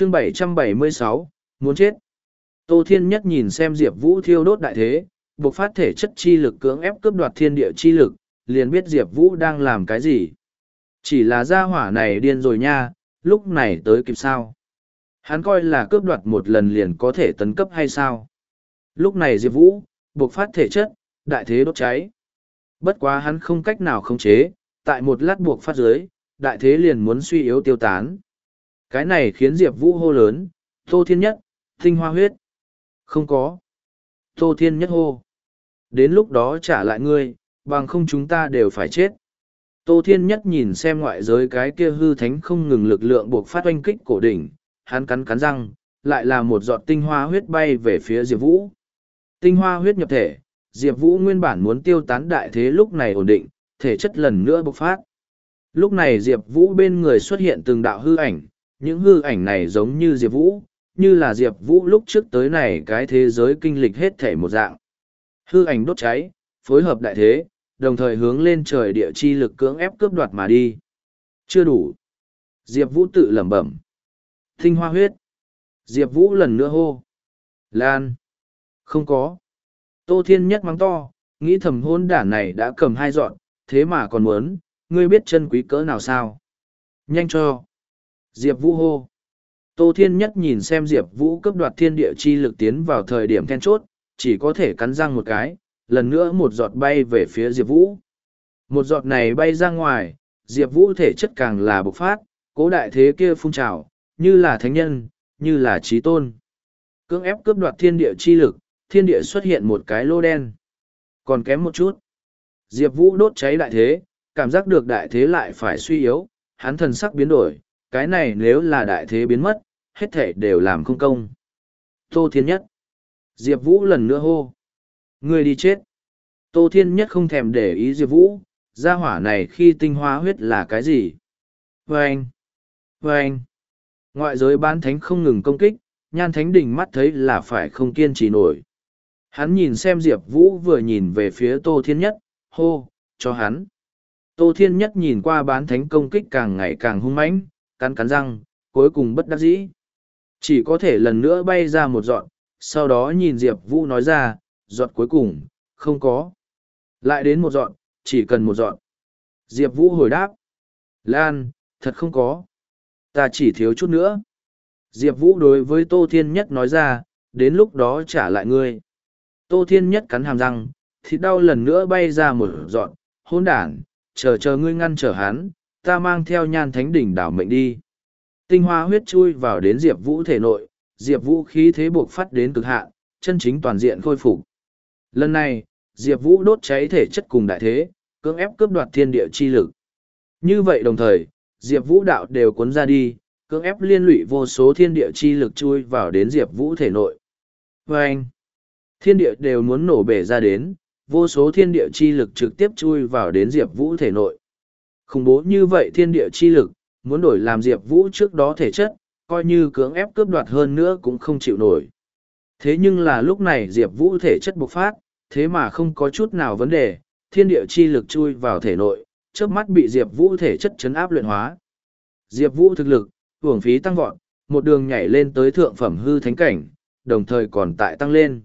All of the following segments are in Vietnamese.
chương 776, muốn chết. Tô Thiên Nhất nhìn xem Diệp Vũ thiêu đốt đại thế, buộc phát thể chất chi lực cưỡng ép cướp đoạt thiên địa chi lực, liền biết Diệp Vũ đang làm cái gì. Chỉ là gia hỏa này điên rồi nha, lúc này tới kịp sao. Hắn coi là cướp đoạt một lần liền có thể tấn cấp hay sao. Lúc này Diệp Vũ, buộc phát thể chất, đại thế đốt cháy. Bất quá hắn không cách nào khống chế, tại một lát buộc phát dưới, đại thế liền muốn suy yếu tiêu tán. Cái này khiến Diệp Vũ hô lớn, Tô Thiên Nhất, tinh hoa huyết. Không có. Tô Thiên Nhất hô. Đến lúc đó trả lại ngươi, bằng không chúng ta đều phải chết. Tô Thiên Nhất nhìn xem ngoại giới cái kia hư thánh không ngừng lực lượng buộc phát oanh kích cổ đỉnh, hắn cắn cắn răng, lại là một giọt tinh hoa huyết bay về phía Diệp Vũ. Tinh hoa huyết nhập thể, Diệp Vũ nguyên bản muốn tiêu tán đại thế lúc này ổn định, thể chất lần nữa bộc phát. Lúc này Diệp Vũ bên người xuất hiện từng đạo hư ảnh, những hư ảnh này giống như Diệp Vũ, như là Diệp Vũ lúc trước tới này cái thế giới kinh lịch hết thể một dạng. Hư ảnh đốt cháy, phối hợp đại thế, đồng thời hướng lên trời địa chi lực cưỡng ép cướp đoạt mà đi. Chưa đủ. Diệp Vũ tự lẩm bẩm. Thinh hoa huyết. Diệp Vũ lần nữa hô. Lan. Không có. Tô Thiên Nhất mắng to, nghĩ thầm hôn đản này đã cầm hai dọn, thế mà còn muốn, ngươi biết chân quý cỡ nào sao? Nhanh cho. Diệp Vũ hô. Tô Thiên Nhất nhìn xem Diệp Vũ cấp đoạt thiên địa chi lực tiến vào thời điểm then chốt, chỉ có thể cắn răng một cái, lần nữa một giọt bay về phía Diệp Vũ. Một giọt này bay ra ngoài, Diệp Vũ thể chất càng là bộc phát, cố đại thế kia phun trào, như là thánh nhân, như là trí tôn. Cưỡng ép cướp đoạt thiên địa chi lực, thiên địa xuất hiện một cái lô đen. Còn kém một chút. Diệp Vũ đốt cháy đại thế, cảm giác được đại thế lại phải suy yếu, hắn thần sắc biến đổi, cái này nếu là đại thế biến mất, hết thể đều làm không công. Tô Thiên Nhất. Diệp Vũ lần nữa hô. Người đi chết. Tô Thiên Nhất không thèm để ý Diệp Vũ, gia hỏa này khi tinh hóa huyết là cái gì? Vâng! Vâng! Ngoại giới bán thánh không ngừng công kích, nhan thánh đỉnh mắt thấy là phải không kiên trì nổi. Hắn nhìn xem Diệp Vũ vừa nhìn về phía Tô Thiên Nhất, hô, cho hắn. Tô Thiên Nhất nhìn qua bán thánh công kích càng ngày càng hung mãnh, cắn cắn răng, cuối cùng bất đắc dĩ. Chỉ có thể lần nữa bay ra một dọn, sau đó nhìn Diệp Vũ nói ra, dọn cuối cùng, không có. Lại đến một dọn, chỉ cần một dọn. Diệp Vũ hồi đáp. Lan, thật không có. Ta chỉ thiếu chút nữa. Diệp Vũ đối với Tô Thiên Nhất nói ra, đến lúc đó trả lại ngươi. Tô Thiên Nhất cắn hàm răng, thịt đau lần nữa bay ra một dọn, hôn đản, chờ chờ ngươi ngăn trở hắn, ta mang theo nhan thánh đỉnh đảo mệnh đi. Tinh hoa huyết chui vào đến Diệp Vũ thể nội, Diệp Vũ khí thế buộc phát đến cực hạn, chân chính toàn diện khôi phục. Lần này, Diệp Vũ đốt cháy thể chất cùng đại thế, cưỡng ép cướp đoạt thiên địa chi lực. Như vậy đồng thời, Diệp Vũ đạo đều cuốn ra đi, cưỡng ép liên lụy vô số thiên địa chi lực chui vào đến Diệp Vũ thể nội. Vâng! thiên địa đều muốn nổ bể ra đến, vô số thiên địa chi lực trực tiếp chui vào đến Diệp Vũ thể nội. Khủng bố như vậy thiên địa chi lực, muốn đổi làm Diệp Vũ trước đó thể chất, coi như cưỡng ép cướp đoạt hơn nữa cũng không chịu nổi. Thế nhưng là lúc này Diệp Vũ thể chất bộc phát, thế mà không có chút nào vấn đề, thiên địa chi lực chui vào thể nội, trước mắt bị Diệp Vũ thể chất chấn áp luyện hóa. Diệp Vũ thực lực, hưởng phí tăng vọt, một đường nhảy lên tới thượng phẩm hư thánh cảnh, đồng thời còn tại tăng lên.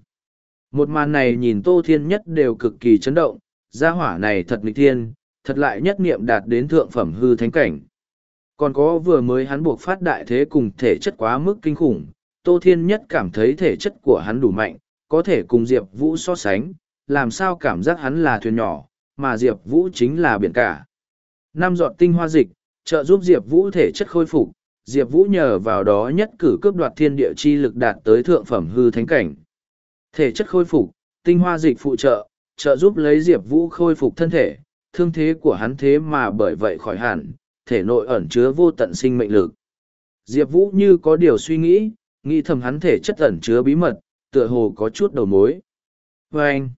Một màn này nhìn Tô Thiên Nhất đều cực kỳ chấn động, gia hỏa này thật nghịch thiên, thật lại nhất niệm đạt đến thượng phẩm hư thánh cảnh. Còn có vừa mới hắn buộc phát đại thế cùng thể chất quá mức kinh khủng, Tô Thiên Nhất cảm thấy thể chất của hắn đủ mạnh, có thể cùng Diệp Vũ so sánh, làm sao cảm giác hắn là thuyền nhỏ, mà Diệp Vũ chính là biển cả. Năm giọt tinh hoa dịch, trợ giúp Diệp Vũ thể chất khôi phục, Diệp Vũ nhờ vào đó nhất cử cướp đoạt thiên địa chi lực đạt tới thượng phẩm hư thánh cảnh. Thể chất khôi phục, tinh hoa dịch phụ trợ, trợ giúp lấy Diệp Vũ khôi phục thân thể, thương thế của hắn thế mà bởi vậy khỏi hẳn, thể nội ẩn chứa vô tận sinh mệnh lực. Diệp Vũ như có điều suy nghĩ, nghĩ thầm hắn thể chất ẩn chứa bí mật, tựa hồ có chút đầu mối. Vâng! anh,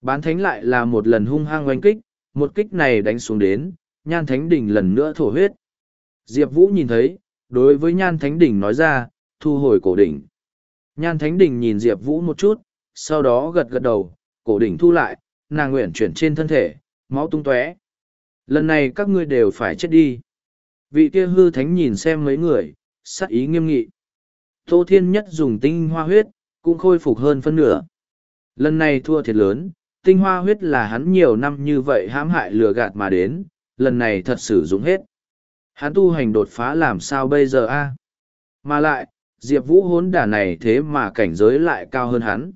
bán thánh lại là một lần hung hăng oanh kích, một kích này đánh xuống đến, nhan thánh đỉnh lần nữa thổ huyết. Diệp Vũ nhìn thấy, đối với nhan thánh đỉnh nói ra, thu hồi cổ đỉnh. Nhan thánh đỉnh nhìn Diệp Vũ một chút, sau đó gật gật đầu, cổ đỉnh thu lại, nàng nguyện chuyển trên thân thể, máu tung tóe. Lần này các ngươi đều phải chết đi. Vị kia hư thánh nhìn xem mấy người, sắc ý nghiêm nghị. Tô Thiên Nhất dùng tinh hoa huyết, cũng khôi phục hơn phân nửa. Lần này thua thiệt lớn, tinh hoa huyết là hắn nhiều năm như vậy hãm hại lừa gạt mà đến, lần này thật sử dụng hết. Hắn tu hành đột phá làm sao bây giờ a? Mà lại, Diệp Vũ hốn đả này thế mà cảnh giới lại cao hơn hắn.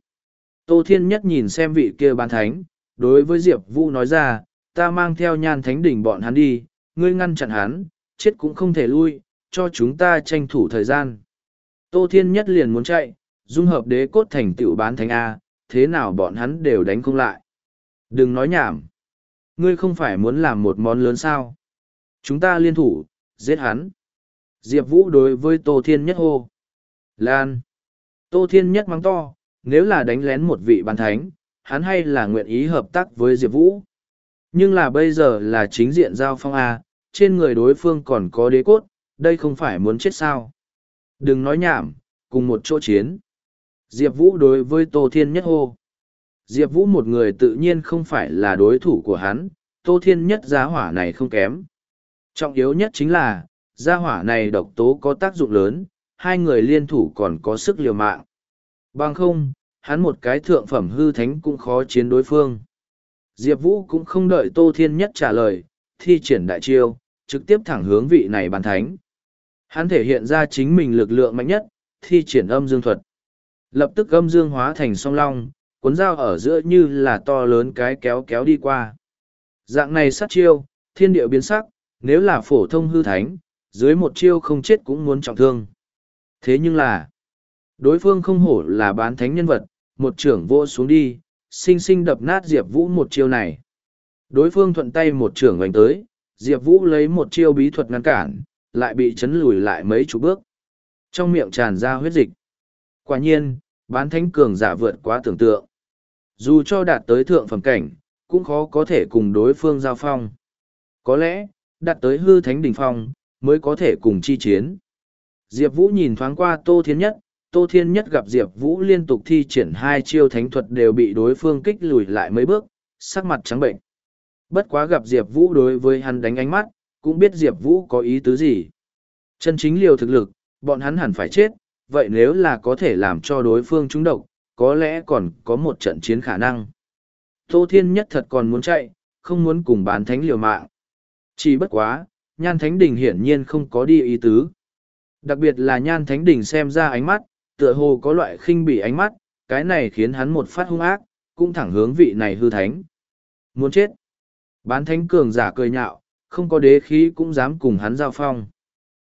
Tô Thiên Nhất nhìn xem vị kia bán thánh, đối với Diệp Vũ nói ra, ta mang theo nhan thánh đỉnh bọn hắn đi, ngươi ngăn chặn hắn, chết cũng không thể lui, cho chúng ta tranh thủ thời gian. Tô Thiên Nhất liền muốn chạy, dung hợp đế cốt thành tựu bán thánh A, thế nào bọn hắn đều đánh không lại. Đừng nói nhảm. Ngươi không phải muốn làm một món lớn sao. Chúng ta liên thủ, giết hắn. Diệp Vũ đối với Tô Thiên Nhất hô. Lan. Tô Thiên Nhất mắng to, nếu là đánh lén một vị bán thánh, hắn hay là nguyện ý hợp tác với Diệp Vũ. Nhưng là bây giờ là chính diện giao phong A, trên người đối phương còn có đế cốt, đây không phải muốn chết sao. Đừng nói nhảm, cùng một chỗ chiến. Diệp Vũ đối với Tô Thiên Nhất hô. Diệp Vũ một người tự nhiên không phải là đối thủ của hắn, Tô Thiên Nhất giá hỏa này không kém. Trọng yếu nhất chính là, gia hỏa này độc tố có tác dụng lớn, hai người liên thủ còn có sức liều mạng. Bằng không, hắn một cái thượng phẩm hư thánh cũng khó chiến đối phương. Diệp Vũ cũng không đợi Tô Thiên Nhất trả lời, thi triển đại chiêu, trực tiếp thẳng hướng vị này bàn thánh. Hắn thể hiện ra chính mình lực lượng mạnh nhất, thi triển âm dương thuật. Lập tức âm dương hóa thành song long, cuốn dao ở giữa như là to lớn cái kéo kéo đi qua. Dạng này sát chiêu, thiên địa biến sắc, nếu là phổ thông hư thánh, dưới một chiêu không chết cũng muốn trọng thương. Thế nhưng là, đối phương không hổ là bán thánh nhân vật, một trưởng vô xuống đi, sinh sinh đập nát Diệp Vũ một chiêu này. Đối phương thuận tay một trưởng vành tới, Diệp Vũ lấy một chiêu bí thuật ngăn cản, lại bị chấn lùi lại mấy chục bước. Trong miệng tràn ra huyết dịch. Quả nhiên, bán thánh cường giả vượt quá tưởng tượng. Dù cho đạt tới thượng phẩm cảnh, cũng khó có thể cùng đối phương giao phong. Có lẽ, đạt tới hư thánh đỉnh phong, mới có thể cùng chi chiến. Diệp Vũ nhìn thoáng qua Tô Thiên Nhất, Tô Thiên Nhất gặp Diệp Vũ liên tục thi triển hai chiêu thánh thuật đều bị đối phương kích lùi lại mấy bước, sắc mặt trắng bệnh. Bất quá gặp Diệp Vũ đối với hắn đánh ánh mắt, cũng biết Diệp Vũ có ý tứ gì. Chân chính liều thực lực, bọn hắn hẳn phải chết, vậy nếu là có thể làm cho đối phương trúng độc, có lẽ còn có một trận chiến khả năng. Tô Thiên Nhất thật còn muốn chạy, không muốn cùng bán thánh liều mạng. Chỉ bất quá, nhan thánh đình hiển nhiên không có đi ý tứ. Đặc biệt là nhan thánh đình xem ra ánh mắt, tựa hồ có loại khinh bỉ ánh mắt, cái này khiến hắn một phát hung ác, cũng thẳng hướng vị này hư thánh. Muốn chết. Bán thánh cường giả cười nhạo, không có đế khí cũng dám cùng hắn giao phong.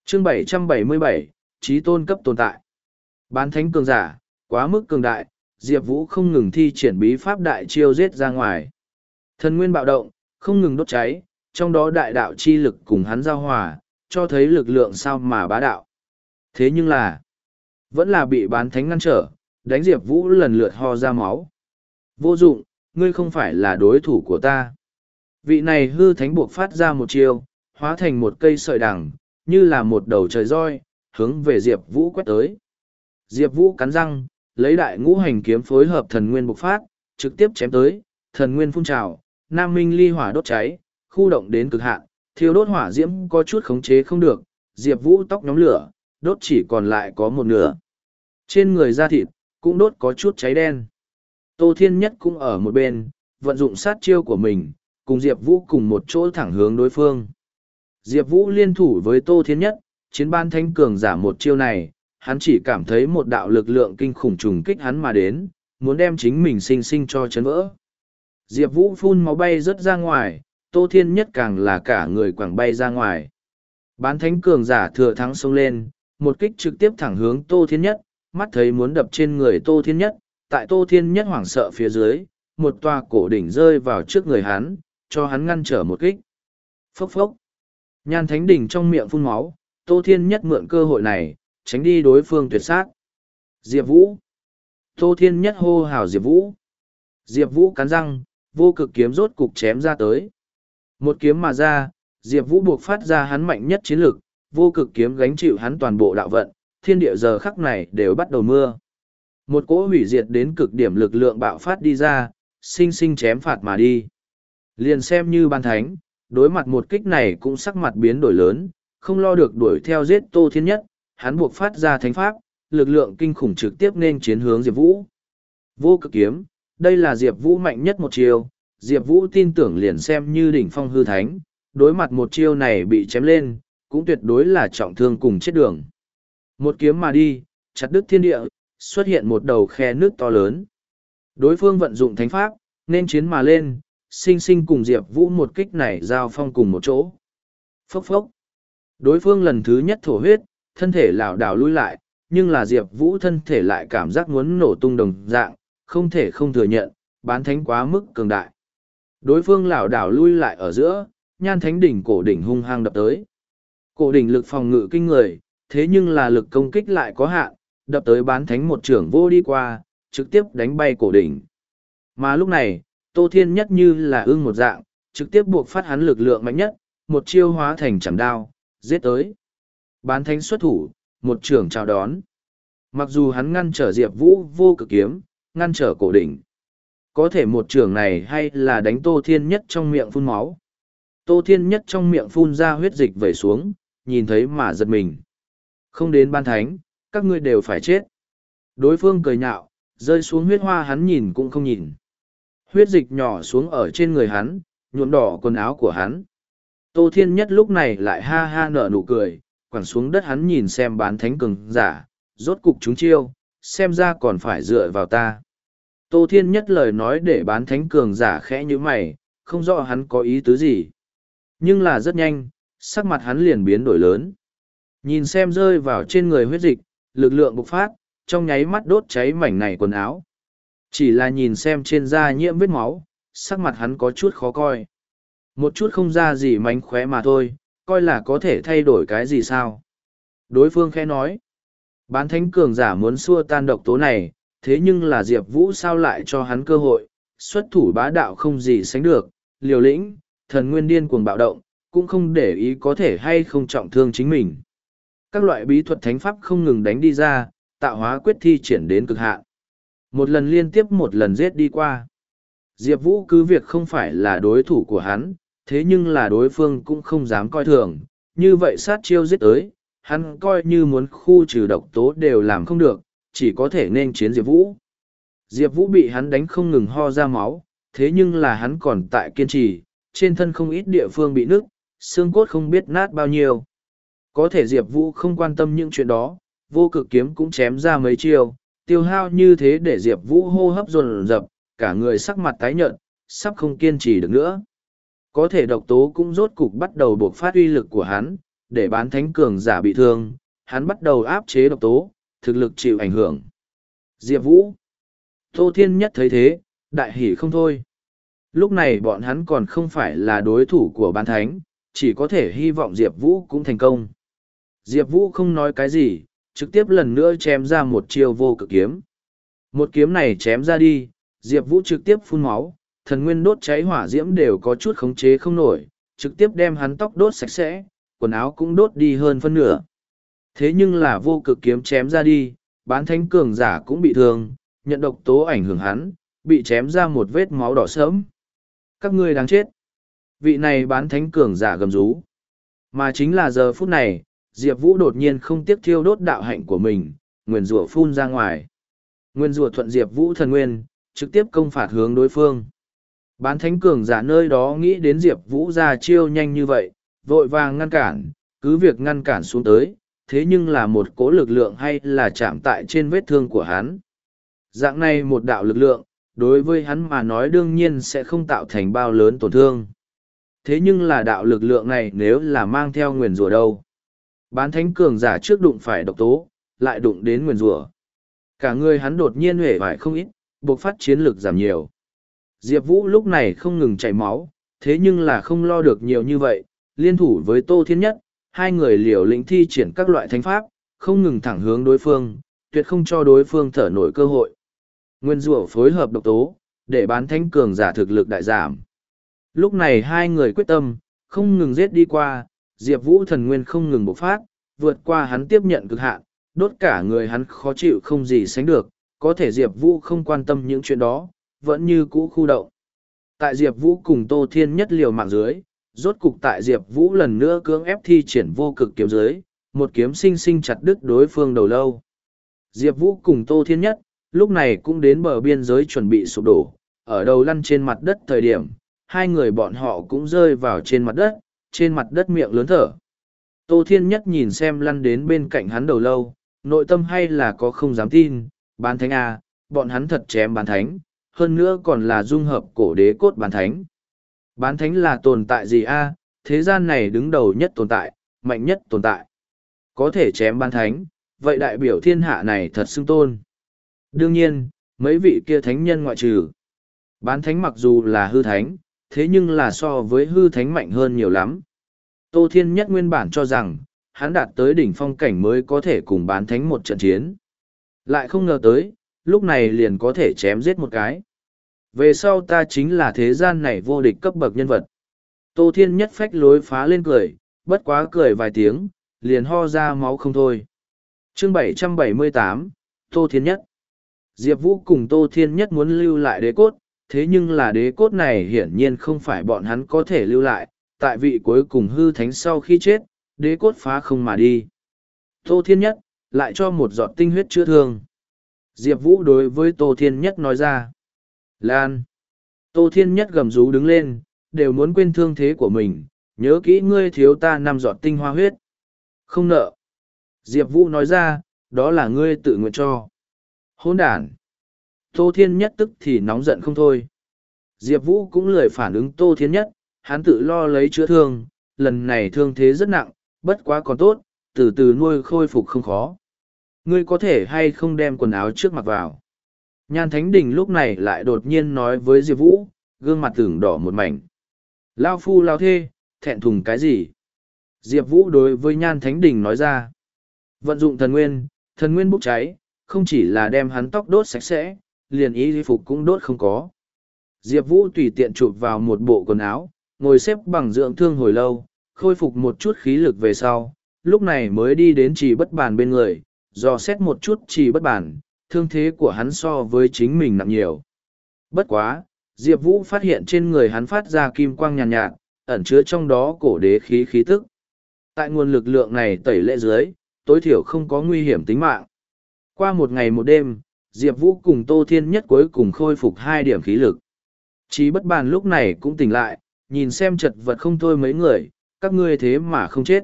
Chương 777, trí tôn cấp tồn tại. Bán thánh cường giả, quá mức cường đại, Diệp Vũ không ngừng thi triển bí pháp đại chiêu giết ra ngoài. Thần nguyên bạo động, không ngừng đốt cháy, trong đó đại đạo chi lực cùng hắn giao hòa, cho thấy lực lượng sao mà bá đạo. Thế nhưng là, vẫn là bị bán thánh ngăn trở, đánh Diệp Vũ lần lượt ho ra máu. Vô dụng, ngươi không phải là đối thủ của ta. Vị này hư thánh buộc phát ra một chiêu, hóa thành một cây sợi đằng, như là một đầu trời roi, hướng về Diệp Vũ quét tới. Diệp Vũ cắn răng, lấy đại ngũ hành kiếm phối hợp thần nguyên bộc phát, trực tiếp chém tới, thần nguyên phun trào, nam minh ly hỏa đốt cháy, khu động đến cực hạn, thiêu đốt hỏa diễm có chút khống chế không được, Diệp Vũ tóc nhóm lửa, đốt chỉ còn lại có một nửa. Trên người da thịt, cũng đốt có chút cháy đen. Tô Thiên Nhất cũng ở một bên, vận dụng sát chiêu của mình, cùng Diệp Vũ cùng một chỗ thẳng hướng đối phương. Diệp Vũ liên thủ với Tô Thiên Nhất, chiến ban Thánh cường giả một chiêu này, hắn chỉ cảm thấy một đạo lực lượng kinh khủng trùng kích hắn mà đến, muốn đem chính mình sinh sinh cho chấn vỡ. Diệp Vũ phun máu bay rất ra ngoài, Tô Thiên Nhất càng là cả người quảng bay ra ngoài. Bán thánh cường giả thừa thắng xông lên, một kích trực tiếp thẳng hướng Tô Thiên Nhất, mắt thấy muốn đập trên người Tô Thiên Nhất, tại Tô Thiên Nhất hoảng sợ phía dưới, một tòa cổ đỉnh rơi vào trước người hắn, cho hắn ngăn trở một kích. Phốc phốc. Nhan thánh đỉnh trong miệng phun máu, Tô Thiên Nhất mượn cơ hội này, tránh đi đối phương tuyệt sát. Diệp Vũ. Tô Thiên Nhất hô hào Diệp Vũ. Diệp Vũ cắn răng, vô cực kiếm rốt cục chém ra tới. Một kiếm mà ra, Diệp Vũ buộc phát ra hắn mạnh nhất chiến lực, vô cực kiếm gánh chịu hắn toàn bộ đạo vận, thiên địa giờ khắc này đều bắt đầu mưa. Một cỗ hủy diệt đến cực điểm lực lượng bạo phát đi ra, sinh sinh chém phạt mà đi. Liền xem như ban thánh, đối mặt một kích này cũng sắc mặt biến đổi lớn, không lo được đuổi theo giết Tô Thiên Nhất, hắn buộc phát ra thánh pháp, lực lượng kinh khủng trực tiếp nên chiến hướng Diệp Vũ. Vô cực kiếm, đây là Diệp Vũ mạnh nhất một chiêu, Diệp Vũ tin tưởng liền xem như đỉnh phong hư thánh, đối mặt một chiêu này bị chém lên, cũng tuyệt đối là trọng thương cùng chết đường. Một kiếm mà đi, chặt đứt thiên địa, xuất hiện một đầu khe nước to lớn. Đối phương vận dụng thánh pháp, nên chiến mà lên, sinh sinh cùng Diệp Vũ một kích này giao phong cùng một chỗ. Phốc phốc. Đối phương lần thứ nhất thổ huyết, thân thể lảo đảo lui lại, nhưng là Diệp Vũ thân thể lại cảm giác muốn nổ tung đồng dạng, không thể không thừa nhận, bán thánh quá mức cường đại. Đối phương lảo đảo lui lại ở giữa, nhan thánh đỉnh cổ đỉnh hung hăng đập tới. Cổ đỉnh lực phòng ngự kinh người, thế nhưng là lực công kích lại có hạn, đập tới bán thánh một trưởng vô đi qua, trực tiếp đánh bay cổ đỉnh. Mà lúc này, Tô Thiên nhất như là ưng một dạng, trực tiếp buộc phát hắn lực lượng mạnh nhất, một chiêu hóa thành chẳng đao, giết tới. Bán thánh xuất thủ, một trưởng chào đón. Mặc dù hắn ngăn trở Diệp Vũ vô cực kiếm, ngăn trở cổ đỉnh. Có thể một trưởng này hay là đánh Tô Thiên nhất trong miệng phun máu. Tô Thiên nhất trong miệng phun ra huyết dịch vẩy xuống, nhìn thấy mà giật mình. Không đến ban thánh, các ngươi đều phải chết. Đối phương cười nhạo, rơi xuống huyết hoa hắn nhìn cũng không nhìn. Huyết dịch nhỏ xuống ở trên người hắn, nhuộm đỏ quần áo của hắn. Tô Thiên Nhất lúc này lại ha ha nở nụ cười, quẳng xuống đất hắn nhìn xem bán thánh cường giả, rốt cục chúng chiêu, xem ra còn phải dựa vào ta. Tô Thiên Nhất lời nói để bán thánh cường giả khẽ như mày, không rõ hắn có ý tứ gì. Nhưng là rất nhanh, sắc mặt hắn liền biến đổi lớn. Nhìn xem rơi vào trên người huyết dịch, lực lượng bộc phát, trong nháy mắt đốt cháy mảnh này quần áo. Chỉ là nhìn xem trên da nhiễm vết máu, sắc mặt hắn có chút khó coi. Một chút không ra gì mánh khóe mà thôi, coi là có thể thay đổi cái gì sao. Đối phương khẽ nói, bán thánh cường giả muốn xua tan độc tố này, thế nhưng là Diệp Vũ sao lại cho hắn cơ hội, xuất thủ bá đạo không gì sánh được, liều lĩnh, thần nguyên điên cuồng bạo động, cũng không để ý có thể hay không trọng thương chính mình. Các loại bí thuật thánh pháp không ngừng đánh đi ra, tạo hóa quyết thi triển đến cực hạn. Một lần liên tiếp một lần giết đi qua. Diệp Vũ cứ việc không phải là đối thủ của hắn, thế nhưng là đối phương cũng không dám coi thường, như vậy sát chiêu giết tới, hắn coi như muốn khu trừ độc tố đều làm không được, chỉ có thể nên chiến Diệp Vũ. Diệp Vũ bị hắn đánh không ngừng ho ra máu, thế nhưng là hắn còn tại kiên trì, trên thân không ít địa phương bị nứt, xương cốt không biết nát bao nhiêu. Có thể Diệp Vũ không quan tâm những chuyện đó, vô cực kiếm cũng chém ra mấy chiều, tiêu hao như thế để Diệp Vũ hô hấp dồn dập, cả người sắc mặt tái nhợt, sắp không kiên trì được nữa. Có thể độc tố cũng rốt cục bắt đầu buộc phát uy lực của hắn, để bán thánh cường giả bị thương, hắn bắt đầu áp chế độc tố, thực lực chịu ảnh hưởng. Diệp Vũ Tô Thiên Nhất thấy thế, đại hỉ không thôi. Lúc này bọn hắn còn không phải là đối thủ của bán thánh, chỉ có thể hy vọng Diệp Vũ cũng thành công. Diệp Vũ không nói cái gì, trực tiếp lần nữa chém ra một chiêu vô cực kiếm. Một kiếm này chém ra đi, Diệp Vũ trực tiếp phun máu, thần nguyên đốt cháy hỏa diễm đều có chút khống chế không nổi, trực tiếp đem hắn tóc đốt sạch sẽ, quần áo cũng đốt đi hơn phân nửa. Thế nhưng là vô cực kiếm chém ra đi, bán thánh cường giả cũng bị thương, nhận độc tố ảnh hưởng hắn, bị chém ra một vết máu đỏ sớm. Các ngươi đáng chết. Vị này bán thánh cường giả gầm rú. Mà chính là giờ phút này, Diệp Vũ đột nhiên không tiếc thiêu đốt đạo hạnh của mình, nguyên rủa phun ra ngoài. Nguyên rủa thuận Diệp Vũ thần nguyên, trực tiếp công phạt hướng đối phương. Bán thánh cường giả nơi đó nghĩ đến Diệp Vũ ra chiêu nhanh như vậy, vội vàng ngăn cản, cứ việc ngăn cản xuống tới, thế nhưng là một cỗ lực lượng hay là chạm tại trên vết thương của hắn. Dạng này một đạo lực lượng, đối với hắn mà nói đương nhiên sẽ không tạo thành bao lớn tổn thương. Thế nhưng là đạo lực lượng này nếu là mang theo nguyền rủa đâu. Bán thánh cường giả trước đụng phải độc tố, lại đụng đến nguyền rủa. Cả người hắn đột nhiên hể vải không ít, buộc phát chiến lực giảm nhiều. Diệp Vũ lúc này không ngừng chảy máu, thế nhưng là không lo được nhiều như vậy, liên thủ với Tô Thiên Nhất, hai người liều lĩnh thi triển các loại thánh pháp, không ngừng thẳng hướng đối phương, tuyệt không cho đối phương thở nổi cơ hội. Nguyên rủa phối hợp độc tố, để bán thánh cường giả thực lực đại giảm. Lúc này hai người quyết tâm, không ngừng giết đi qua, Diệp Vũ thần nguyên không ngừng bộc phát, vượt qua hắn tiếp nhận cực hạn, đốt cả người hắn khó chịu không gì sánh được, có thể Diệp Vũ không quan tâm những chuyện đó, vẫn như cũ khu động. Tại Diệp Vũ cùng Tô Thiên nhất liều mạng dưới, rốt cục tại Diệp Vũ lần nữa cưỡng ép thi triển vô cực kiếm dưới, một kiếm sinh sinh chặt đứt đối phương đầu lâu. Diệp Vũ cùng Tô Thiên Nhất, lúc này cũng đến bờ biên giới chuẩn bị sụp đổ, ở đầu lăn trên mặt đất thời điểm, hai người bọn họ cũng rơi vào trên mặt đất, trên mặt đất miệng lớn thở. Tô Thiên Nhất nhìn xem lăn đến bên cạnh hắn đầu lâu, nội tâm hay là có không dám tin, bán thánh A, bọn hắn thật chém bán thánh, hơn nữa còn là dung hợp cổ đế cốt bán thánh. Bán thánh là tồn tại gì A, thế gian này đứng đầu nhất tồn tại, mạnh nhất tồn tại. Có thể chém bán thánh, vậy đại biểu thiên hạ này thật xưng tôn. Đương nhiên, mấy vị kia thánh nhân ngoại trừ. Bán thánh mặc dù là hư thánh, thế nhưng là so với hư thánh mạnh hơn nhiều lắm. Tô Thiên Nhất nguyên bản cho rằng, hắn đạt tới đỉnh phong cảnh mới có thể cùng bán thánh một trận chiến. Lại không ngờ tới, lúc này liền có thể chém giết một cái. Về sau ta chính là thế gian này vô địch cấp bậc nhân vật. Tô Thiên Nhất phách lối phá lên cười, bất quá cười vài tiếng, liền ho ra máu không thôi. chương 778, Tô Thiên Nhất Diệp Vũ cùng Tô Thiên Nhất muốn lưu lại đế cốt, thế nhưng là đế cốt này hiển nhiên không phải bọn hắn có thể lưu lại, tại vị cuối cùng hư thánh sau khi chết, đế cốt phá không mà đi. Tô Thiên Nhất, lại cho một giọt tinh huyết chữa thương. Diệp Vũ đối với Tô Thiên Nhất nói ra. Lan. Tô Thiên Nhất gầm rú đứng lên, đều muốn quên thương thế của mình, nhớ kỹ ngươi thiếu ta năm giọt tinh hoa huyết. Không nợ. Diệp Vũ nói ra, đó là ngươi tự nguyện cho. Hôn đàn. Tô Thiên Nhất tức thì nóng giận không thôi. Diệp Vũ cũng lười phản ứng Tô Thiên Nhất, hắn tự lo lấy chữa thương, lần này thương thế rất nặng, bất quá còn tốt, từ từ nuôi khôi phục không khó. Ngươi có thể hay không đem quần áo trước mặc vào. Nhan Thánh Đình lúc này lại đột nhiên nói với Diệp Vũ, gương mặt tưởng đỏ một mảnh. Lao phu lao thê, thẹn thùng cái gì? Diệp Vũ đối với Nhan Thánh Đình nói ra. Vận dụng thần nguyên, thần nguyên bốc cháy, không chỉ là đem hắn tóc đốt sạch sẽ, liền y phục cũng đốt không có. Diệp Vũ tùy tiện chụp vào một bộ quần áo, ngồi xếp bằng dưỡng thương hồi lâu, khôi phục một chút khí lực về sau, lúc này mới đi đến trì bất bàn bên người, dò xét một chút trì bất bàn, thương thế của hắn so với chính mình nặng nhiều. Bất quá, Diệp Vũ phát hiện trên người hắn phát ra kim quang nhàn nhạt, nhạt, ẩn chứa trong đó cổ đế khí khí tức. Tại nguồn lực lượng này tẩy lệ dưới, tối thiểu không có nguy hiểm tính mạng. Qua một ngày một đêm, Diệp Vũ cùng Tô Thiên Nhất cuối cùng khôi phục hai điểm khí lực. Chí bất bàn lúc này cũng tỉnh lại, nhìn xem chật vật không thôi mấy người, các ngươi thế mà không chết.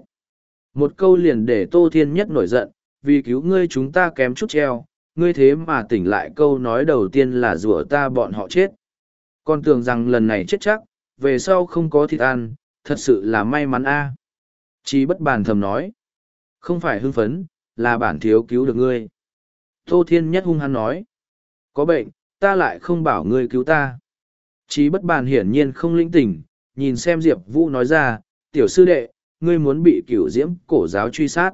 Một câu liền để Tô Thiên Nhất nổi giận, vì cứu ngươi chúng ta kém chút treo, ngươi thế mà tỉnh lại câu nói đầu tiên là rủa ta bọn họ chết. Con tưởng rằng lần này chết chắc, về sau không có thịt ăn, thật sự là may mắn a. Chí bất bàn thầm nói. Không phải hưng phấn, là bản thiếu cứu được ngươi. Tô Thiên Nhất hung hăng nói. Có bệnh, ta lại không bảo ngươi cứu ta. Chí bất bàn hiển nhiên không linh tỉnh, nhìn xem Diệp Vũ nói ra, tiểu sư đệ, ngươi muốn bị cửu diễm cổ giáo truy sát.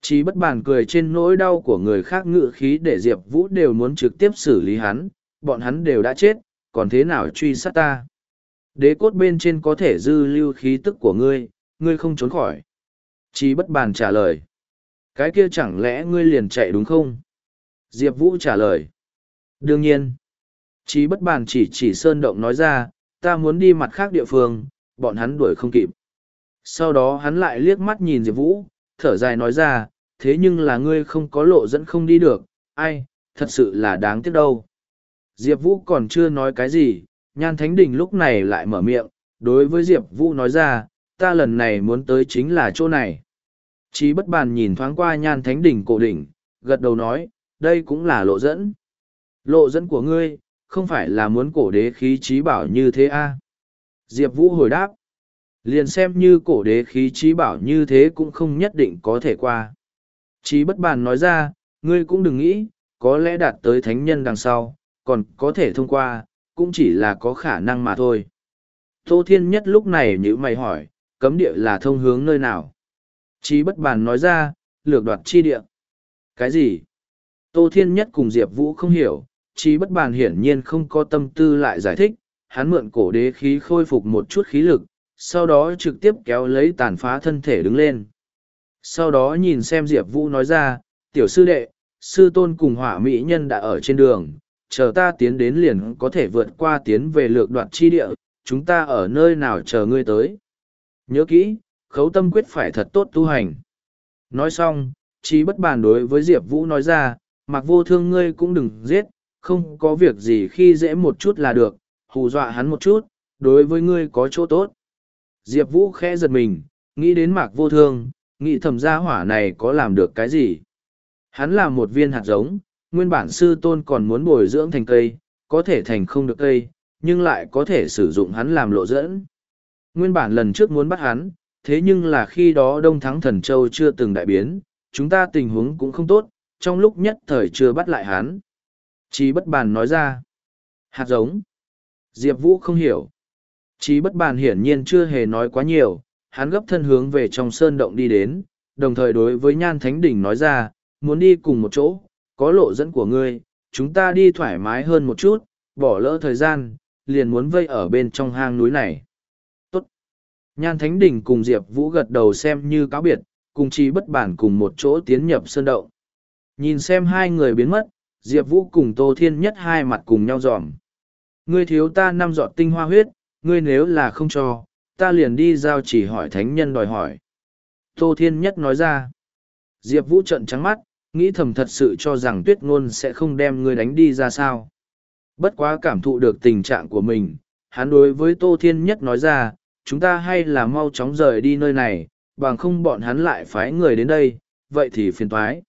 Chí bất bàn cười trên nỗi đau của người khác ngự khí để Diệp Vũ đều muốn trực tiếp xử lý hắn, bọn hắn đều đã chết, còn thế nào truy sát ta? Đế cốt bên trên có thể dư lưu khí tức của ngươi, ngươi không trốn khỏi. Chí bất bàn trả lời. Cái kia chẳng lẽ ngươi liền chạy đúng không? Diệp Vũ trả lời. Đương nhiên. Chí bất bàn chỉ chỉ sơn động nói ra, ta muốn đi mặt khác địa phương, bọn hắn đuổi không kịp. Sau đó hắn lại liếc mắt nhìn Diệp Vũ, thở dài nói ra, thế nhưng là ngươi không có lộ dẫn không đi được, ai, thật sự là đáng tiếc đâu. Diệp Vũ còn chưa nói cái gì, Nhan Thánh Đình lúc này lại mở miệng, đối với Diệp Vũ nói ra, ta lần này muốn tới chính là chỗ này. Chí bất bàn nhìn thoáng qua Nhan Thánh Đình cổ đỉnh, gật đầu nói, đây cũng là lộ dẫn. Lộ dẫn của ngươi, không phải là muốn cổ đế khí trí bảo như thế a à? Diệp Vũ hồi đáp. Liền xem như cổ đế khí trí bảo như thế cũng không nhất định có thể qua. Chí bất bàn nói ra, ngươi cũng đừng nghĩ, có lẽ đạt tới thánh nhân đằng sau, còn có thể thông qua, cũng chỉ là có khả năng mà thôi. Tô Thiên Nhất lúc này như mày hỏi, cấm địa là thông hướng nơi nào? Chí bất bàn nói ra, lược đoạt chi địa. Cái gì? Tô Thiên Nhất cùng Diệp Vũ không hiểu, chỉ bất bàn hiển nhiên không có tâm tư lại giải thích, hắn mượn cổ đế khí khôi phục một chút khí lực, sau đó trực tiếp kéo lấy tàn phá thân thể đứng lên. Sau đó nhìn xem Diệp Vũ nói ra, tiểu sư đệ, sư tôn cùng hỏa mỹ nhân đã ở trên đường, chờ ta tiến đến liền có thể vượt qua tiến về lược đoạn chi địa, chúng ta ở nơi nào chờ ngươi tới. Nhớ kỹ, khấu tâm quyết phải thật tốt tu hành. Nói xong, chi bất bàn đối với Diệp Vũ nói ra, mặc vô thương ngươi cũng đừng giết, không có việc gì khi dễ một chút là được, hù dọa hắn một chút, đối với ngươi có chỗ tốt. Diệp Vũ khẽ giật mình, nghĩ đến mạc vô thương, nghĩ thầm gia hỏa này có làm được cái gì. Hắn là một viên hạt giống, nguyên bản sư tôn còn muốn bồi dưỡng thành cây, có thể thành không được cây, nhưng lại có thể sử dụng hắn làm lộ dẫn. Nguyên bản lần trước muốn bắt hắn, thế nhưng là khi đó Đông Thắng Thần Châu chưa từng đại biến, chúng ta tình huống cũng không tốt, trong lúc nhất thời chưa bắt lại hắn. Chí bất bàn nói ra. Hạt giống. Diệp Vũ không hiểu. Chí bất bàn hiển nhiên chưa hề nói quá nhiều, hắn gấp thân hướng về trong sơn động đi đến, đồng thời đối với Nhan Thánh Đỉnh nói ra, muốn đi cùng một chỗ, có lộ dẫn của ngươi, chúng ta đi thoải mái hơn một chút, bỏ lỡ thời gian, liền muốn vây ở bên trong hang núi này. Tốt. Nhan Thánh Đỉnh cùng Diệp Vũ gật đầu xem như cáo biệt, cùng chi bất bản cùng một chỗ tiến nhập sơn động. Nhìn xem hai người biến mất, Diệp Vũ cùng Tô Thiên Nhất hai mặt cùng nhau dòm. Ngươi thiếu ta năm giọt tinh hoa huyết, ngươi nếu là không cho, ta liền đi giao chỉ hỏi thánh nhân đòi hỏi. Tô Thiên Nhất nói ra. Diệp Vũ trận trắng mắt, nghĩ thầm thật sự cho rằng tuyết ngôn sẽ không đem ngươi đánh đi ra sao. Bất quá cảm thụ được tình trạng của mình, hắn đối với Tô Thiên Nhất nói ra, chúng ta hay là mau chóng rời đi nơi này, bằng không bọn hắn lại phái người đến đây, vậy thì phiền thoái.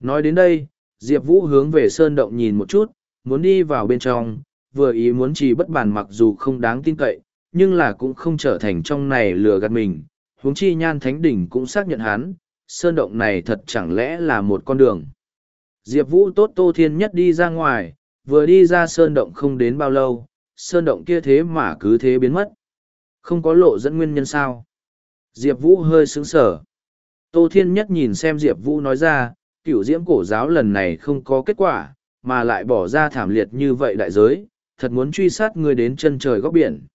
Nói đến đây, Diệp Vũ hướng về sơn động nhìn một chút, muốn đi vào bên trong, vừa ý muốn chỉ bất bản mặc dù không đáng tin cậy, nhưng là cũng không trở thành trong này lừa gạt mình. Huống chi nhan thánh đỉnh cũng xác nhận hắn, sơn động này thật chẳng lẽ là một con đường. Diệp Vũ tốt Tô Thiên Nhất đi ra ngoài, vừa đi ra sơn động không đến bao lâu, sơn động kia thế mà cứ thế biến mất. Không có lộ dẫn nguyên nhân sao. Diệp Vũ hơi sướng sở. Tô Thiên Nhất nhìn xem Diệp Vũ nói ra, cửu diễm cổ giáo lần này không có kết quả, mà lại bỏ ra thảm liệt như vậy đại giới, thật muốn truy sát ngươi đến chân trời góc biển.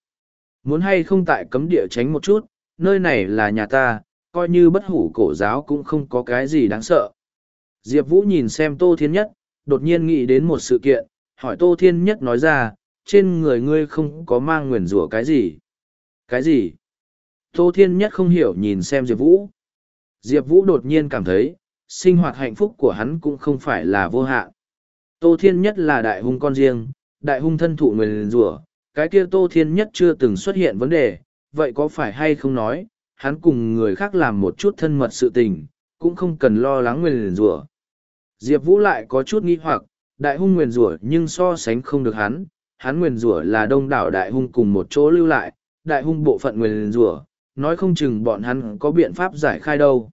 Muốn hay không tại cấm địa tránh một chút, nơi này là nhà ta, coi như bất hủ cổ giáo cũng không có cái gì đáng sợ. Diệp Vũ nhìn xem Tô Thiên Nhất, đột nhiên nghĩ đến một sự kiện, hỏi Tô Thiên Nhất nói ra, trên người ngươi không có mang nguyền rủa cái gì. Cái gì? Tô Thiên Nhất không hiểu nhìn xem Diệp Vũ. Diệp Vũ đột nhiên cảm thấy, sinh hoạt hạnh phúc của hắn cũng không phải là vô hạn. Tô Thiên Nhất là đại hung con riêng, đại hung thân thụ nguyền rủa cái kia Tô Thiên Nhất chưa từng xuất hiện vấn đề, vậy có phải hay không nói, hắn cùng người khác làm một chút thân mật sự tình, cũng không cần lo lắng nguyền rủa Diệp Vũ lại có chút nghi hoặc, đại hung nguyền rủa nhưng so sánh không được hắn, hắn nguyền rủa là đông đảo đại hung cùng một chỗ lưu lại, đại hung bộ phận nguyền rủa nói không chừng bọn hắn có biện pháp giải khai đâu.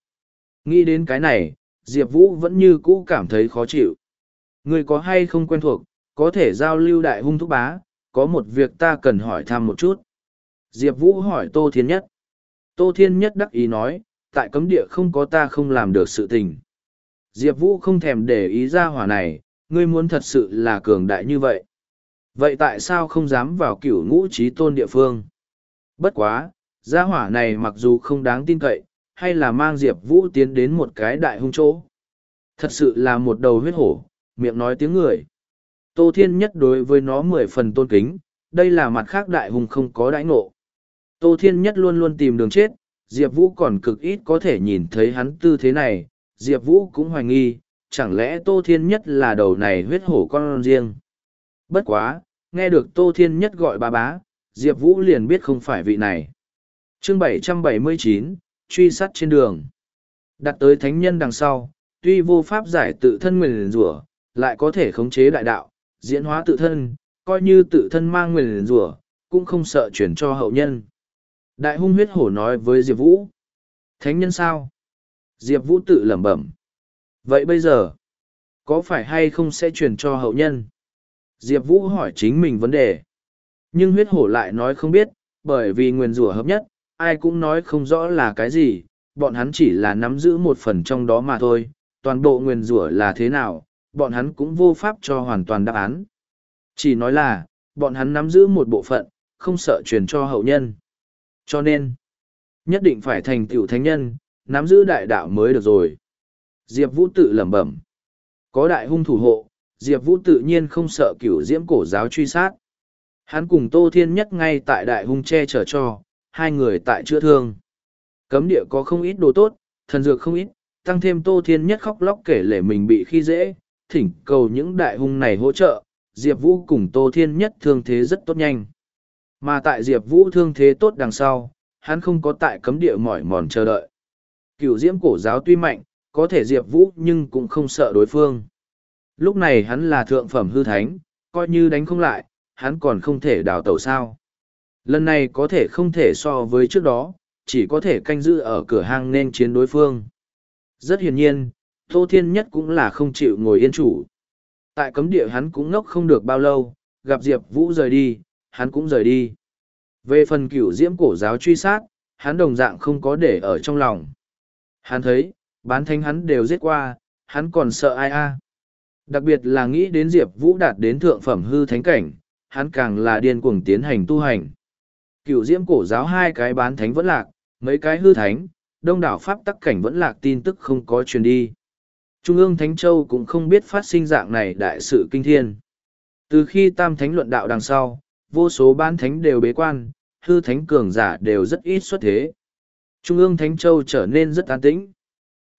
Nghĩ đến cái này, Diệp Vũ vẫn như cũ cảm thấy khó chịu. Người có hay không quen thuộc, có thể giao lưu đại hung thúc bá, có một việc ta cần hỏi thăm một chút. Diệp Vũ hỏi Tô Thiên Nhất. Tô Thiên Nhất đắc ý nói, tại cấm địa không có ta không làm được sự tình. Diệp Vũ không thèm để ý ra hỏa này, ngươi muốn thật sự là cường đại như vậy. Vậy tại sao không dám vào cửu ngũ trí tôn địa phương? Bất quá, gia hỏa này mặc dù không đáng tin cậy, hay là mang Diệp Vũ tiến đến một cái đại hung chỗ. Thật sự là một đầu huyết hổ, miệng nói tiếng người. Tô Thiên nhất đối với nó mười phần tôn kính, đây là mặt khác đại hung không có đãi ngộ. Tô Thiên nhất luôn luôn tìm đường chết, Diệp Vũ còn cực ít có thể nhìn thấy hắn tư thế này, Diệp Vũ cũng hoài nghi, chẳng lẽ Tô Thiên nhất là đầu này huyết hổ con riêng. Bất quá, nghe được Tô Thiên nhất gọi bà bá, Diệp Vũ liền biết không phải vị này. chương 779, truy sát trên đường. Đặt tới thánh nhân đằng sau, tuy vô pháp giải tự thân nguyền rủa lại có thể khống chế đại đạo, diễn hóa tự thân, coi như tự thân mang nguyền rủa cũng không sợ chuyển cho hậu nhân. Đại hung huyết hổ nói với Diệp Vũ. Thánh nhân sao? Diệp Vũ tự lẩm bẩm. Vậy bây giờ, có phải hay không sẽ truyền cho hậu nhân? Diệp Vũ hỏi chính mình vấn đề. Nhưng huyết hổ lại nói không biết, bởi vì nguyền rủa hợp nhất, ai cũng nói không rõ là cái gì, bọn hắn chỉ là nắm giữ một phần trong đó mà thôi, toàn bộ nguyền rủa là thế nào, bọn hắn cũng vô pháp cho hoàn toàn đáp án. Chỉ nói là, bọn hắn nắm giữ một bộ phận, không sợ truyền cho hậu nhân. Cho nên, nhất định phải thành tựu thánh nhân, nắm giữ đại đạo mới được rồi. Diệp Vũ tự lẩm bẩm. Có đại hung thủ hộ, Diệp Vũ tự nhiên không sợ cửu diễm cổ giáo truy sát. Hắn cùng Tô Thiên Nhất ngay tại đại hung che chở cho, hai người tại chữa thương. Cấm địa có không ít đồ tốt, thần dược không ít, tăng thêm Tô Thiên Nhất khóc lóc kể lể mình bị khi dễ, thỉnh cầu những đại hung này hỗ trợ, Diệp Vũ cùng Tô Thiên Nhất thương thế rất tốt nhanh. Mà tại Diệp Vũ thương thế tốt đằng sau, hắn không có tại cấm địa mỏi mòn chờ đợi. Cựu diễm cổ giáo tuy mạnh, có thể Diệp Vũ nhưng cũng không sợ đối phương. Lúc này hắn là thượng phẩm hư thánh, coi như đánh không lại, hắn còn không thể đào tẩu sao. Lần này có thể không thể so với trước đó, chỉ có thể canh giữ ở cửa hang nên chiến đối phương. Rất hiển nhiên, Tô Thiên Nhất cũng là không chịu ngồi yên chủ. Tại cấm địa hắn cũng ngốc không được bao lâu, gặp Diệp Vũ rời đi, hắn cũng rời đi. Về phần cửu diễm cổ giáo truy sát, hắn đồng dạng không có để ở trong lòng. Hắn thấy, bán thánh hắn đều giết qua, hắn còn sợ ai a Đặc biệt là nghĩ đến Diệp Vũ đạt đến thượng phẩm hư thánh cảnh, hắn càng là điên cuồng tiến hành tu hành. Cựu diễm cổ giáo hai cái bán thánh vẫn lạc, mấy cái hư thánh, đông đảo pháp tắc cảnh vẫn lạc tin tức không có truyền đi. Trung ương Thánh Châu cũng không biết phát sinh dạng này đại sự kinh thiên. Từ khi tam thánh luận đạo đằng sau, vô số bán thánh đều bế quan, hư thánh cường giả đều rất ít xuất thế. Trung ương Thánh Châu trở nên rất an tĩnh.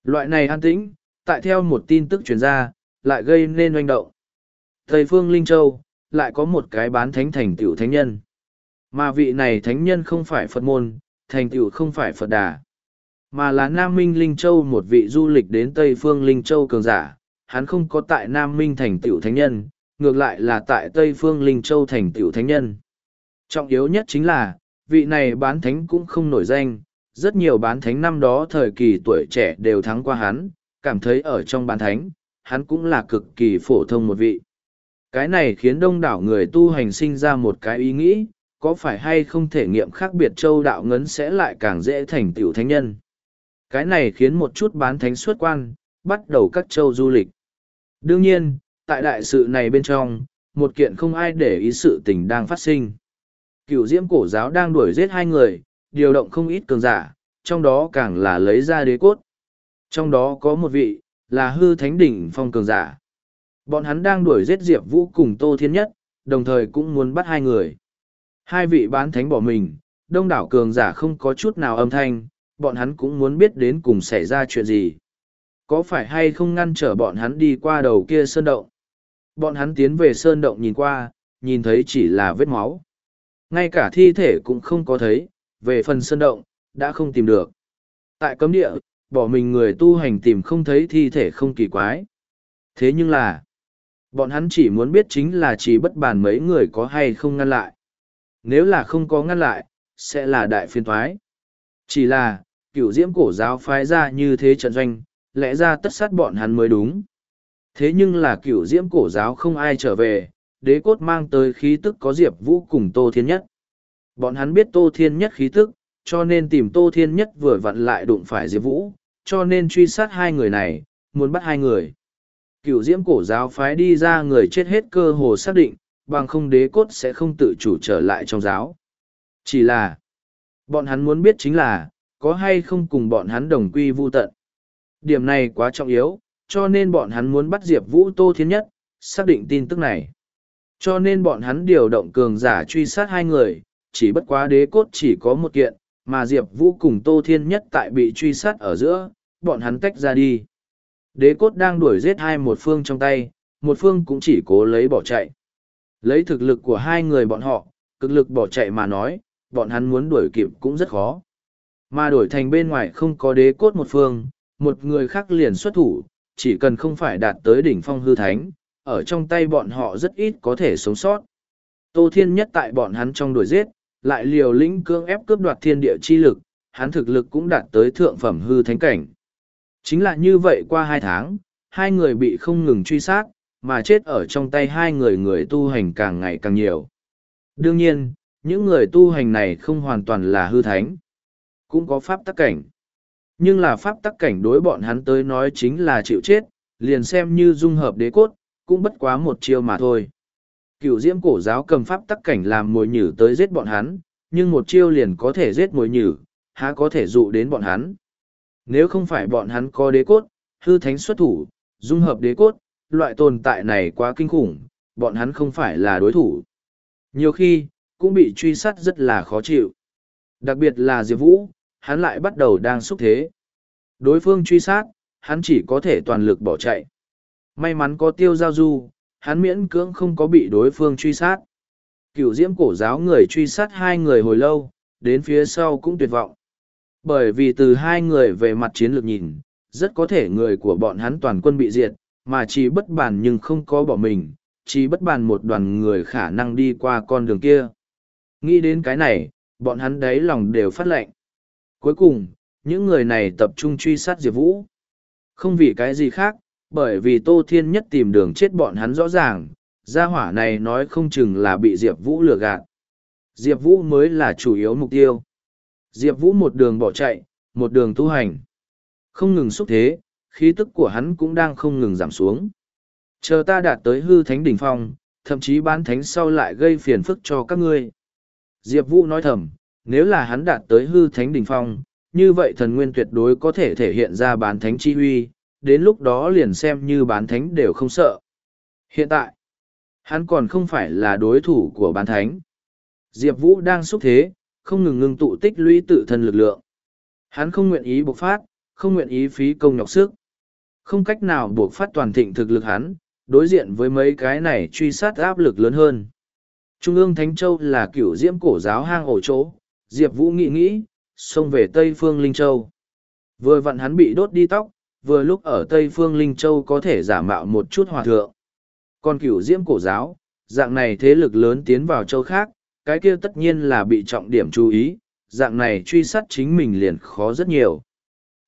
Loại này an tĩnh, tại theo một tin tức truyền ra, lại gây nên oanh động. Thầy phương Linh Châu, lại có một cái bán thánh thành tiểu thánh nhân. Mà vị này thánh nhân không phải Phật môn, thành tựu không phải Phật đà. Mà là Nam Minh Linh Châu một vị du lịch đến Tây phương Linh Châu cường giả, hắn không có tại Nam Minh thành tựu thánh nhân, ngược lại là tại Tây phương Linh Châu thành tựu thánh nhân. Trọng yếu nhất chính là, vị này bán thánh cũng không nổi danh, rất nhiều bán thánh năm đó thời kỳ tuổi trẻ đều thắng qua hắn, cảm thấy ở trong bán thánh, hắn cũng là cực kỳ phổ thông một vị. Cái này khiến đông đảo người tu hành sinh ra một cái ý nghĩ, có phải hay không thể nghiệm khác biệt châu đạo ngấn sẽ lại càng dễ thành tiểu thánh nhân. Cái này khiến một chút bán thánh xuất quan, bắt đầu các châu du lịch. Đương nhiên, tại đại sự này bên trong, một kiện không ai để ý sự tình đang phát sinh. Cựu diễm cổ giáo đang đuổi giết hai người, điều động không ít cường giả, trong đó càng là lấy ra đế cốt. Trong đó có một vị, là hư thánh đỉnh phong cường giả. Bọn hắn đang đuổi giết Diệp Vũ cùng Tô Thiên Nhất, đồng thời cũng muốn bắt hai người. Hai vị bán thánh bỏ mình, đông đảo cường giả không có chút nào âm thanh, bọn hắn cũng muốn biết đến cùng xảy ra chuyện gì. Có phải hay không ngăn trở bọn hắn đi qua đầu kia sơn động? Bọn hắn tiến về sơn động nhìn qua, nhìn thấy chỉ là vết máu. Ngay cả thi thể cũng không có thấy, về phần sơn động, đã không tìm được. Tại cấm địa, bỏ mình người tu hành tìm không thấy thi thể không kỳ quái. Thế nhưng là, bọn hắn chỉ muốn biết chính là chỉ bất bàn mấy người có hay không ngăn lại. Nếu là không có ngăn lại, sẽ là đại phiên thoái. Chỉ là, cựu diễm cổ giáo phái ra như thế trận doanh, lẽ ra tất sát bọn hắn mới đúng. Thế nhưng là cựu diễm cổ giáo không ai trở về, đế cốt mang tới khí tức có Diệp Vũ cùng Tô Thiên Nhất. Bọn hắn biết Tô Thiên Nhất khí tức, cho nên tìm Tô Thiên Nhất vừa vặn lại đụng phải Diệp Vũ, cho nên truy sát hai người này, muốn bắt hai người. Cựu diễm cổ giáo phái đi ra người chết hết cơ hồ xác định, bằng không đế cốt sẽ không tự chủ trở lại trong giáo. Chỉ là, bọn hắn muốn biết chính là, có hay không cùng bọn hắn đồng quy vu tận. Điểm này quá trọng yếu, cho nên bọn hắn muốn bắt Diệp Vũ Tô Thiên Nhất, xác định tin tức này. Cho nên bọn hắn điều động cường giả truy sát hai người, chỉ bất quá đế cốt chỉ có một kiện, mà Diệp Vũ cùng Tô Thiên Nhất tại bị truy sát ở giữa, bọn hắn tách ra đi. Đế cốt đang đuổi giết hai một phương trong tay, một phương cũng chỉ cố lấy bỏ chạy. Lấy thực lực của hai người bọn họ, cực lực bỏ chạy mà nói, bọn hắn muốn đuổi kịp cũng rất khó. Mà đổi thành bên ngoài không có đế cốt một phương, một người khác liền xuất thủ, chỉ cần không phải đạt tới đỉnh phong hư thánh, ở trong tay bọn họ rất ít có thể sống sót. Tô Thiên nhất tại bọn hắn trong đuổi giết, lại liều lĩnh cương ép cướp đoạt thiên địa chi lực, hắn thực lực cũng đạt tới thượng phẩm hư thánh cảnh. Chính là như vậy qua hai tháng, hai người bị không ngừng truy sát, mà chết ở trong tay hai người người tu hành càng ngày càng nhiều. Đương nhiên, những người tu hành này không hoàn toàn là hư thánh, cũng có pháp tắc cảnh. Nhưng là pháp tắc cảnh đối bọn hắn tới nói chính là chịu chết, liền xem như dung hợp đế cốt, cũng bất quá một chiêu mà thôi. Cựu diễm cổ giáo cầm pháp tắc cảnh làm mồi nhử tới giết bọn hắn, nhưng một chiêu liền có thể giết mồi nhử, há có thể dụ đến bọn hắn. Nếu không phải bọn hắn có đế cốt, hư thánh xuất thủ, dung hợp đế cốt, loại tồn tại này quá kinh khủng, bọn hắn không phải là đối thủ. Nhiều khi, cũng bị truy sát rất là khó chịu. Đặc biệt là Diệp Vũ, hắn lại bắt đầu đang xúc thế. Đối phương truy sát, hắn chỉ có thể toàn lực bỏ chạy. May mắn có tiêu giao du, hắn miễn cưỡng không có bị đối phương truy sát. Cựu diễm cổ giáo người truy sát hai người hồi lâu, đến phía sau cũng tuyệt vọng. Bởi vì từ hai người về mặt chiến lược nhìn, rất có thể người của bọn hắn toàn quân bị diệt, mà chỉ bất bàn nhưng không có bỏ mình, chỉ bất bàn một đoàn người khả năng đi qua con đường kia. Nghĩ đến cái này, bọn hắn đáy lòng đều phát lệnh. Cuối cùng, những người này tập trung truy sát Diệp Vũ. Không vì cái gì khác, bởi vì Tô Thiên Nhất tìm đường chết bọn hắn rõ ràng, gia hỏa này nói không chừng là bị Diệp Vũ lừa gạt. Diệp Vũ mới là chủ yếu mục tiêu. Diệp Vũ một đường bỏ chạy, một đường tu hành. Không ngừng xúc thế, khí tức của hắn cũng đang không ngừng giảm xuống. Chờ ta đạt tới hư thánh đỉnh phong, thậm chí bán thánh sau lại gây phiền phức cho các ngươi. Diệp Vũ nói thầm, nếu là hắn đạt tới hư thánh đỉnh phong, như vậy thần nguyên tuyệt đối có thể thể hiện ra bán thánh chi huy, đến lúc đó liền xem như bán thánh đều không sợ. Hiện tại, hắn còn không phải là đối thủ của bán thánh. Diệp Vũ đang xúc thế, không ngừng ngừng tụ tích lũy tự thân lực lượng. Hắn không nguyện ý bộc phát, không nguyện ý phí công nhọc sức. Không cách nào buộc phát toàn thịnh thực lực hắn, đối diện với mấy cái này truy sát áp lực lớn hơn. Trung ương Thánh Châu là cửu diễm cổ giáo hang ổ chỗ, Diệp Vũ nghĩ nghĩ, xông về Tây Phương Linh Châu. Vừa vặn hắn bị đốt đi tóc, vừa lúc ở Tây Phương Linh Châu có thể giả mạo một chút hòa thượng. Còn cửu diễm cổ giáo, dạng này thế lực lớn tiến vào châu khác, cái kia tất nhiên là bị trọng điểm chú ý, dạng này truy sát chính mình liền khó rất nhiều.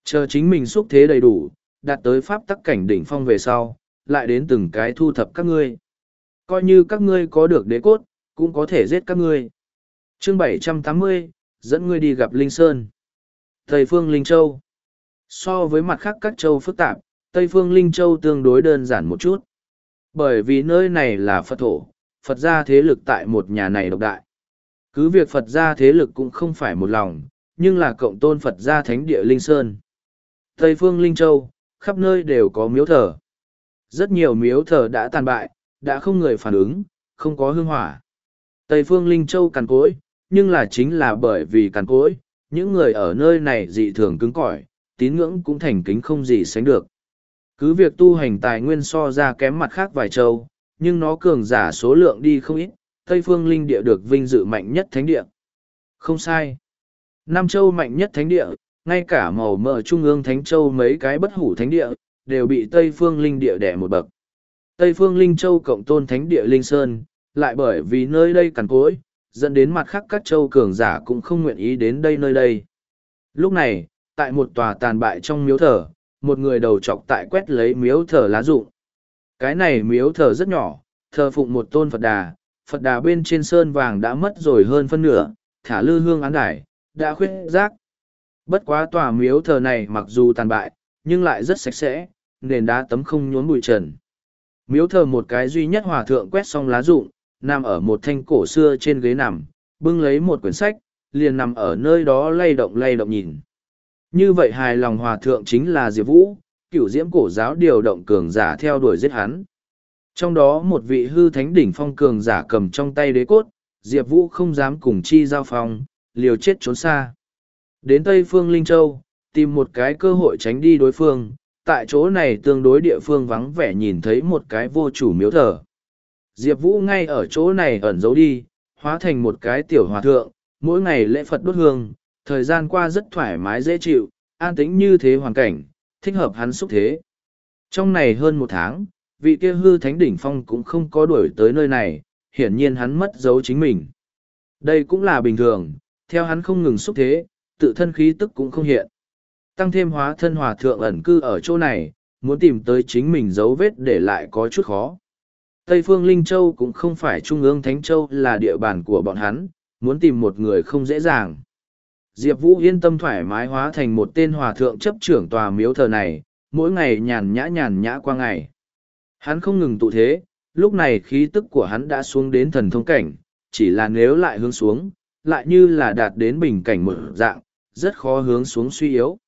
Chờ chính mình xúc thế đầy đủ, đạt tới pháp tắc cảnh đỉnh phong về sau, lại đến từng cái thu thập các ngươi. Coi như các ngươi có được đế cốt, cũng có thể giết các ngươi. Chương 780, dẫn ngươi đi gặp Linh Sơn. Tây Phương Linh Châu So với mặt khác các châu phức tạp, Tây Phương Linh Châu tương đối đơn giản một chút. Bởi vì nơi này là Phật thổ, Phật gia thế lực tại một nhà này độc đại. Cứ việc Phật gia thế lực cũng không phải một lòng, nhưng là cộng tôn Phật gia thánh địa Linh Sơn. Tây Phương Linh Châu, khắp nơi đều có miếu thờ. Rất nhiều miếu thờ đã tàn bại, đã không người phản ứng, không có hương hỏa. Tây Phương Linh Châu cằn cối, nhưng là chính là bởi vì cằn cối, những người ở nơi này dị thường cứng cỏi, tín ngưỡng cũng thành kính không gì sánh được. Cứ việc tu hành tài nguyên so ra kém mặt khác vài châu, nhưng nó cường giả số lượng đi không ít, Tây Phương Linh Địa được vinh dự mạnh nhất thánh địa. Không sai. Nam châu mạnh nhất thánh địa, ngay cả màu mỡ trung ương thánh châu mấy cái bất hủ thánh địa, đều bị Tây Phương Linh Địa đẻ một bậc. Tây Phương Linh Châu cộng tôn thánh địa Linh Sơn, lại bởi vì nơi đây cằn cối, dẫn đến mặt khác các châu cường giả cũng không nguyện ý đến đây nơi đây. Lúc này, tại một tòa tàn bại trong miếu thờ, một người đầu chọc tại quét lấy miếu thờ lá rụng. Cái này miếu thờ rất nhỏ, thờ phụng một tôn Phật đà, Phật đà bên trên sơn vàng đã mất rồi hơn phân nửa, thả lư hương án đải, đã khuyết rác. Bất quá tòa miếu thờ này mặc dù tàn bại, nhưng lại rất sạch sẽ, nền đá tấm không nhốn bụi trần. Miếu thờ một cái duy nhất hòa thượng quét xong lá rụng, nằm ở một thanh cổ xưa trên ghế nằm, bưng lấy một quyển sách, liền nằm ở nơi đó lay động lay động nhìn. Như vậy hài lòng hòa thượng chính là Diệp Vũ, cửu diễm cổ giáo điều động cường giả theo đuổi giết hắn. Trong đó một vị hư thánh đỉnh phong cường giả cầm trong tay đế cốt, Diệp Vũ không dám cùng chi giao phong, liều chết trốn xa. Đến Tây Phương Linh Châu, tìm một cái cơ hội tránh đi đối phương, tại chỗ này tương đối địa phương vắng vẻ nhìn thấy một cái vô chủ miếu thờ. Diệp Vũ ngay ở chỗ này ẩn giấu đi, hóa thành một cái tiểu hòa thượng, mỗi ngày lễ Phật đốt hương, thời gian qua rất thoải mái dễ chịu, an tĩnh như thế hoàn cảnh, thích hợp hắn xúc thế. Trong này hơn một tháng, vị kia hư thánh đỉnh phong cũng không có đuổi tới nơi này, hiển nhiên hắn mất dấu chính mình. Đây cũng là bình thường, theo hắn không ngừng xúc thế, tự thân khí tức cũng không hiện. Tăng thêm hóa thân hòa thượng ẩn cư ở chỗ này, muốn tìm tới chính mình dấu vết để lại có chút khó. Tây phương Linh Châu cũng không phải Trung ương Thánh Châu là địa bàn của bọn hắn, muốn tìm một người không dễ dàng. Diệp Vũ yên tâm thoải mái hóa thành một tên hòa thượng chấp trưởng tòa miếu thờ này, mỗi ngày nhàn nhã nhàn nhã qua ngày. Hắn không ngừng tụ thế, lúc này khí tức của hắn đã xuống đến thần thông cảnh, chỉ là nếu lại hướng xuống, lại như là đạt đến bình cảnh một dạng, rất khó hướng xuống suy yếu.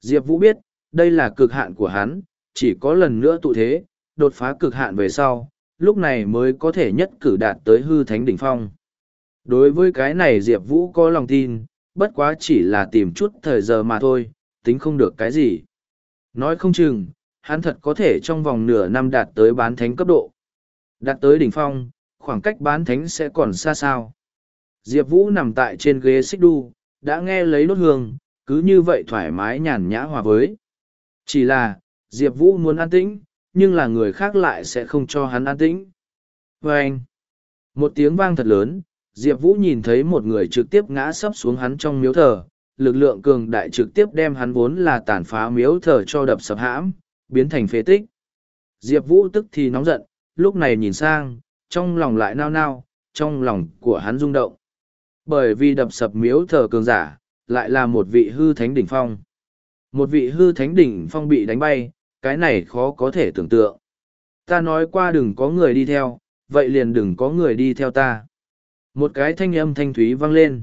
Diệp Vũ biết, đây là cực hạn của hắn, chỉ có lần nữa tụ thế, đột phá cực hạn về sau, lúc này mới có thể nhất cử đạt tới hư thánh đỉnh phong. Đối với cái này Diệp Vũ có lòng tin, bất quá chỉ là tìm chút thời giờ mà thôi, tính không được cái gì. Nói không chừng, hắn thật có thể trong vòng nửa năm đạt tới bán thánh cấp độ. Đạt tới đỉnh phong, khoảng cách bán thánh sẽ còn xa sao. Diệp Vũ nằm tại trên ghế xích đu, đã nghe lấy đốt hương, cứ như vậy thoải mái nhàn nhã hòa với. Chỉ là, Diệp Vũ muốn an tĩnh, nhưng là người khác lại sẽ không cho hắn an tĩnh. Vâng! anh, một tiếng vang thật lớn, Diệp Vũ nhìn thấy một người trực tiếp ngã sấp xuống hắn trong miếu thờ, lực lượng cường đại trực tiếp đem hắn vốn là tàn phá miếu thờ cho đập sập hãm, biến thành phế tích. Diệp Vũ tức thì nóng giận, lúc này nhìn sang, trong lòng lại nao nao, trong lòng của hắn rung động. Bởi vì đập sập miếu thờ cường giả, lại là một vị hư thánh đỉnh phong. Một vị hư thánh đỉnh phong bị đánh bay, cái này khó có thể tưởng tượng. Ta nói qua đừng có người đi theo, vậy liền đừng có người đi theo ta. Một cái thanh âm thanh thúy vang lên.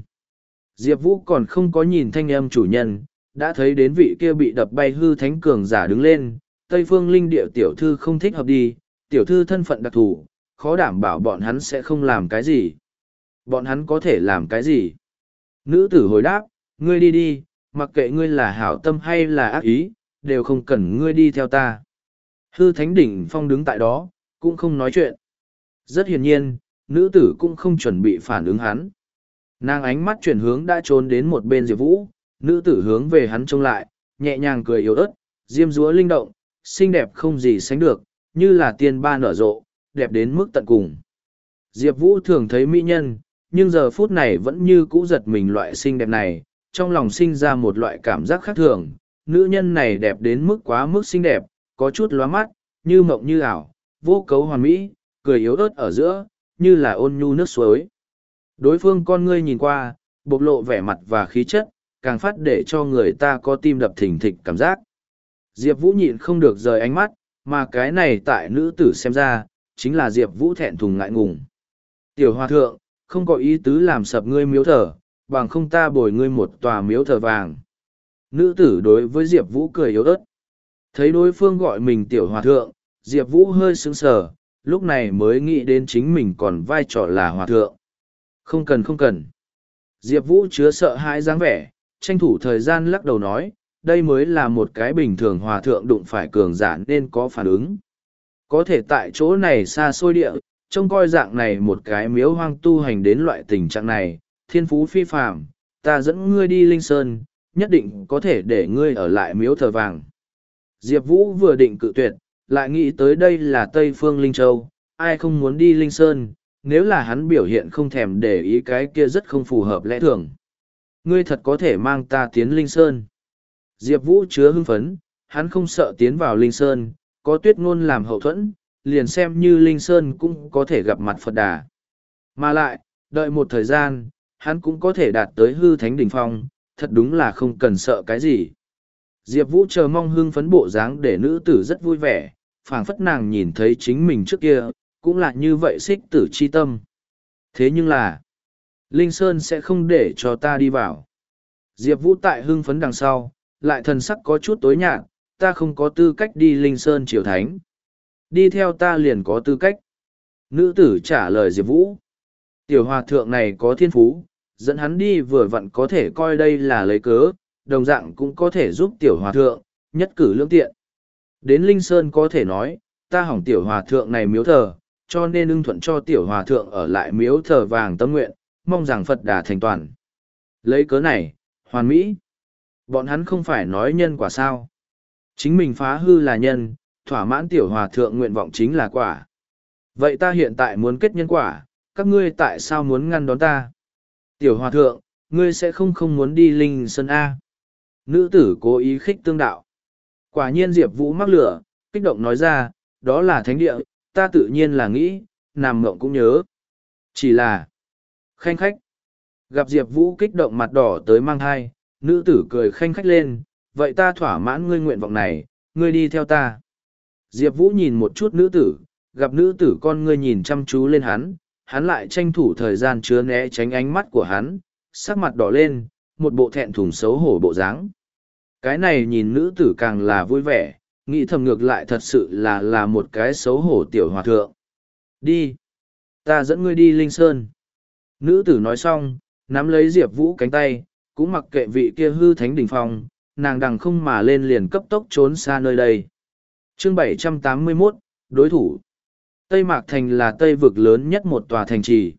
Diệp Vũ còn không có nhìn thanh âm chủ nhân, đã thấy đến vị kia bị đập bay hư thánh cường giả đứng lên. Tây phương linh địa tiểu thư không thích hợp đi, tiểu thư thân phận đặc thù, khó đảm bảo bọn hắn sẽ không làm cái gì. Bọn hắn có thể làm cái gì? Nữ tử hồi đáp, ngươi đi đi, mặc kệ ngươi là hảo tâm hay là ác ý, đều không cần ngươi đi theo ta. Hư thánh đỉnh phong đứng tại đó, cũng không nói chuyện. Rất hiển nhiên, nữ tử cũng không chuẩn bị phản ứng hắn. Nàng ánh mắt chuyển hướng đã trốn đến một bên Diệp Vũ, nữ tử hướng về hắn trông lại, nhẹ nhàng cười yếu ớt, diêm dúa linh động, xinh đẹp không gì sánh được, như là tiên ba nở rộ, đẹp đến mức tận cùng. Diệp Vũ thường thấy mỹ nhân, nhưng giờ phút này vẫn như cũ giật mình loại xinh đẹp này, trong lòng sinh ra một loại cảm giác khác thường. Nữ nhân này đẹp đến mức quá mức xinh đẹp, có chút lóa mắt, như mộng như ảo, vô cấu hoàn mỹ, cười yếu ớt ở giữa, như là ôn nhu nước suối. Đối phương con ngươi nhìn qua, bộc lộ vẻ mặt và khí chất, càng phát để cho người ta có tim đập thình thịch cảm giác. Diệp Vũ nhịn không được rời ánh mắt, mà cái này tại nữ tử xem ra, chính là Diệp Vũ thẹn thùng ngại ngùng. Tiểu Hòa Thượng, không có ý tứ làm sập ngươi miếu thờ, bằng không ta bồi ngươi một tòa miếu thờ vàng. Nữ tử đối với Diệp Vũ cười yếu ớt. Thấy đối phương gọi mình Tiểu Hòa Thượng, Diệp Vũ hơi sững sờ, lúc này mới nghĩ đến chính mình còn vai trò là Hòa Thượng. Không cần không cần. Diệp Vũ chứa sợ hãi dáng vẻ, tranh thủ thời gian lắc đầu nói, đây mới là một cái bình thường hòa thượng đụng phải cường giả nên có phản ứng. Có thể tại chỗ này xa xôi địa, trông coi dạng này một cái miếu hoang tu hành đến loại tình trạng này, thiên phú phi phạm, ta dẫn ngươi đi linh sơn, nhất định có thể để ngươi ở lại miếu thờ vàng. Diệp Vũ vừa định cự tuyệt, lại nghĩ tới đây là Tây Phương Linh Châu, ai không muốn đi Linh Sơn, nếu là hắn biểu hiện không thèm để ý cái kia rất không phù hợp lẽ thường. Ngươi thật có thể mang ta tiến Linh Sơn. Diệp Vũ chứa hưng phấn, hắn không sợ tiến vào Linh Sơn, có tuyết ngôn làm hậu thuẫn, liền xem như Linh Sơn cũng có thể gặp mặt Phật Đà. Mà lại, đợi một thời gian, hắn cũng có thể đạt tới hư thánh đỉnh phong, thật đúng là không cần sợ cái gì. Diệp Vũ chờ mong hưng phấn bộ dáng để nữ tử rất vui vẻ, phảng phất nàng nhìn thấy chính mình trước kia, cũng là như vậy xích tử chi tâm. Thế nhưng là, Linh Sơn sẽ không để cho ta đi vào. Diệp Vũ tại hưng phấn đằng sau, lại thần sắc có chút tối nhạt, ta không có tư cách đi Linh Sơn triều thánh. Đi theo ta liền có tư cách. Nữ tử trả lời Diệp Vũ. Tiểu hòa thượng này có thiên phú, dẫn hắn đi vừa vặn có thể coi đây là lấy cớ, đồng dạng cũng có thể giúp tiểu hòa thượng, nhất cử lương tiện. Đến Linh Sơn có thể nói, ta hỏng tiểu hòa thượng này miếu thờ, cho nên ưng thuận cho tiểu hòa thượng ở lại miếu thờ vàng tâm nguyện, mong rằng Phật đà thành toàn. Lấy cớ này, hoàn mỹ. Bọn hắn không phải nói nhân quả sao. Chính mình phá hư là nhân, thỏa mãn tiểu hòa thượng nguyện vọng chính là quả. Vậy ta hiện tại muốn kết nhân quả, các ngươi tại sao muốn ngăn đón ta? Tiểu hòa thượng, ngươi sẽ không không muốn đi linh sơn A. Nữ tử cố ý khích tương đạo. Quả nhiên Diệp Vũ mắc lửa, kích động nói ra, đó là thánh địa, ta tự nhiên là nghĩ, nằm mộng cũng nhớ. Chỉ là, khanh khách, gặp Diệp Vũ kích động mặt đỏ tới mang thai, nữ tử cười khanh khách lên, vậy ta thỏa mãn ngươi nguyện vọng này, ngươi đi theo ta. Diệp Vũ nhìn một chút nữ tử, gặp nữ tử con ngươi nhìn chăm chú lên hắn, hắn lại tranh thủ thời gian chứa né tránh ánh mắt của hắn, sắc mặt đỏ lên, một bộ thẹn thùng xấu hổ bộ dáng. Cái này nhìn nữ tử càng là vui vẻ, nghĩ thầm ngược lại thật sự là là một cái xấu hổ tiểu hòa thượng. Đi! Ta dẫn ngươi đi Linh Sơn. Nữ tử nói xong, nắm lấy Diệp Vũ cánh tay, cũng mặc kệ vị kia hư thánh đỉnh phong, nàng đằng không mà lên liền cấp tốc trốn xa nơi đây chương 781, đối thủ. Tây Mạc Thành là Tây vực lớn nhất một tòa thành trì.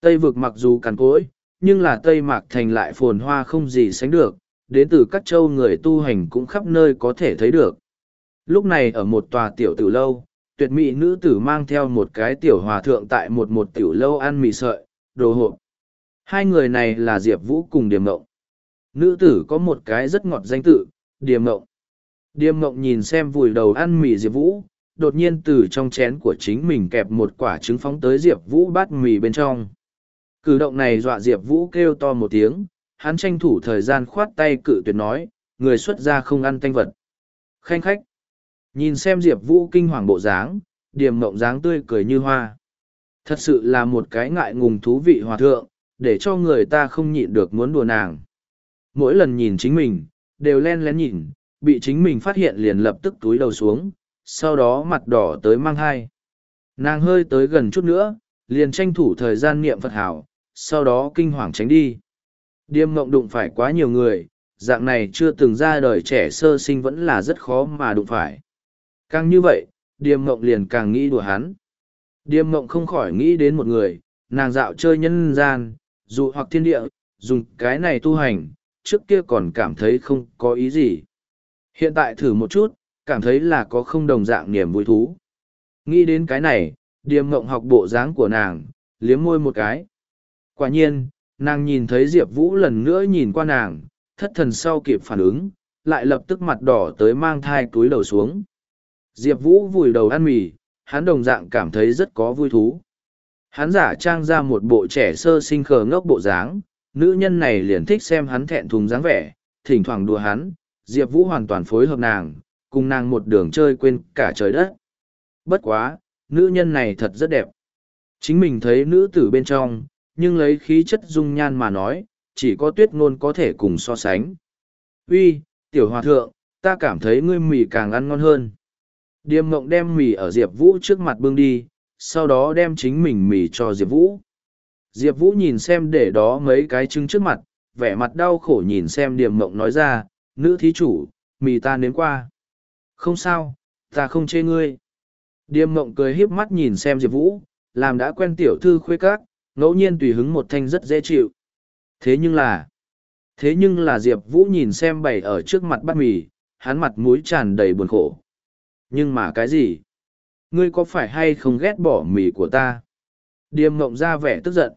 Tây vực mặc dù cằn cỗi, nhưng là Tây Mạc Thành lại phồn hoa không gì sánh được, đến từ các châu người tu hành cũng khắp nơi có thể thấy được. Lúc này ở một tòa tiểu tử lâu, tuyệt mỹ nữ tử mang theo một cái tiểu hòa thượng tại một một tiểu lâu ăn mì sợi, đồ hộp. Hai người này là Diệp Vũ cùng Điềm Mộng. Nữ tử có một cái rất ngọt danh tự, Điềm Mộng. Điềm Mộng nhìn xem vùi đầu ăn mì Diệp Vũ, đột nhiên từ trong chén của chính mình kẹp một quả trứng phóng tới Diệp Vũ bát mì bên trong. Cử động này dọa Diệp Vũ kêu to một tiếng, hắn tranh thủ thời gian khoát tay cự tuyệt nói, người xuất gia không ăn tanh vật. Khanh khách. Nhìn xem Diệp Vũ kinh hoàng bộ dáng, điềm mộng dáng tươi cười như hoa. Thật sự là một cái ngại ngùng thú vị hòa thượng, để cho người ta không nhịn được muốn đùa nàng. Mỗi lần nhìn chính mình, đều len lén nhìn, bị chính mình phát hiện liền lập tức túi đầu xuống, sau đó mặt đỏ tới mang hai. Nàng hơi tới gần chút nữa, liền tranh thủ thời gian niệm Phật hảo, sau đó kinh hoàng tránh đi. Điềm mộng đụng phải quá nhiều người, dạng này chưa từng ra đời trẻ sơ sinh vẫn là rất khó mà đụng phải. Càng như vậy, điềm mộng liền càng nghĩ đùa hắn. Điềm mộng không khỏi nghĩ đến một người, nàng dạo chơi nhân gian, dù hoặc thiên địa, dùng cái này tu hành, trước kia còn cảm thấy không có ý gì. Hiện tại thử một chút, cảm thấy là có không đồng dạng niềm vui thú. Nghĩ đến cái này, điềm mộng học bộ dáng của nàng, liếm môi một cái. Quả nhiên, nàng nhìn thấy Diệp Vũ lần nữa nhìn qua nàng, thất thần sau kịp phản ứng, lại lập tức mặt đỏ tới mang thai túi đầu xuống. Diệp Vũ vùi đầu ăn mì, hắn đồng dạng cảm thấy rất có vui thú. Hắn giả trang ra một bộ trẻ sơ sinh khờ ngốc bộ dáng, nữ nhân này liền thích xem hắn thẹn thùng dáng vẻ, thỉnh thoảng đùa hắn, Diệp Vũ hoàn toàn phối hợp nàng, cùng nàng một đường chơi quên cả trời đất. Bất quá, nữ nhân này thật rất đẹp. Chính mình thấy nữ tử bên trong, nhưng lấy khí chất dung nhan mà nói, chỉ có tuyết ngôn có thể cùng so sánh. Uy, tiểu hòa thượng, ta cảm thấy ngươi mì càng ăn ngon hơn. Điềm mộng đem mì ở Diệp Vũ trước mặt bưng đi, sau đó đem chính mình mì cho Diệp Vũ. Diệp Vũ nhìn xem để đó mấy cái trứng trước mặt, vẻ mặt đau khổ nhìn xem điềm mộng nói ra, nữ thí chủ, mì ta nếm qua. Không sao, ta không chê ngươi. Điềm mộng cười híp mắt nhìn xem Diệp Vũ, làm đã quen tiểu thư khuê các, ngẫu nhiên tùy hứng một thanh rất dễ chịu. Thế nhưng là, thế nhưng là Diệp Vũ nhìn xem bày ở trước mặt bát mì, hắn mặt mũi tràn đầy buồn khổ. Nhưng mà cái gì? Ngươi có phải hay không ghét bỏ mì của ta? Điềm mộng ra vẻ tức giận.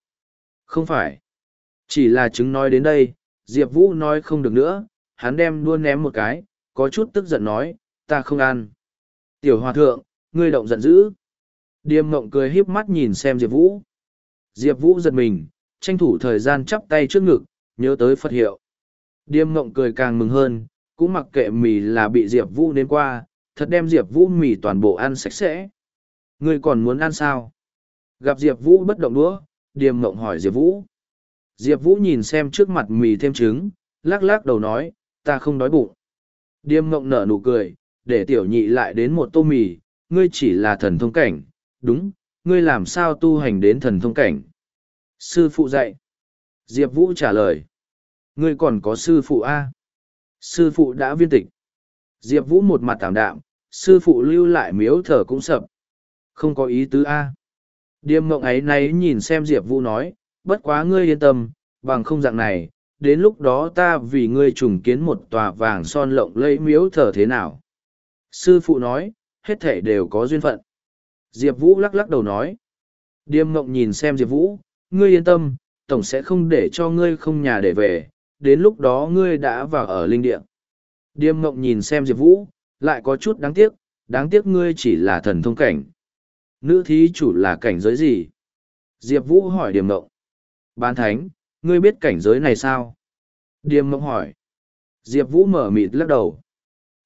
Không phải. Chỉ là chứng nói đến đây, Diệp Vũ nói không được nữa, hắn đem đua ném một cái, có chút tức giận nói, ta không ăn. Tiểu hòa thượng, ngươi động giận dữ. Điềm mộng cười híp mắt nhìn xem Diệp Vũ. Diệp Vũ giật mình, tranh thủ thời gian chắp tay trước ngực, nhớ tới Phật hiệu. Điềm mộng cười càng mừng hơn, cũng mặc kệ mì là bị Diệp Vũ nếm qua, thật đem Diệp Vũ mì toàn bộ ăn sạch sẽ. Ngươi còn muốn ăn sao? Gặp Diệp Vũ bất động đũa, Điềm Mộng hỏi Diệp Vũ. Diệp Vũ nhìn xem trước mặt mì thêm trứng, lắc lắc đầu nói, ta không đói bụng. Điềm Mộng nở nụ cười, để tiểu nhị lại đến một tô mì, ngươi chỉ là thần thông cảnh, đúng, ngươi làm sao tu hành đến thần thông cảnh? Sư phụ dạy. Diệp Vũ trả lời. Ngươi còn có sư phụ A. Sư phụ đã viên tịch. Diệp Vũ một mặt tạm đạm, sư phụ lưu lại miếu thở cũng sập. Không có ý tứ A. Điềm mộng ấy nấy nhìn xem Diệp Vũ nói, bất quá ngươi yên tâm, bằng không dạng này, đến lúc đó ta vì ngươi trùng kiến một tòa vàng son lộng lẫy miếu thờ thế nào. Sư phụ nói, hết thể đều có duyên phận. Diệp Vũ lắc lắc đầu nói. Điềm mộng nhìn xem Diệp Vũ, ngươi yên tâm, tổng sẽ không để cho ngươi không nhà để về, đến lúc đó ngươi đã vào ở linh địa. Điềm mộng nhìn xem Diệp Vũ, lại có chút đáng tiếc, đáng tiếc ngươi chỉ là thần thông cảnh. Nữ thí chủ là cảnh giới gì? Diệp Vũ hỏi Điềm mộng. Bán thánh, ngươi biết cảnh giới này sao? Điềm mộng hỏi. Diệp Vũ mở mịt lắc đầu.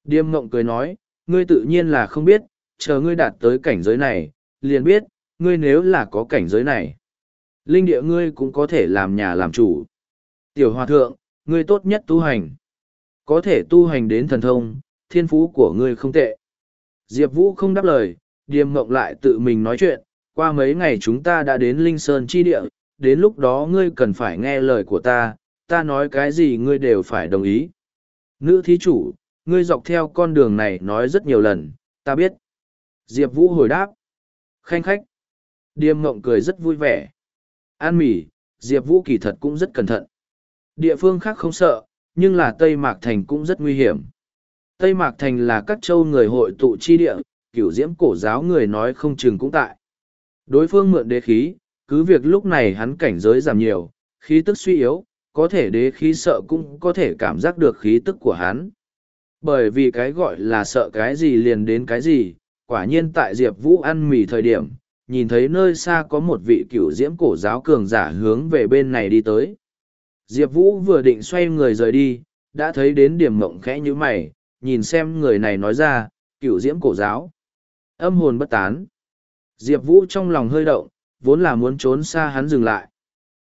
Điềm mộng cười nói, ngươi tự nhiên là không biết, chờ ngươi đạt tới cảnh giới này, liền biết, ngươi nếu là có cảnh giới này. Linh địa ngươi cũng có thể làm nhà làm chủ. Tiểu hòa thượng, ngươi tốt nhất tu hành có thể tu hành đến thần thông, thiên phú của ngươi không tệ. Diệp Vũ không đáp lời, điềm mộng lại tự mình nói chuyện, qua mấy ngày chúng ta đã đến Linh Sơn chi địa, đến lúc đó ngươi cần phải nghe lời của ta, ta nói cái gì ngươi đều phải đồng ý. Nữ thí chủ, ngươi dọc theo con đường này nói rất nhiều lần, Ta biết. Diệp Vũ hồi đáp. Khanh khách. Điềm mộng cười rất vui vẻ. An mỉ, Diệp Vũ kỳ thật cũng rất cẩn thận. Địa phương khác không sợ, nhưng là Tây Mạc Thành cũng rất nguy hiểm. Tây Mạc Thành là các châu người hội tụ chi địa, cửu diễm cổ giáo người nói không chừng cũng tại. Đối phương mượn đế khí, cứ việc lúc này hắn cảnh giới giảm nhiều, khí tức suy yếu, có thể đế khí sợ cũng có thể cảm giác được khí tức của hắn. Bởi vì cái gọi là sợ cái gì liền đến cái gì, quả nhiên tại Diệp Vũ ăn mì thời điểm, nhìn thấy nơi xa có một vị cửu diễm cổ giáo cường giả hướng về bên này đi tới. Diệp Vũ vừa định xoay người rời đi, đã thấy đến điểm mộng khẽ như mày, nhìn xem người này nói ra, cửu diễm cổ giáo. Âm hồn bất tán. Diệp Vũ trong lòng hơi động, vốn là muốn trốn xa hắn dừng lại.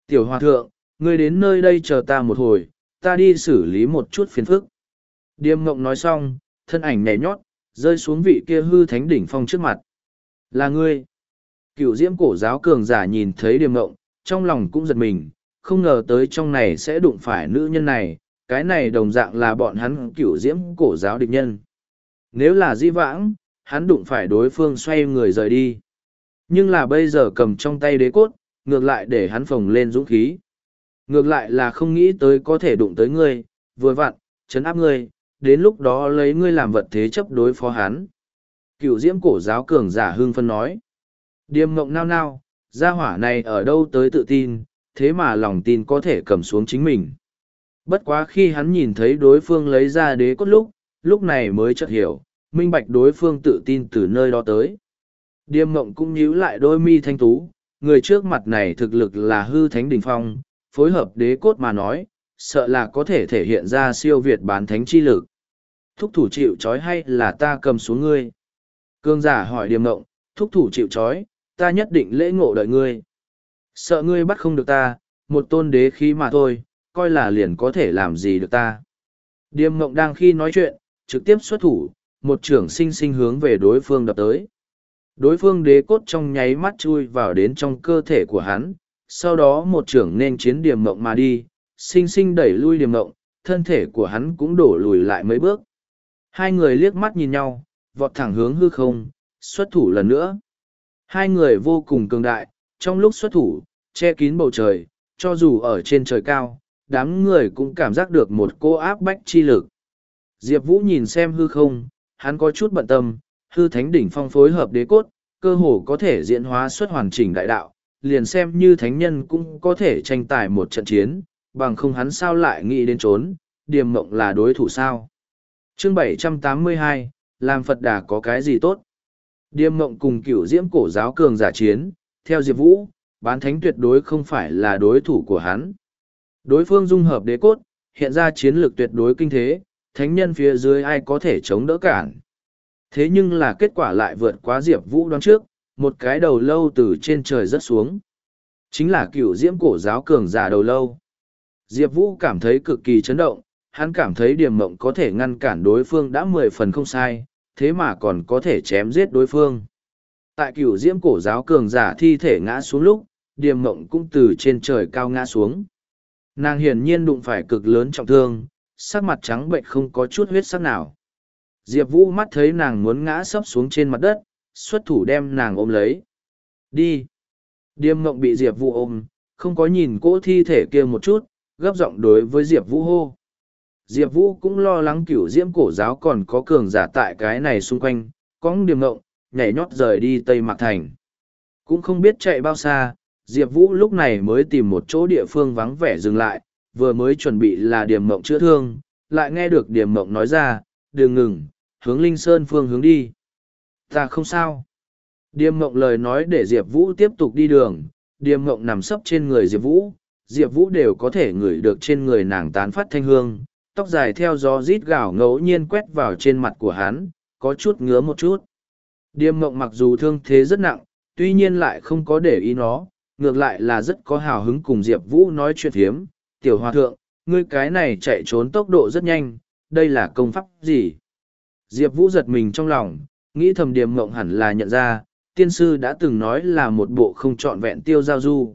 Tiểu hòa thượng, ngươi đến nơi đây chờ ta một hồi, ta đi xử lý một chút phiền phức. Điềm mộng nói xong, thân ảnh nhảy nhót, rơi xuống vị kia hư thánh đỉnh phong trước mặt. Là ngươi. Cựu diễm cổ giáo cường giả nhìn thấy điềm mộng, trong lòng cũng giật mình, không ngờ tới trong này sẽ đụng phải nữ nhân này, cái này đồng dạng là bọn hắn cựu diễm cổ giáo địch nhân. Nếu là di vãng, hắn đụng phải đối phương xoay người rời đi. Nhưng là bây giờ cầm trong tay đế cốt, ngược lại để hắn phồng lên dũng khí. Ngược lại là không nghĩ tới có thể đụng tới ngươi, vừa vặn, chấn áp ngươi, đến lúc đó lấy ngươi làm vật thế chấp đối phó hắn. Cựu diễm cổ giáo cường giả hương phân nói. Điềm mộng nao nao, gia hỏa này ở đâu tới tự tin, thế mà lòng tin có thể cầm xuống chính mình. Bất quá khi hắn nhìn thấy đối phương lấy ra đế cốt lúc, lúc này mới chợt hiểu, minh bạch đối phương tự tin từ nơi đó tới. Điềm mộng cũng nhíu lại đôi mi thanh tú, người trước mặt này thực lực là hư thánh đỉnh phong, phối hợp đế cốt mà nói, sợ là có thể thể hiện ra siêu việt bán thánh chi lực. Thúc thủ chịu trói hay là ta cầm xuống ngươi? Cương giả hỏi điềm mộng, thúc thủ chịu trói, ta nhất định lễ ngộ đợi ngươi. Sợ ngươi bắt không được ta, một tôn đế khí mà thôi, coi là liền có thể làm gì được ta. Điềm mộng đang khi nói chuyện, trực tiếp xuất thủ, một trưởng sinh sinh hướng về đối phương đập tới. Đối phương đế cốt trong nháy mắt chui vào đến trong cơ thể của hắn, sau đó một trưởng nên chiến điểm mộng mà đi, sinh sinh đẩy lui điểm mộng, thân thể của hắn cũng đổ lùi lại mấy bước. Hai người liếc mắt nhìn nhau, vọt thẳng hướng hư không, xuất thủ lần nữa. Hai người vô cùng cường đại, trong lúc xuất thủ, che kín bầu trời, cho dù ở trên trời cao, đám người cũng cảm giác được một cô áp bách chi lực. Diệp Vũ nhìn xem hư không, hắn có chút bận tâm, hư thánh đỉnh phong phối hợp đế cốt, cơ hồ có thể diễn hóa xuất hoàn chỉnh đại đạo, liền xem như thánh nhân cũng có thể tranh tài một trận chiến, bằng không hắn sao lại nghĩ đến trốn, điềm mộng là đối thủ sao. chương 782, làm Phật Đà có cái gì tốt? Điềm mộng cùng cửu diễm cổ giáo cường giả chiến, theo Diệp Vũ, bán thánh tuyệt đối không phải là đối thủ của hắn. Đối phương dung hợp đế cốt, hiện ra chiến lược tuyệt đối kinh thế, thánh nhân phía dưới ai có thể chống đỡ cản. Thế nhưng là kết quả lại vượt quá Diệp Vũ đoán trước, một cái đầu lâu từ trên trời rớt xuống. Chính là cựu diễm cổ giáo cường giả đầu lâu. Diệp Vũ cảm thấy cực kỳ chấn động, hắn cảm thấy điểm mộng có thể ngăn cản đối phương đã mười phần không sai, thế mà còn có thể chém giết đối phương. Tại cựu diễm cổ giáo cường giả thi thể ngã xuống lúc, điểm mộng cũng từ trên trời cao ngã xuống. Nàng hiển nhiên đụng phải cực lớn trọng thương, sắc mặt trắng bệnh không có chút huyết sắc nào. Diệp Vũ mắt thấy nàng muốn ngã sấp xuống trên mặt đất, xuất thủ đem nàng ôm lấy. Đi! Điềm mộng bị Diệp Vũ ôm, không có nhìn cỗ thi thể kia một chút, gấp giọng đối với Diệp Vũ hô. Diệp Vũ cũng lo lắng cửu diễm cổ giáo còn có cường giả tại cái này xung quanh, có điềm mộng, nhảy nhót rời đi Tây Mạc Thành. Cũng không biết chạy bao xa, Diệp Vũ lúc này mới tìm một chỗ địa phương vắng vẻ dừng lại, vừa mới chuẩn bị là điểm mộng chữa thương, lại nghe được điểm mộng nói ra, đừng ngừng, hướng Linh Sơn phương hướng đi. Ta không sao. Điềm mộng lời nói để Diệp Vũ tiếp tục đi đường, điềm mộng nằm sấp trên người Diệp Vũ, Diệp Vũ đều có thể ngửi được trên người nàng tán phát thanh hương, tóc dài theo gió rít gào ngẫu nhiên quét vào trên mặt của hắn, có chút ngứa một chút. Điềm mộng mặc dù thương thế rất nặng, tuy nhiên lại không có để ý nó, ngược lại là rất có hào hứng cùng Diệp Vũ nói chuyện hiếm. Tiểu hòa thượng, ngươi cái này chạy trốn tốc độ rất nhanh, đây là công pháp gì? Diệp Vũ giật mình trong lòng, nghĩ thầm điềm mộng hẳn là nhận ra, tiên sư đã từng nói là một bộ không trọn vẹn tiêu giao du.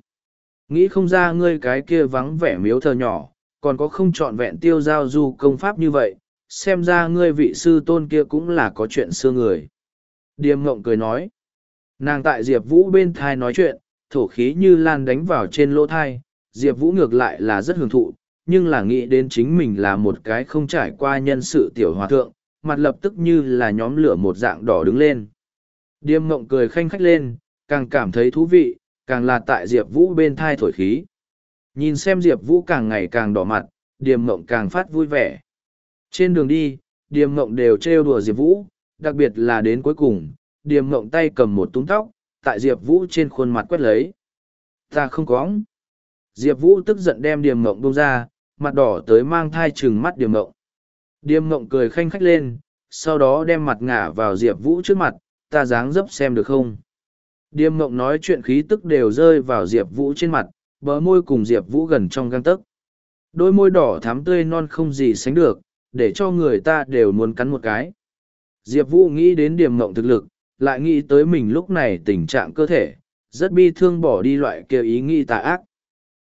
Nghĩ không ra ngươi cái kia vắng vẻ miếu thờ nhỏ, còn có không trọn vẹn tiêu giao du công pháp như vậy, xem ra ngươi vị sư tôn kia cũng là có chuyện xưa người. Điềm ngộng cười nói. Nàng tại Diệp Vũ bên thai nói chuyện, thổ khí như lan đánh vào trên lỗ thai, Diệp Vũ ngược lại là rất hưởng thụ, nhưng là nghĩ đến chính mình là một cái không trải qua nhân sự tiểu hòa thượng, mặt lập tức như là nhóm lửa một dạng đỏ đứng lên. Điềm mộng cười khanh khách lên, càng cảm thấy thú vị, càng là tại Diệp Vũ bên thai thổi khí. Nhìn xem Diệp Vũ càng ngày càng đỏ mặt, điềm mộng càng phát vui vẻ. Trên đường đi, điềm mộng đều trêu đùa Diệp Vũ, đặc biệt là đến cuối cùng, điềm mộng tay cầm một túng tóc, tại Diệp Vũ trên khuôn mặt quét lấy. Ta không có. Diệp Vũ tức giận đem điềm mộng bông ra, mặt đỏ tới mang thai trừng mắt điềm mộng. Điềm mộng cười khanh khách lên, sau đó đem mặt ngả vào Diệp Vũ trước mặt, ta dáng dấp xem được không? Điềm mộng nói chuyện khí tức đều rơi vào Diệp Vũ trên mặt, bờ môi cùng Diệp Vũ gần trong găng tấc. Đôi môi đỏ thắm tươi non không gì sánh được, để cho người ta đều muốn cắn một cái. Diệp Vũ nghĩ đến điềm mộng thực lực, lại nghĩ tới mình lúc này tình trạng cơ thể, rất bi thương bỏ đi loại kia ý nghĩ tà ác.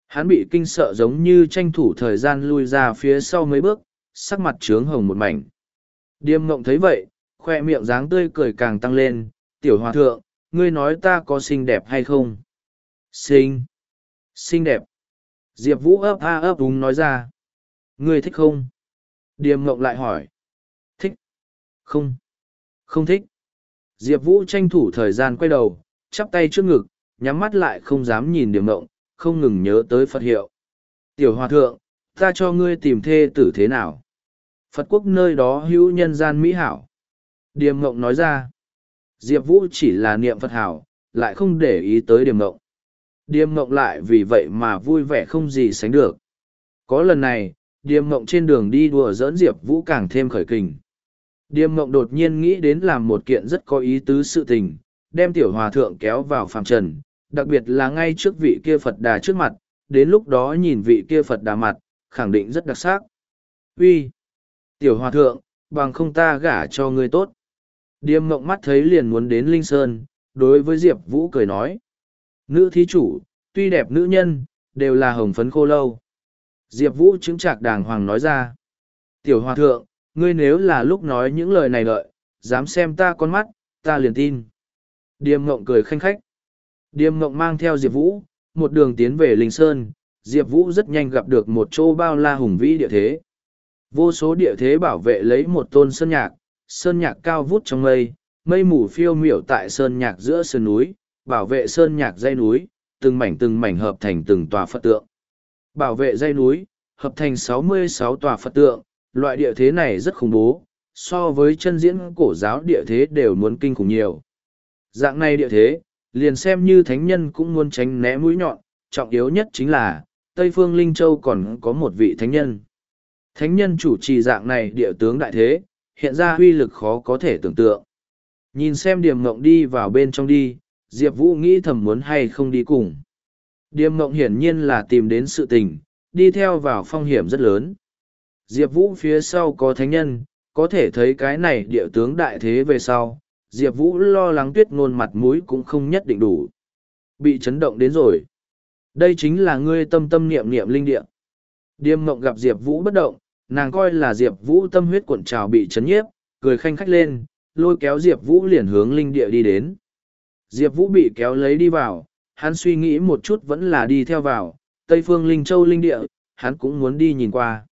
Hắn bị kinh sợ giống như tranh thủ thời gian lui ra phía sau mấy bước, sắc mặt trướng hồng một mảnh. Điềm mộng thấy vậy, khoe miệng dáng tươi cười càng tăng lên, tiểu hòa thượng, ngươi nói ta có xinh đẹp hay không? Xinh! Xinh đẹp! Diệp Vũ ấp a ấp đúng nói ra. Ngươi thích không? Điềm mộng lại hỏi. Thích. Không. Không thích. Diệp Vũ tranh thủ thời gian quay đầu, chắp tay trước ngực, nhắm mắt lại không dám nhìn điềm mộng, không ngừng nhớ tới Phật hiệu. Tiểu Hòa Thượng, ta cho ngươi tìm thê tử thế nào? Phật quốc nơi đó hữu nhân gian mỹ hảo. Điềm Ngộng nói ra. Diệp Vũ chỉ là niệm Phật hảo, lại không để ý tới điềm Ngộng. Điềm Ngộng lại vì vậy mà vui vẻ không gì sánh được. Có lần này, điềm Ngộng trên đường đi đùa dỡn Diệp Vũ càng thêm khởi kình. Điềm Ngộng đột nhiên nghĩ đến làm một kiện rất có ý tứ sự tình, đem tiểu hòa thượng kéo vào phàm trần, đặc biệt là ngay trước vị kia Phật đà trước mặt, đến lúc đó nhìn vị kia Phật đà mặt, khẳng định rất đặc sắc. Uy, Tiểu hòa thượng, bằng không ta gả cho ngươi tốt. Điềm mộng mắt thấy liền muốn đến Linh Sơn, đối với Diệp Vũ cười nói. Nữ thí chủ, tuy đẹp nữ nhân, đều là hồng phấn khô lâu. Diệp Vũ chứng trạc đàng hoàng nói ra. Tiểu hòa thượng, ngươi nếu là lúc nói những lời này lợi, dám xem ta con mắt, ta liền tin. Điềm ngộng cười khanh khách. Điềm ngộng mang theo Diệp Vũ, một đường tiến về Linh Sơn, Diệp Vũ rất nhanh gặp được một chỗ bao la hùng vĩ địa thế. Vô số địa thế bảo vệ lấy một tôn sơn nhạc, sơn nhạc cao vút trong mây, mây mù phiêu miểu tại sơn nhạc giữa sườn núi, bảo vệ sơn nhạc dây núi, từng mảnh từng mảnh hợp thành từng tòa Phật tượng. Bảo vệ dây núi, hợp thành sáu mươi sáu tòa Phật tượng, loại địa thế này rất khủng bố, so với chân diễn cổ giáo địa thế đều muốn kinh khủng nhiều. Dạng này địa thế, liền xem như thánh nhân cũng muốn tránh né mũi nhọn, trọng yếu nhất chính là, Tây Phương Linh Châu còn có một vị thánh nhân. Thánh nhân chủ trì dạng này địa tướng đại thế, hiện ra huy lực khó có thể tưởng tượng. Nhìn xem điểm mộng đi vào bên trong đi, Diệp Vũ nghĩ thầm muốn hay không đi cùng. Điềm mộng hiển nhiên là tìm đến sự tình, đi theo vào phong hiểm rất lớn. Diệp Vũ phía sau có thánh nhân, có thể thấy cái này địa tướng đại thế về sau, Diệp Vũ lo lắng tuyết ngôn mặt mũi cũng không nhất định đủ. Bị chấn động đến rồi. Đây chính là ngươi tâm tâm niệm niệm linh địa. Điềm mộng gặp Diệp Vũ bất động, nàng coi là Diệp Vũ tâm huyết cuộn trào bị chấn nhiếp, cười khanh khách lên, lôi kéo Diệp Vũ liền hướng linh địa đi đến. Diệp Vũ bị kéo lấy đi vào, hắn suy nghĩ một chút vẫn là đi theo vào, Tây Phương Linh Châu Linh Địa, hắn cũng muốn đi nhìn qua.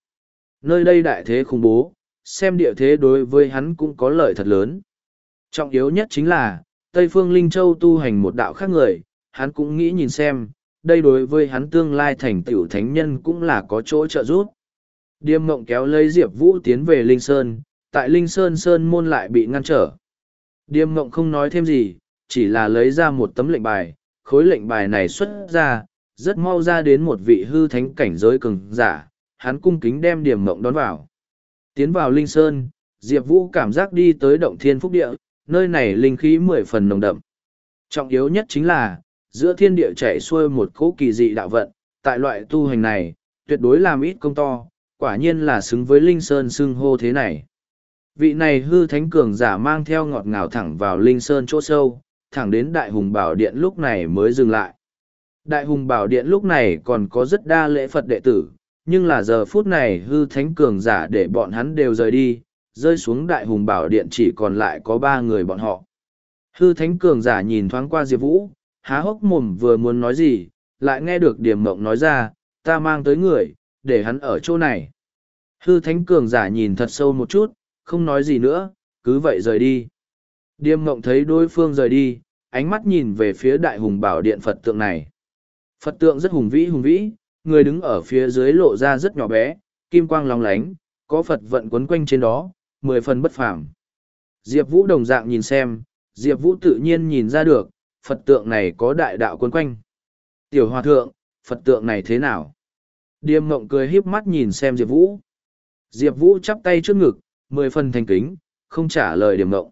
Nơi đây đại thế khủng bố, xem địa thế đối với hắn cũng có lợi thật lớn. Trọng yếu nhất chính là, Tây Phương Linh Châu tu hành một đạo khác người, hắn cũng nghĩ nhìn xem, đây đối với hắn tương lai thành tiểu thánh nhân cũng là có chỗ trợ giúp. Điềm mộng kéo lấy Diệp Vũ tiến về Linh Sơn, tại Linh Sơn Sơn môn lại bị ngăn trở. Điềm mộng không nói thêm gì, chỉ là lấy ra một tấm lệnh bài, khối lệnh bài này xuất ra, rất mau ra đến một vị hư thánh cảnh giới cường giả, hắn cung kính đem điềm mộng đón vào. Tiến vào Linh Sơn, Diệp Vũ cảm giác đi tới động thiên phúc địa, nơi này linh khí mười phần nồng đậm. Trọng yếu nhất chính là, giữa thiên địa chảy xuôi một cỗ kỳ dị đạo vận, tại loại tu hành này, tuyệt đối làm ít công to, quả nhiên là xứng với Linh Sơn xưng hô thế này. Vị này hư thánh cường giả mang theo ngọt ngào thẳng vào Linh Sơn chỗ sâu, thẳng đến Đại Hùng Bảo Điện lúc này mới dừng lại. Đại Hùng Bảo Điện lúc này còn có rất đa lễ Phật đệ tử, nhưng là giờ phút này hư thánh cường giả để bọn hắn đều rời đi, rơi xuống Đại Hùng Bảo Điện chỉ còn lại có ba người bọn họ. Hư thánh cường giả nhìn thoáng qua Diệp Vũ, há hốc mồm vừa muốn nói gì, lại nghe được điểm mộng nói ra, ta mang tới người, để hắn ở chỗ này. Hư thánh cường giả nhìn thật sâu một chút, không nói gì nữa, cứ vậy rời đi. Điềm mộng thấy đối phương rời đi, ánh mắt nhìn về phía đại hùng bảo điện Phật tượng này. Phật tượng rất hùng vĩ hùng vĩ, người đứng ở phía dưới lộ ra rất nhỏ bé, kim quang long lánh, có Phật vận quấn quanh trên đó, mười phần bất phàm. Diệp Vũ đồng dạng nhìn xem, Diệp Vũ tự nhiên nhìn ra được, Phật tượng này có đại đạo quấn quanh. Tiểu hòa thượng, Phật tượng này thế nào? Điềm mộng cười híp mắt nhìn xem Diệp Vũ. Diệp Vũ chắp tay trước ngực, mười phần thành kính, không trả lời điềm mộng.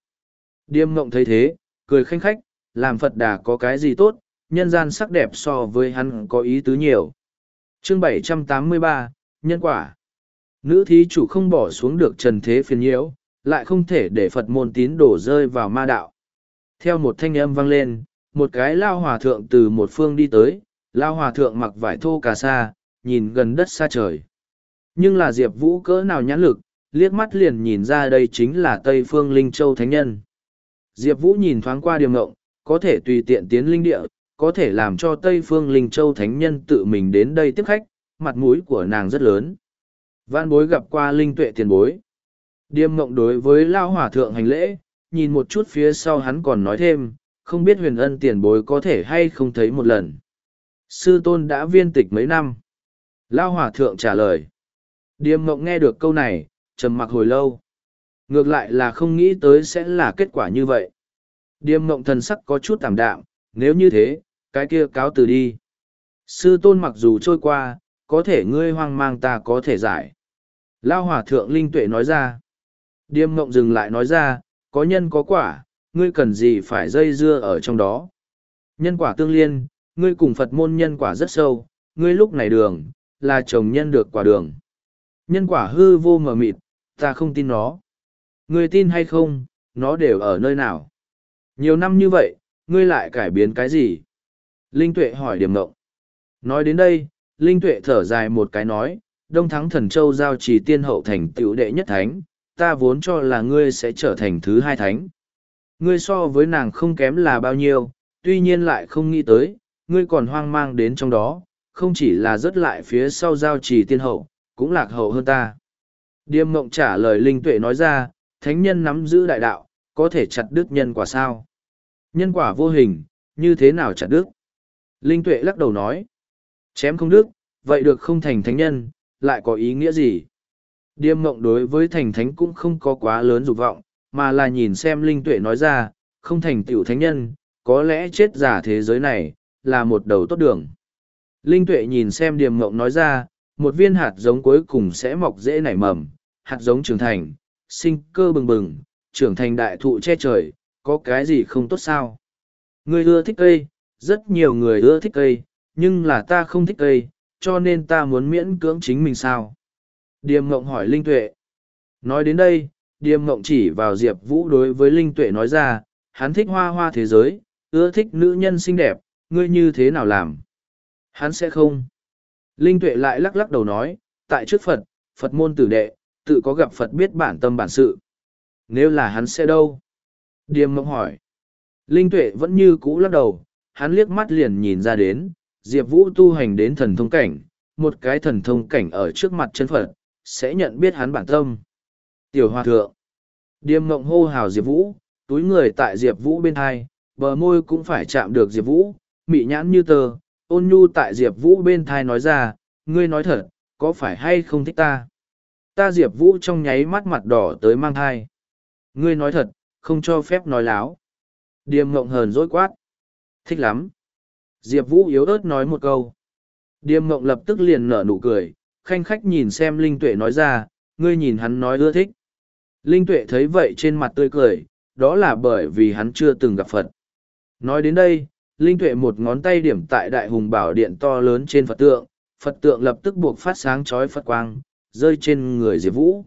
Điềm mộng thấy thế, cười khanh khách, làm Phật đà có cái gì tốt, nhân gian sắc đẹp so với hắn có ý tứ nhiều. chương 783, Nhân quả Nữ thí chủ không bỏ xuống được trần thế phiền nhiễu, lại không thể để Phật môn tín đổ rơi vào ma đạo. Theo một thanh âm vang lên, một cái lao hòa thượng từ một phương đi tới, lao hòa thượng mặc vải thô cà sa, nhìn gần đất xa trời. Nhưng là Diệp Vũ cỡ nào nhãn lực, liếc mắt liền nhìn ra đây chính là Tây Phương Linh Châu Thánh Nhân. Diệp Vũ nhìn thoáng qua điểm ngộng, có thể tùy tiện tiến linh địa, có thể làm cho Tây Phương Linh Châu Thánh Nhân tự mình đến đây tiếp khách, mặt mũi của nàng rất lớn. Văn bối gặp qua linh tuệ tiền bối. Điềm mộng đối với Lao Hòa Thượng hành lễ, nhìn một chút phía sau hắn còn nói thêm, không biết huyền ân tiền bối có thể hay không thấy một lần. Sư tôn đã viên tịch mấy năm. Lao Hòa Thượng trả lời. Điềm mộng nghe được câu này, trầm mặc hồi lâu. Ngược lại là không nghĩ tới sẽ là kết quả như vậy. Điềm mộng thần sắc có chút tạm đạm, nếu như thế, cái kia cáo từ đi. Sư tôn mặc dù trôi qua, có thể ngươi hoang mang ta có thể giải. Lao Hòa Thượng Linh Tuệ nói ra. Điềm mộng dừng lại nói ra, có nhân có quả, ngươi cần gì phải dây dưa ở trong đó. Nhân quả tương liên, ngươi cùng Phật môn nhân quả rất sâu, ngươi lúc này đường, là chồng nhân được quả đường. Nhân quả hư vô mờ mịt, ta không tin nó. Ngươi tin hay không, nó đều ở nơi nào. Nhiều năm như vậy, ngươi lại cải biến cái gì? Linh Tuệ hỏi điểm ngộng. Nói đến đây, Linh Tuệ thở dài một cái nói, Đông Thắng Thần Châu giao trì tiên hậu thành tiểu đệ nhất thánh, ta vốn cho là ngươi sẽ trở thành thứ hai thánh. Ngươi so với nàng không kém là bao nhiêu, tuy nhiên lại không nghĩ tới, ngươi còn hoang mang đến trong đó, không chỉ là rớt lại phía sau giao trì tiên hậu, cũng lạc hậu hơn ta. Điềm mộng trả lời linh tuệ nói ra, thánh nhân nắm giữ đại đạo, có thể chặt đứt nhân quả sao? Nhân quả vô hình, như thế nào chặt đứt? Linh tuệ lắc đầu nói, chém không đứt, vậy được không thành thánh nhân, lại có ý nghĩa gì? Điềm mộng đối với thành thánh cũng không có quá lớn dục vọng, mà là nhìn xem linh tuệ nói ra, không thành tiểu thánh nhân, có lẽ chết giả thế giới này, là một đầu tốt đường. Linh tuệ nhìn xem điềm mộng nói ra, một viên hạt giống cuối cùng sẽ mọc dễ nảy mầm, hạt giống trưởng thành, sinh cơ bừng bừng, trưởng thành đại thụ che trời, có cái gì không tốt sao? Người ưa thích cây, rất nhiều người ưa thích cây, nhưng là ta không thích cây, cho nên ta muốn miễn cưỡng chính mình sao? Điềm Ngộng hỏi Linh Tuệ. Nói đến đây, Điềm Ngộng chỉ vào Diệp Vũ đối với Linh Tuệ nói ra, hắn thích hoa hoa thế giới, ưa thích nữ nhân xinh đẹp, ngươi như thế nào làm? Hắn sẽ không. Linh Tuệ lại lắc lắc đầu nói, tại trước Phật, Phật môn tử đệ, tự có gặp Phật biết bản tâm bản sự. Nếu là hắn sẽ đâu? Điềm mộng hỏi. Linh Tuệ vẫn như cũ lắc đầu, hắn liếc mắt liền nhìn ra đến, Diệp Vũ tu hành đến thần thông cảnh, một cái thần thông cảnh ở trước mặt chân Phật, sẽ nhận biết hắn bản tâm. Tiểu Hòa Thượng Điềm mộng hô hào Diệp Vũ, túi người tại Diệp Vũ bên hai, bờ môi cũng phải chạm được Diệp Vũ, mị nhãn như tờ, ôn nhu tại Diệp Vũ bên thai nói ra, ngươi nói thật, có phải hay không thích ta? Ta Diệp Vũ trong nháy mắt mặt đỏ tới mang thai. Ngươi nói thật, không cho phép nói láo. Điềm ngộng hờn dỗi quát. Thích lắm. Diệp Vũ yếu ớt nói một câu. Điềm ngộng lập tức liền nở nụ cười, khanh khách nhìn xem Linh Tuệ nói ra, ngươi nhìn hắn nói ưa thích. Linh Tuệ thấy vậy trên mặt tươi cười, đó là bởi vì hắn chưa từng gặp Phật. Nói đến đây, Linh Tuệ một ngón tay điểm tại đại hùng bảo điện to lớn trên Phật tượng, Phật tượng lập tức buộc phát sáng chói Phật quang, rơi trên người Diệp Vũ.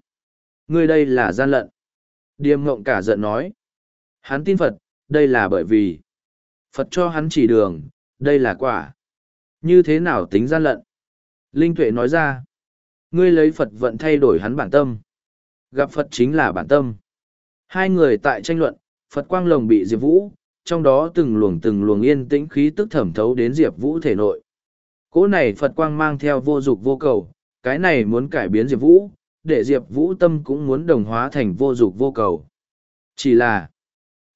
Ngươi đây là gian lận. Điềm ngộng cả giận nói. Hắn tin Phật, đây là bởi vì Phật cho hắn chỉ đường, đây là quả. Như thế nào tính gian lận? Linh Tuệ nói ra. Ngươi lấy Phật vận thay đổi hắn bản tâm. Gặp Phật chính là bản tâm. Hai người tại tranh luận, Phật quang lồng bị Diệp Vũ, trong đó từng luồng từng luồng yên tĩnh khí tức thẩm thấu đến Diệp Vũ thể nội. Cỗ này Phật quang mang theo vô dục vô cầu, cái này muốn cải biến Diệp Vũ, để Diệp Vũ tâm cũng muốn đồng hóa thành vô dục vô cầu. Chỉ là,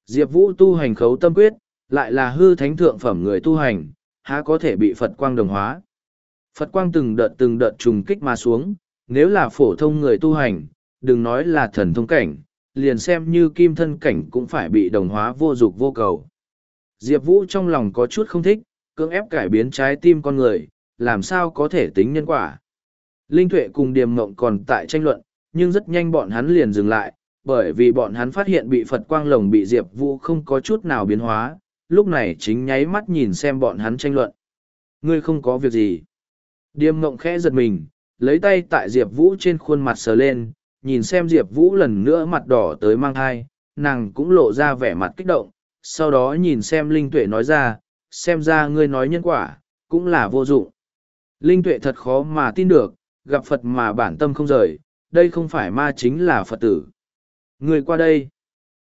Diệp Vũ tu hành khấu tâm quyết, lại là hư thánh thượng phẩm người tu hành, há có thể bị Phật quang đồng hóa. Phật quang từng đợt từng đợt trùng kích mà xuống, nếu là phổ thông người tu hành, đừng nói là thần thông cảnh, liền xem như kim thân cảnh cũng phải bị đồng hóa vô dục vô cầu. Diệp Vũ trong lòng có chút không thích, cưỡng ép cải biến trái tim con người, làm sao có thể tính nhân quả. Linh Tuệ cùng Điềm Mộng còn tại tranh luận, nhưng rất nhanh bọn hắn liền dừng lại, bởi vì bọn hắn phát hiện bị Phật quang lồng bị Diệp Vũ không có chút nào biến hóa, lúc này chính nháy mắt nhìn xem bọn hắn tranh luận. Ngươi không có việc gì. Điềm Mộng khẽ giật mình, lấy tay tại Diệp Vũ trên khuôn mặt sờ lên, nhìn xem Diệp Vũ lần nữa mặt đỏ tới mang thai, nàng cũng lộ ra vẻ mặt kích động, sau đó nhìn xem Linh Tuệ nói ra, xem ra ngươi nói nhân quả, cũng là vô dụng. Linh Tuệ thật khó mà tin được, gặp Phật mà bản tâm không rời, đây không phải ma chính là Phật tử. Người qua đây.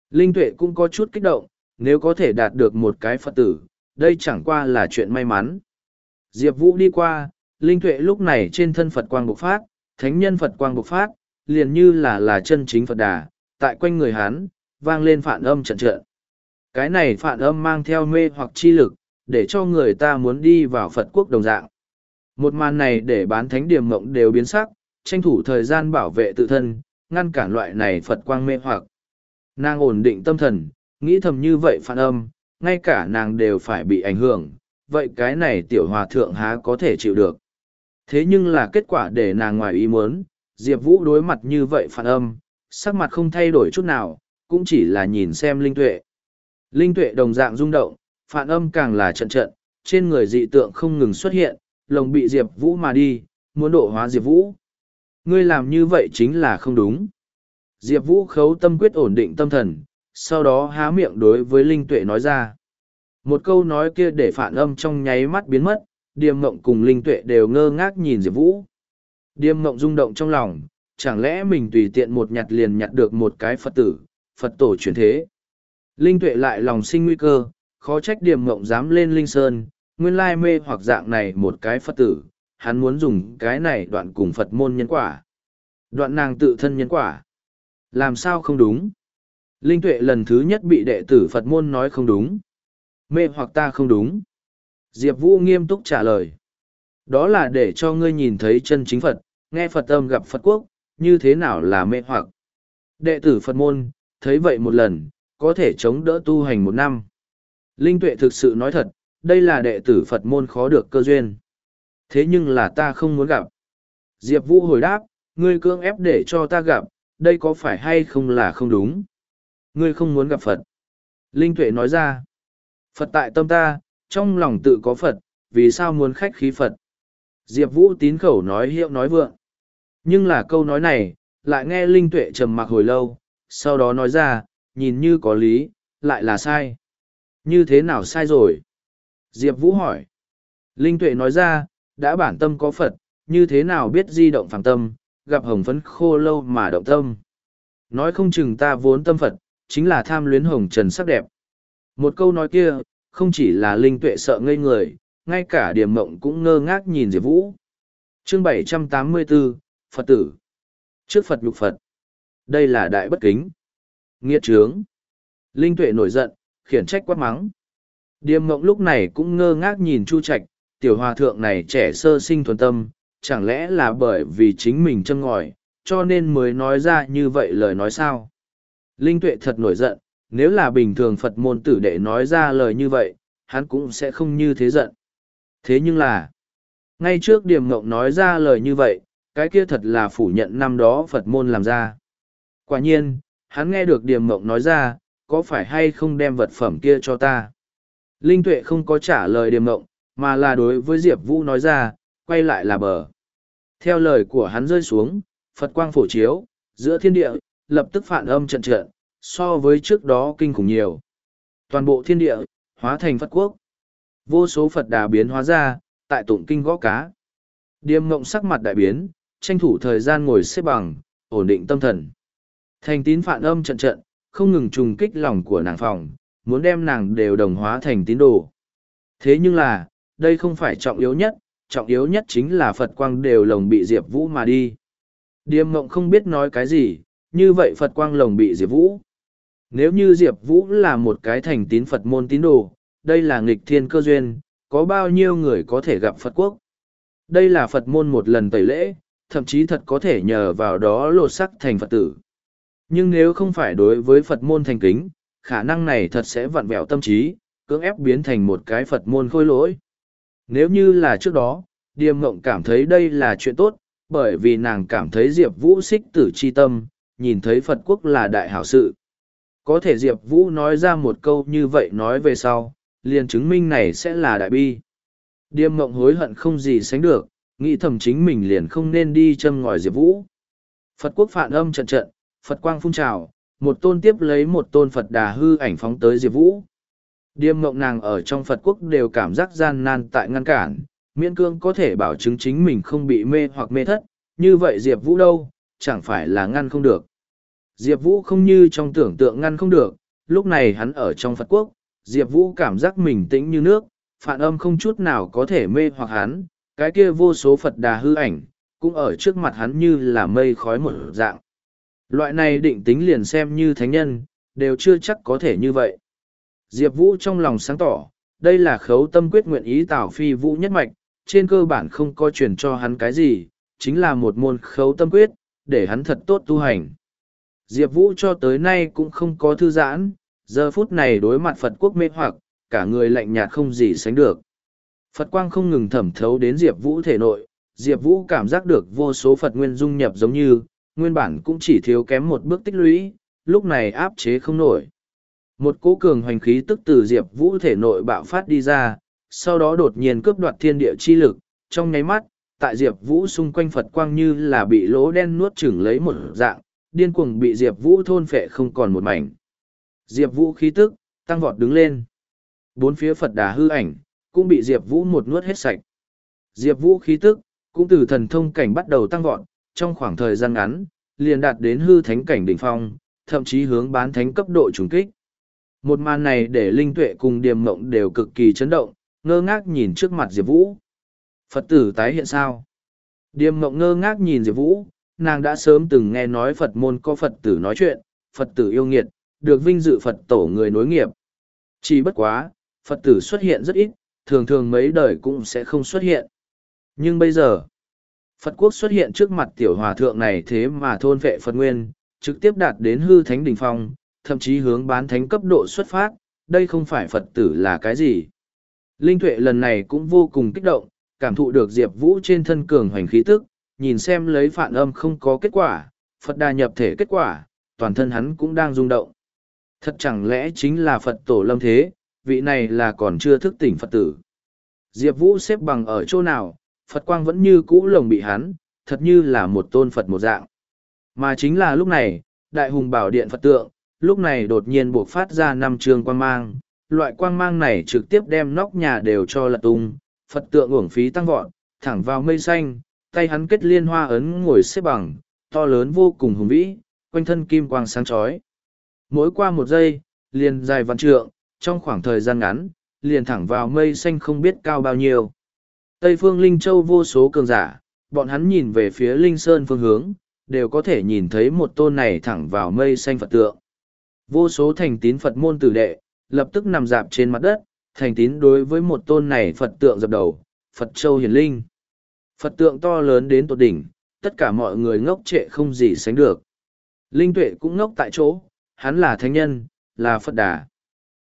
Linh Tuệ cũng có chút kích động, nếu có thể đạt được một cái Phật tử, đây chẳng qua là chuyện may mắn. Diệp Vũ đi qua, Linh Tuệ lúc này trên thân Phật quang bộc phát, thánh nhân Phật quang bộc phát, liền như là là chân chính Phật đà, tại quanh người Hán, vang lên phản âm trận trận. Cái này phản âm mang theo mê hoặc chi lực, để cho người ta muốn đi vào Phật quốc đồng dạng. Một màn này để bán thánh điểm mộng đều biến sắc, tranh thủ thời gian bảo vệ tự thân, ngăn cản loại này Phật quang mê hoặc. Nàng ổn định tâm thần, nghĩ thầm như vậy phản âm, ngay cả nàng đều phải bị ảnh hưởng, vậy cái này tiểu hòa thượng há có thể chịu được. Thế nhưng là kết quả để nàng ngoài ý muốn, Diệp Vũ đối mặt như vậy phản âm, sắc mặt không thay đổi chút nào, cũng chỉ là nhìn xem linh tuệ. Linh tuệ đồng dạng rung động, phản âm càng là trận trận, trên người dị tượng không ngừng xuất hiện, lồng bị Diệp Vũ mà đi, muốn độ hóa Diệp Vũ. Ngươi làm như vậy chính là không đúng. Diệp Vũ khấu tâm quyết ổn định tâm thần, sau đó há miệng đối với Linh Tuệ nói ra. Một câu nói kia để phản âm trong nháy mắt biến mất, Điềm Mộng cùng Linh Tuệ đều ngơ ngác nhìn Diệp Vũ. Điềm Mộng rung động trong lòng, chẳng lẽ mình tùy tiện một nhặt liền nhặt được một cái Phật tử, Phật tổ chuyển thế. Linh Tuệ lại lòng sinh nguy cơ, khó trách Điềm Mộng dám lên Linh Sơn, nguyên lai mê hoặc dạng này một cái Phật tử, hắn muốn dùng cái này đoạn cùng Phật môn nhân quả. Đoạn nàng tự thân nhân quả. Làm sao không đúng? Linh tuệ lần thứ nhất bị đệ tử Phật môn nói không đúng. Mê hoặc ta không đúng. Diệp Vũ nghiêm túc trả lời. Đó là để cho ngươi nhìn thấy chân chính Phật, nghe Phật âm gặp Phật quốc, như thế nào là mê hoặc. Đệ tử Phật môn, thấy vậy một lần, có thể chống đỡ tu hành một năm. Linh tuệ thực sự nói thật, đây là đệ tử Phật môn khó được cơ duyên. Thế nhưng là ta không muốn gặp. Diệp Vũ hồi đáp, ngươi cưỡng ép để cho ta gặp, đây có phải hay không là không đúng. Ngươi không muốn gặp Phật. Linh Tuệ nói ra, Phật tại tâm ta, trong lòng tự có Phật, vì sao muốn khách khí Phật. Diệp Vũ tín khẩu nói hiệu nói vượng. Nhưng là câu nói này, lại nghe Linh Tuệ trầm mặc hồi lâu, sau đó nói ra, nhìn như có lý, lại là sai. Như thế nào sai rồi? Diệp Vũ hỏi. Linh Tuệ nói ra, đã bản tâm có Phật, như thế nào biết di động phẳng tâm, gặp hồng phấn khô lâu mà động tâm. Nói không chừng ta vốn tâm Phật, chính là tham luyến hồng trần sắc đẹp. Một câu nói kia, không chỉ là Linh Tuệ sợ ngây người, ngay cả điểm mộng cũng ngơ ngác nhìn Diệp Vũ. Chương 784, Phật tử. Trước Phật nhục Phật. Đây là đại bất kính. Nghiệt trướng. Linh Tuệ nổi giận, khiển trách quát mắng. Điềm mộng lúc này cũng ngơ ngác nhìn Chu Trạch, tiểu hòa thượng này trẻ sơ sinh thuần tâm, chẳng lẽ là bởi vì chính mình châm ngòi, cho nên mới nói ra như vậy lời nói sao? Linh tuệ thật nổi giận, nếu là bình thường Phật môn tử đệ nói ra lời như vậy, hắn cũng sẽ không như thế giận. Thế nhưng là, ngay trước điểm ngộng nói ra lời như vậy, cái kia thật là phủ nhận năm đó Phật môn làm ra. Quả nhiên, hắn nghe được điểm ngộng nói ra, có phải hay không đem vật phẩm kia cho ta? Linh tuệ không có trả lời điểm ngộng, mà là đối với Diệp Vũ nói ra, quay lại là bờ. Theo lời của hắn rơi xuống, Phật quang phổ chiếu, giữa thiên địa, lập tức phản âm trận trận, so với trước đó kinh khủng nhiều. Toàn bộ thiên địa, hóa thành Phật quốc. Vô số Phật đà biến hóa ra, tại tụng kinh gõ cá. Điềm mộng sắc mặt đại biến, tranh thủ thời gian ngồi xếp bằng, ổn định tâm thần. Thành tín phản âm trận trận, không ngừng trùng kích lòng của nàng phòng, muốn đem nàng đều đồng hóa thành tín đồ. Thế nhưng là, đây không phải trọng yếu nhất, trọng yếu nhất chính là Phật quang đều lồng bị Diệp Vũ mà đi. Điềm mộng không biết nói cái gì, như vậy Phật quang lồng bị Diệp Vũ. Nếu như Diệp Vũ là một cái thành tín Phật môn tín đồ, đây là nghịch thiên cơ duyên, có bao nhiêu người có thể gặp Phật quốc. Đây là Phật môn một lần tẩy lễ, thậm chí thật có thể nhờ vào đó lột sắc thành Phật tử. Nhưng nếu không phải đối với Phật môn thành kính, khả năng này thật sẽ vặn vẹo tâm trí, cưỡng ép biến thành một cái Phật môn khôi lỗi. Nếu như là trước đó, Điềm Ngộng cảm thấy đây là chuyện tốt, bởi vì nàng cảm thấy Diệp Vũ xích tử chi tâm, nhìn thấy Phật quốc là đại hảo sự. Có thể Diệp Vũ nói ra một câu như vậy nói về sau, liền chứng minh này sẽ là đại bi. Điềm Mộng hối hận không gì sánh được, nghĩ thầm chính mình liền không nên đi châm ngòi Diệp Vũ. Phật quốc phản âm trận trận, Phật quang phun trào, một tôn tiếp lấy một tôn Phật đà hư ảnh phóng tới Diệp Vũ. Điềm mộng nàng ở trong Phật quốc đều cảm giác gian nan tại ngăn cản, miễn cương có thể bảo chứng chính mình không bị mê hoặc mê thất, như vậy Diệp Vũ đâu, chẳng phải là ngăn không được. Diệp Vũ không như trong tưởng tượng ngăn không được, lúc này hắn ở trong Phật quốc, Diệp Vũ cảm giác mình tĩnh như nước, phản âm không chút nào có thể mê hoặc hắn, cái kia vô số Phật đà hư ảnh, cũng ở trước mặt hắn như là mây khói một dạng. Loại này định tính liền xem như thánh nhân, đều chưa chắc có thể như vậy. Diệp Vũ trong lòng sáng tỏ, đây là khấu tâm quyết nguyện ý tảo phi vũ nhất mạch, trên cơ bản không có truyền cho hắn cái gì, chính là một môn khấu tâm quyết, để hắn thật tốt tu hành. Diệp Vũ cho tới nay cũng không có thư giãn, giờ phút này đối mặt Phật quốc mê hoặc, cả người lạnh nhạt không gì sánh được. Phật quang không ngừng thẩm thấu đến Diệp Vũ thể nội, Diệp Vũ cảm giác được vô số Phật nguyên dung nhập giống như, nguyên bản cũng chỉ thiếu kém một bước tích lũy, lúc này áp chế không nổi. Một cỗ cường hoành khí tức từ Diệp Vũ thể nội bạo phát đi ra, sau đó đột nhiên cướp đoạt thiên địa chi lực, trong nháy mắt, tại Diệp Vũ xung quanh Phật quang như là bị lỗ đen nuốt chửng lấy một dạng, điên cuồng bị Diệp Vũ thôn phệ không còn một mảnh. Diệp Vũ khí tức, tăng vọt đứng lên. Bốn phía Phật đà hư ảnh, cũng bị Diệp Vũ một nuốt hết sạch. Diệp Vũ khí tức, cũng từ thần thông cảnh bắt đầu tăng vọt, trong khoảng thời gian ngắn, liền đạt đến hư thánh cảnh đỉnh phong, thậm chí hướng bán thánh cấp độ trùng kích. Một màn này để Linh Tuệ cùng Điềm Mộng đều cực kỳ chấn động, ngơ ngác nhìn trước mặt Diệp Vũ. Phật tử tái hiện sao? Điềm Mộng ngơ ngác nhìn Diệp Vũ, nàng đã sớm từng nghe nói Phật môn có Phật tử nói chuyện, Phật tử yêu nghiệt, được vinh dự Phật tổ người nối nghiệp. Chỉ bất quá, Phật tử xuất hiện rất ít, thường thường mấy đời cũng sẽ không xuất hiện. Nhưng bây giờ, Phật quốc xuất hiện trước mặt tiểu hòa thượng này thế mà thôn vệ Phật nguyên, trực tiếp đạt đến hư thánh đỉnh phong, thậm chí hướng bán thánh cấp độ xuất phát, đây không phải Phật tử là cái gì. Linh tuệ lần này cũng vô cùng kích động, cảm thụ được Diệp Vũ trên thân cường hoành khí tức, nhìn xem lấy phản âm không có kết quả, Phật đà nhập thể kết quả, toàn thân hắn cũng đang rung động. Thật chẳng lẽ chính là Phật tổ lâm thế, vị này là còn chưa thức tỉnh Phật tử. Diệp Vũ xếp bằng ở chỗ nào, Phật quang vẫn như cũ lồng bị hắn, thật như là một tôn Phật một dạng. Mà chính là lúc này, Đại Hùng Bảo Điện Phật tượng, lúc này đột nhiên buộc phát ra năm trường quang mang, loại quang mang này trực tiếp đem nóc nhà đều cho lật tung, Phật tượng uổng phí tăng vọt, thẳng vào mây xanh, tay hắn kết liên hoa ấn ngồi xếp bằng, to lớn vô cùng hùng vĩ, quanh thân kim quang sáng chói. Mỗi qua một giây, liền dài vạn trượng, trong khoảng thời gian ngắn, liền thẳng vào mây xanh không biết cao bao nhiêu. Tây phương Linh Châu vô số cường giả, bọn hắn nhìn về phía Linh Sơn phương hướng, đều có thể nhìn thấy một tôn này thẳng vào mây xanh Phật tượng. Vô số thành tín Phật môn tử đệ, lập tức nằm dạp trên mặt đất, thành tín đối với một tôn này Phật tượng dập đầu, Phật Châu Hiển Linh. Phật tượng to lớn đến tột đỉnh, tất cả mọi người ngốc trệ không gì sánh được. Linh tuệ cũng ngốc tại chỗ, hắn là thánh nhân, là Phật đà.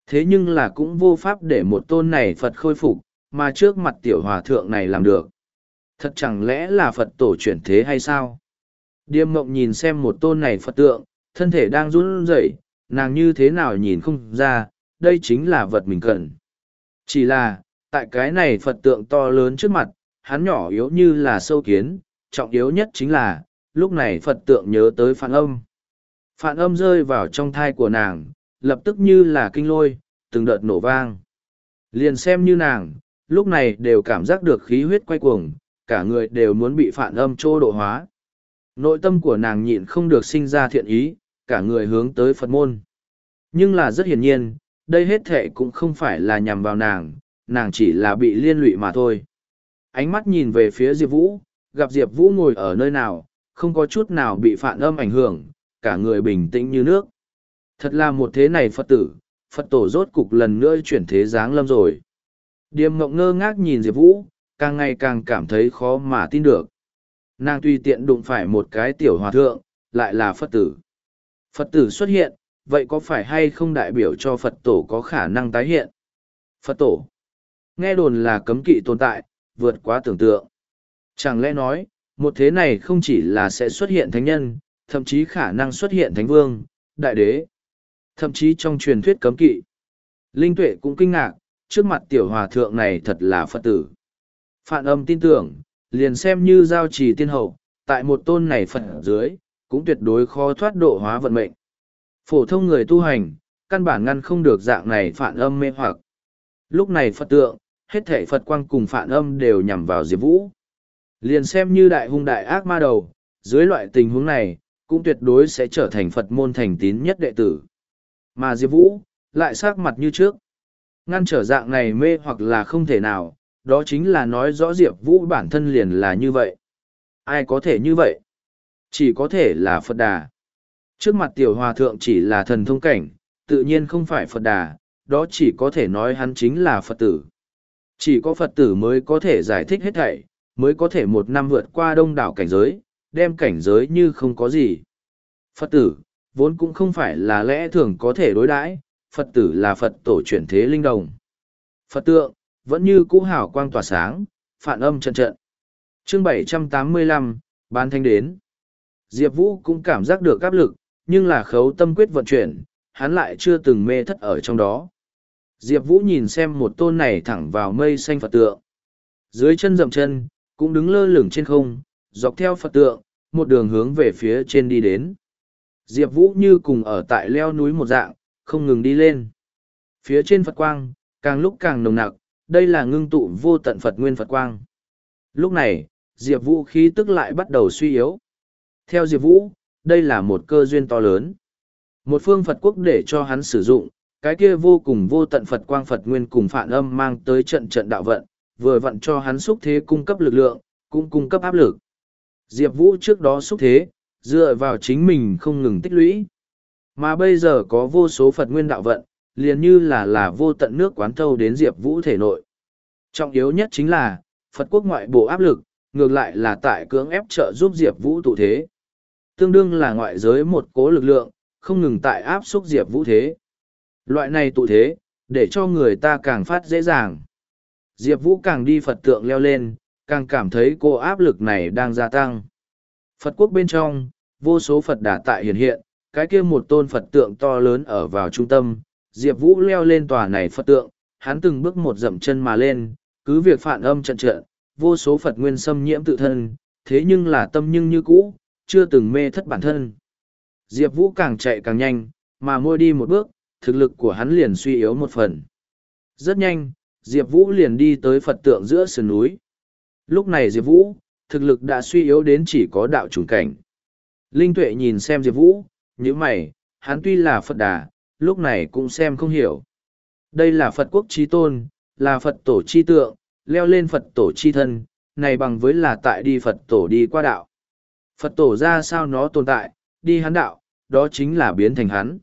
Thế nhưng là cũng vô pháp để một tôn này Phật khôi phục, mà trước mặt tiểu hòa thượng này làm được. Thật chẳng lẽ là Phật tổ chuyển thế hay sao? Điềm mộng nhìn xem một tôn này Phật tượng, thân thể đang run rẩy, nàng như thế nào nhìn không ra, đây chính là vật mình cần. Chỉ là, tại cái này Phật tượng to lớn trước mặt, hắn nhỏ yếu như là sâu kiến, trọng yếu nhất chính là, lúc này Phật tượng nhớ tới phản âm. Phản âm rơi vào trong thai của nàng, lập tức như là kinh lôi, từng đợt nổ vang. Liền xem như nàng, lúc này đều cảm giác được khí huyết quay cuồng, cả người đều muốn bị phản âm trô độ hóa. Nội tâm của nàng nhịn không được sinh ra thiện ý, cả người hướng tới Phật môn. Nhưng là rất hiển nhiên, đây hết thệ cũng không phải là nhằm vào nàng, nàng chỉ là bị liên lụy mà thôi. Ánh mắt nhìn về phía Diệp Vũ, gặp Diệp Vũ ngồi ở nơi nào, không có chút nào bị phản âm ảnh hưởng, cả người bình tĩnh như nước. Thật là một thế này Phật tử, Phật tổ rốt cục lần nữa chuyển thế dáng lâm rồi. Điềm mộng ngơ ngác nhìn Diệp Vũ, càng ngày càng cảm thấy khó mà tin được. Nàng tùy tiện đụng phải một cái tiểu hòa thượng, lại là Phật tử. Phật tử xuất hiện, vậy có phải hay không đại biểu cho Phật tổ có khả năng tái hiện? Phật tổ. Nghe đồn là cấm kỵ tồn tại, vượt quá tưởng tượng. Chẳng lẽ nói, một thế này không chỉ là sẽ xuất hiện thánh nhân, thậm chí khả năng xuất hiện thánh vương, đại đế. Thậm chí trong truyền thuyết cấm kỵ. Linh tuệ cũng kinh ngạc, trước mặt tiểu hòa thượng này thật là Phật tử. Phạn âm tin tưởng, liền xem như giao trì tiên hậu, tại một tôn này Phật dưới, cũng tuyệt đối khó thoát độ hóa vận mệnh. Phổ thông người tu hành, căn bản ngăn không được dạng này phản âm mê hoặc. Lúc này Phật tượng, hết thể Phật quang cùng phản âm đều nhằm vào Diệp Vũ. Liền xem như đại hung đại ác ma đầu, dưới loại tình huống này, cũng tuyệt đối sẽ trở thành Phật môn thành tín nhất đệ tử. Mà Diệp Vũ, lại sắc mặt như trước. Ngăn trở dạng này mê hoặc là không thể nào, đó chính là nói rõ Diệp Vũ bản thân liền là như vậy. Ai có thể như vậy? Chỉ có thể là Phật Đà. Trước mặt tiểu hòa thượng chỉ là thần thông cảnh, tự nhiên không phải Phật Đà, đó chỉ có thể nói hắn chính là Phật tử. Chỉ có Phật tử mới có thể giải thích hết thảy, mới có thể một năm vượt qua đông đảo cảnh giới, đem cảnh giới như không có gì. Phật tử, vốn cũng không phải là lẽ thường có thể đối đãi Phật tử là Phật tổ chuyển thế linh đồng. Phật tượng, vẫn như cũ hào quang tỏa sáng, phản âm trận trận. Chương 785, Ban Thanh đến. Diệp Vũ cũng cảm giác được áp lực, nhưng là khấu tâm quyết vận chuyển, hắn lại chưa từng mê thất ở trong đó. Diệp Vũ nhìn xem một tôn này thẳng vào mây xanh Phật tượng. Dưới chân dậm chân, cũng đứng lơ lửng trên không, dọc theo Phật tượng, một đường hướng về phía trên đi đến. Diệp Vũ như cùng ở tại leo núi một dạng, không ngừng đi lên. Phía trên Phật quang, càng lúc càng nồng nặc, đây là ngưng tụ vô tận Phật nguyên Phật quang. Lúc này, Diệp Vũ khí tức lại bắt đầu suy yếu. Theo Diệp Vũ, đây là một cơ duyên to lớn. Một phương Phật quốc để cho hắn sử dụng, cái kia vô cùng vô tận Phật quang Phật nguyên cùng phản âm mang tới trận trận đạo vận, vừa vận cho hắn xúc thế cung cấp lực lượng, cũng cung cấp áp lực. Diệp Vũ trước đó xúc thế, dựa vào chính mình không ngừng tích lũy. Mà bây giờ có vô số Phật nguyên đạo vận, liền như là là vô tận nước quán thâu đến Diệp Vũ thể nội. Trọng yếu nhất chính là, Phật quốc ngoại bộ áp lực, ngược lại là tại cưỡng ép trợ giúp Diệp Vũ tụ thế. Tương đương là ngoại giới một cố lực lượng, không ngừng tại áp xúc Diệp Vũ thế. Loại này tụ thế, để cho người ta càng phát dễ dàng. Diệp Vũ càng đi Phật tượng leo lên, càng cảm thấy cô áp lực này đang gia tăng. Phật quốc bên trong, vô số Phật đà tại hiện hiện, cái kia một tôn Phật tượng to lớn ở vào trung tâm, Diệp Vũ leo lên tòa này Phật tượng, hắn từng bước một dậm chân mà lên, cứ việc phản âm trận trận, vô số Phật nguyên xâm nhiễm tự thân, thế nhưng là tâm nhưng như cũ, chưa từng mê thất bản thân. Diệp Vũ càng chạy càng nhanh, mà môi đi một bước, thực lực của hắn liền suy yếu một phần. Rất nhanh, Diệp Vũ liền đi tới Phật tượng giữa sườn núi. Lúc này Diệp Vũ, thực lực đã suy yếu đến chỉ có đạo trùng cảnh. Linh Tuệ nhìn xem Diệp Vũ, như mày, hắn tuy là Phật đà, lúc này cũng xem không hiểu. Đây là Phật quốc trí tôn, là Phật tổ chi tượng, leo lên Phật tổ chi thân, này bằng với là tại đi Phật tổ đi qua đạo. Phật tổ ra sao nó tồn tại, đi hắn đạo, đó chính là biến thành hắn.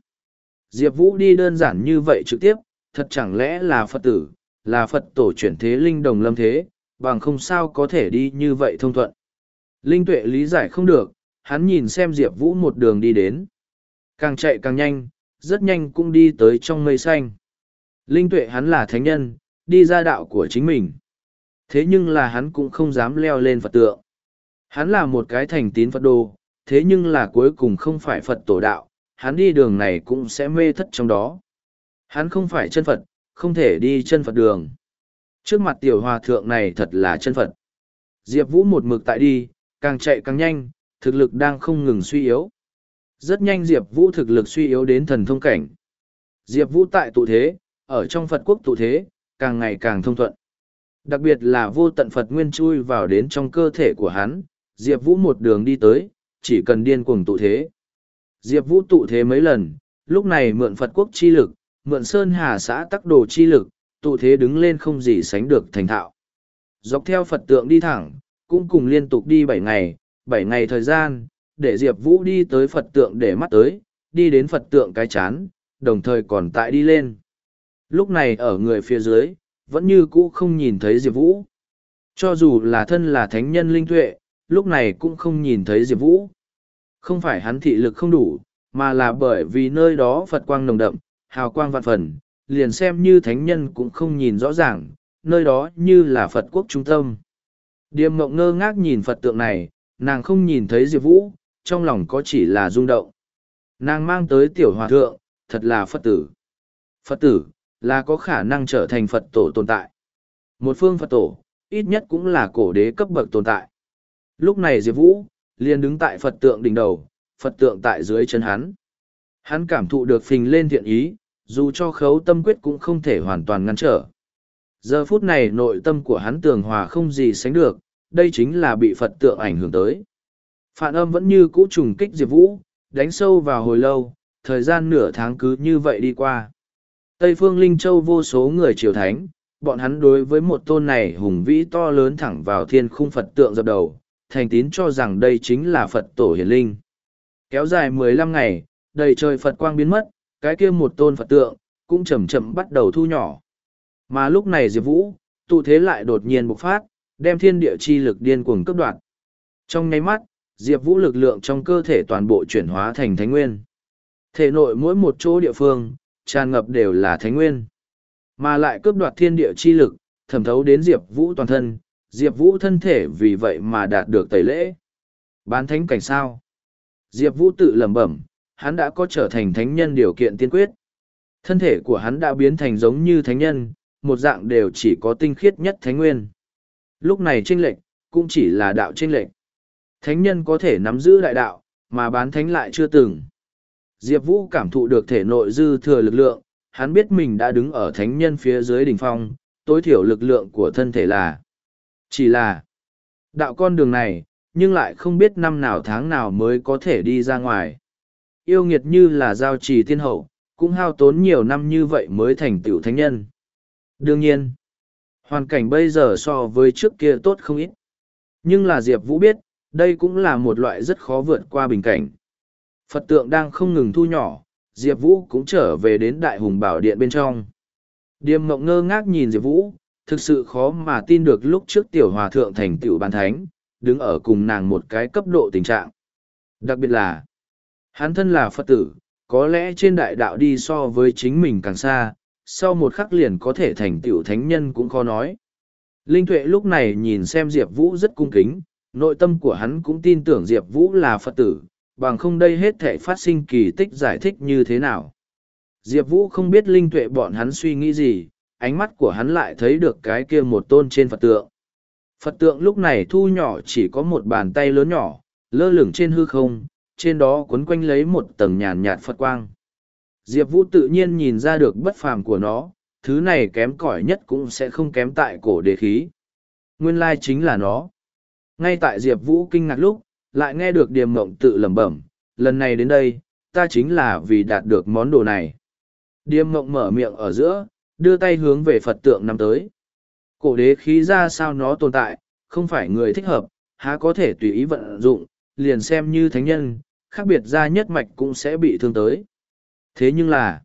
Diệp Vũ đi đơn giản như vậy trực tiếp, thật chẳng lẽ là Phật tử, là Phật tổ chuyển thế linh đồng lâm thế, bằng không sao có thể đi như vậy thông thuận. Linh tuệ lý giải không được, hắn nhìn xem Diệp Vũ một đường đi đến. Càng chạy càng nhanh, rất nhanh cũng đi tới trong mây xanh. Linh tuệ hắn là thánh nhân, đi ra đạo của chính mình. Thế nhưng là hắn cũng không dám leo lên Phật tượng. Hắn là một cái thành tín Phật đồ, thế nhưng là cuối cùng không phải Phật tổ đạo, hắn đi đường này cũng sẽ mê thất trong đó. Hắn không phải chân Phật, không thể đi chân Phật đường. Trước mặt tiểu hòa thượng này thật là chân Phật. Diệp Vũ một mực tại đi, càng chạy càng nhanh, thực lực đang không ngừng suy yếu. Rất nhanh Diệp Vũ thực lực suy yếu đến thần thông cảnh. Diệp Vũ tại tụ thế, ở trong Phật quốc tụ thế, càng ngày càng thông thuận. Đặc biệt là vô tận Phật nguyên chui vào đến trong cơ thể của hắn, Diệp Vũ một đường đi tới, chỉ cần điên cuồng tụ thế. Diệp Vũ tụ thế mấy lần, lúc này mượn Phật quốc chi lực, mượn sơn hà xã tắc đồ chi lực, tụ thế đứng lên không gì sánh được thành thạo. Dọc theo Phật tượng đi thẳng, cũng cùng liên tục đi bảy ngày, bảy ngày thời gian, để Diệp Vũ đi tới Phật tượng để mắt tới, đi đến Phật tượng cái chán, đồng thời còn tại đi lên. Lúc này ở người phía dưới, vẫn như cũ không nhìn thấy Diệp Vũ. Cho dù là thân là thánh nhân linh tuệ, lúc này cũng không nhìn thấy Diệp Vũ. Không phải hắn thị lực không đủ, mà là bởi vì nơi đó Phật quang nồng đậm, hào quang vạn phần, liền xem như thánh nhân cũng không nhìn rõ ràng, nơi đó như là Phật quốc trung tâm. Điềm mộng ngơ ngác nhìn Phật tượng này, nàng không nhìn thấy Diệp Vũ, trong lòng có chỉ là rung động. Nàng mang tới tiểu hòa thượng, thật là Phật tử. Phật tử, là có khả năng trở thành Phật tổ tồn tại. Một phương Phật tổ, ít nhất cũng là cổ đế cấp bậc tồn tại. Lúc này Diệp Vũ, liền đứng tại Phật tượng đỉnh đầu, Phật tượng tại dưới chân hắn. Hắn cảm thụ được phình lên thiện ý, dù cho khấu tâm quyết cũng không thể hoàn toàn ngăn trở. Giờ phút này nội tâm của hắn tường hòa không gì sánh được, đây chính là bị Phật tượng ảnh hưởng tới. Phản âm vẫn như cũ trùng kích Diệp Vũ, đánh sâu vào hồi lâu, thời gian nửa tháng cứ như vậy đi qua. Tây phương Linh Châu vô số người triều thánh, bọn hắn đối với một tôn này hùng vĩ to lớn thẳng vào thiên khung Phật tượng dập đầu, thành tín cho rằng đây chính là Phật tổ hiển linh. Kéo dài mười lăm ngày, đầy trời Phật quang biến mất, cái kia một tôn Phật tượng, cũng chậm chậm bắt đầu thu nhỏ. Mà lúc này Diệp Vũ, tụ thế lại đột nhiên bộc phát, đem thiên địa chi lực điên cuồng cấp đoạn. Trong nháy mắt, Diệp Vũ lực lượng trong cơ thể toàn bộ chuyển hóa thành thánh nguyên. Thể nội mỗi một chỗ địa phương, tràn ngập đều là thánh nguyên. Mà lại cướp đoạt thiên địa chi lực, thẩm thấu đến Diệp Vũ toàn thân, Diệp Vũ thân thể vì vậy mà đạt được tẩy lễ. Bán thánh cảnh sao? Diệp Vũ tự lẩm bẩm, hắn đã có trở thành thánh nhân điều kiện tiên quyết. Thân thể của hắn đã biến thành giống như thánh nhân, một dạng đều chỉ có tinh khiết nhất thánh nguyên. Lúc này tranh lệch, cũng chỉ là đạo tranh lệch. Thánh nhân có thể nắm giữ đại đạo, mà bán thánh lại chưa từng. Diệp Vũ cảm thụ được thể nội dư thừa lực lượng, hắn biết mình đã đứng ở thánh nhân phía dưới đỉnh phong, tối thiểu lực lượng của thân thể là. Chỉ là đạo con đường này, nhưng lại không biết năm nào tháng nào mới có thể đi ra ngoài. Yêu nghiệt như là giao trì thiên hậu, cũng hao tốn nhiều năm như vậy mới thành tựu thánh nhân. Đương nhiên, hoàn cảnh bây giờ so với trước kia tốt không ít. Nhưng là Diệp Vũ biết, đây cũng là một loại rất khó vượt qua bình cảnh. Phật tượng đang không ngừng thu nhỏ, Diệp Vũ cũng trở về đến Đại Hùng Bảo Điện bên trong. Điềm mộng ngơ ngác nhìn Diệp Vũ, thực sự khó mà tin được lúc trước tiểu hòa thượng thành tiểu bàn thánh, đứng ở cùng nàng một cái cấp độ tình trạng. Đặc biệt là, hắn thân là Phật tử, có lẽ trên đại đạo đi so với chính mình càng xa, sau một khắc liền có thể thành tiểu thánh nhân cũng khó nói. Linh Tuệ lúc này nhìn xem Diệp Vũ rất cung kính, nội tâm của hắn cũng tin tưởng Diệp Vũ là Phật tử, bằng không đây hết thể phát sinh kỳ tích giải thích như thế nào. Diệp Vũ không biết Linh Tuệ bọn hắn suy nghĩ gì, ánh mắt của hắn lại thấy được cái kia một tôn trên Phật tượng. Phật tượng lúc này thu nhỏ chỉ có một bàn tay lớn nhỏ, lơ lửng trên hư không, trên đó cuốn quanh lấy một tầng nhàn nhạt Phật quang. Diệp Vũ tự nhiên nhìn ra được bất phàm của nó, thứ này kém cỏi nhất cũng sẽ không kém tại cổ đề khí. Nguyên lai chính là nó. Ngay tại Diệp Vũ kinh ngạc lúc, lại nghe được điềm mộng tự lẩm bẩm, lần này đến đây, ta chính là vì đạt được món đồ này. Điềm mộng mở miệng ở giữa, đưa tay hướng về Phật tượng năm tới. Cổ đế khí ra sao nó tồn tại, không phải người thích hợp, há có thể tùy ý vận dụng, liền xem như thánh nhân, khác biệt ra nhất mạch cũng sẽ bị thương tới. Thế nhưng là,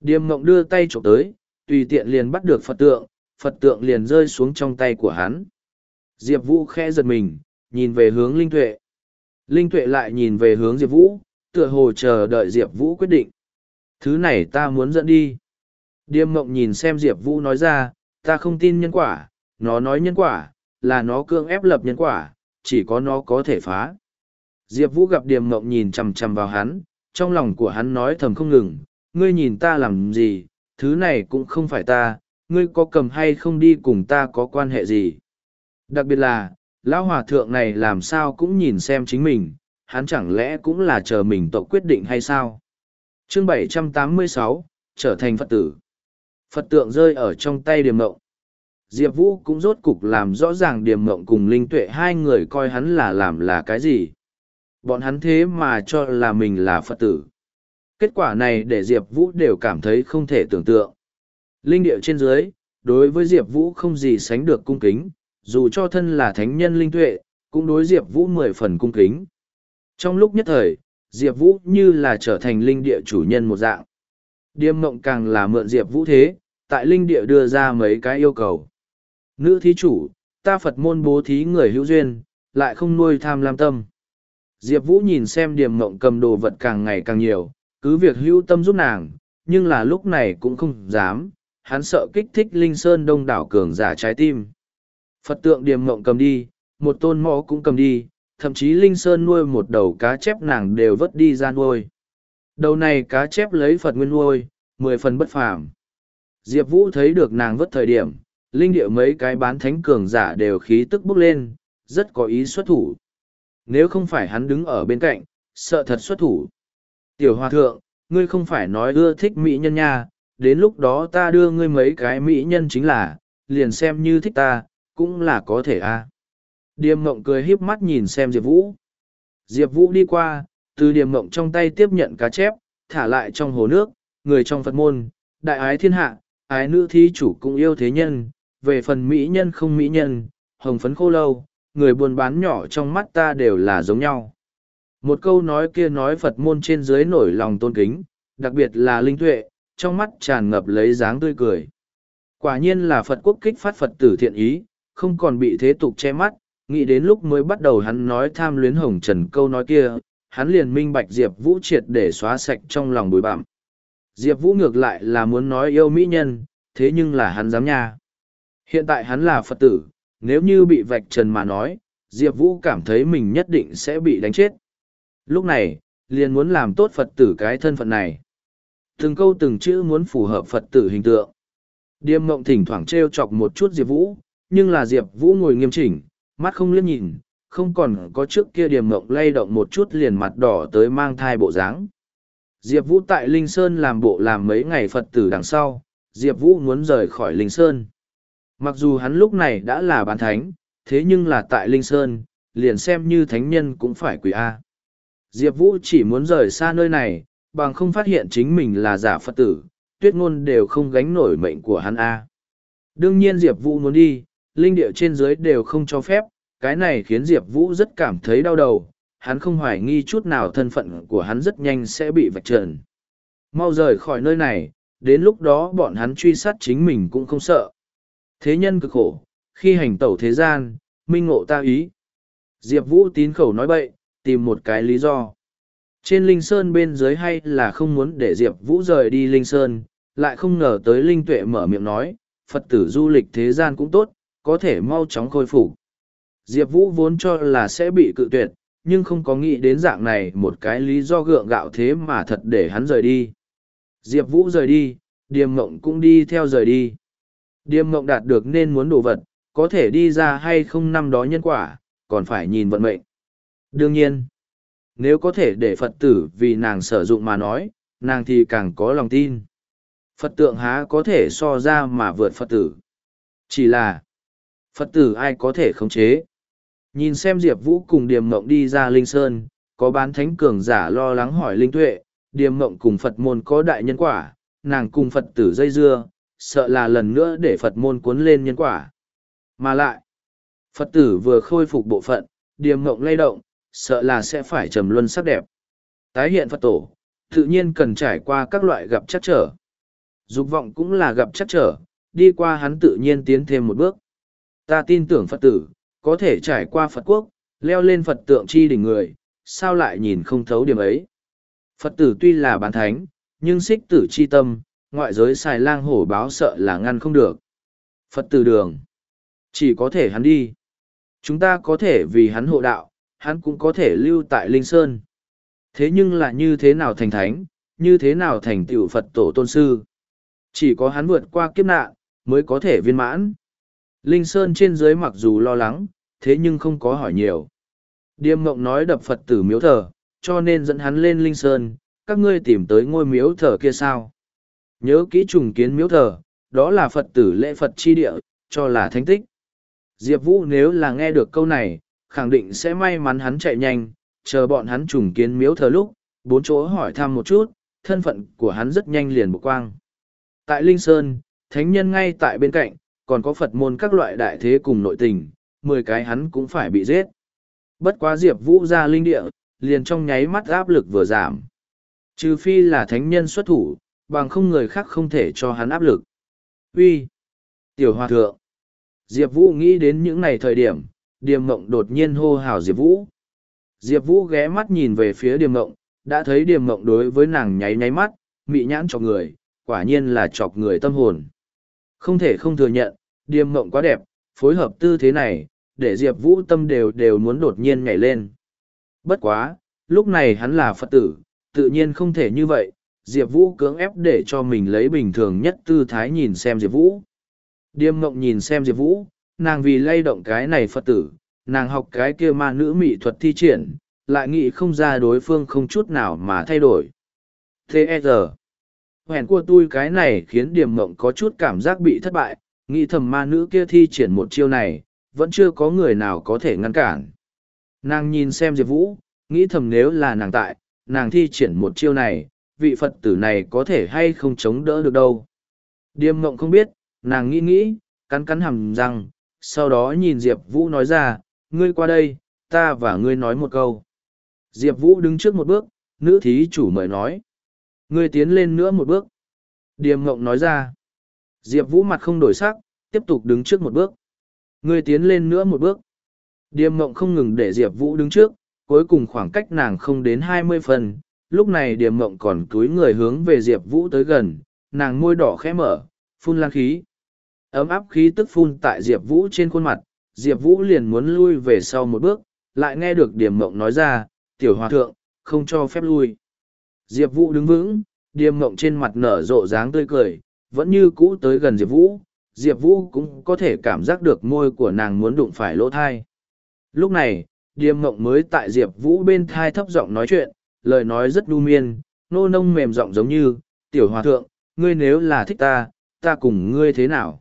điềm mộng đưa tay trộm tới, tùy tiện liền bắt được Phật tượng, Phật tượng liền rơi xuống trong tay của hắn. Diệp Vũ khẽ giật mình, nhìn về hướng Linh Tuệ. Linh Tuệ lại nhìn về hướng Diệp Vũ, tựa hồ chờ đợi Diệp Vũ quyết định. Thứ này ta muốn dẫn đi. Điềm mộng nhìn xem Diệp Vũ nói ra, ta không tin nhân quả, nó nói nhân quả, là nó cương ép lập nhân quả, chỉ có nó có thể phá. Diệp Vũ gặp Điềm Ngộng nhìn chầm chầm vào hắn, trong lòng của hắn nói thầm không ngừng, ngươi nhìn ta làm gì, thứ này cũng không phải ta, ngươi có cầm hay không đi cùng ta có quan hệ gì. Đặc biệt là, lão hòa thượng này làm sao cũng nhìn xem chính mình, hắn chẳng lẽ cũng là chờ mình tộc quyết định hay sao? Chương 786, trở thành Phật tử. Phật tượng rơi ở trong tay điềm mộng. Diệp Vũ cũng rốt cục làm rõ ràng điềm mộng cùng linh tuệ hai người coi hắn là làm là cái gì. Bọn hắn thế mà cho là mình là Phật tử. Kết quả này để Diệp Vũ đều cảm thấy không thể tưởng tượng. Linh địa trên dưới, đối với Diệp Vũ không gì sánh được cung kính, dù cho thân là thánh nhân linh tuệ, cũng đối Diệp Vũ mười phần cung kính. Trong lúc nhất thời, Diệp Vũ như là trở thành linh địa chủ nhân một dạng. Điềm mộng càng là mượn Diệp Vũ thế, tại linh địa đưa ra mấy cái yêu cầu. Nữ thí chủ, ta Phật môn bố thí người hữu duyên, lại không nuôi tham lam tâm. Diệp Vũ nhìn xem điềm mộng cầm đồ vật càng ngày càng nhiều, cứ việc hữu tâm giúp nàng, nhưng là lúc này cũng không dám, hắn sợ kích thích Linh Sơn đông đảo cường giả trái tim. Phật tượng điềm mộng cầm đi, một tôn mõ cũng cầm đi, thậm chí Linh Sơn nuôi một đầu cá chép nàng đều vớt đi ra nuôi. Đầu này cá chép lấy Phật nguyên nuôi, mười phần bất phàm. Diệp Vũ thấy được nàng vớt thời điểm, linh địa mấy cái bán thánh cường giả đều khí tức bốc lên, rất có ý xuất thủ. Nếu không phải hắn đứng ở bên cạnh, sợ thật xuất thủ. Tiểu hòa thượng, ngươi không phải nói ưa thích mỹ nhân nha, đến lúc đó ta đưa ngươi mấy cái mỹ nhân chính là, liền xem như thích ta, cũng là có thể a. À. Điềm mộng cười híp mắt nhìn xem Diệp Vũ. Diệp Vũ đi qua, từ điềm mộng trong tay tiếp nhận cá chép, thả lại trong hồ nước, người trong Phật môn, đại ái thiên hạ, ái nữ thí chủ cũng yêu thế nhân, về phần mỹ nhân không mỹ nhân, hồng phấn khô lâu, người buôn bán nhỏ trong mắt ta đều là giống nhau. Một câu nói kia nói Phật môn trên dưới nổi lòng tôn kính, đặc biệt là linh tuệ, trong mắt tràn ngập lấy dáng tươi cười. Quả nhiên là Phật quốc kích phát Phật tử thiện ý, không còn bị thế tục che mắt, nghĩ đến lúc mới bắt đầu hắn nói tham luyến hồng trần câu nói kia, hắn liền minh bạch Diệp Vũ triệt để xóa sạch trong lòng bùi bặm. Diệp Vũ ngược lại là muốn nói yêu mỹ nhân, thế nhưng là hắn dám nha. Hiện tại hắn là Phật tử, nếu như bị vạch trần mà nói, Diệp Vũ cảm thấy mình nhất định sẽ bị đánh chết. Lúc này, liền muốn làm tốt Phật tử cái thân phận này. Từng câu từng chữ muốn phù hợp Phật tử hình tượng. Điềm mộng thỉnh thoảng trêu chọc một chút Diệp Vũ, nhưng là Diệp Vũ ngồi nghiêm chỉnh, mắt không liếc nhìn, không còn có trước kia điềm mộng lay động một chút liền mặt đỏ tới mang thai bộ dáng. Diệp Vũ tại Linh Sơn làm bộ làm mấy ngày Phật tử đằng sau, Diệp Vũ muốn rời khỏi Linh Sơn. Mặc dù hắn lúc này đã là bán thánh, thế nhưng là tại Linh Sơn, liền xem như thánh nhân cũng phải quỷ A. Diệp Vũ chỉ muốn rời xa nơi này, bằng không phát hiện chính mình là giả Phật tử, tuyết ngôn đều không gánh nổi mệnh của hắn A. Đương nhiên Diệp Vũ muốn đi, linh địa trên dưới đều không cho phép, cái này khiến Diệp Vũ rất cảm thấy đau đầu, hắn không hoài nghi chút nào thân phận của hắn rất nhanh sẽ bị vạch trần. Mau rời khỏi nơi này, đến lúc đó bọn hắn truy sát chính mình cũng không sợ. Thế nhân cực khổ, khi hành tẩu thế gian, minh ngộ ta ý. Diệp Vũ tín khẩu nói bậy, tìm một cái lý do. Trên Linh Sơn bên dưới hay là không muốn để Diệp Vũ rời đi Linh Sơn, lại không ngờ tới Linh Tuệ mở miệng nói, Phật tử du lịch thế gian cũng tốt, có thể mau chóng khôi phục. Diệp Vũ vốn cho là sẽ bị cự tuyệt, nhưng không có nghĩ đến dạng này một cái lý do gượng gạo thế mà thật để hắn rời đi. Diệp Vũ rời đi, Điềm Mộng cũng đi theo rời đi. Điềm Mộng đạt được nên muốn đồ vật, có thể đi ra hay không năm đó nhân quả, còn phải nhìn vận mệnh. Đương nhiên, nếu có thể để Phật tử vì nàng sử dụng mà nói, nàng thì càng có lòng tin. Phật tượng há có thể so ra mà vượt Phật tử. Chỉ là, Phật tử ai có thể khống chế. Nhìn xem Diệp Vũ cùng Điềm Mộng đi ra Linh Sơn, có bán thánh cường giả lo lắng hỏi Linh Tuệ, Điềm Mộng cùng Phật môn có đại nhân quả, nàng cùng Phật tử dây dưa, sợ là lần nữa để Phật môn cuốn lên nhân quả. Mà lại, Phật tử vừa khôi phục bộ phận, Điềm Mộng lay động, sợ là sẽ phải trầm luân sắc đẹp. Tái hiện Phật tổ, tự nhiên cần trải qua các loại gặp chắc trở. Dục vọng cũng là gặp chắc trở, đi qua hắn tự nhiên tiến thêm một bước. Ta tin tưởng Phật tử, có thể trải qua Phật quốc, leo lên Phật tượng chi đỉnh người, sao lại nhìn không thấu điểm ấy. Phật tử tuy là bán thánh, nhưng xích tử chi tâm, ngoại giới xài lang hổ báo sợ là ngăn không được. Phật tử đường, chỉ có thể hắn đi. Chúng ta có thể vì hắn hộ đạo, hắn cũng có thể lưu tại Linh Sơn. Thế nhưng là như thế nào thành thánh, như thế nào thành tựu Phật tổ tôn sư. Chỉ có hắn vượt qua kiếp nạn, mới có thể viên mãn. Linh Sơn trên dưới mặc dù lo lắng, thế nhưng không có hỏi nhiều. Điềm mộng nói đập Phật tử miếu thờ, cho nên dẫn hắn lên Linh Sơn, các ngươi tìm tới ngôi miếu thờ kia sao. Nhớ kỹ trùng kiến miếu thờ, đó là Phật tử lễ Phật chi địa, cho là thánh tích. Diệp Vũ nếu là nghe được câu này, khẳng định sẽ may mắn hắn chạy nhanh, chờ bọn hắn trùng kiến miếu thờ lúc, bốn chỗ hỏi thăm một chút, thân phận của hắn rất nhanh liền bộc quang. Tại Linh Sơn, thánh nhân ngay tại bên cạnh, còn có Phật môn các loại đại thế cùng nội tình, mười cái hắn cũng phải bị giết. Bất quá Diệp Vũ ra linh địa, liền trong nháy mắt áp lực vừa giảm. Trừ phi là thánh nhân xuất thủ, bằng không người khác không thể cho hắn áp lực. Uy, Tiểu Hòa Thượng! Diệp Vũ nghĩ đến những ngày thời điểm, Điềm Mộng đột nhiên hô hào Diệp Vũ. Diệp Vũ ghé mắt nhìn về phía Điềm Mộng, đã thấy Điềm Mộng đối với nàng nháy nháy mắt, mị nhãn chọc người, quả nhiên là chọc người tâm hồn. Không thể không thừa nhận, Điềm Mộng quá đẹp, phối hợp tư thế này, để Diệp Vũ tâm đều đều muốn đột nhiên nhảy lên. Bất quá, lúc này hắn là Phật tử, tự nhiên không thể như vậy, Diệp Vũ cưỡng ép để cho mình lấy bình thường nhất tư thái nhìn xem Diệp Vũ. Điềm Mộng nhìn xem Diệp Vũ, nàng vì lay động cái này Phật tử, nàng học cái kia ma nữ mỹ thuật thi triển, lại nghĩ không ra đối phương không chút nào mà thay đổi. Thế e giờ, hẹn của tôi cái này khiến Điềm Mộng có chút cảm giác bị thất bại, nghĩ thầm ma nữ kia thi triển một chiêu này, vẫn chưa có người nào có thể ngăn cản. Nàng nhìn xem Diệp Vũ, nghĩ thầm nếu là nàng tại, nàng thi triển một chiêu này, vị Phật tử này có thể hay không chống đỡ được đâu. Điềm mộng không biết, nàng nghĩ nghĩ, cắn cắn hầm răng, sau đó nhìn Diệp Vũ nói ra, ngươi qua đây, ta và ngươi nói một câu. Diệp Vũ đứng trước một bước, nữ thí chủ mời nói. Ngươi tiến lên nữa một bước. Điềm mộng nói ra. Diệp Vũ mặt không đổi sắc, tiếp tục đứng trước một bước. Ngươi tiến lên nữa một bước. Điềm mộng không ngừng để Diệp Vũ đứng trước, cuối cùng khoảng cách nàng không đến hai mươi phần. Lúc này điềm mộng còn cúi người hướng về Diệp Vũ tới gần, nàng môi đỏ khẽ mở, phun lan khí. Ấm áp khí tức phun tại Diệp Vũ trên khuôn mặt, Diệp Vũ liền muốn lui về sau một bước, lại nghe được điềm mộng nói ra, tiểu hòa thượng, không cho phép lui. Diệp Vũ đứng vững, điềm mộng trên mặt nở rộ dáng tươi cười, vẫn như cũ tới gần Diệp Vũ, Diệp Vũ cũng có thể cảm giác được môi của nàng muốn đụng phải lỗ thai. Lúc này, điềm mộng mới tại Diệp Vũ bên thai thấp giọng nói chuyện, lời nói rất nhu miên, nô nông mềm giọng giống như, tiểu hòa thượng, ngươi nếu là thích ta, ta cùng ngươi thế nào?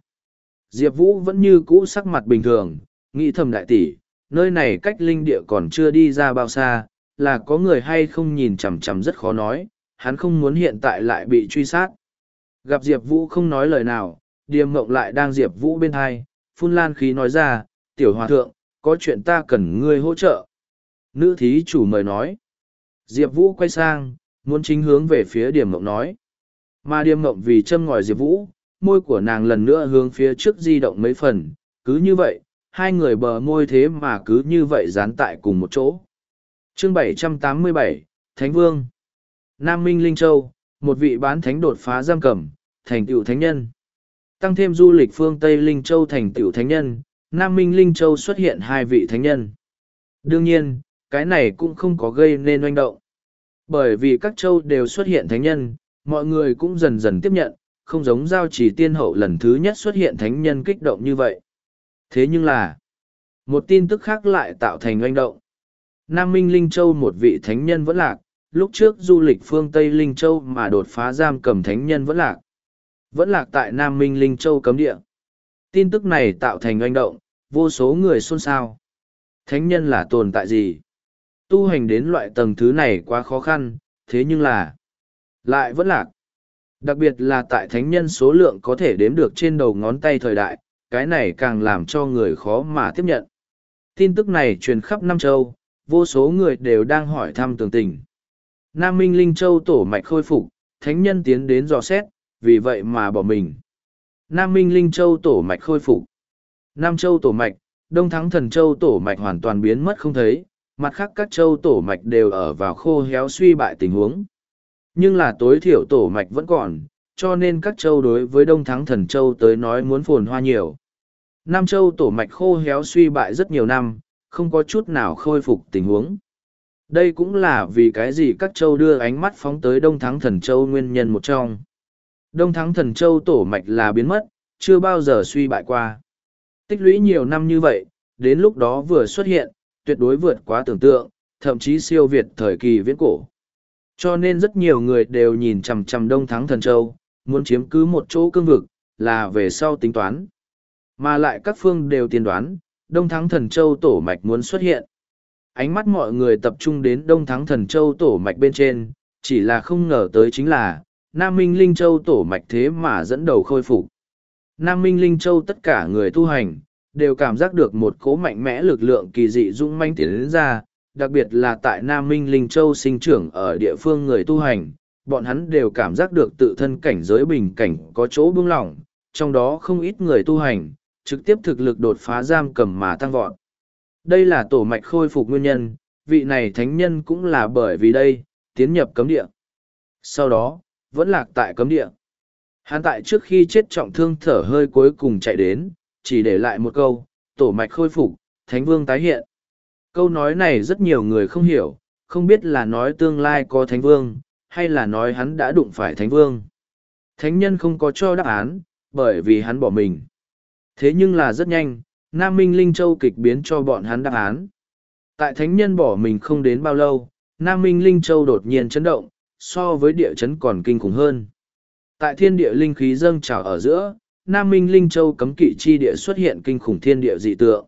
Diệp Vũ vẫn như cũ sắc mặt bình thường, nghĩ thầm đại tỷ, nơi này cách linh địa còn chưa đi ra bao xa, là có người hay không nhìn chằm chằm rất khó nói, hắn không muốn hiện tại lại bị truy sát. Gặp Diệp Vũ không nói lời nào, điềm mộng lại đang Diệp Vũ bên hai, phun lan khí nói ra, tiểu hòa thượng, có chuyện ta cần ngươi hỗ trợ. Nữ thí chủ mời nói. Diệp Vũ quay sang, muốn chính hướng về phía điềm mộng nói. Mà điềm mộng vì châm ngòi Diệp Vũ, môi của nàng lần nữa hướng phía trước di động mấy phần, cứ như vậy, hai người bờ môi thế mà cứ như vậy dán tại cùng một chỗ. chương 787, Thánh Vương Nam Minh Linh Châu, một vị bán thánh đột phá giam cầm, thành tựu thánh nhân. Tăng thêm du lịch phương Tây Linh Châu thành tựu thánh nhân, Nam Minh Linh Châu xuất hiện hai vị thánh nhân. Đương nhiên, cái này cũng không có gây nên oanh động. Bởi vì các châu đều xuất hiện thánh nhân, mọi người cũng dần dần tiếp nhận, không giống giao chỉ tiên hậu lần thứ nhất xuất hiện thánh nhân kích động như vậy. Thế nhưng là, một tin tức khác lại tạo thành oanh động. Nam Minh Linh Châu một vị thánh nhân vẫn lạc, lúc trước du lịch phương Tây Linh Châu mà đột phá giam cầm thánh nhân vẫn lạc. Vẫn lạc tại Nam Minh Linh Châu cấm địa. Tin tức này tạo thành oanh động, vô số người xôn xao. Thánh nhân là tồn tại gì? Tu hành đến loại tầng thứ này quá khó khăn, thế nhưng là lại vẫn lạc. Đặc biệt là tại thánh nhân số lượng có thể đếm được trên đầu ngón tay thời đại, cái này càng làm cho người khó mà tiếp nhận. Tin tức này truyền khắp Nam Châu, vô số người đều đang hỏi thăm tường tình. Nam Minh Linh Châu tổ mạch khôi phục, thánh nhân tiến đến dò xét, vì vậy mà bỏ mình. Nam Minh Linh Châu tổ mạch khôi phục. Nam Châu tổ mạch, Đông Thắng Thần Châu tổ mạch hoàn toàn biến mất không thấy, mặt khác các châu tổ mạch đều ở vào khô héo suy bại tình huống. Nhưng là tối thiểu tổ mạch vẫn còn, cho nên các châu đối với Đông Thắng Thần Châu tới nói muốn phồn hoa nhiều. Nam Châu tổ mạch khô héo suy bại rất nhiều năm, không có chút nào khôi phục tình huống. Đây cũng là vì cái gì các châu đưa ánh mắt phóng tới Đông Thắng Thần Châu nguyên nhân một trong. Đông Thắng Thần Châu tổ mạch là biến mất, chưa bao giờ suy bại qua. Tích lũy nhiều năm như vậy, đến lúc đó vừa xuất hiện, tuyệt đối vượt quá tưởng tượng, thậm chí siêu việt thời kỳ viễn cổ. Cho nên rất nhiều người đều nhìn chằm chằm Đông Thắng Thần Châu, muốn chiếm cứ một chỗ cương vực, là về sau tính toán. Mà lại các phương đều tiên đoán, Đông Thắng Thần Châu tổ mạch muốn xuất hiện. Ánh mắt mọi người tập trung đến Đông Thắng Thần Châu tổ mạch bên trên, chỉ là không ngờ tới chính là, Nam Minh Linh Châu tổ mạch thế mà dẫn đầu khôi phục. Nam Minh Linh Châu tất cả người tu hành, đều cảm giác được một cố mạnh mẽ lực lượng kỳ dị dũng manh tiến đến ra, đặc biệt là tại Nam Minh Linh Châu sinh trưởng ở địa phương người tu hành, bọn hắn đều cảm giác được tự thân cảnh giới bình cảnh có chỗ buông lỏng, trong đó không ít người tu hành, trực tiếp thực lực đột phá giam cầm mà tăng vọt. Đây là tổ mạch khôi phục nguyên nhân, vị này thánh nhân cũng là bởi vì đây, tiến nhập cấm địa. Sau đó, vẫn lạc tại cấm địa. Hắn tại trước khi chết trọng thương thở hơi cuối cùng chạy đến, chỉ để lại một câu, tổ mạch khôi phục, thánh vương tái hiện. Câu nói này rất nhiều người không hiểu, không biết là nói tương lai có thánh vương, hay là nói hắn đã đụng phải thánh vương. Thánh nhân không có cho đáp án, bởi vì hắn bỏ mình. Thế nhưng là rất nhanh, Nam Minh Linh Châu kịch biến cho bọn hắn đáp án. Tại thánh nhân bỏ mình không đến bao lâu, Nam Minh Linh Châu đột nhiên chấn động, so với địa chấn còn kinh khủng hơn. Tại thiên địa linh khí dâng trào ở giữa, Nam Minh Linh Châu cấm kỵ chi địa xuất hiện kinh khủng thiên địa dị tượng.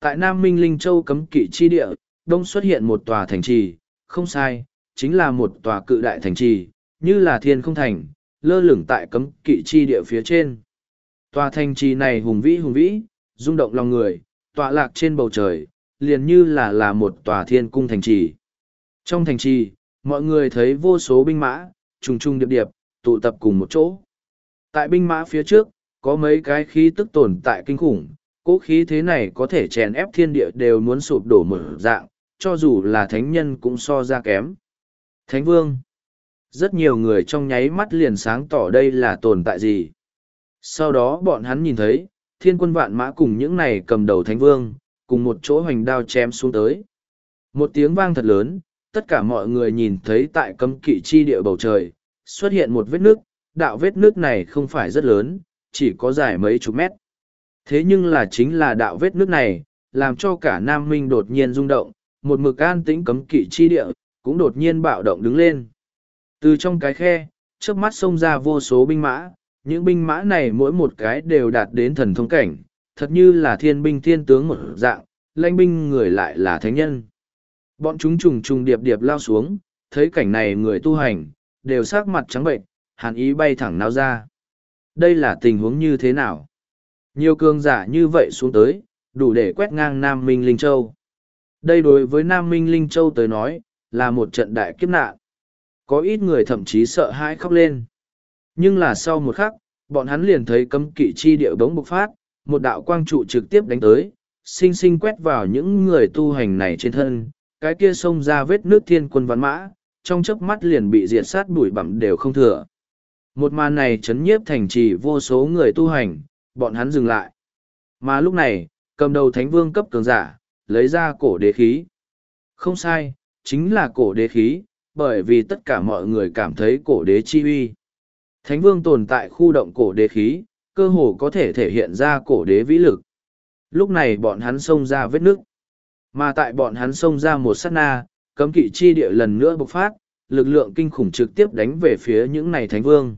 Tại Nam Minh Linh Châu cấm kỵ chi địa, đông xuất hiện một tòa thành trì, không sai, chính là một tòa cự đại thành trì, như là thiên không thành, lơ lửng tại cấm kỵ chi địa phía trên. Tòa thành trì này hùng vĩ hùng vĩ, rung động lòng người, tọa lạc trên bầu trời, liền như là là một tòa thiên cung thành trì. Trong thành trì, mọi người thấy vô số binh mã, trùng trùng điệp điệp, tụ tập cùng một chỗ. Tại binh mã phía trước, có mấy cái khí tức tồn tại kinh khủng, cỗ khí thế này có thể chèn ép thiên địa đều muốn sụp đổ mở dạng, cho dù là thánh nhân cũng so ra kém. Thánh vương. Rất nhiều người trong nháy mắt liền sáng tỏ đây là tồn tại gì. Sau đó bọn hắn nhìn thấy, thiên quân vạn mã cùng những này cầm đầu thánh vương, cùng một chỗ hoành đao chém xuống tới. Một tiếng vang thật lớn, tất cả mọi người nhìn thấy tại cấm kỵ chi địa bầu trời, xuất hiện một vết nước, đạo vết nước này không phải rất lớn, chỉ có dài mấy chục mét. Thế nhưng là chính là đạo vết nước này, làm cho cả Nam Minh đột nhiên rung động, một mực an tĩnh cấm kỵ chi địa, cũng đột nhiên bạo động đứng lên. Từ trong cái khe, trước mắt xông ra vô số binh mã, những binh mã này mỗi một cái đều đạt đến thần thông cảnh, thật như là thiên binh thiên tướng một dạng, lãnh binh người lại là thánh nhân. Bọn chúng trùng trùng điệp điệp lao xuống, thấy cảnh này người tu hành, đều sắc mặt trắng bệnh, hàn ý bay thẳng nao ra. Đây là tình huống như thế nào? Nhiều cường giả như vậy xuống tới, đủ để quét ngang Nam Minh Linh Châu. Đây đối với Nam Minh Linh Châu tới nói, là một trận đại kiếp nạn. Có ít người thậm chí sợ hãi khóc lên. Nhưng là sau một khắc, bọn hắn liền thấy cấm kỵ chi địa bỗng bộc phát, một đạo quang trụ trực tiếp đánh tới, sinh sinh quét vào những người tu hành này trên thân, cái kia xông ra vết nước thiên quân văn mã, trong chớp mắt liền bị diệt sát bụi bặm đều không thừa. Một màn này chấn nhiếp thành trì vô số người tu hành, bọn hắn dừng lại. Mà lúc này, cầm đầu thánh vương cấp cường giả, lấy ra cổ đế khí. Không sai, chính là cổ đế khí, bởi vì tất cả mọi người cảm thấy cổ đế chi uy. Thánh vương tồn tại khu động cổ đế khí, cơ hồ có thể thể hiện ra cổ đế vĩ lực. Lúc này bọn hắn xông ra vết nước. Mà tại bọn hắn xông ra một sát na, cấm kỵ chi địa lần nữa bộc phát, lực lượng kinh khủng trực tiếp đánh về phía những này thánh vương.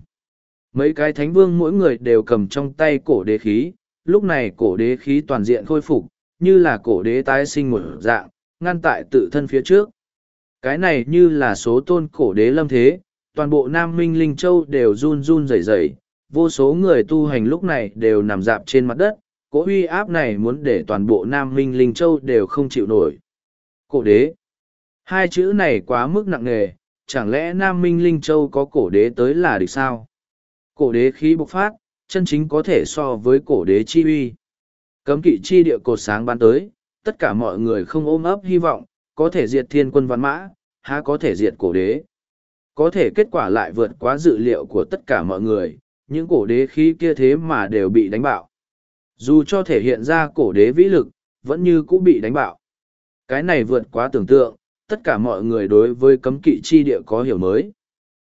Mấy cái thánh vương mỗi người đều cầm trong tay cổ đế khí, lúc này cổ đế khí toàn diện khôi phục, như là cổ đế tái sinh một dạng, ngăn tại tự thân phía trước. Cái này như là số tôn cổ đế lâm thế, toàn bộ Nam Minh Linh Châu đều run run rẩy rẩy, vô số người tu hành lúc này đều nằm dạp trên mặt đất, cỗ uy áp này muốn để toàn bộ Nam Minh Linh Châu đều không chịu nổi. Cổ đế. Hai chữ này quá mức nặng nề, chẳng lẽ Nam Minh Linh Châu có cổ đế tới là được sao? Cổ đế khí bộc phát, chân chính có thể so với cổ đế chi uy. Cấm kỵ chi địa cột sáng ban tới, tất cả mọi người không ôm ấp hy vọng, có thể diệt thiên quân văn mã, há có thể diệt cổ đế. Có thể kết quả lại vượt quá dự liệu của tất cả mọi người, những cổ đế khí kia thế mà đều bị đánh bạo. Dù cho thể hiện ra cổ đế vĩ lực, vẫn như cũng bị đánh bạo. Cái này vượt quá tưởng tượng, tất cả mọi người đối với cấm kỵ chi địa có hiểu mới.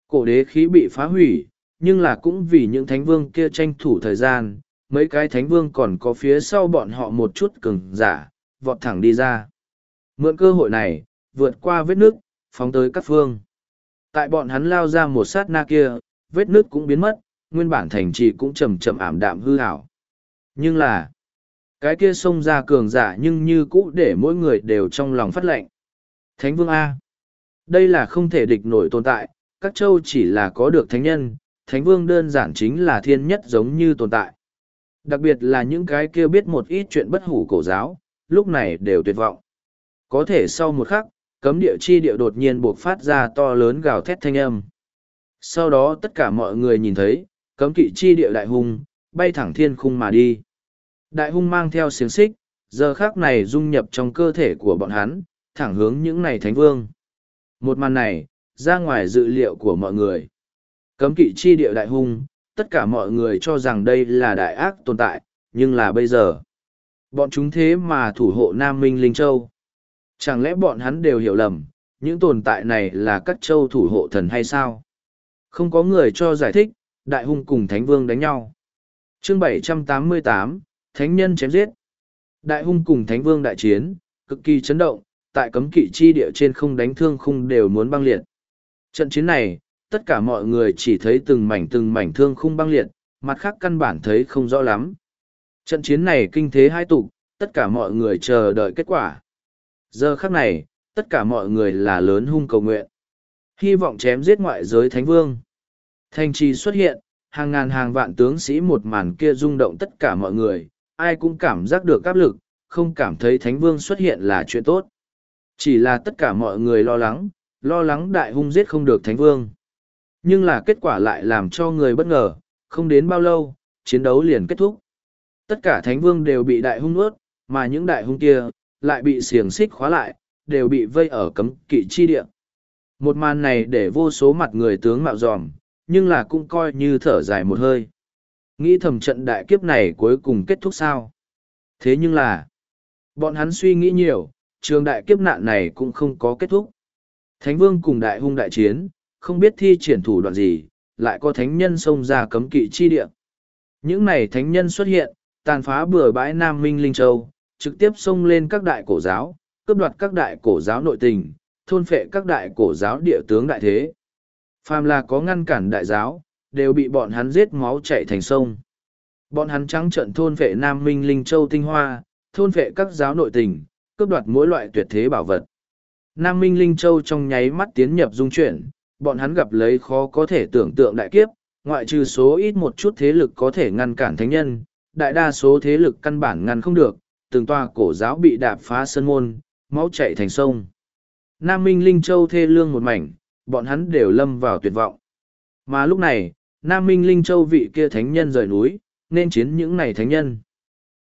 Cổ đế khí bị phá hủy, nhưng là cũng vì những thánh vương kia tranh thủ thời gian, mấy cái thánh vương còn có phía sau bọn họ một chút cứng giả, vọt thẳng đi ra. Mượn cơ hội này, vượt qua vết nước, phóng tới các phương. Tại bọn hắn lao ra một sát na kia, vết nước cũng biến mất, nguyên bản thành trì cũng chầm chậm ảm đạm hư hảo. Nhưng là, cái kia xông ra cường giả nhưng như cũ để mỗi người đều trong lòng phát lệnh. Thánh vương A. Đây là không thể địch nổi tồn tại, các châu chỉ là có được thánh nhân, thánh vương đơn giản chính là thiên nhất giống như tồn tại. Đặc biệt là những cái kia biết một ít chuyện bất hủ cổ giáo, lúc này đều tuyệt vọng. Có thể sau một khắc, cấm địa chi địa đột nhiên buộc phát ra to lớn gào thét thanh âm. Sau đó tất cả mọi người nhìn thấy, cấm kỵ chi địa đại hung, bay thẳng thiên khung mà đi. Đại hung mang theo xiềng xích, giờ khác này dung nhập trong cơ thể của bọn hắn, thẳng hướng những này thánh vương. Một màn này, ra ngoài dự liệu của mọi người. Cấm kỵ chi địa đại hung, tất cả mọi người cho rằng đây là đại ác tồn tại, nhưng là bây giờ. Bọn chúng thế mà thủ hộ Nam Minh Linh Châu. Chẳng lẽ bọn hắn đều hiểu lầm, những tồn tại này là các châu thủ hộ thần hay sao? Không có người cho giải thích, đại hung cùng thánh vương đánh nhau. chương 788, Thánh nhân chém giết. Đại hung cùng thánh vương đại chiến, cực kỳ chấn động, tại cấm kỵ chi địa trên không đánh thương khung đều muốn băng liệt. Trận chiến này, tất cả mọi người chỉ thấy từng mảnh từng mảnh thương khung băng liệt, mặt khác căn bản thấy không rõ lắm. Trận chiến này kinh thế hai tục, tất cả mọi người chờ đợi kết quả. Giờ khắc này, tất cả mọi người là lớn hung cầu nguyện. Hy vọng chém giết ngoại giới thánh vương. Thành trì xuất hiện, hàng ngàn hàng vạn tướng sĩ một màn kia rung động tất cả mọi người, ai cũng cảm giác được áp lực, không cảm thấy thánh vương xuất hiện là chuyện tốt. Chỉ là tất cả mọi người lo lắng, lo lắng đại hung giết không được thánh vương. Nhưng là kết quả lại làm cho người bất ngờ, không đến bao lâu, chiến đấu liền kết thúc. Tất cả thánh vương đều bị đại hung nuốt, mà những đại hung kia, lại bị xiềng xích khóa lại, đều bị vây ở cấm kỵ chi địa. Một màn này để vô số mặt người tướng mạo dòm, nhưng là cũng coi như thở dài một hơi. Nghĩ thầm trận đại kiếp này cuối cùng kết thúc sao? Thế nhưng là, bọn hắn suy nghĩ nhiều, trường đại kiếp nạn này cũng không có kết thúc. Thánh vương cùng đại hung đại chiến, không biết thi triển thủ đoạn gì, lại có thánh nhân xông ra cấm kỵ chi địa. Những này thánh nhân xuất hiện, tàn phá bừa bãi Nam Minh Linh Châu, trực tiếp xông lên các đại cổ giáo, cướp đoạt các đại cổ giáo nội tình, thôn phệ các đại cổ giáo địa tướng đại thế. Phàm là có ngăn cản đại giáo, đều bị bọn hắn giết máu chảy thành sông. Bọn hắn trắng trận thôn vệ Nam Minh Linh Châu tinh hoa, thôn vệ các giáo nội tình, cướp đoạt mỗi loại tuyệt thế bảo vật. Nam Minh Linh Châu trong nháy mắt tiến nhập dung chuyển, bọn hắn gặp lấy khó có thể tưởng tượng đại kiếp, ngoại trừ số ít một chút thế lực có thể ngăn cản thánh nhân, đại đa số thế lực căn bản ngăn không được, từng tòa cổ giáo bị đạp phá sân môn, máu chạy thành sông. Nam Minh Linh Châu thê lương một mảnh, bọn hắn đều lâm vào tuyệt vọng. Mà lúc này, Nam Minh Linh Châu vị kia thánh nhân rời núi, nên chiến những này thánh nhân.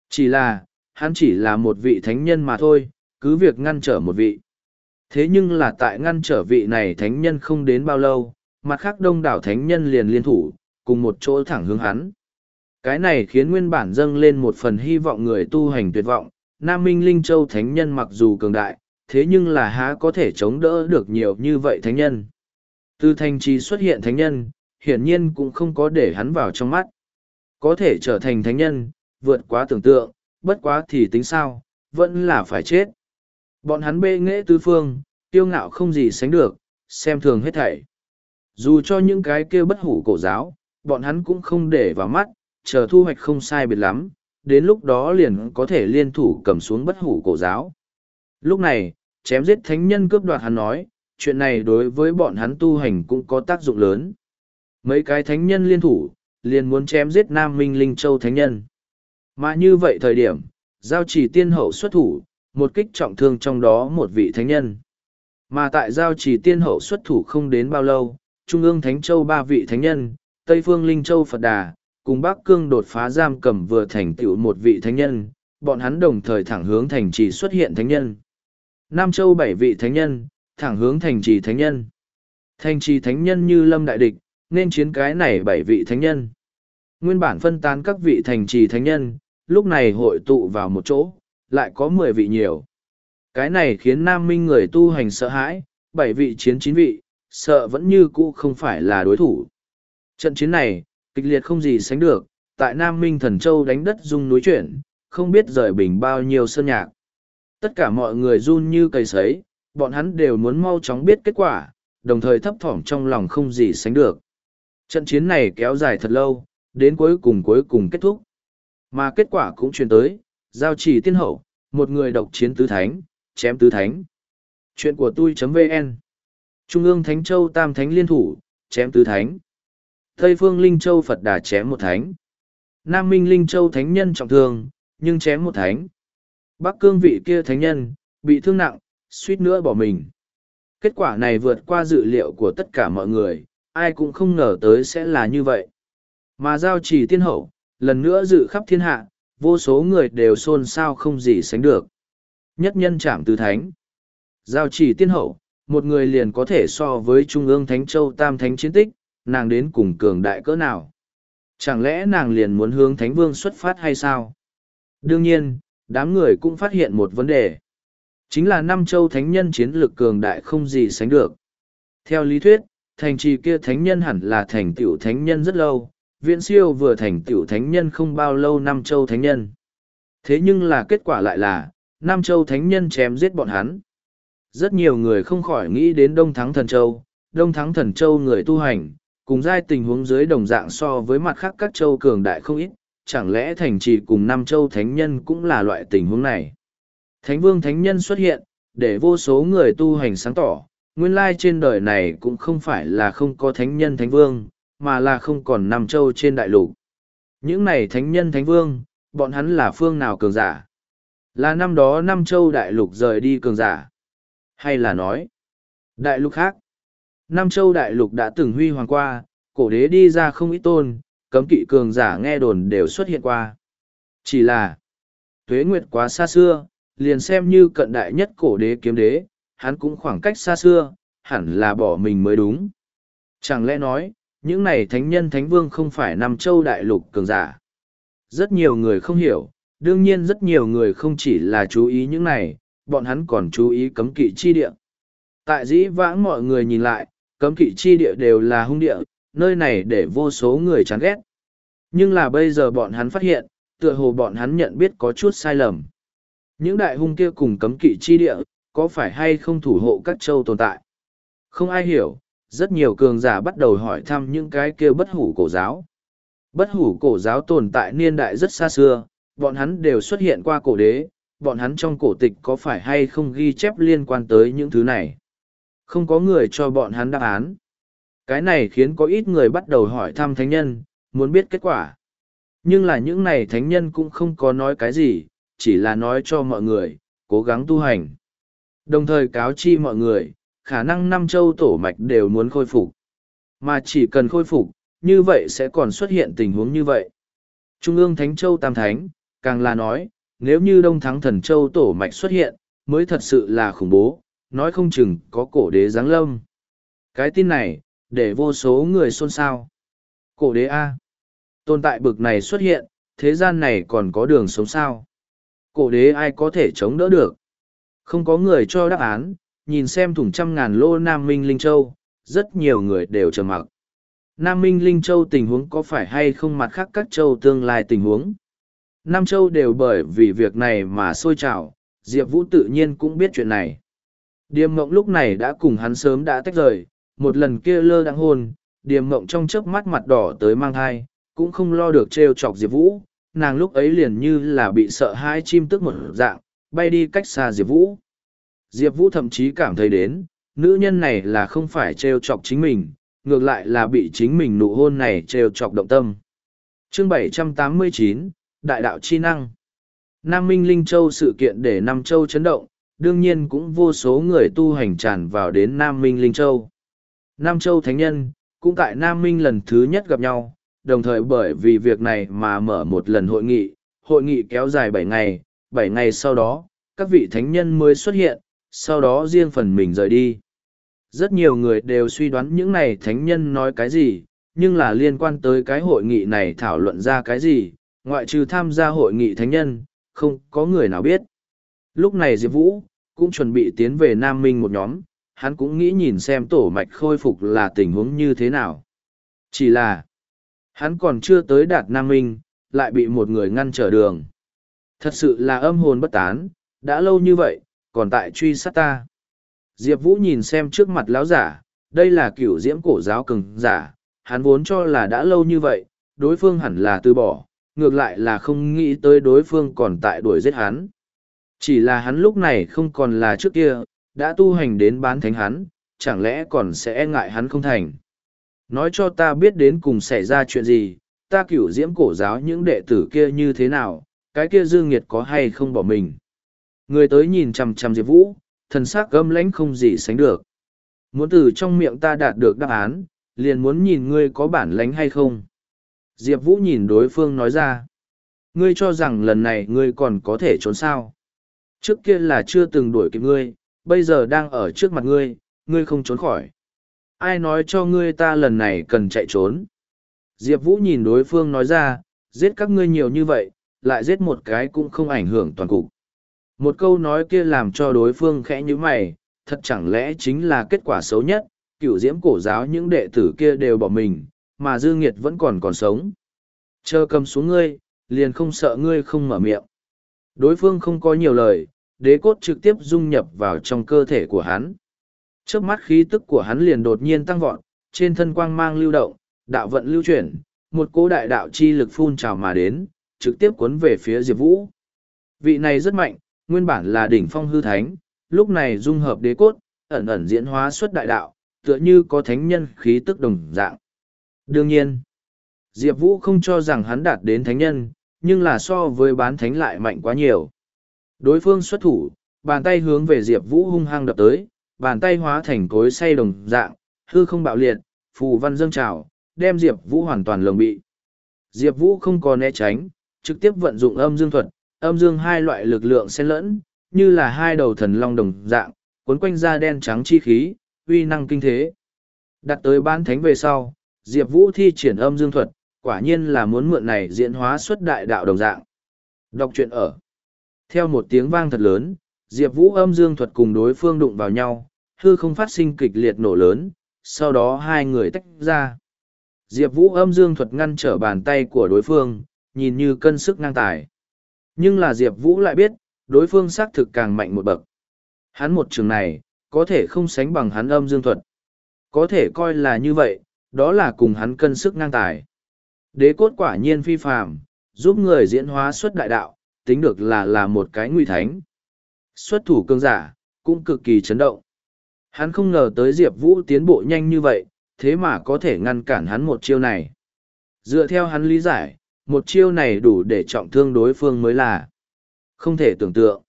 Chỉ là, hắn chỉ là một vị thánh nhân mà thôi, cứ việc ngăn trở một vị. Thế nhưng là tại ngăn trở vị này thánh nhân không đến bao lâu, mặt khác đông đảo thánh nhân liền liên thủ, cùng một chỗ thẳng hướng hắn. Cái này khiến nguyên bản dâng lên một phần hy vọng người tu hành tuyệt vọng, Nam Minh Linh Châu thánh nhân mặc dù cường đại, thế nhưng là há có thể chống đỡ được nhiều như vậy thánh nhân. Từ thành trì xuất hiện thánh nhân, hiển nhiên cũng không có để hắn vào trong mắt. Có thể trở thành thánh nhân, vượt quá tưởng tượng, bất quá thì tính sao, vẫn là phải chết. Bọn hắn bê nghệ tứ phương, tiêu ngạo không gì sánh được, xem thường hết thảy. Dù cho những cái kia bất hủ cổ giáo, bọn hắn cũng không để vào mắt, chờ thu hoạch không sai biệt lắm, đến lúc đó liền có thể liên thủ cầm xuống bất hủ cổ giáo. Lúc này, chém giết thánh nhân cướp đoạt hắn nói, chuyện này đối với bọn hắn tu hành cũng có tác dụng lớn. Mấy cái thánh nhân liên thủ, liền muốn chém giết Nam Minh Linh Châu thánh nhân. Mà như vậy thời điểm, giao chỉ tiên hậu xuất thủ, một kích trọng thương trong đó một vị thánh nhân. Mà tại giao chỉ tiên hậu xuất thủ không đến bao lâu, Trung ương Thánh Châu ba vị thánh nhân, Tây Phương Linh Châu Phật Đà, cùng Bắc Cương đột phá giam cầm vừa thành tựu một vị thánh nhân, bọn hắn đồng thời thẳng hướng thành trì xuất hiện thánh nhân. Nam Châu bảy vị thánh nhân, thẳng hướng thành trì thánh nhân. Thành trì thánh nhân như lâm đại địch, nên chiến cái này bảy vị thánh nhân. Nguyên bản phân tán các vị thành trì thánh nhân, lúc này hội tụ vào một chỗ, lại có mười vị nhiều. Cái này khiến nam minh người tu hành sợ hãi, bảy vị chiến chín vị, sợ vẫn như cũ không phải là đối thủ. Trận chiến này, kịch liệt không gì sánh được, tại Nam Minh Thần Châu đánh đất rung núi chuyển, không biết rời bình bao nhiêu sơn nhạc. Tất cả mọi người run như cây sấy, bọn hắn đều muốn mau chóng biết kết quả, đồng thời thấp thỏm trong lòng không gì sánh được. Trận chiến này kéo dài thật lâu, đến cuối cùng cuối cùng kết thúc. Mà kết quả cũng truyền tới, giao chỉ tiên hậu, một người độc chiến tứ thánh, chém tứ thánh. Chuyện của tôi.vn Trung ương Thánh Châu Tam Thánh liên thủ, chém tứ thánh. Tây phương Linh Châu Phật Đà chém một thánh. Nam Minh Linh Châu Thánh Nhân trọng thương, nhưng chém một thánh. Bắc cương vị kia thánh nhân, bị thương nặng, suýt nữa bỏ mình. Kết quả này vượt qua dự liệu của tất cả mọi người, ai cũng không ngờ tới sẽ là như vậy. Mà giao trì tiên hậu, lần nữa dự khắp thiên hạ, vô số người đều xôn xao không gì sánh được. Nhất nhân chạm tứ thánh. Giao chỉ tiên hậu, một người liền có thể so với Trung ương Thánh Châu Tam Thánh chiến tích, nàng đến cùng cường đại cỡ nào. Chẳng lẽ nàng liền muốn hướng Thánh Vương xuất phát hay sao? Đương nhiên, đám người cũng phát hiện một vấn đề. Chính là năm châu thánh nhân chiến lược cường đại không gì sánh được. Theo lý thuyết, thành trì kia thánh nhân hẳn là thành tựu thánh nhân rất lâu, viễn siêu vừa thành tiểu thánh nhân không bao lâu năm châu thánh nhân. Thế nhưng là kết quả lại là, Nam châu thánh nhân chém giết bọn hắn. Rất nhiều người không khỏi nghĩ đến Đông Thắng Thần Châu, Đông Thắng Thần Châu người tu hành, cùng giai tình huống dưới đồng dạng so với mặt khác các châu cường đại không ít, chẳng lẽ thành trì cùng Nam châu thánh nhân cũng là loại tình huống này. Thánh vương thánh nhân xuất hiện, để vô số người tu hành sáng tỏ, nguyên lai trên đời này cũng không phải là không có thánh nhân thánh vương, mà là không còn nằm châu trên đại lục. Những này thánh nhân thánh vương, bọn hắn là phương nào cường giả? Là năm đó năm châu đại lục rời đi cường giả? Hay là nói, đại lục khác? Năm châu đại lục đã từng huy hoàng qua, cổ đế đi ra không ít tôn, cấm kỵ cường giả nghe đồn đều xuất hiện qua. Chỉ là, tuế nguyệt quá xa xưa, liền xem như cận đại nhất cổ đế kiếm đế, hắn cũng khoảng cách xa xưa, hẳn là bỏ mình mới đúng. Chẳng lẽ nói, những này thánh nhân thánh vương không phải nằm châu đại lục cường giả. Rất nhiều người không hiểu, đương nhiên rất nhiều người không chỉ là chú ý những này, bọn hắn còn chú ý cấm kỵ chi địa. Tại dĩ vãng mọi người nhìn lại, cấm kỵ chi địa đều là hung địa, nơi này để vô số người chán ghét. Nhưng là bây giờ bọn hắn phát hiện, tựa hồ bọn hắn nhận biết có chút sai lầm. Những đại hung kia cùng cấm kỵ chi địa, có phải hay không thủ hộ các châu tồn tại? Không ai hiểu, rất nhiều cường giả bắt đầu hỏi thăm những cái kia bất hủ cổ giáo. Bất hủ cổ giáo tồn tại niên đại rất xa xưa, bọn hắn đều xuất hiện qua cổ đế, bọn hắn trong cổ tịch có phải hay không ghi chép liên quan tới những thứ này. Không có người cho bọn hắn đáp án. Cái này khiến có ít người bắt đầu hỏi thăm thánh nhân, muốn biết kết quả. Nhưng là những này thánh nhân cũng không có nói cái gì, chỉ là nói cho mọi người, cố gắng tu hành. Đồng thời cáo chi mọi người, khả năng năm châu tổ mạch đều muốn khôi phục. Mà chỉ cần khôi phục, như vậy sẽ còn xuất hiện tình huống như vậy. Trung ương Thánh Châu Tam Thánh, càng là nói, nếu như Đông Thắng Thần Châu tổ mạch xuất hiện, mới thật sự là khủng bố, nói không chừng có cổ đế giáng lâm. Cái tin này, để vô số người xôn xao. Cổ đế A. Tồn tại bực này xuất hiện, thế gian này còn có đường sống sao. Cổ đế ai có thể chống đỡ được. Không có người cho đáp án, nhìn xem thủng trăm ngàn lô Nam Minh Linh Châu, rất nhiều người đều trầm mặc. Nam Minh Linh Châu tình huống có phải hay không mặt khác các châu tương lai tình huống. Nam Châu đều bởi vì việc này mà sôi trào, Diệp Vũ tự nhiên cũng biết chuyện này. Điềm mộng lúc này đã cùng hắn sớm đã tách rời, một lần kia lơ đang hôn, điềm mộng trong chớp mắt mặt đỏ tới mang thai, cũng không lo được trêu chọc Diệp Vũ, nàng lúc ấy liền như là bị sợ hai chim tức một dạng, bay đi cách xa Diệp Vũ. Diệp Vũ thậm chí cảm thấy đến, nữ nhân này là không phải trêu chọc chính mình, ngược lại là bị chính mình nụ hôn này trêu chọc động tâm. Chương 789, Đại đạo chi năng Nam Minh Linh Châu sự kiện để Nam Châu chấn động, đương nhiên cũng vô số người tu hành tràn vào đến Nam Minh Linh Châu. Nam Châu Thánh Nhân, cũng tại Nam Minh lần thứ nhất gặp nhau, đồng thời bởi vì việc này mà mở một lần hội nghị, hội nghị kéo dài bảy ngày, bảy ngày sau đó, các vị thánh nhân mới xuất hiện, sau đó riêng phần mình rời đi. Rất nhiều người đều suy đoán những này thánh nhân nói cái gì, nhưng là liên quan tới cái hội nghị này thảo luận ra cái gì, ngoại trừ tham gia hội nghị thánh nhân, không có người nào biết. Lúc này Diệp Vũ, cũng chuẩn bị tiến về Nam Minh một nhóm, hắn cũng nghĩ nhìn xem tổ mạch khôi phục là tình huống như thế nào. Chỉ là, hắn còn chưa tới đạt Nam Minh, lại bị một người ngăn trở đường. Thật sự là âm hồn bất tán, đã lâu như vậy, còn tại truy sát ta. Diệp Vũ nhìn xem trước mặt lão giả, đây là cửu diễm cổ giáo cường giả, hắn vốn cho là đã lâu như vậy, đối phương hẳn là từ bỏ, ngược lại là không nghĩ tới đối phương còn tại đuổi giết hắn. Chỉ là hắn lúc này không còn là trước kia, đã tu hành đến bán thánh hắn, chẳng lẽ còn sẽ e ngại hắn không thành. Nói cho ta biết đến cùng xảy ra chuyện gì, ta cửu diễm cổ giáo những đệ tử kia như thế nào, cái kia dương nghiệt có hay không bỏ mình. Người tới nhìn chằm chằm Diệp Vũ, thần sắc gâm lãnh không gì sánh được. Muốn từ trong miệng ta đạt được đáp án, liền muốn nhìn ngươi có bản lãnh hay không. Diệp Vũ nhìn đối phương nói ra. Ngươi cho rằng lần này ngươi còn có thể trốn sao. Trước kia là chưa từng đuổi kịp ngươi, bây giờ đang ở trước mặt ngươi, ngươi không trốn khỏi. Ai nói cho ngươi ta lần này cần chạy trốn? Diệp Vũ nhìn đối phương nói ra, giết các ngươi nhiều như vậy, lại giết một cái cũng không ảnh hưởng toàn cục. Một câu nói kia làm cho đối phương khẽ như mày, thật chẳng lẽ chính là kết quả xấu nhất, cựu diễm cổ giáo những đệ tử kia đều bỏ mình, mà Dư Nghiệt vẫn còn còn sống. Chờ cầm xuống ngươi, liền không sợ ngươi không mở miệng. Đối phương không có nhiều lời, đế cốt trực tiếp dung nhập vào trong cơ thể của hắn. Trước mắt khí tức của hắn liền đột nhiên tăng vọt, trên thân quang mang lưu động, đạo vận lưu chuyển, một cỗ đại đạo chi lực phun trào mà đến, trực tiếp cuốn về phía Diệp Vũ. Vị này rất mạnh, nguyên bản là đỉnh phong hư thánh, lúc này dung hợp đế cốt, ẩn ẩn diễn hóa xuất đại đạo, tựa như có thánh nhân khí tức đồng dạng. Đương nhiên, Diệp Vũ không cho rằng hắn đạt đến thánh nhân, nhưng là so với bán thánh lại mạnh quá nhiều. Đối phương xuất thủ, bàn tay hướng về Diệp Vũ hung hăng đập tới, bàn tay hóa thành cối say đồng dạng, hư không bạo liệt, phù văn dâng trào, đem Diệp Vũ hoàn toàn lồng bị. Diệp Vũ không có né tránh, trực tiếp vận dụng âm dương thuật, âm dương hai loại lực lượng xen lẫn, như là hai đầu thần long đồng dạng, cuốn quanh da đen trắng chi khí, uy năng kinh thế. Đặt tới bán thánh về sau, Diệp Vũ thi triển âm dương thuật, quả nhiên là muốn mượn này diễn hóa xuất đại đạo đồng dạng. Đọc truyện ở. Theo một tiếng vang thật lớn, Diệp Vũ âm dương thuật cùng đối phương đụng vào nhau, hư không phát sinh kịch liệt nổ lớn, sau đó hai người tách ra. Diệp Vũ âm dương thuật ngăn trở bàn tay của đối phương, nhìn như cân sức ngang tài. Nhưng là Diệp Vũ lại biết, đối phương xác thực càng mạnh một bậc. Hắn một trường này, có thể không sánh bằng hắn âm dương thuật. Có thể coi là như vậy, đó là cùng hắn cân sức ngang tài. Đế cốt quả nhiên phi phàm, giúp người diễn hóa xuất đại đạo, tính được là là một cái nguy thánh. Xuất thủ cương giả, cũng cực kỳ chấn động. Hắn không ngờ tới Diệp Vũ tiến bộ nhanh như vậy, thế mà có thể ngăn cản hắn một chiêu này. Dựa theo hắn lý giải, một chiêu này đủ để trọng thương đối phương mới là không thể tưởng tượng.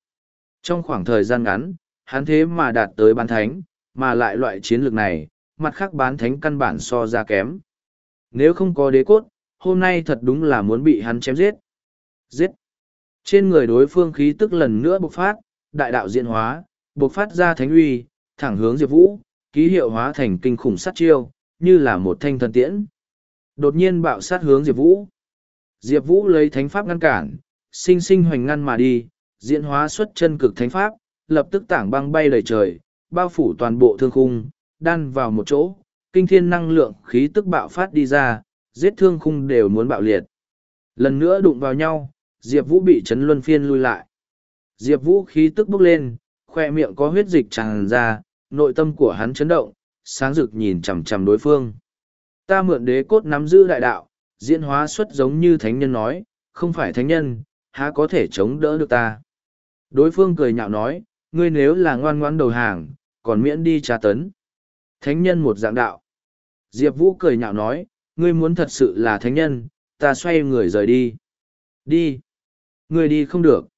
Trong khoảng thời gian ngắn, hắn thế mà đạt tới bán thánh, mà lại loại chiến lược này, mặt khác bán thánh căn bản so ra kém. Nếu không có đế cốt, hôm nay thật đúng là muốn bị hắn chém giết. Giết! Trên người đối phương khí tức lần nữa bộc phát, đại đạo diện hóa, bộc phát ra thánh uy, thẳng hướng Diệp Vũ, ký hiệu hóa thành kinh khủng sát chiêu, như là một thanh thần tiễn. Đột nhiên bạo sát hướng Diệp Vũ. Diệp Vũ lấy thánh pháp ngăn cản, sinh sinh hoành ngăn mà đi, diễn hóa xuất chân cực thánh pháp, lập tức tảng băng bay lầy trời, bao phủ toàn bộ thương khung, đan vào một chỗ, kinh thiên năng lượng khí tức bạo phát đi ra, giết thương khung đều muốn bạo liệt. Lần nữa đụng vào nhau, Diệp Vũ bị chấn luân phiên lui lại. Diệp Vũ khí tức bốc lên, khoe miệng có huyết dịch tràn ra, nội tâm của hắn chấn động, sáng rực nhìn chằm chằm đối phương. Ta mượn đế cốt nắm giữ đại đạo, diễn hóa xuất giống như thánh nhân nói, không phải thánh nhân, há có thể chống đỡ được ta. Đối phương cười nhạo nói, ngươi nếu là ngoan ngoãn đầu hàng, còn miễn đi tra tấn. Thánh nhân một dạng đạo. Diệp Vũ cười nhạo nói, ngươi muốn thật sự là thánh nhân, ta xoay người rời đi. Đi. Ngươi đi không được.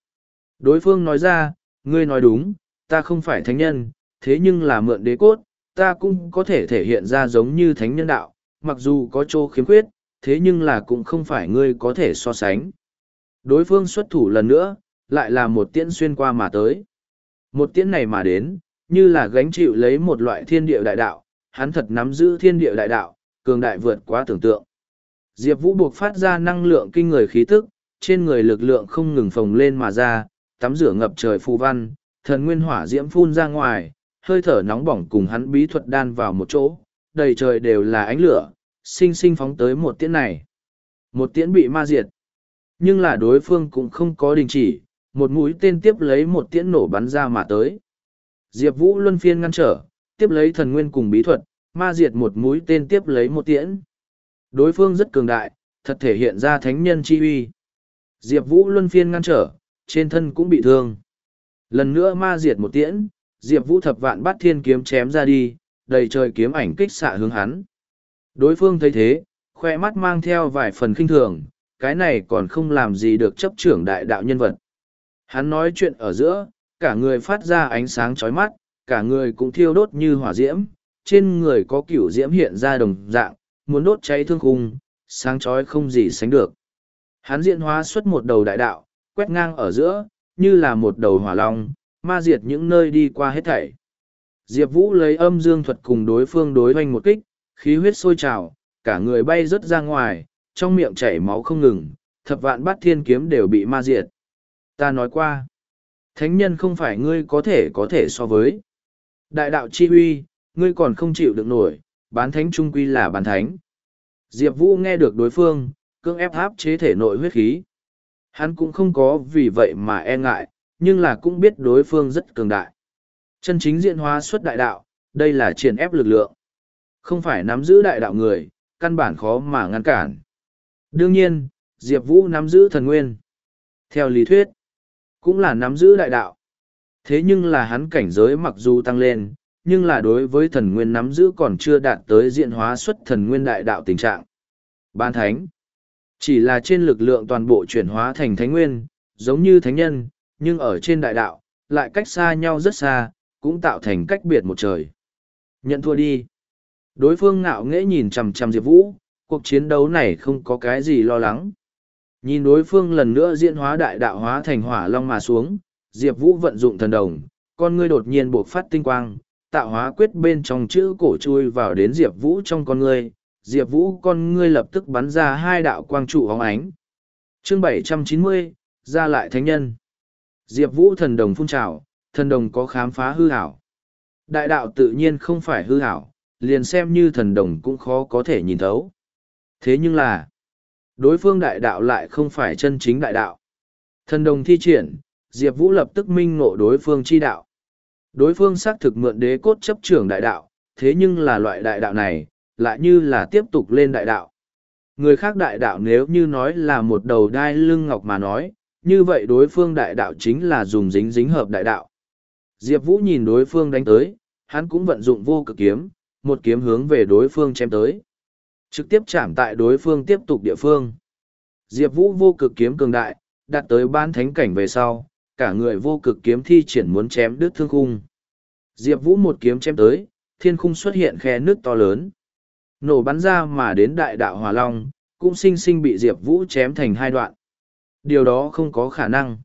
Đối phương nói ra, ngươi nói đúng, ta không phải thánh nhân, thế nhưng là mượn đế cốt, ta cũng có thể thể hiện ra giống như thánh nhân đạo, mặc dù có chỗ khiếm khuyết, thế nhưng là cũng không phải ngươi có thể so sánh. Đối phương xuất thủ lần nữa, lại là một tiễn xuyên qua mà tới. Một tiễn này mà đến, như là gánh chịu lấy một loại thiên địa đại đạo, hắn thật nắm giữ thiên địa đại đạo, cường đại vượt quá tưởng tượng. Diệp Vũ buộc phát ra năng lượng kinh người khí tức, trên người lực lượng không ngừng phồng lên mà ra, tắm rửa ngập trời phù văn, thần nguyên hỏa diễm phun ra ngoài, hơi thở nóng bỏng cùng hắn bí thuật đan vào một chỗ, đầy trời đều là ánh lửa, sinh sinh phóng tới một tiễn này. Một tiễn bị ma diệt. Nhưng là đối phương cũng không có đình chỉ, một mũi tên tiếp lấy một tiễn nổ bắn ra mà tới. Diệp Vũ luân phiên ngăn trở, tiếp lấy thần nguyên cùng bí thuật, ma diệt một mũi tên tiếp lấy một tiễn. Đối phương rất cường đại, thật thể hiện ra thánh nhân chi uy. Diệp Vũ luân phiên ngăn trở, trên thân cũng bị thương. Lần nữa ma diệt một tiễn, Diệp Vũ thập vạn bát thiên kiếm chém ra đi, đầy trời kiếm ảnh kích xạ hướng hắn. Đối phương thấy thế, khoe mắt mang theo vài phần khinh thường, cái này còn không làm gì được chấp trưởng đại đạo nhân vật. Hắn nói chuyện ở giữa, cả người phát ra ánh sáng chói mắt, cả người cũng thiêu đốt như hỏa diễm, trên người có cửu diễm hiện ra đồng dạng, muốn đốt cháy thương khung, sáng chói không gì sánh được. Hắn diễn hóa xuất một đầu đại đạo, quét ngang ở giữa, như là một đầu hỏa long, ma diệt những nơi đi qua hết thảy. Diệp Vũ lấy âm dương thuật cùng đối phương đối hoành một kích, khí huyết sôi trào, cả người bay rớt ra ngoài, trong miệng chảy máu không ngừng, thập vạn bát thiên kiếm đều bị ma diệt. Ta nói qua, thánh nhân không phải ngươi có thể có thể so với. Đại đạo chi huy, ngươi còn không chịu được nổi, bán thánh trung quy là bán thánh. Diệp Vũ nghe được đối phương, cưỡng ép áp chế thể nội huyết khí. Hắn cũng không có vì vậy mà e ngại, nhưng là cũng biết đối phương rất cường đại. Chân chính diện hóa xuất đại đạo, đây là triển ép lực lượng. Không phải nắm giữ đại đạo người, căn bản khó mà ngăn cản. Đương nhiên, Diệp Vũ nắm giữ thần nguyên. Theo lý thuyết, cũng là nắm giữ đại đạo. Thế nhưng là hắn cảnh giới mặc dù tăng lên, nhưng là đối với thần nguyên nắm giữ còn chưa đạt tới diện hóa xuất thần nguyên đại đạo tình trạng. Ban thánh, chỉ là trên lực lượng toàn bộ chuyển hóa thành thánh nguyên, giống như thánh nhân, nhưng ở trên đại đạo, lại cách xa nhau rất xa, cũng tạo thành cách biệt một trời. Nhận thua đi. Đối phương ngạo nghễ nhìn chằm chằm Diệp Vũ, cuộc chiến đấu này không có cái gì lo lắng. Nhìn đối phương lần nữa diễn hóa đại đạo hóa thành hỏa long mà xuống, Diệp Vũ vận dụng thần đồng, con ngươi đột nhiên bộc phát tinh quang, tạo hóa quyết bên trong chữ cổ chui vào đến Diệp Vũ trong con ngươi, Diệp Vũ con ngươi lập tức bắn ra hai đạo quang trụ hóng ánh. Chương 790, ra lại thánh nhân. Diệp Vũ thần đồng phun trào, thần đồng có khám phá hư hảo. Đại đạo tự nhiên không phải hư hảo, liền xem như thần đồng cũng khó có thể nhìn thấu. Thế nhưng là, đối phương đại đạo lại không phải chân chính đại đạo. Thần đồng thi triển, Diệp Vũ lập tức minh ngộ đối phương chi đạo. Đối phương xác thực mượn đế cốt chấp trưởng đại đạo, thế nhưng là loại đại đạo này, lại như là tiếp tục lên đại đạo. Người khác đại đạo nếu như nói là một đầu đai lưng ngọc mà nói, như vậy đối phương đại đạo chính là dùng dính dính hợp đại đạo. Diệp Vũ nhìn đối phương đánh tới, hắn cũng vận dụng vô cực kiếm, một kiếm hướng về đối phương chém tới. Trực tiếp chạm tại đối phương tiếp tục địa phương. Diệp Vũ vô cực kiếm cường đại, đạt tới ban thánh cảnh về sau, cả người vô cực kiếm thi triển muốn chém đứt thương khung. Diệp Vũ một kiếm chém tới, thiên khung xuất hiện khe nước to lớn. Nổ bắn ra mà đến đại đạo Hòa Long, cũng sinh sinh bị Diệp Vũ chém thành hai đoạn. Điều đó không có khả năng.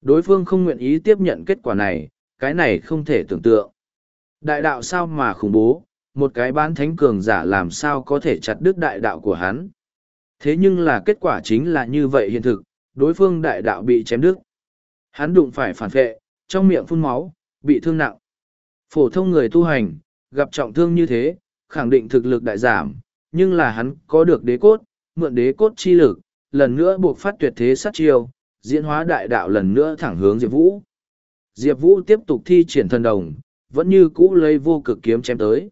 Đối phương không nguyện ý tiếp nhận kết quả này, cái này không thể tưởng tượng. Đại đạo sao mà khủng bố, một cái bán thánh cường giả làm sao có thể chặt đứt đại đạo của hắn. Thế nhưng là kết quả chính là như vậy hiện thực, đối phương đại đạo bị chém đứt. Hắn đụng phải phản vệ, trong miệng phun máu, bị thương nặng. Phổ thông người tu hành, gặp trọng thương như thế, khẳng định thực lực đại giảm, nhưng là hắn có được đế cốt, mượn đế cốt chi lực, lần nữa buộc phát tuyệt thế sát chiêu, diễn hóa đại đạo lần nữa thẳng hướng Diệp Vũ. Diệp Vũ tiếp tục thi triển thần đồng, vẫn như cũ lấy vô cực kiếm chém tới.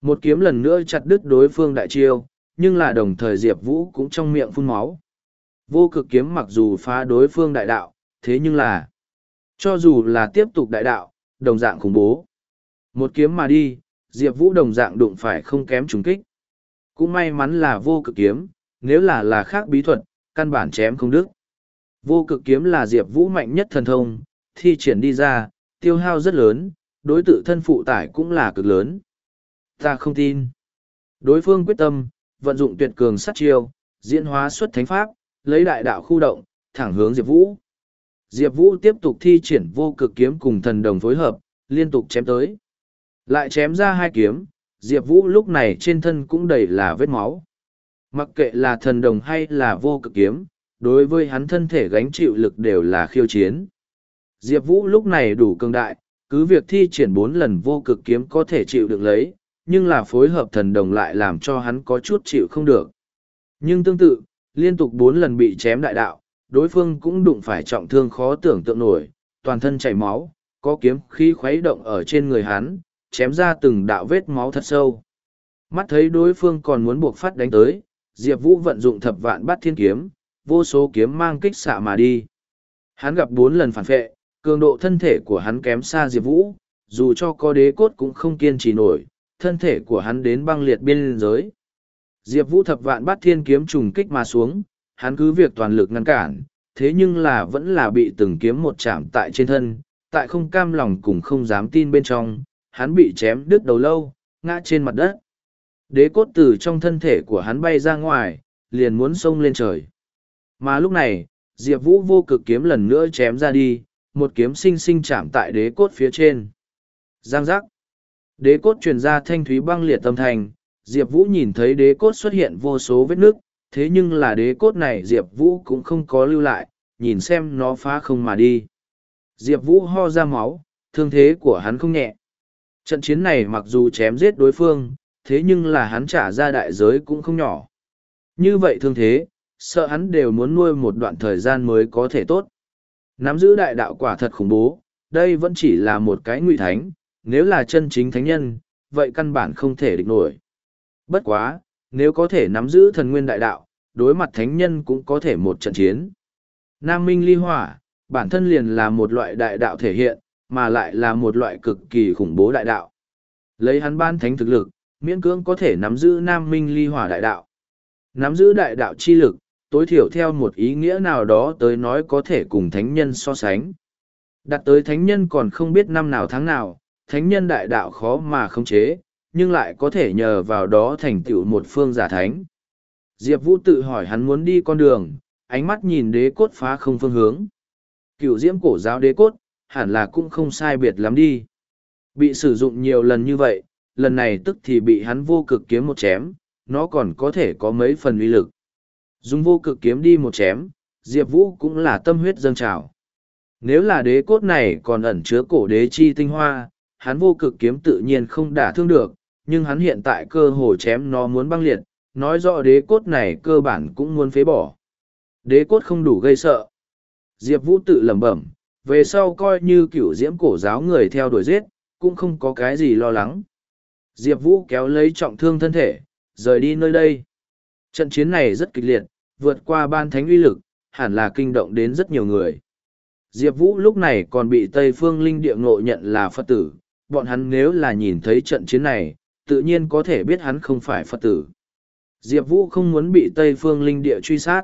Một kiếm lần nữa chặt đứt đối phương đại chiêu, nhưng là đồng thời Diệp Vũ cũng trong miệng phun máu. Vô cực kiếm mặc dù phá đối phương đại đạo, thế nhưng là, cho dù là tiếp tục đại đạo, đồng dạng khủng bố. Một kiếm mà đi, Diệp Vũ đồng dạng đụng phải không kém trùng kích. Cũng may mắn là vô cực kiếm, nếu là là khác bí thuật, căn bản chém không đứt. Vô cực kiếm là Diệp Vũ mạnh nhất thần thông, thi triển đi ra, tiêu hao rất lớn, đối tự thân phụ tải cũng là cực lớn. Ta không tin. Đối phương quyết tâm, vận dụng tuyệt cường sát chiêu, diễn hóa xuất thánh pháp, lấy đại đạo khu động, thẳng hướng Diệp Vũ. Diệp Vũ tiếp tục thi triển vô cực kiếm cùng thần đồng phối hợp, liên tục chém tới. Lại chém ra hai kiếm, Diệp Vũ lúc này trên thân cũng đầy là vết máu. Mặc kệ là thần đồng hay là vô cực kiếm, đối với hắn thân thể gánh chịu lực đều là khiêu chiến. Diệp Vũ lúc này đủ cường đại, cứ việc thi triển bốn lần vô cực kiếm có thể chịu được lấy, nhưng là phối hợp thần đồng lại làm cho hắn có chút chịu không được. Nhưng tương tự, liên tục bốn lần bị chém đại đạo, đối phương cũng đụng phải trọng thương khó tưởng tượng nổi, toàn thân chảy máu, có kiếm khí khuấy động ở trên người hắn, chém ra từng đạo vết máu thật sâu. Mắt thấy đối phương còn muốn buộc phát đánh tới, Diệp Vũ vận dụng thập vạn bát thiên kiếm, vô số kiếm mang kích xạ mà đi. Hắn gặp bốn lần phản phệ, cường độ thân thể của hắn kém xa Diệp Vũ, dù cho có đế cốt cũng không kiên trì nổi, thân thể của hắn đến băng liệt biên giới. Diệp Vũ thập vạn bát thiên kiếm trùng kích mà xuống, hắn cứ việc toàn lực ngăn cản, thế nhưng là vẫn là bị từng kiếm một chạm tại trên thân, tại không cam lòng cùng không dám tin bên trong, hắn bị chém đứt đầu lâu, ngã trên mặt đất. Đế cốt từ trong thân thể của hắn bay ra ngoài, liền muốn xông lên trời. Mà lúc này, Diệp Vũ vô cực kiếm lần nữa chém ra đi, một kiếm sinh sinh chạm tại đế cốt phía trên. Giang giác. Đế cốt truyền ra thanh thúy băng liệt tâm thành, Diệp Vũ nhìn thấy đế cốt xuất hiện vô số vết nước, thế nhưng là đế cốt này Diệp Vũ cũng không có lưu lại, nhìn xem nó phá không mà đi. Diệp Vũ ho ra máu, thương thế của hắn không nhẹ. Trận chiến này mặc dù chém giết đối phương, thế nhưng là hắn trả ra đại giới cũng không nhỏ. Như vậy thương thế, sợ hắn đều muốn nuôi một đoạn thời gian mới có thể tốt. Nắm giữ đại đạo quả thật khủng bố, đây vẫn chỉ là một cái ngụy thánh, nếu là chân chính thánh nhân, vậy căn bản không thể địch nổi. Bất quá, nếu có thể nắm giữ thần nguyên đại đạo, đối mặt thánh nhân cũng có thể một trận chiến. Nam Minh Ly Hỏa, bản thân liền là một loại đại đạo thể hiện, mà lại là một loại cực kỳ khủng bố đại đạo. Lấy hắn ban thánh thực lực, miễn cưỡng có thể nắm giữ Nam Minh Ly Hỏa đại đạo. Nắm giữ đại đạo chi lực, tối thiểu theo một ý nghĩa nào đó tới nói có thể cùng thánh nhân so sánh. Đặt tới thánh nhân còn không biết năm nào tháng nào, thánh nhân đại đạo khó mà khống chế, nhưng lại có thể nhờ vào đó thành tựu một phương giả thánh. Diệp Vũ tự hỏi hắn muốn đi con đường, ánh mắt nhìn đế cốt phá không phương hướng. Cựu diễm cổ giáo đế cốt, hẳn là cũng không sai biệt lắm đi. Bị sử dụng nhiều lần như vậy, lần này tức thì bị hắn vô cực kiếm một chém, nó còn có thể có mấy phần uy lực. Dùng vô cực kiếm đi một chém, Diệp Vũ cũng là tâm huyết dâng trào. Nếu là đế cốt này còn ẩn chứa cổ đế chi tinh hoa, hắn vô cực kiếm tự nhiên không đả thương được, nhưng hắn hiện tại cơ hồ chém nó muốn băng liệt, nói rõ đế cốt này cơ bản cũng muốn phế bỏ. Đế cốt không đủ gây sợ. Diệp Vũ tự lẩm bẩm, về sau coi như cửu diễm cổ giáo người theo đuổi giết, cũng không có cái gì lo lắng. Diệp Vũ kéo lấy trọng thương thân thể, rời đi nơi đây. Trận chiến này rất kịch liệt, vượt qua ban thánh uy lực, hẳn là kinh động đến rất nhiều người. Diệp Vũ lúc này còn bị Tây Phương Linh Địa ngộ nhận là Phật tử, bọn hắn nếu là nhìn thấy trận chiến này, tự nhiên có thể biết hắn không phải Phật tử. Diệp Vũ không muốn bị Tây Phương Linh Địa truy sát.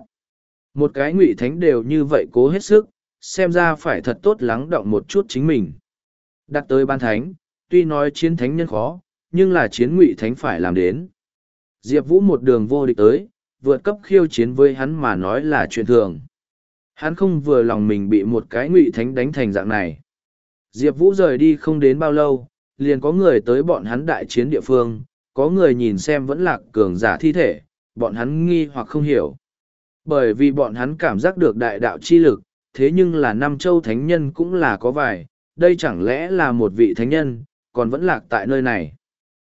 Một cái ngụy thánh đều như vậy cố hết sức, xem ra phải thật tốt lắng động một chút chính mình. Đặt tới ban thánh, tuy nói chiến thánh nhân khó, nhưng là chiến ngụy thánh phải làm đến. Diệp Vũ một đường vô địch tới, vượt cấp khiêu chiến với hắn mà nói là chuyện thường. Hắn không vừa lòng mình bị một cái ngụy thánh đánh thành dạng này. Diệp Vũ rời đi không đến bao lâu, liền có người tới bọn hắn đại chiến địa phương, có người nhìn xem vẫn lạc cường giả thi thể, bọn hắn nghi hoặc không hiểu. Bởi vì bọn hắn cảm giác được đại đạo chi lực, thế nhưng là năm châu thánh nhân cũng là có vài, đây chẳng lẽ là một vị thánh nhân, còn vẫn lạc tại nơi này.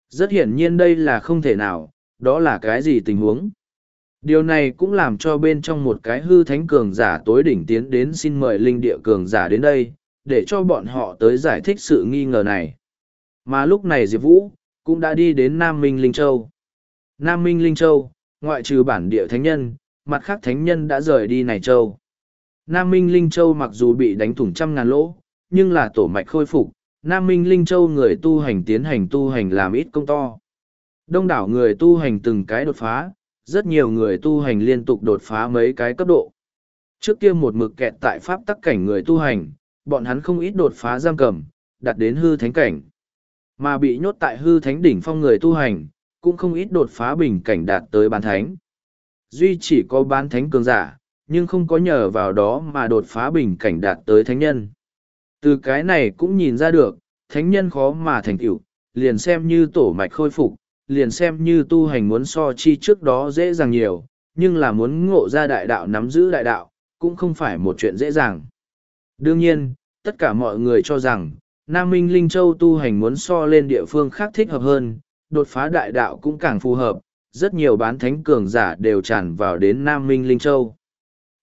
Rất hiển nhiên đây là không thể nào, đó là cái gì tình huống. Điều này cũng làm cho bên trong một cái hư thánh cường giả tối đỉnh tiến đến xin mời linh địa cường giả đến đây, để cho bọn họ tới giải thích sự nghi ngờ này. Mà lúc này Diệp Vũ, cũng đã đi đến Nam Minh Linh Châu. Nam Minh Linh Châu, ngoại trừ bản địa thánh nhân, mặt khác thánh nhân đã rời đi này châu. Nam Minh Linh Châu mặc dù bị đánh thủng trăm ngàn lỗ, nhưng là tổ mạch khôi phục, Nam Minh Linh Châu người tu hành tiến hành tu hành làm ít công to. Đông đảo người tu hành từng cái đột phá, rất nhiều người tu hành liên tục đột phá mấy cái cấp độ. Trước kia một mực kẹt tại pháp tắc cảnh người tu hành, bọn hắn không ít đột phá giam cầm, đặt đến hư thánh cảnh. Mà bị nhốt tại hư thánh đỉnh phong người tu hành, cũng không ít đột phá bình cảnh đạt tới bán thánh. Duy chỉ có bán thánh cường giả, nhưng không có nhờ vào đó mà đột phá bình cảnh đạt tới thánh nhân. Từ cái này cũng nhìn ra được, thánh nhân khó mà thành tựu, liền xem như tổ mạch khôi phục, liền xem như tu hành muốn so chi trước đó dễ dàng nhiều, nhưng là muốn ngộ ra đại đạo nắm giữ đại đạo, cũng không phải một chuyện dễ dàng. Đương nhiên, tất cả mọi người cho rằng, Nam Minh Linh Châu tu hành muốn so lên địa phương khác thích hợp hơn, đột phá đại đạo cũng càng phù hợp, rất nhiều bán thánh cường giả đều tràn vào đến Nam Minh Linh Châu.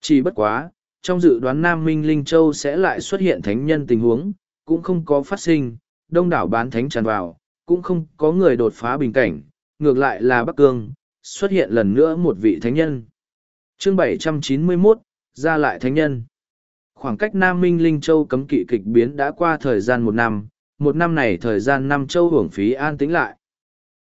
Chỉ bất quá, trong dự đoán Nam Minh Linh Châu sẽ lại xuất hiện thánh nhân tình huống, cũng không có phát sinh, đông đảo bán thánh tràn vào, cũng không có người đột phá bình cảnh, ngược lại là Bắc Cương, xuất hiện lần nữa một vị thánh nhân. Chương 791, ra lại thánh nhân. Khoảng cách Nam Minh Linh Châu cấm kỵ kịch biến đã qua thời gian một năm, một năm này thời gian năm châu hưởng phí an tĩnh lại.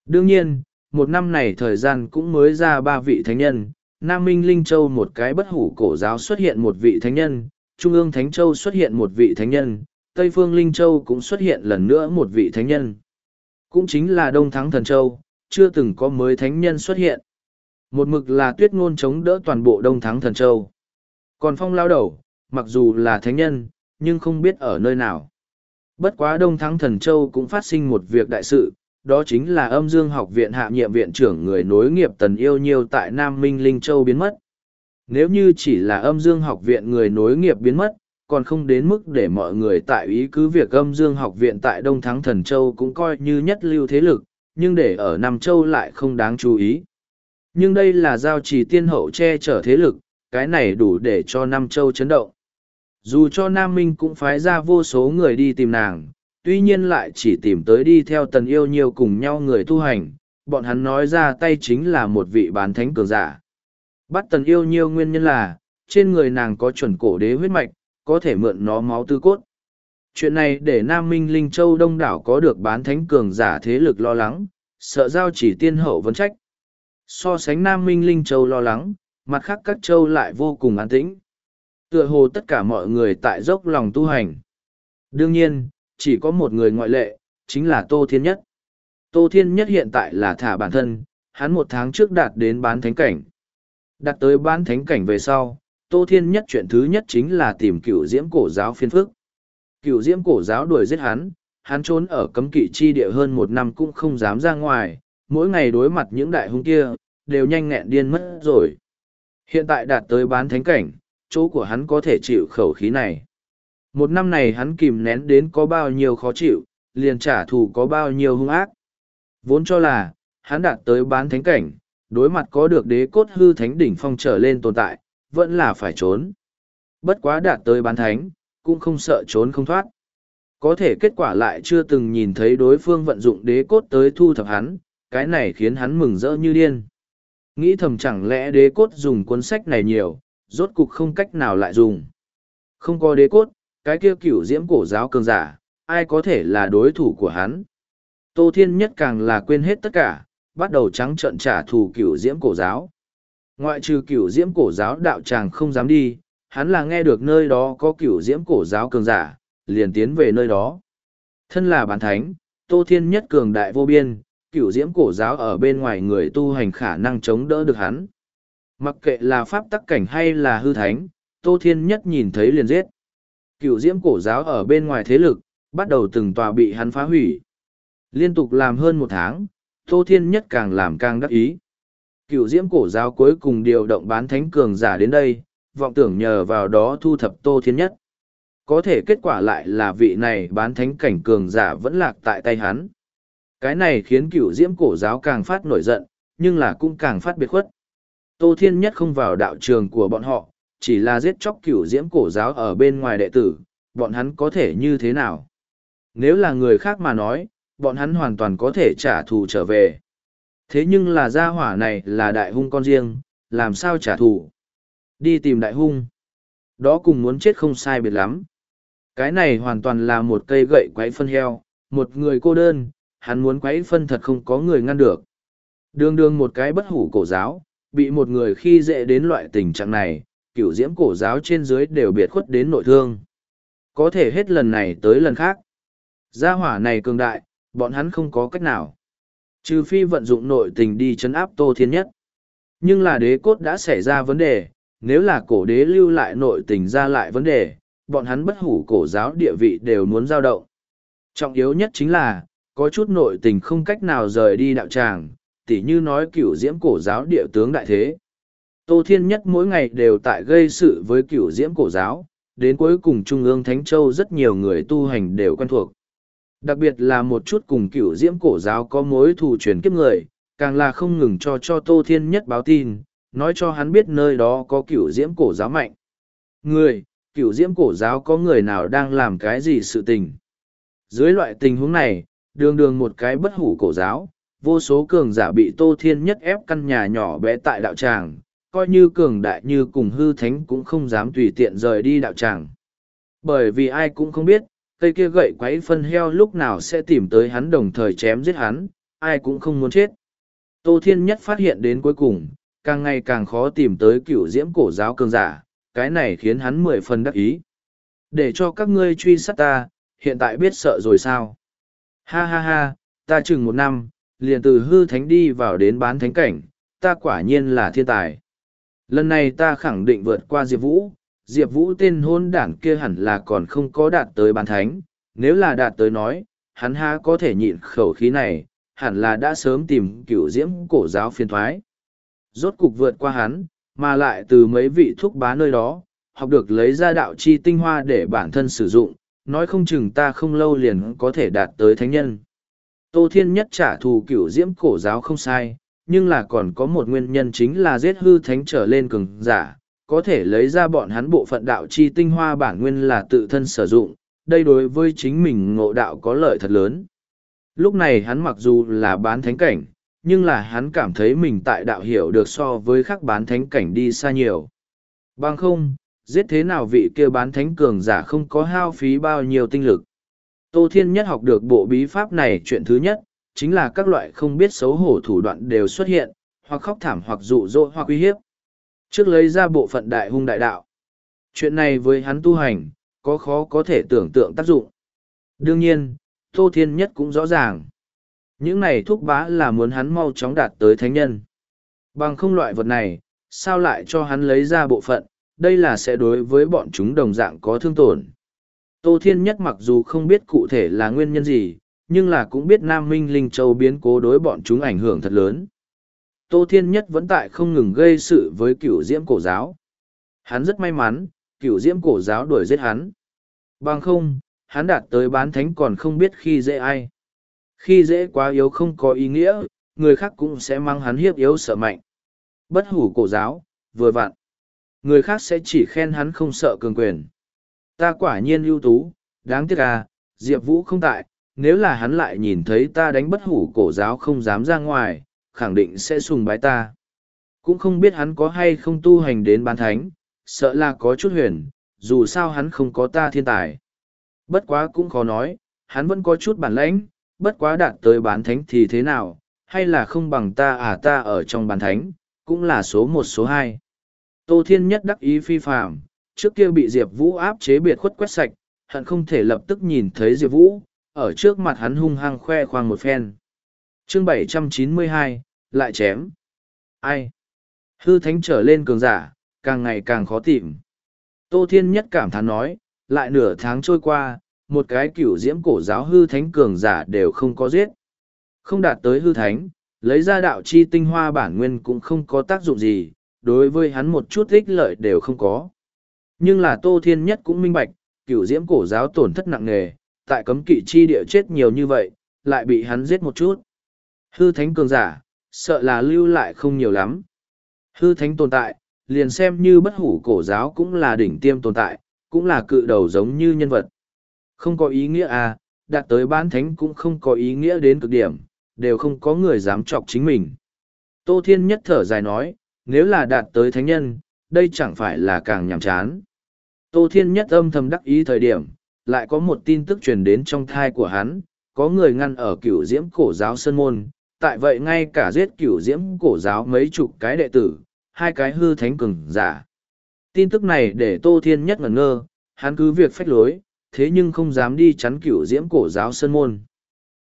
Đương nhiên, một năm này thời gian cũng mới ra ba vị thánh nhân, Nam Minh Linh Châu một cái bất hủ cổ giáo xuất hiện một vị thánh nhân, Trung ương Thánh Châu xuất hiện một vị thánh nhân, Tây Phương Linh Châu cũng xuất hiện lần nữa một vị thánh nhân. Cũng chính là Đông Thắng Thần Châu, chưa từng có mới thánh nhân xuất hiện. Một mực là tuyết ngôn chống đỡ toàn bộ Đông Thắng Thần Châu. Còn phong lao đầu, mặc dù là thánh nhân, nhưng không biết ở nơi nào. Bất quá Đông Thắng Thần Châu cũng phát sinh một việc đại sự, đó chính là âm dương học viện hạ nhiệm viện trưởng người nối nghiệp tần yêu nhiêu tại Nam Minh Linh Châu biến mất. Nếu như chỉ là âm dương học viện người nối nghiệp biến mất, còn không đến mức để mọi người tại ý cứ việc âm dương học viện tại Đông Thắng Thần Châu cũng coi như nhất lưu thế lực, nhưng để ở Nam Châu lại không đáng chú ý. Nhưng đây là giao trì tiên hậu che chở thế lực, cái này đủ để cho Nam Châu chấn động. Dù cho Nam Minh cũng phái ra vô số người đi tìm nàng, tuy nhiên lại chỉ tìm tới đi theo tần yêu nhiều cùng nhau người tu hành, bọn hắn nói ra tay chính là một vị bán thánh cường giả. Bắt tần yêu nhiều nguyên nhân là, trên người nàng có chuẩn cổ đế huyết mạch, có thể mượn nó máu tư cốt. Chuyện này để Nam Minh Linh Châu đông đảo có được bán thánh cường giả thế lực lo lắng, sợ giao chỉ tiên hậu vấn trách. So sánh Nam Minh Linh Châu lo lắng, mặt khác các châu lại vô cùng an tĩnh. Tựa hồ tất cả mọi người tại dốc lòng tu hành. Đương nhiên, chỉ có một người ngoại lệ, chính là Tô Thiên Nhất. Tô Thiên Nhất hiện tại là thả bản thân, hắn một tháng trước đạt đến bán thánh cảnh. Đạt tới bán thánh cảnh về sau, Tô Thiên Nhất chuyện thứ nhất chính là tìm cựu diễm cổ giáo phiên phức. Cựu diễm cổ giáo đuổi giết hắn, hắn trốn ở cấm kỵ chi địa hơn một năm cũng không dám ra ngoài, mỗi ngày đối mặt những đại hung kia, đều nhanh nghẹn điên mất rồi. Hiện tại đạt tới bán thánh cảnh, chỗ của hắn có thể chịu khẩu khí này. Một năm này hắn kìm nén đến có bao nhiêu khó chịu, liền trả thù có bao nhiêu hung ác. Vốn cho là, hắn đạt tới bán thánh cảnh, đối mặt có được đế cốt hư thánh đỉnh phong trở lên tồn tại, vẫn là phải trốn. Bất quá đạt tới bán thánh, cũng không sợ trốn không thoát. Có thể kết quả lại chưa từng nhìn thấy đối phương vận dụng đế cốt tới thu thập hắn, cái này khiến hắn mừng rỡ như điên. Nghĩ thầm chẳng lẽ đế cốt dùng cuốn sách này nhiều, rốt cục không cách nào lại dùng. Không có đế cốt, cái kia cửu diễm cổ giáo cường giả, ai có thể là đối thủ của hắn. Tô Thiên Nhất càng là quên hết tất cả, bắt đầu trắng trợn trả thù cửu diễm cổ giáo. Ngoại trừ cửu diễm cổ giáo đạo tràng không dám đi, hắn là nghe được nơi đó có cửu diễm cổ giáo cường giả, liền tiến về nơi đó. Thân là bản thánh, Tô Thiên Nhất cường đại vô biên, cửu diễm cổ giáo ở bên ngoài người tu hành khả năng chống đỡ được hắn. Mặc kệ là pháp tắc cảnh hay là hư thánh, Tô Thiên Nhất nhìn thấy liền giết. Cựu diễm cổ giáo ở bên ngoài thế lực, bắt đầu từng tòa bị hắn phá hủy. Liên tục làm hơn một tháng, Tô Thiên Nhất càng làm càng đắc ý. Cựu diễm cổ giáo cuối cùng điều động bán thánh cường giả đến đây, vọng tưởng nhờ vào đó thu thập Tô Thiên Nhất. Có thể kết quả lại là vị này bán thánh cảnh cường giả vẫn lạc tại tay hắn. Cái này khiến cựu diễm cổ giáo càng phát nổi giận, nhưng là cũng càng phát biệt khuất. Tô Thiên Nhất không vào đạo trường của bọn họ, chỉ là giết chóc cửu diễm cổ giáo ở bên ngoài đệ tử, bọn hắn có thể như thế nào? Nếu là người khác mà nói, bọn hắn hoàn toàn có thể trả thù trở về. Thế nhưng là gia hỏa này là đại hung con riêng, làm sao trả thù? Đi tìm đại hung. Đó cùng muốn chết không sai biệt lắm. Cái này hoàn toàn là một cây gậy quấy phân heo, một người cô đơn, hắn muốn quấy phân thật không có người ngăn được. Đường đường một cái bất hủ cổ giáo, bị một người khi dễ đến loại tình trạng này, cửu diễm cổ giáo trên dưới đều biệt khuất đến nội thương. Có thể hết lần này tới lần khác. Gia hỏa này cường đại, bọn hắn không có cách nào. Trừ phi vận dụng nội tình đi chấn áp Tô Thiên Nhất. Nhưng là đế cốt đã xảy ra vấn đề, nếu là cổ đế lưu lại nội tình ra lại vấn đề, bọn hắn bất hủ cổ giáo địa vị đều muốn giao động. Trọng yếu nhất chính là, có chút nội tình không cách nào rời đi đạo tràng, tỉ như nói cửu diễm cổ giáo địa tướng đại thế. Tô Thiên Nhất mỗi ngày đều tại gây sự với cửu diễm cổ giáo, đến cuối cùng Trung ương Thánh Châu rất nhiều người tu hành đều quen thuộc. Đặc biệt là một chút cùng cửu diễm cổ giáo có mối thù truyền kiếp người, càng là không ngừng cho cho Tô Thiên Nhất báo tin, nói cho hắn biết nơi đó có cửu diễm cổ giáo mạnh. Người, cửu diễm cổ giáo có người nào đang làm cái gì sự tình. Dưới loại tình huống này, đường đường một cái bất hủ cổ giáo, vô số cường giả bị Tô Thiên Nhất ép căn nhà nhỏ bé tại đạo tràng, coi như cường đại như cùng hư thánh cũng không dám tùy tiện rời đi đạo tràng. Bởi vì ai cũng không biết, cây kia gậy quấy phân heo lúc nào sẽ tìm tới hắn đồng thời chém giết hắn, ai cũng không muốn chết. Tô Thiên Nhất phát hiện đến cuối cùng, càng ngày càng khó tìm tới cựu diễm cổ giáo cường giả, cái này khiến hắn mười phần đắc ý. Để cho các ngươi truy sát ta, hiện tại biết sợ rồi sao? Ha ha ha, ta chừng một năm, liền từ hư thánh đi vào đến bán thánh cảnh, ta quả nhiên là thiên tài. Lần này ta khẳng định vượt qua Diệp Vũ, Diệp Vũ tên hôn đảng kia hẳn là còn không có đạt tới bán thánh, nếu là đạt tới nói, hắn ha có thể nhịn khẩu khí này, hẳn là đã sớm tìm cửu diễm cổ giáo phiên thoái. Rốt cục vượt qua hắn, mà lại từ mấy vị thuốc bá nơi đó, học được lấy ra đạo chi tinh hoa để bản thân sử dụng, nói không chừng ta không lâu liền có thể đạt tới thánh nhân. Tô Thiên Nhất trả thù cửu diễm cổ giáo không sai, nhưng là còn có một nguyên nhân chính là giết hư thánh trở lên cường giả, có thể lấy ra bọn hắn bộ phận đạo chi tinh hoa bản nguyên là tự thân sử dụng, đây đối với chính mình ngộ đạo có lợi thật lớn. Lúc này hắn mặc dù là bán thánh cảnh, nhưng là hắn cảm thấy mình tại đạo hiểu được so với các bán thánh cảnh đi xa nhiều. Bằng không, giết thế nào vị kia bán thánh cường giả không có hao phí bao nhiêu tinh lực. Tô Thiên Nhất học được bộ bí pháp này chuyện thứ nhất, chính là các loại không biết xấu hổ thủ đoạn đều xuất hiện, hoặc khóc thảm hoặc dụ dỗ hoặc uy hiếp. Trước lấy ra bộ phận đại hung đại đạo. Chuyện này với hắn tu hành, có khó có thể tưởng tượng tác dụng. Đương nhiên, Tô Thiên Nhất cũng rõ ràng. Những này thuốc bá là muốn hắn mau chóng đạt tới thánh nhân. Bằng không loại vật này, sao lại cho hắn lấy ra bộ phận, đây là sẽ đối với bọn chúng đồng dạng có thương tổn. Tô Thiên Nhất mặc dù không biết cụ thể là nguyên nhân gì, nhưng là cũng biết Nam Minh Linh Châu biến cố đối bọn chúng ảnh hưởng thật lớn. Tô Thiên Nhất vẫn tại không ngừng gây sự với cửu diễm cổ giáo. Hắn rất may mắn, cửu diễm cổ giáo đuổi giết hắn. Bằng không, hắn đạt tới bán thánh còn không biết khi dễ ai. Khi dễ quá yếu không có ý nghĩa, người khác cũng sẽ mang hắn hiếp yếu sợ mạnh. Bất hủ cổ giáo, vừa vặn. Người khác sẽ chỉ khen hắn không sợ cường quyền. Ta quả nhiên ưu tú, đáng tiếc à, Diệp Vũ không tại, nếu là hắn lại nhìn thấy ta đánh bất hủ cổ giáo không dám ra ngoài, khẳng định sẽ sùng bái ta. Cũng không biết hắn có hay không tu hành đến bán thánh, sợ là có chút huyền, dù sao hắn không có ta thiên tài. Bất quá cũng khó nói, hắn vẫn có chút bản lãnh, bất quá đạt tới bán thánh thì thế nào, hay là không bằng ta à ta ở trong bán thánh, cũng là số một số hai. Tô Thiên Nhất đắc ý phi phạm, trước kia bị Diệp Vũ áp chế biệt khuất quét sạch, hận không thể lập tức nhìn thấy Diệp Vũ, ở trước mặt hắn hung hăng khoe khoang một phen. chương 792, lại chém. Ai? Hư thánh trở lên cường giả, càng ngày càng khó tìm. Tô Thiên Nhất cảm thán nói, lại nửa tháng trôi qua, một cái cửu diễm cổ giáo hư thánh cường giả đều không có giết. Không đạt tới hư thánh, lấy ra đạo chi tinh hoa bản nguyên cũng không có tác dụng gì, đối với hắn một chút ích lợi đều không có. Nhưng là Tô Thiên Nhất cũng minh bạch, cửu diễm cổ giáo tổn thất nặng nề, tại cấm kỵ chi địa chết nhiều như vậy, lại bị hắn giết một chút. Hư thánh cường giả, sợ là lưu lại không nhiều lắm. Hư thánh tồn tại, liền xem như bất hủ cổ giáo cũng là đỉnh tiêm tồn tại, cũng là cự đầu giống như nhân vật. Không có ý nghĩa à, đạt tới bán thánh cũng không có ý nghĩa đến cực điểm, đều không có người dám chọc chính mình. Tô Thiên nhất thở dài nói, nếu là đạt tới thánh nhân, đây chẳng phải là càng nhàm chán. Tô Thiên nhất âm thầm đắc ý thời điểm, lại có một tin tức truyền đến trong thai của hắn, có người ngăn ở cửu diễm cổ giáo Sơn Môn, tại vậy ngay cả giết cửu diễm cổ giáo mấy chục cái đệ tử, hai cái hư thánh cường giả. Tin tức này để Tô Thiên nhất ngẩn ngơ, hắn cứ việc phách lối, thế nhưng không dám đi chắn cửu diễm cổ giáo Sơn Môn.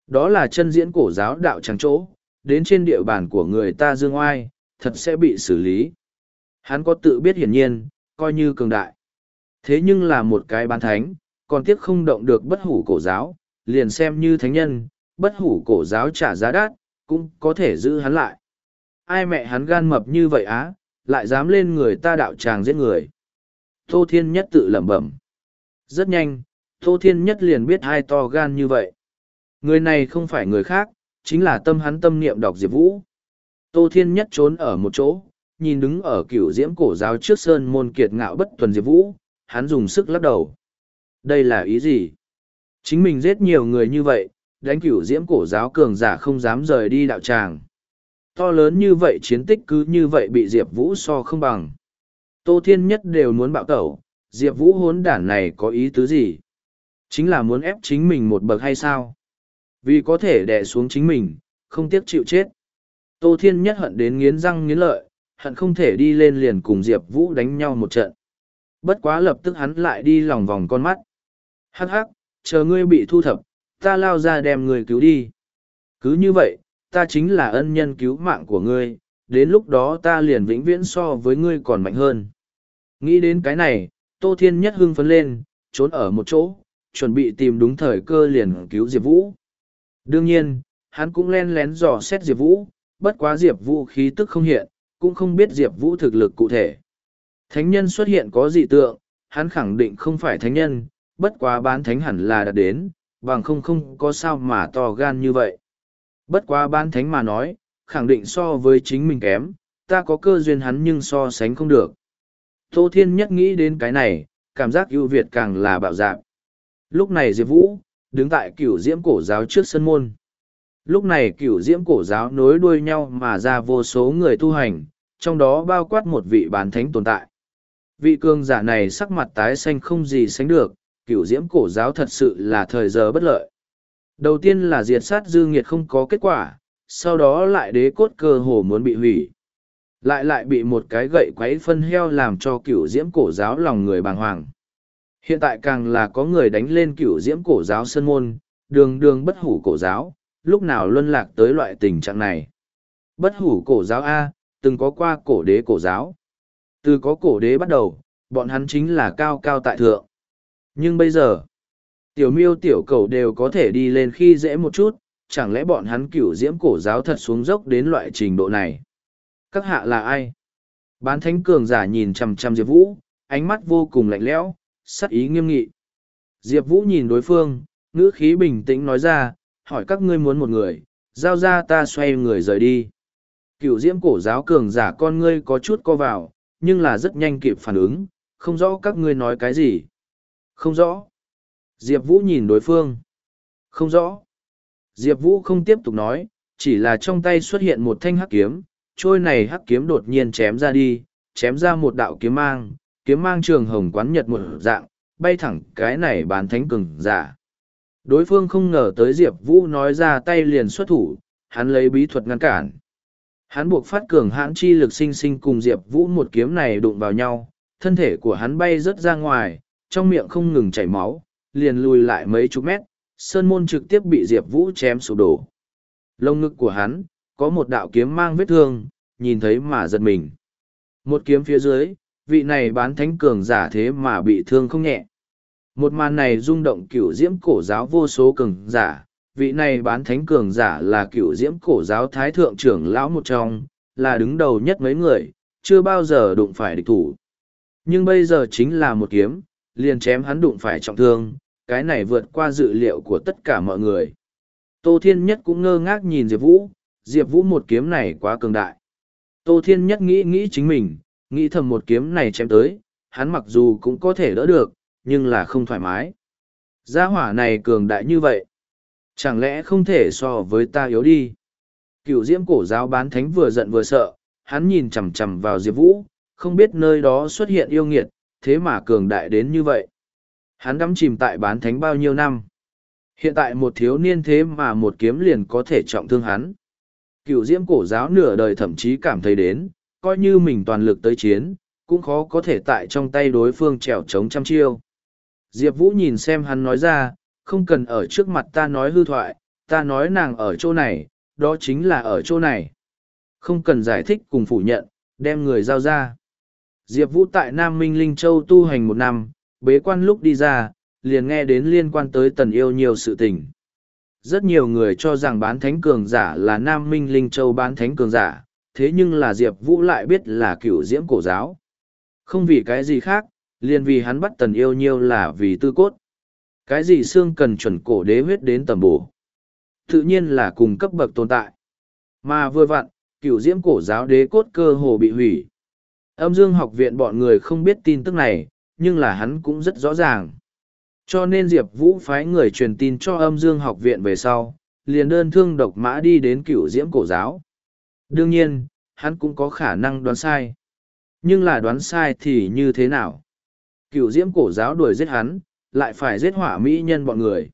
Đó là chân diễn cổ giáo đạo trắng chỗ, đến trên địa bàn của người ta dương oai, thật sẽ bị xử lý. Hắn có tự biết hiển nhiên, coi như cường đại. Thế nhưng là một cái bán thánh, còn tiếc không động được bất hủ cổ giáo, liền xem như thánh nhân, bất hủ cổ giáo trả giá đắt, cũng có thể giữ hắn lại. Ai mẹ hắn gan mập như vậy á, lại dám lên người ta đạo tràng giết người. Tô Thiên Nhất tự lẩm bẩm. Rất nhanh, Tô Thiên Nhất liền biết hai to gan như vậy. Người này không phải người khác, chính là tâm hắn tâm niệm đọc Diệp Vũ. Tô Thiên Nhất trốn ở một chỗ, nhìn đứng ở cửu diễm cổ giáo trước sơn môn kiệt ngạo bất tuần Diệp Vũ, hắn dùng sức lắc đầu. Đây là ý gì? Chính mình giết nhiều người như vậy, đánh cửu diễm cổ giáo cường giả không dám rời đi đạo tràng. To lớn như vậy chiến tích cứ như vậy bị Diệp Vũ so không bằng. Tô Thiên Nhất đều muốn bạo tẩu, Diệp Vũ hốn đản này có ý tứ gì? Chính là muốn ép chính mình một bậc hay sao? Vì có thể đè xuống chính mình, không tiếc chịu chết. Tô Thiên Nhất hận đến nghiến răng nghiến lợi, hận không thể đi lên liền cùng Diệp Vũ đánh nhau một trận. Bất quá lập tức hắn lại đi lòng vòng con mắt. Hắc hắc, chờ ngươi bị thu thập, ta lao ra đem người cứu đi. Cứ như vậy, ta chính là ân nhân cứu mạng của ngươi, đến lúc đó ta liền vĩnh viễn so với ngươi còn mạnh hơn. Nghĩ đến cái này, Tô Thiên Nhất hưng phấn lên, trốn ở một chỗ, chuẩn bị tìm đúng thời cơ liền cứu Diệp Vũ. Đương nhiên, hắn cũng len lén dò xét Diệp Vũ, bất quá Diệp Vũ khí tức không hiện, cũng không biết Diệp Vũ thực lực cụ thể. Thánh nhân xuất hiện có dị tượng, hắn khẳng định không phải thánh nhân, bất quá bán thánh hẳn là đã đến, bằng không không có sao mà to gan như vậy. Bất quá bán thánh mà nói, khẳng định so với chính mình kém, ta có cơ duyên hắn nhưng so sánh không được. Tô Thiên nhất nghĩ đến cái này, cảm giác ưu việt càng là bạo dạng. Lúc này Diệp Vũ, đứng tại cửu diễm cổ giáo trước sân môn. Lúc này cửu diễm cổ giáo nối đuôi nhau mà ra vô số người tu hành, trong đó bao quát một vị bán thánh tồn tại. Vị cường giả này sắc mặt tái xanh không gì sánh được, cửu diễm cổ giáo thật sự là thời giờ bất lợi. Đầu tiên là diệt sát dư nghiệt không có kết quả, sau đó lại đế cốt cơ hồ muốn bị hủy. Lại lại bị một cái gậy quấy phân heo làm cho cửu diễm cổ giáo lòng người bàng hoàng. Hiện tại càng là có người đánh lên cửu diễm cổ giáo sân môn, đường đường bất hủ cổ giáo, lúc nào luân lạc tới loại tình trạng này. Bất hủ cổ giáo A, từng có qua cổ đế cổ giáo. Từ có cổ đế bắt đầu, bọn hắn chính là cao cao tại thượng. Nhưng bây giờ, tiểu miêu tiểu cầu đều có thể đi lên khi dễ một chút, chẳng lẽ bọn hắn cửu diễm cổ giáo thật xuống dốc đến loại trình độ này? Các hạ là ai? Bán thánh cường giả nhìn chằm chằm Diệp Vũ, ánh mắt vô cùng lạnh lẽo, sắc ý nghiêm nghị. Diệp Vũ nhìn đối phương, ngữ khí bình tĩnh nói ra, hỏi các ngươi muốn một người, giao ra ta xoay người rời đi. Cựu diễm cổ giáo cường giả con ngươi có chút co vào, nhưng là rất nhanh kịp phản ứng, không rõ các ngươi nói cái gì. Không rõ. Diệp Vũ nhìn đối phương. Không rõ. Diệp Vũ không tiếp tục nói, chỉ là trong tay xuất hiện một thanh hắc kiếm, trôi này hắc kiếm đột nhiên chém ra đi, chém ra một đạo kiếm mang, kiếm mang trường hồng quán nhật một dạng, bay thẳng cái này bán thánh cường giả. Đối phương không ngờ tới Diệp Vũ nói ra tay liền xuất thủ, hắn lấy bí thuật ngăn cản. Hắn buộc phát cường hãn chi lực sinh sinh cùng Diệp Vũ một kiếm này đụng vào nhau, thân thể của hắn bay rớt ra ngoài, trong miệng không ngừng chảy máu, liền lùi lại mấy chục mét, sơn môn trực tiếp bị Diệp Vũ chém sụp đổ. Lông ngực của hắn, có một đạo kiếm mang vết thương, nhìn thấy mà giật mình. Một kiếm phía dưới, vị này bán thánh cường giả thế mà bị thương không nhẹ. Một màn này rung động cửu diễm cổ giáo vô số cường giả, vị này bán thánh cường giả là cửu diễm cổ giáo thái thượng trưởng lão một trong, là đứng đầu nhất mấy người, chưa bao giờ đụng phải địch thủ. Nhưng bây giờ chính là một kiếm, liền chém hắn đụng phải trọng thương, cái này vượt qua dự liệu của tất cả mọi người. Tô Thiên Nhất cũng ngơ ngác nhìn Diệp Vũ, Diệp Vũ một kiếm này quá cường đại. Tô Thiên Nhất nghĩ nghĩ chính mình, nghĩ thầm một kiếm này chém tới, hắn mặc dù cũng có thể đỡ được, nhưng là không thoải mái. Gia hỏa này cường đại như vậy. Chẳng lẽ không thể so với ta yếu đi? Cựu diễm cổ giáo bán thánh vừa giận vừa sợ, hắn nhìn chằm chằm vào Diệp Vũ, không biết nơi đó xuất hiện yêu nghiệt, thế mà cường đại đến như vậy. Hắn đắm chìm tại bán thánh bao nhiêu năm. Hiện tại một thiếu niên thế mà một kiếm liền có thể trọng thương hắn. Cựu diễm cổ giáo nửa đời thậm chí cảm thấy đến, coi như mình toàn lực tới chiến, cũng khó có thể tại trong tay đối phương trèo chống trăm chiêu. Diệp Vũ nhìn xem hắn nói ra, không cần ở trước mặt ta nói hư thoại, ta nói nàng ở chỗ này, đó chính là ở chỗ này. Không cần giải thích cùng phủ nhận, đem người giao ra. Diệp Vũ tại Nam Minh Linh Châu tu hành một năm, bế quan lúc đi ra, liền nghe đến liên quan tới tần yêu nhiều sự tình. Rất nhiều người cho rằng bán thánh cường giả là Nam Minh Linh Châu bán thánh cường giả, thế nhưng là Diệp Vũ lại biết là cửu diễm cổ giáo. Không vì cái gì khác, liền vì hắn bắt tần yêu nhiêu là vì tư cốt. Cái gì xương cần chuẩn cổ đế huyết đến tầm bổ. Tự nhiên là cùng cấp bậc tồn tại. Mà vừa vặn, cửu diễm cổ giáo đế cốt cơ hồ bị hủy. Âm dương học viện bọn người không biết tin tức này, nhưng là hắn cũng rất rõ ràng. Cho nên Diệp Vũ phái người truyền tin cho âm dương học viện về sau, liền đơn thương độc mã đi đến cửu diễm cổ giáo. Đương nhiên, hắn cũng có khả năng đoán sai. Nhưng là đoán sai thì như thế nào? Cửu diễm cổ giáo đuổi giết hắn, lại phải giết hỏa mỹ nhân bọn người.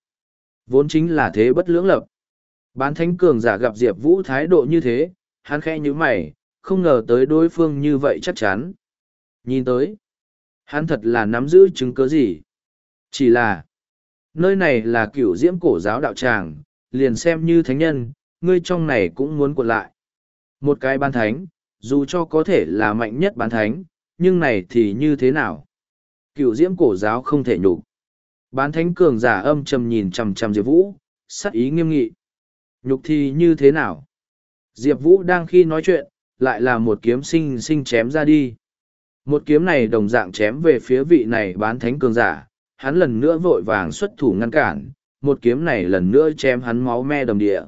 Vốn chính là thế bất lưỡng lập. Bán thánh cường giả gặp Diệp Vũ thái độ như thế, hắn khẽ như mày, không ngờ tới đối phương như vậy chắc chắn. Nhìn tới, hắn thật là nắm giữ chứng cứ gì. Chỉ là, nơi này là cửu diễm cổ giáo đạo tràng, liền xem như thánh nhân, ngươi trong này cũng muốn cuộn lại. Một cái bán thánh, dù cho có thể là mạnh nhất bán thánh, nhưng này thì như thế nào? Cựu diễm cổ giáo không thể nhục. Bán thánh cường giả âm trầm nhìn chằm chằm Diệp Vũ, sắc ý nghiêm nghị. Nhục thì như thế nào? Diệp Vũ đang khi nói chuyện, lại là một kiếm sinh sinh chém ra đi. Một kiếm này đồng dạng chém về phía vị này bán thánh cường giả, hắn lần nữa vội vàng xuất thủ ngăn cản, một kiếm này lần nữa chém hắn máu me đầm địa.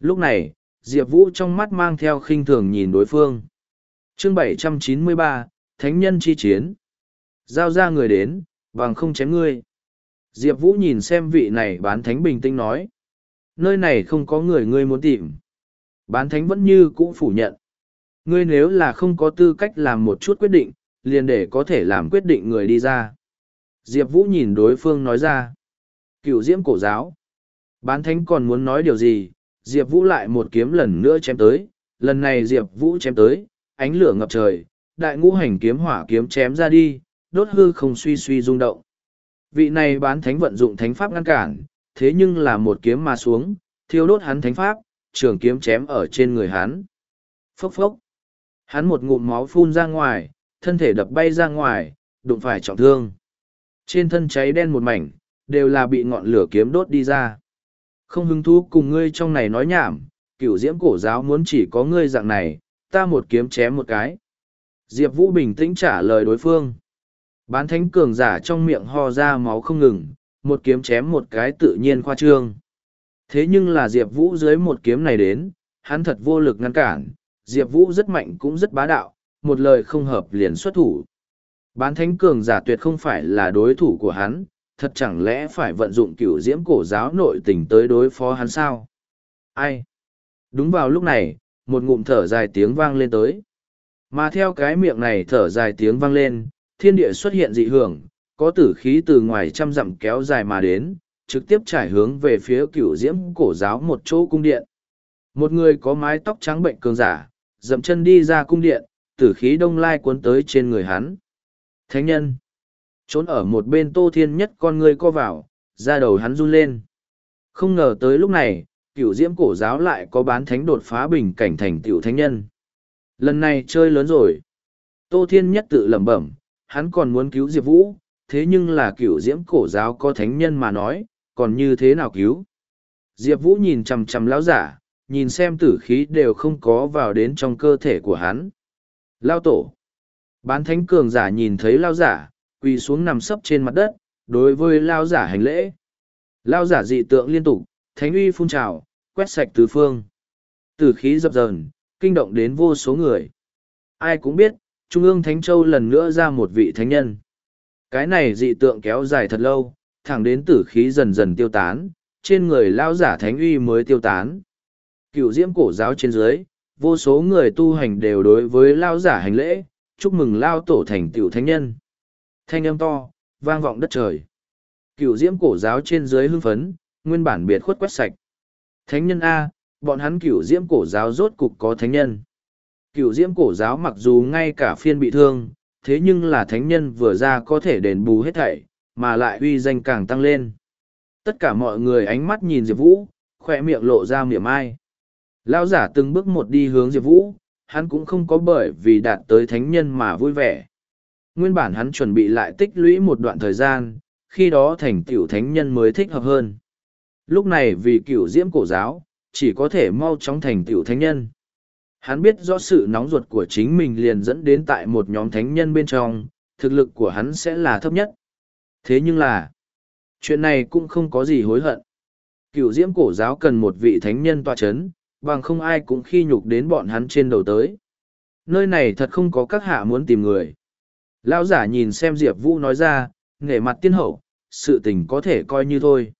Lúc này, Diệp Vũ trong mắt mang theo khinh thường nhìn đối phương. chương 793, Thánh nhân chi chiến. Giao ra người đến, bằng không chém ngươi. Diệp Vũ nhìn xem vị này bán thánh bình tĩnh nói. Nơi này không có người ngươi muốn tìm. Bán thánh vẫn như cũ phủ nhận. Ngươi nếu là không có tư cách làm một chút quyết định, liền để có thể làm quyết định người đi ra. Diệp Vũ nhìn đối phương nói ra. Cựu diễm cổ giáo. Bán thánh còn muốn nói điều gì, Diệp Vũ lại một kiếm lần nữa chém tới. Lần này Diệp Vũ chém tới, ánh lửa ngập trời, đại ngũ hành kiếm hỏa kiếm chém ra đi, đốt hư không suy suy rung động. Vị này bán thánh vận dụng thánh pháp ngăn cản, thế nhưng là một kiếm mà xuống, thiêu đốt hắn thánh pháp, trường kiếm chém ở trên người hắn. Phốc phốc. Hắn một ngụm máu phun ra ngoài, thân thể đập bay ra ngoài, đụng phải trọng thương. Trên thân cháy đen một mảnh, đều là bị ngọn lửa kiếm đốt đi ra. Không hứng thú cùng ngươi trong này nói nhảm, cửu diễm cổ giáo muốn chỉ có ngươi dạng này, ta một kiếm chém một cái. Diệp Vũ bình tĩnh trả lời đối phương. Bán thánh cường giả trong miệng ho ra máu không ngừng, một kiếm chém một cái tự nhiên khoa trương. Thế nhưng là Diệp Vũ dưới một kiếm này đến, hắn thật vô lực ngăn cản, Diệp Vũ rất mạnh cũng rất bá đạo, một lời không hợp liền xuất thủ. Bán thánh cường giả tuyệt không phải là đối thủ của hắn, thật chẳng lẽ phải vận dụng cửu diễm cổ giáo nội tình tới đối phó hắn sao? Ai? Đúng vào lúc này, một ngụm thở dài tiếng vang lên tới. Mà theo cái miệng này thở dài tiếng vang lên, thiên địa xuất hiện dị hưởng, có tử khí từ ngoài trăm dặm kéo dài mà đến, trực tiếp trải hướng về phía cửu diễm cổ giáo một chỗ cung điện. Một người có mái tóc trắng bệnh cường giả, dậm chân đi ra cung điện, tử khí đông lai cuốn tới trên người hắn. Thánh nhân, trốn ở một bên tô thiên nhất con người co vào, ra đầu hắn run lên. Không ngờ tới lúc này, cửu diễm cổ giáo lại có bán thánh đột phá bình cảnh thành tiểu thánh nhân. Lần này chơi lớn rồi. Tô thiên nhất tự lẩm bẩm, hắn còn muốn cứu Diệp Vũ, thế nhưng là cửu diễm cổ giáo có thánh nhân mà nói, còn như thế nào cứu? Diệp Vũ nhìn chằm chằm lão giả, nhìn xem tử khí đều không có vào đến trong cơ thể của hắn. Lao tổ. Bán thánh cường giả nhìn thấy lao giả, quỳ xuống nằm sấp trên mặt đất, đối với lao giả hành lễ. Lao giả dị tượng liên tục, thánh uy phun trào, quét sạch tứ phương. Tử khí dập dờn, kinh động đến vô số người. Ai cũng biết, Trung ương Thánh Châu lần nữa ra một vị thánh nhân. Cái này dị tượng kéo dài thật lâu, thẳng đến tử khí dần dần tiêu tán, trên người lao giả thánh uy mới tiêu tán. Cựu diễm cổ giáo trên dưới, vô số người tu hành đều đối với lao giả hành lễ, chúc mừng lao tổ thành tiểu thánh nhân. Thanh âm to, vang vọng đất trời. Cựu diễm cổ giáo trên dưới hưng phấn, nguyên bản biệt khuất quét sạch. Thánh nhân A, bọn hắn cựu diễm cổ giáo rốt cục có thánh nhân. Cựu diễm cổ giáo mặc dù ngay cả phiên bị thương, thế nhưng là thánh nhân vừa ra có thể đền bù hết thảy, mà lại uy danh càng tăng lên. Tất cả mọi người ánh mắt nhìn Diệp Vũ, khỏe miệng lộ ra miệng ai. Lao giả từng bước một đi hướng Diệp Vũ, hắn cũng không có bởi vì đạt tới thánh nhân mà vui vẻ. Nguyên bản hắn chuẩn bị lại tích lũy một đoạn thời gian, khi đó thành tiểu thánh nhân mới thích hợp hơn. Lúc này vì cựu diễm cổ giáo, chỉ có thể mau chóng thành tiểu thánh nhân. Hắn biết rõ sự nóng ruột của chính mình liền dẫn đến tại một nhóm thánh nhân bên trong, thực lực của hắn sẽ là thấp nhất. Thế nhưng là, chuyện này cũng không có gì hối hận. Cựu diễm cổ giáo cần một vị thánh nhân tòa chấn, bằng không ai cũng khi nhục đến bọn hắn trên đầu tới. Nơi này thật không có các hạ muốn tìm người. Lão giả nhìn xem Diệp Vũ nói ra, nghề mặt tiên hậu, sự tình có thể coi như thôi.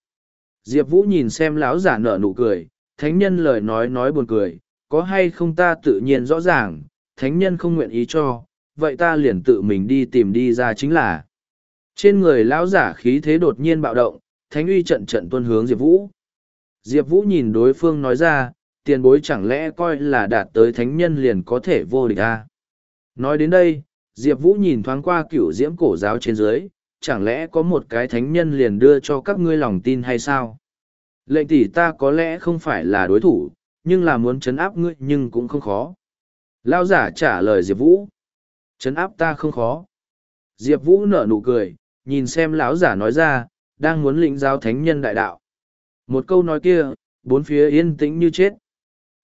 Diệp Vũ nhìn xem lão giả nở nụ cười, thánh nhân lời nói nói buồn cười, có hay không ta tự nhiên rõ ràng, thánh nhân không nguyện ý cho, vậy ta liền tự mình đi tìm đi ra chính là. Trên người lão giả khí thế đột nhiên bạo động, thánh uy trận trận tuân hướng Diệp Vũ. Diệp Vũ nhìn đối phương nói ra, tiền bối chẳng lẽ coi là đạt tới thánh nhân liền có thể vô địch à? Nói đến đây, Diệp Vũ nhìn thoáng qua cựu diễm cổ giáo trên dưới, chẳng lẽ có một cái thánh nhân liền đưa cho các ngươi lòng tin hay sao? Lệnh tỷ ta có lẽ không phải là đối thủ, nhưng là muốn chấn áp ngươi nhưng cũng không khó. Lao giả trả lời Diệp Vũ. Chấn áp ta không khó. Diệp Vũ nở nụ cười, nhìn xem lão giả nói ra, đang muốn lĩnh giáo thánh nhân đại đạo. Một câu nói kia, bốn phía yên tĩnh như chết.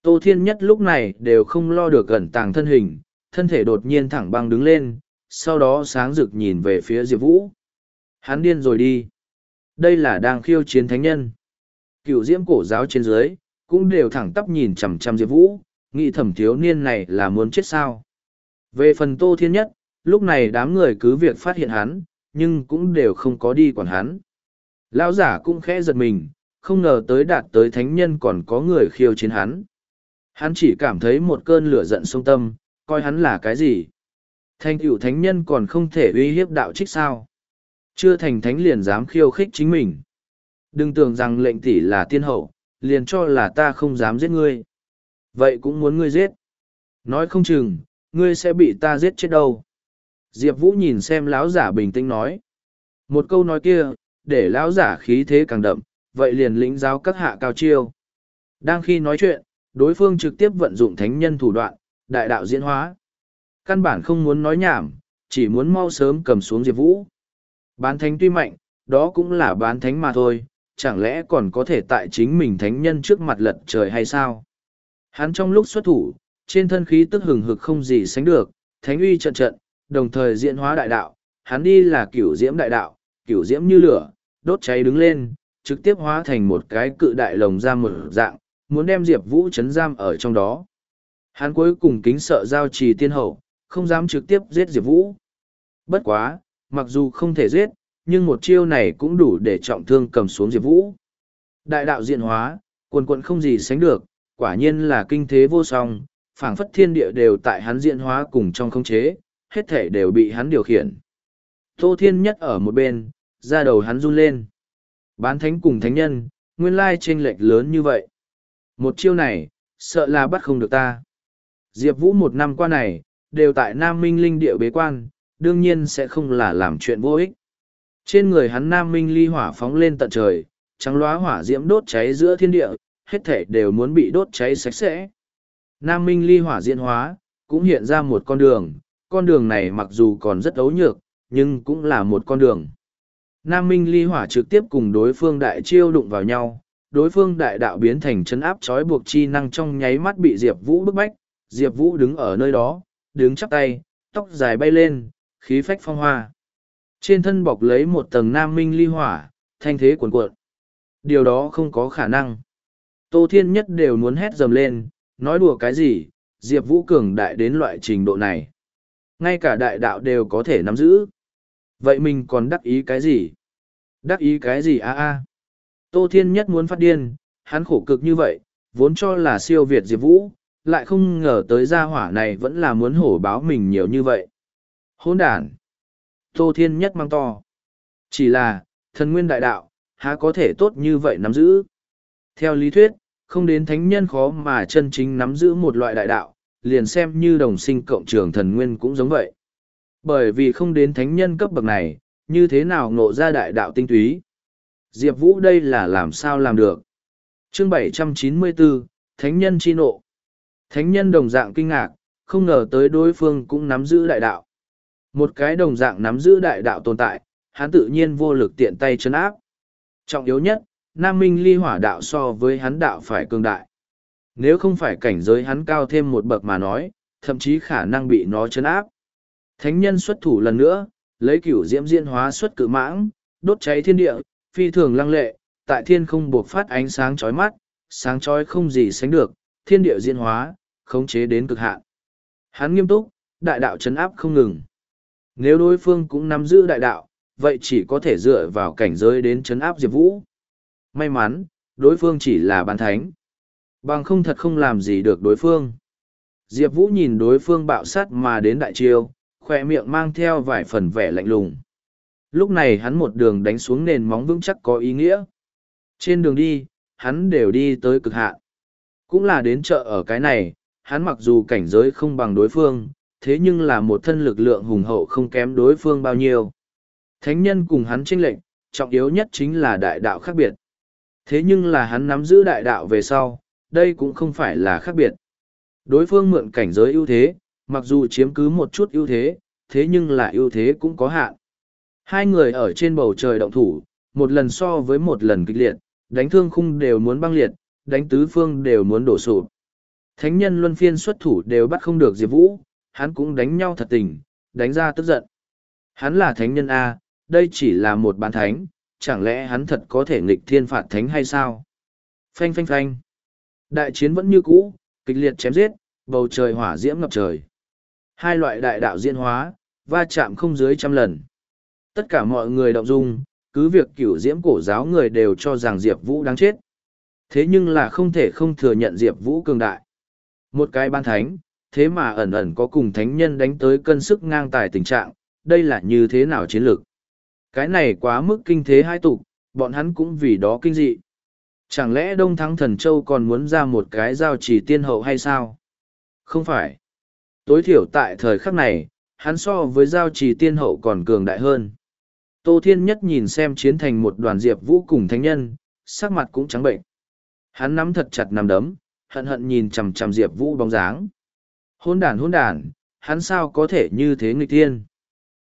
Tô Thiên Nhất lúc này đều không lo được gần tàng thân hình, thân thể đột nhiên thẳng băng đứng lên, sau đó sáng rực nhìn về phía Diệp Vũ. Hắn điên rồi đi. Đây là đang khiêu chiến thánh nhân. Cựu diễm cổ giáo trên dưới, cũng đều thẳng tắp nhìn chằm chằm Diệp Vũ, nghĩ thẩm thiếu niên này là muốn chết sao. Về phần Tô Thiên Nhất, lúc này đám người cứ việc phát hiện hắn, nhưng cũng đều không có đi quản hắn. Lão giả cũng khẽ giật mình, không ngờ tới đạt tới thánh nhân còn có người khiêu chiến hắn. Hắn chỉ cảm thấy một cơn lửa giận sông tâm, coi hắn là cái gì. Thanh cựu thánh nhân còn không thể uy hiếp đạo trích sao. Chưa thành thánh liền dám khiêu khích chính mình. Đừng tưởng rằng lệnh tỷ là tiên hậu, liền cho là ta không dám giết ngươi. Vậy cũng muốn ngươi giết. Nói không chừng, ngươi sẽ bị ta giết chết đâu. Diệp Vũ nhìn xem lão giả bình tĩnh nói. Một câu nói kia, để lão giả khí thế càng đậm, vậy liền lĩnh giáo các hạ cao chiêu. Đang khi nói chuyện, đối phương trực tiếp vận dụng thánh nhân thủ đoạn, đại đạo diễn hóa. Căn bản không muốn nói nhảm, chỉ muốn mau sớm cầm xuống Diệp Vũ. Bán thánh tuy mạnh, đó cũng là bán thánh mà thôi, chẳng lẽ còn có thể tại chính mình thánh nhân trước mặt lật trời hay sao? Hắn trong lúc xuất thủ, trên thân khí tức hừng hực không gì sánh được, thánh uy trận trận, đồng thời diễn hóa đại đạo, hắn đi là cửu diễm đại đạo, cửu diễm như lửa, đốt cháy đứng lên, trực tiếp hóa thành một cái cự đại lồng giam mở dạng, muốn đem Diệp Vũ chấn giam ở trong đó. Hắn cuối cùng kính sợ giao trì tiên hậu, không dám trực tiếp giết Diệp Vũ. Bất quá, mặc dù không thể giết, nhưng một chiêu này cũng đủ để trọng thương cầm xuống Diệp Vũ. Đại đạo diện hóa, quần quận không gì sánh được, quả nhiên là kinh thế vô song, phảng phất thiên địa đều tại hắn diện hóa cùng trong không chế, hết thể đều bị hắn điều khiển. Tô Thiên Nhất ở một bên, ra đầu hắn run lên. Bán thánh cùng thánh nhân, nguyên lai chênh lệch lớn như vậy. Một chiêu này, sợ là bắt không được ta. Diệp Vũ một năm qua này, đều tại Nam Minh Linh địa bế quan, đương nhiên sẽ không là làm chuyện vô ích. Trên người hắn Nam Minh ly hỏa phóng lên tận trời, trắng lóa hỏa diễm đốt cháy giữa thiên địa, hết thể đều muốn bị đốt cháy sạch sẽ. Nam Minh ly hỏa diễn hóa, cũng hiện ra một con đường, con đường này mặc dù còn rất ấu nhược, nhưng cũng là một con đường. Nam Minh ly hỏa trực tiếp cùng đối phương đại chiêu đụng vào nhau, đối phương đại đạo biến thành chấn áp trói buộc chi năng trong nháy mắt bị Diệp Vũ bức bách, Diệp Vũ đứng ở nơi đó, đứng chắp tay, tóc dài bay lên, khí phách phong hoa. Trên thân bọc lấy một tầng nam minh ly hỏa, thanh thế cuồn cuộn. Điều đó không có khả năng. Tô Thiên Nhất đều muốn hét dầm lên, nói đùa cái gì, Diệp Vũ cường đại đến loại trình độ này. Ngay cả đại đạo đều có thể nắm giữ. Vậy mình còn đắc ý cái gì? Đắc ý cái gì a a? Tô Thiên Nhất muốn phát điên, hắn khổ cực như vậy, vốn cho là siêu Việt Diệp Vũ, lại không ngờ tới gia hỏa này vẫn là muốn hổ báo mình nhiều như vậy. Hôn đàn! Tô Thiên Nhất mang to. Chỉ là, thần nguyên đại đạo, há có thể tốt như vậy nắm giữ. Theo lý thuyết, không đến thánh nhân khó mà chân chính nắm giữ một loại đại đạo, liền xem như đồng sinh cộng trường thần nguyên cũng giống vậy. Bởi vì không đến thánh nhân cấp bậc này, như thế nào ngộ ra đại đạo tinh túy. Diệp Vũ đây là làm sao làm được. chương 794, Thánh nhân chi nộ. Thánh nhân đồng dạng kinh ngạc, không ngờ tới đối phương cũng nắm giữ đại đạo. Một cái đồng dạng nắm giữ đại đạo tồn tại, hắn tự nhiên vô lực tiện tay chân áp. Trọng yếu nhất, Nam Minh ly hỏa đạo so với hắn đạo phải cường đại. Nếu không phải cảnh giới hắn cao thêm một bậc mà nói, thậm chí khả năng bị nó chấn áp. Thánh nhân xuất thủ lần nữa, lấy cửu diễm diễn hóa xuất cự mãng, đốt cháy thiên địa, phi thường lăng lệ, tại thiên không buộc phát ánh sáng chói mắt, sáng chói không gì sánh được, thiên địa diễn hóa, khống chế đến cực hạn. Hắn nghiêm túc, đại đạo chấn áp không ngừng. Nếu đối phương cũng nắm giữ đại đạo, vậy chỉ có thể dựa vào cảnh giới đến chấn áp Diệp Vũ. May mắn, đối phương chỉ là bán thánh. Bằng không thật không làm gì được đối phương. Diệp Vũ nhìn đối phương bạo sát mà đến đại chiêu, khỏe miệng mang theo vài phần vẻ lạnh lùng. Lúc này hắn một đường đánh xuống nền móng vững chắc có ý nghĩa. Trên đường đi, hắn đều đi tới cực hạn. Cũng là đến chợ ở cái này, hắn mặc dù cảnh giới không bằng đối phương, thế nhưng là một thân lực lượng hùng hậu không kém đối phương bao nhiêu. Thánh nhân cùng hắn tranh lệnh, trọng yếu nhất chính là đại đạo khác biệt. Thế nhưng là hắn nắm giữ đại đạo về sau, đây cũng không phải là khác biệt. Đối phương mượn cảnh giới ưu thế, mặc dù chiếm cứ một chút ưu thế, thế nhưng là ưu thế cũng có hạn. Hai người ở trên bầu trời động thủ, một lần so với một lần kịch liệt, đánh thương khung đều muốn băng liệt, đánh tứ phương đều muốn đổ sụp. Thánh nhân luân phiên xuất thủ đều bắt không được Diệp Vũ, hắn cũng đánh nhau thật tình, đánh ra tức giận. Hắn là thánh nhân A, đây chỉ là một bán thánh, chẳng lẽ hắn thật có thể nghịch thiên phạt thánh hay sao? Phanh phanh phanh. Đại chiến vẫn như cũ, kịch liệt chém giết, bầu trời hỏa diễm ngập trời. Hai loại đại đạo diễn hóa, va chạm không dưới trăm lần. Tất cả mọi người động dung, cứ việc cửu diễm cổ giáo người đều cho rằng Diệp Vũ đáng chết. Thế nhưng là không thể không thừa nhận Diệp Vũ cường đại. Một cái ban thánh, thế mà ẩn ẩn có cùng thánh nhân đánh tới cân sức ngang tài tình trạng, đây là như thế nào chiến lược. Cái này quá mức kinh thế hai tục, bọn hắn cũng vì đó kinh dị. Chẳng lẽ Đông Thắng Thần Châu còn muốn ra một cái giao chỉ tiên hậu hay sao? Không phải. Tối thiểu tại thời khắc này, hắn so với giao chỉ tiên hậu còn cường đại hơn. Tô Thiên Nhất nhìn xem chiến thành một đoàn diệp vũ cùng thánh nhân, sắc mặt cũng trắng bệnh. Hắn nắm thật chặt nằm đấm, hận hận nhìn chằm chằm diệp vũ bóng dáng. Hôn đàn hôn đàn, hắn sao có thể như thế nghịch tiên?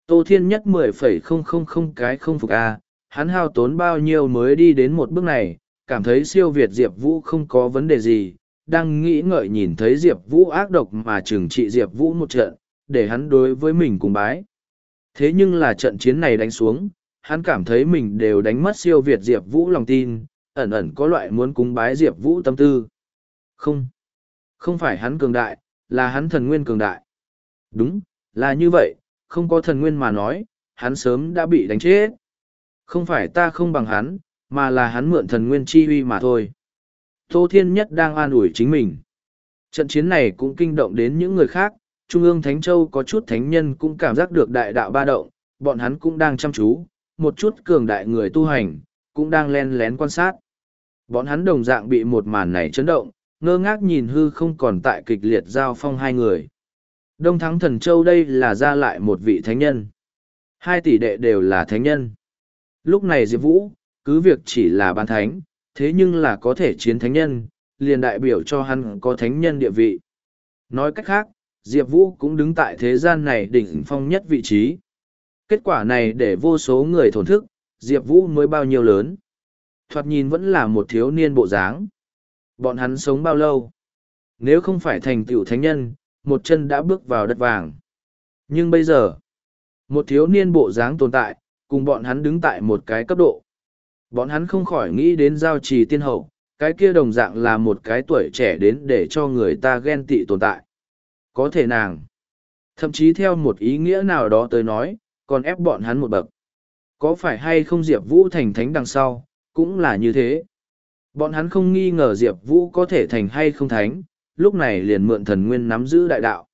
Tô Thiên Nhất mười phẩy không không không cái không phục a, hắn hao tốn bao nhiêu mới đi đến một bước này, cảm thấy siêu việt Diệp Vũ không có vấn đề gì, đang nghĩ ngợi nhìn thấy Diệp Vũ ác độc mà trừng trị Diệp Vũ một trận, để hắn đối với mình cùng bái. Thế nhưng là trận chiến này đánh xuống, hắn cảm thấy mình đều đánh mất siêu việt Diệp Vũ lòng tin, ẩn ẩn có loại muốn cúng bái Diệp Vũ tâm tư. Không, không phải hắn cường đại, là hắn thần nguyên cường đại. Đúng, là như vậy, không có thần nguyên mà nói, hắn sớm đã bị đánh chết. Không phải ta không bằng hắn, mà là hắn mượn thần nguyên chi uy mà thôi. Tô Thiên Nhất đang an ủi chính mình. Trận chiến này cũng kinh động đến những người khác, Trung ương Thánh Châu có chút thánh nhân cũng cảm giác được đại đạo ba động, bọn hắn cũng đang chăm chú, một chút cường đại người tu hành, cũng đang len lén quan sát. Bọn hắn đồng dạng bị một màn này chấn động, ngơ ngác nhìn hư không còn tại kịch liệt giao phong hai người. Đông Thắng Thần Châu đây là ra lại một vị thánh nhân. Hai tỷ đệ đều là thánh nhân. Lúc này Diệp Vũ, cứ việc chỉ là ban thánh, thế nhưng là có thể chiến thánh nhân, liền đại biểu cho hắn có thánh nhân địa vị. Nói cách khác, Diệp Vũ cũng đứng tại thế gian này đỉnh phong nhất vị trí. Kết quả này để vô số người thổn thức, Diệp Vũ mới bao nhiêu lớn. Thoạt nhìn vẫn là một thiếu niên bộ dáng. Bọn hắn sống bao lâu? Nếu không phải thành tựu thánh nhân, một chân đã bước vào đất vàng. Nhưng bây giờ, một thiếu niên bộ dáng tồn tại, cùng bọn hắn đứng tại một cái cấp độ. Bọn hắn không khỏi nghĩ đến giao trì tiên hậu, cái kia đồng dạng là một cái tuổi trẻ đến để cho người ta ghen tị tồn tại. Có thể nàng, thậm chí theo một ý nghĩa nào đó tới nói, còn ép bọn hắn một bậc. Có phải hay không Diệp Vũ thành thánh đằng sau, cũng là như thế. Bọn hắn không nghi ngờ Diệp Vũ có thể thành hay không thánh, lúc này liền mượn thần nguyên nắm giữ đại đạo.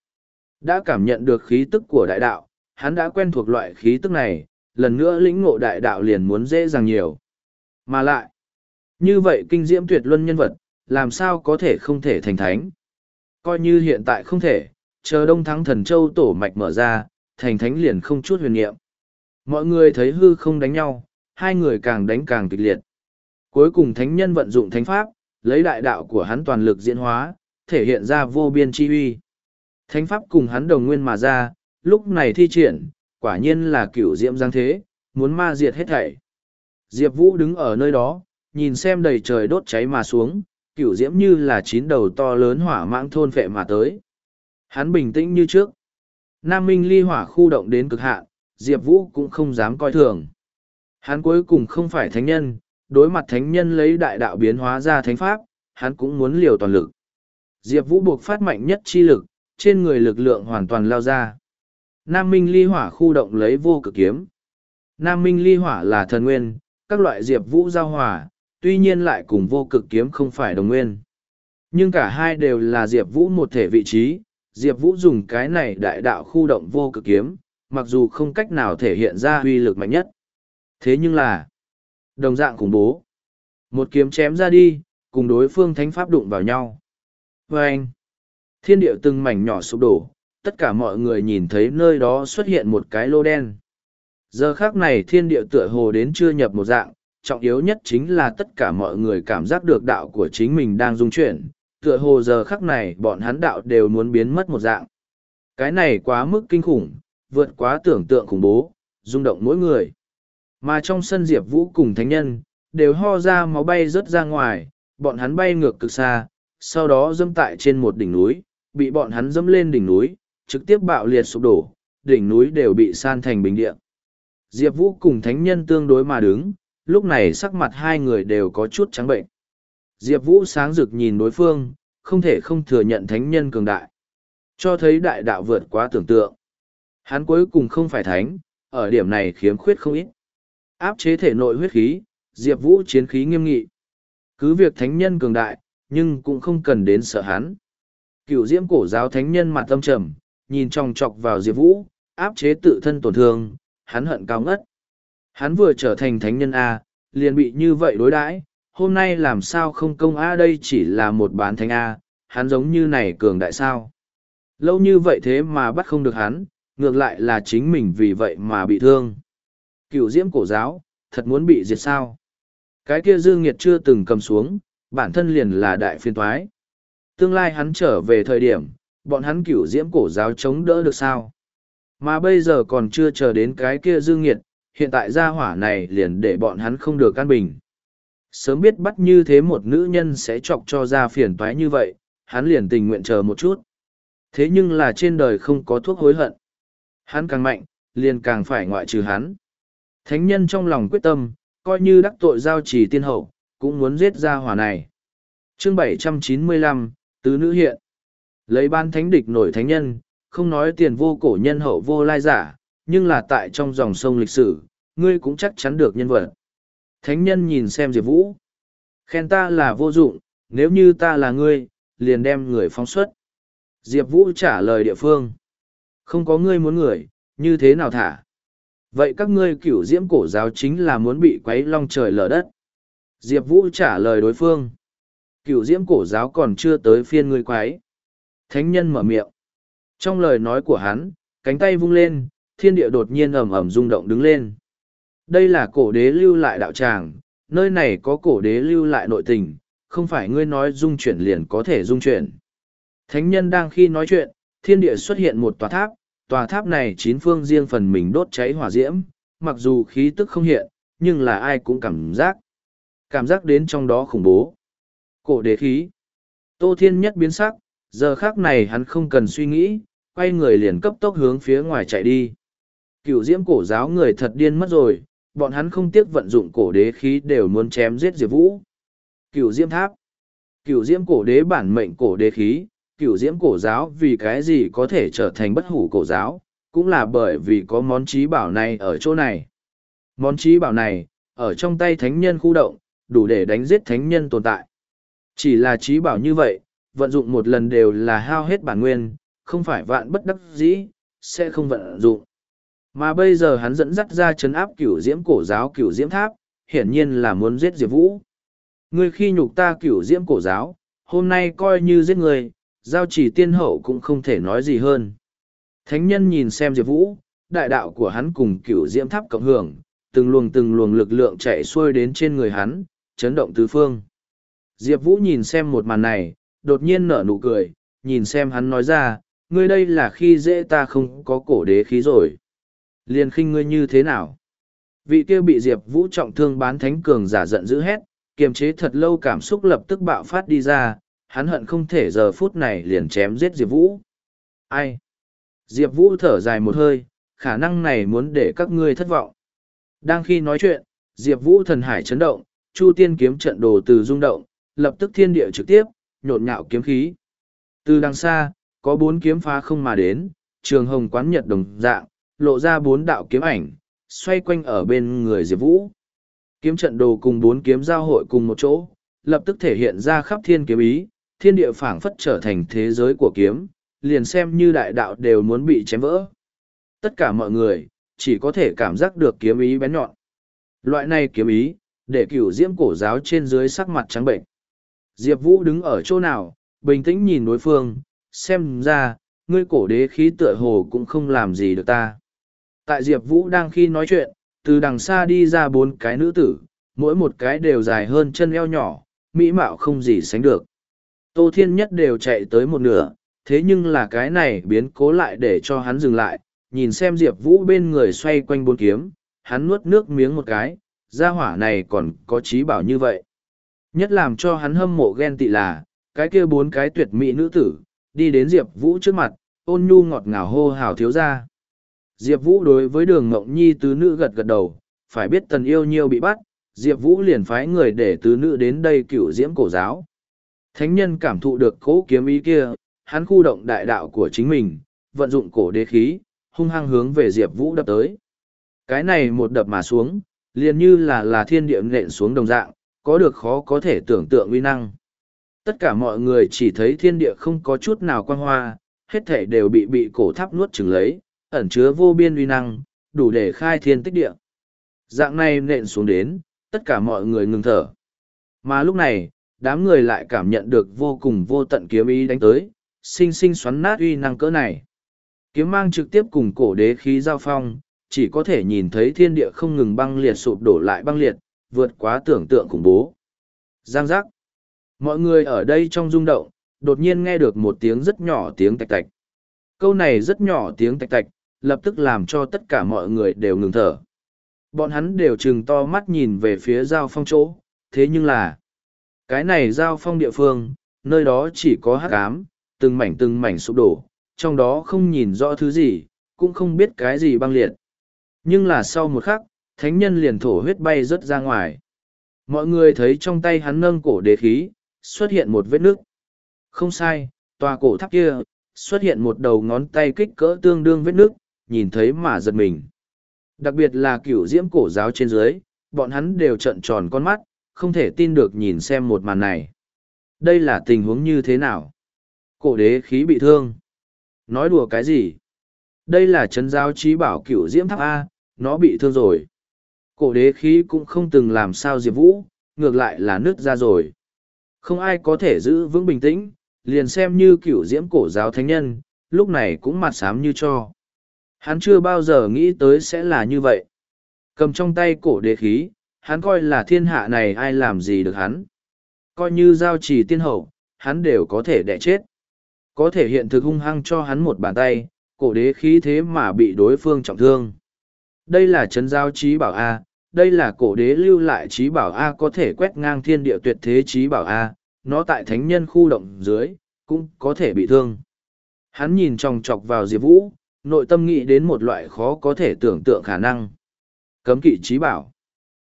Đã cảm nhận được khí tức của đại đạo, hắn đã quen thuộc loại khí tức này, lần nữa lĩnh ngộ đại đạo liền muốn dễ dàng nhiều. Mà lại, như vậy kinh diễm tuyệt luân nhân vật, làm sao có thể không thể thành thánh. Coi như hiện tại không thể, chờ đông thắng thần châu tổ mạch mở ra, thành thánh liền không chút huyền niệm. Mọi người thấy hư không đánh nhau, hai người càng đánh càng kịch liệt. Cuối cùng thánh nhân vận dụng thánh pháp, lấy đại đạo của hắn toàn lực diễn hóa, thể hiện ra vô biên chi uy. Thánh pháp cùng hắn đồng nguyên mà ra, lúc này thi triển, quả nhiên là cửu diễm giang thế, muốn ma diệt hết thảy. Diệp Vũ đứng ở nơi đó, nhìn xem đầy trời đốt cháy mà xuống, cửu diễm như là chín đầu to lớn hỏa mãng thôn phệ mà tới. Hắn bình tĩnh như trước. Nam Minh ly hỏa khu động đến cực hạn, Diệp Vũ cũng không dám coi thường. Hắn cuối cùng không phải thánh nhân, đối mặt thánh nhân lấy đại đạo biến hóa ra thánh pháp, hắn cũng muốn liều toàn lực. Diệp Vũ buộc phát mạnh nhất chi lực, trên người lực lượng hoàn toàn lao ra. Nam Minh ly hỏa khu động lấy vô cực kiếm. Nam Minh ly hỏa là thần nguyên, các loại Diệp Vũ giao hỏa, tuy nhiên lại cùng vô cực kiếm không phải đồng nguyên. Nhưng cả hai đều là Diệp Vũ một thể vị trí, Diệp Vũ dùng cái này đại đạo khu động vô cực kiếm, mặc dù không cách nào thể hiện ra huy lực mạnh nhất. Thế nhưng là, đồng dạng khủng bố. Một kiếm chém ra đi, cùng đối phương thánh pháp đụng vào nhau. Và anh, thiên địa từng mảnh nhỏ sụp đổ, tất cả mọi người nhìn thấy nơi đó xuất hiện một cái lô đen. Giờ khác này thiên địa tựa hồ đến chưa nhập một dạng, trọng yếu nhất chính là tất cả mọi người cảm giác được đạo của chính mình đang dung chuyển, tựa hồ giờ khắc này bọn hắn đạo đều muốn biến mất một dạng. Cái này quá mức kinh khủng, vượt quá tưởng tượng khủng bố, rung động mỗi người. Mà trong sân Diệp Vũ cùng thánh nhân, đều ho ra máu bay rớt ra ngoài, bọn hắn bay ngược cực xa, sau đó dâm tại trên một đỉnh núi, bị bọn hắn dâm lên đỉnh núi, trực tiếp bạo liệt sụp đổ, đỉnh núi đều bị san thành bình địa. Diệp Vũ cùng thánh nhân tương đối mà đứng, lúc này sắc mặt hai người đều có chút trắng bệnh. Diệp Vũ sáng rực nhìn đối phương, không thể không thừa nhận thánh nhân cường đại. Cho thấy đại đạo vượt quá tưởng tượng. Hắn cuối cùng không phải thánh, ở điểm này khiếm khuyết không ít. Áp chế thể nội huyết khí, Diệp Vũ chiến khí nghiêm nghị. Cứ việc thánh nhân cường đại, nhưng cũng không cần đến sợ hắn. Cựu diễm cổ giáo thánh nhân mặt tâm trầm, nhìn trong chọc vào Diệp Vũ, áp chế tự thân tổn thương, hắn hận cao ngất. Hắn vừa trở thành thánh nhân A, liền bị như vậy đối đãi hôm nay làm sao không công A đây chỉ là một bán thánh A, hắn giống như này cường đại sao. Lâu như vậy thế mà bắt không được hắn, ngược lại là chính mình vì vậy mà bị thương. Cựu diễm cổ giáo, thật muốn bị diệt sao. Cái kia dương nghiệt chưa từng cầm xuống, bản thân liền là đại phiên thoái. Tương lai hắn trở về thời điểm, bọn hắn cựu diễm cổ giáo chống đỡ được sao. Mà bây giờ còn chưa chờ đến cái kia dương nghiệt, hiện tại gia hỏa này liền để bọn hắn không được căn bình. Sớm biết bắt như thế một nữ nhân sẽ chọc cho ra phiền toái như vậy, hắn liền tình nguyện chờ một chút. Thế nhưng là trên đời không có thuốc hối hận. Hắn càng mạnh, liền càng phải ngoại trừ hắn. Thánh nhân trong lòng quyết tâm, coi như đắc tội giao trì tiên hậu, cũng muốn giết ra hỏa này. chương 795, Tứ Nữ Hiện Lấy ban thánh địch nổi thánh nhân, không nói tiền vô cổ nhân hậu vô lai giả, nhưng là tại trong dòng sông lịch sử, ngươi cũng chắc chắn được nhân vật. Thánh nhân nhìn xem Diệp Vũ. Khen ta là vô dụng, nếu như ta là ngươi, liền đem người phóng xuất. Diệp Vũ trả lời địa phương. Không có ngươi muốn người, như thế nào thả? Vậy các ngươi cửu diễm cổ giáo chính là muốn bị quấy long trời lở đất. Diệp Vũ trả lời đối phương. Cửu diễm cổ giáo còn chưa tới phiên ngươi quấy. Thánh nhân mở miệng. Trong lời nói của hắn, cánh tay vung lên, thiên địa đột nhiên ầm ầm rung động đứng lên. Đây là cổ đế lưu lại đạo tràng, nơi này có cổ đế lưu lại nội tình, không phải ngươi nói dung chuyển liền có thể dung chuyển. Thánh nhân đang khi nói chuyện, thiên địa xuất hiện một tòa tháp, tòa tháp này chín phương riêng phần mình đốt cháy hỏa diễm, mặc dù khí tức không hiện, nhưng là ai cũng cảm giác. Cảm giác đến trong đó khủng bố. Cổ đế khí. Tô Thiên nhất biến sắc, giờ khác này hắn không cần suy nghĩ, quay người liền cấp tốc hướng phía ngoài chạy đi. Cựu diễm cổ giáo người thật điên mất rồi, bọn hắn không tiếc vận dụng cổ đế khí đều muốn chém giết Diệp Vũ. Cựu diễm tháp. Cựu diễm cổ đế bản mệnh cổ đế khí, cửu diễm cổ giáo vì cái gì có thể trở thành bất hủ cổ giáo, cũng là bởi vì có món trí bảo này ở chỗ này. Món trí bảo này, ở trong tay thánh nhân khu động, đủ để đánh giết thánh nhân tồn tại. Chỉ là trí bảo như vậy, vận dụng một lần đều là hao hết bản nguyên, không phải vạn bất đắc dĩ, sẽ không vận dụng. Mà bây giờ hắn dẫn dắt ra chấn áp cửu diễm cổ giáo cửu diễm tháp, hiển nhiên là muốn giết Diệp Vũ. Ngươi khi nhục ta cửu diễm cổ giáo, hôm nay coi như giết người, giao chỉ tiên hậu cũng không thể nói gì hơn. Thánh nhân nhìn xem Diệp Vũ, đại đạo của hắn cùng cửu diễm tháp cộng hưởng, từng luồng từng luồng lực lượng chạy xuôi đến trên người hắn, chấn động tứ phương. Diệp Vũ nhìn xem một màn này, đột nhiên nở nụ cười, nhìn xem hắn nói ra, ngươi đây là khi dễ ta không có cổ đế khí rồi. liền khinh ngươi như thế nào? Vị kia bị Diệp Vũ trọng thương bán thánh cường giả giận dữ hét, kiềm chế thật lâu cảm xúc lập tức bạo phát đi ra, hắn hận không thể giờ phút này liền chém giết Diệp Vũ. Ai? Diệp Vũ thở dài một hơi, khả năng này muốn để các ngươi thất vọng. Đang khi nói chuyện, Diệp Vũ thần hải chấn động, Chu Tiên kiếm trận đồ từ rung động, lập tức thiên địa trực tiếp, nhộn nhạo kiếm khí. Từ đằng xa, có bốn kiếm phá không mà đến, trường hồng quán nhật đồng dạng, lộ ra bốn đạo kiếm ảnh, xoay quanh ở bên người Diệp Vũ. Kiếm trận đồ cùng bốn kiếm giao hội cùng một chỗ, lập tức thể hiện ra khắp thiên kiếm ý, thiên địa phảng phất trở thành thế giới của kiếm, liền xem như đại đạo đều muốn bị chém vỡ. Tất cả mọi người, chỉ có thể cảm giác được kiếm ý bén nhọn. Loại này kiếm ý, để cửu diễm cổ giáo trên dưới sắc mặt trắng bệnh. Diệp Vũ đứng ở chỗ nào, bình tĩnh nhìn đối phương, xem ra, ngươi cổ đế khí tựa hồ cũng không làm gì được ta. Tại Diệp Vũ đang khi nói chuyện, từ đằng xa đi ra bốn cái nữ tử, mỗi một cái đều dài hơn chân eo nhỏ, mỹ mạo không gì sánh được. Tô Thiên Nhất đều chạy tới một nửa, thế nhưng là cái này biến cố lại để cho hắn dừng lại, nhìn xem Diệp Vũ bên người xoay quanh bốn kiếm, hắn nuốt nước miếng một cái, gia hỏa này còn có trí bảo như vậy. Nhất làm cho hắn hâm mộ ghen tị là, cái kia bốn cái tuyệt mỹ nữ tử, đi đến Diệp Vũ trước mặt, ôn nhu ngọt ngào hô hào thiếu ra. Diệp Vũ đối với đường Ngộng Nhi tứ nữ gật gật đầu, phải biết tần yêu nhiêu bị bắt, Diệp Vũ liền phái người để tứ nữ đến đây cựu diễm cổ giáo. Thánh nhân cảm thụ được cố kiếm ý kia, hắn khu động đại đạo của chính mình, vận dụng cổ đế khí, hung hăng hướng về Diệp Vũ đập tới. Cái này một đập mà xuống, liền như là là thiên địa nện xuống đồng dạng, có được khó có thể tưởng tượng uy năng. Tất cả mọi người chỉ thấy thiên địa không có chút nào quan hoa, hết thể đều bị bị cổ tháp nuốt chừng lấy, ẩn chứa vô biên uy năng, đủ để khai thiên tích địa. Dạng này nện xuống đến, tất cả mọi người ngừng thở. Mà lúc này, đám người lại cảm nhận được vô cùng vô tận kiếm ý đánh tới, sinh sinh xoắn nát uy năng cỡ này. Kiếm mang trực tiếp cùng cổ đế khí giao phong, chỉ có thể nhìn thấy thiên địa không ngừng băng liệt sụp đổ lại băng liệt, vượt quá tưởng tượng khủng bố. Giang giác. Mọi người ở đây trong rung động, đột nhiên nghe được một tiếng rất nhỏ tiếng tạch tạch. Câu này rất nhỏ tiếng tạch tạch, lập tức làm cho tất cả mọi người đều ngừng thở. Bọn hắn đều trừng to mắt nhìn về phía giao phong chỗ, thế nhưng là, cái này giao phong địa phương, nơi đó chỉ có hắc ám, từng mảnh từng mảnh sụp đổ, trong đó không nhìn rõ thứ gì, cũng không biết cái gì băng liệt. Nhưng là sau một khắc, thánh nhân liền thổ huyết bay rớt ra ngoài. Mọi người thấy trong tay hắn nâng cổ đế khí, xuất hiện một vết nước. Không sai, tòa cổ tháp kia, xuất hiện một đầu ngón tay kích cỡ tương đương vết nước, nhìn thấy mà giật mình. Đặc biệt là cửu diễm cổ giáo trên dưới, bọn hắn đều trợn tròn con mắt, không thể tin được nhìn xem một màn này. Đây là tình huống như thế nào? Cổ đế khí bị thương. Nói đùa cái gì? Đây là chấn giáo trí bảo cửu diễm tháp A, nó bị thương rồi. Cổ đế khí cũng không từng làm sao Diệp Vũ, ngược lại là nứt ra rồi. Không ai có thể giữ vững bình tĩnh, liền xem như cửu diễm cổ giáo thánh nhân, lúc này cũng mặt xám như cho. Hắn chưa bao giờ nghĩ tới sẽ là như vậy. Cầm trong tay cổ đế khí, hắn coi là thiên hạ này ai làm gì được hắn. Coi như giao trì tiên hậu, hắn đều có thể đẻ chết. Có thể hiện thực hung hăng cho hắn một bàn tay, cổ đế khí thế mà bị đối phương trọng thương. Đây là chấn giao trí bảo A, đây là cổ đế lưu lại trí bảo A có thể quét ngang thiên địa tuyệt thế trí bảo A, nó tại thánh nhân khu động dưới, cũng có thể bị thương. Hắn nhìn tròng trọc vào Diệp Vũ, nội tâm nghĩ đến một loại khó có thể tưởng tượng khả năng. Cấm kỵ trí bảo.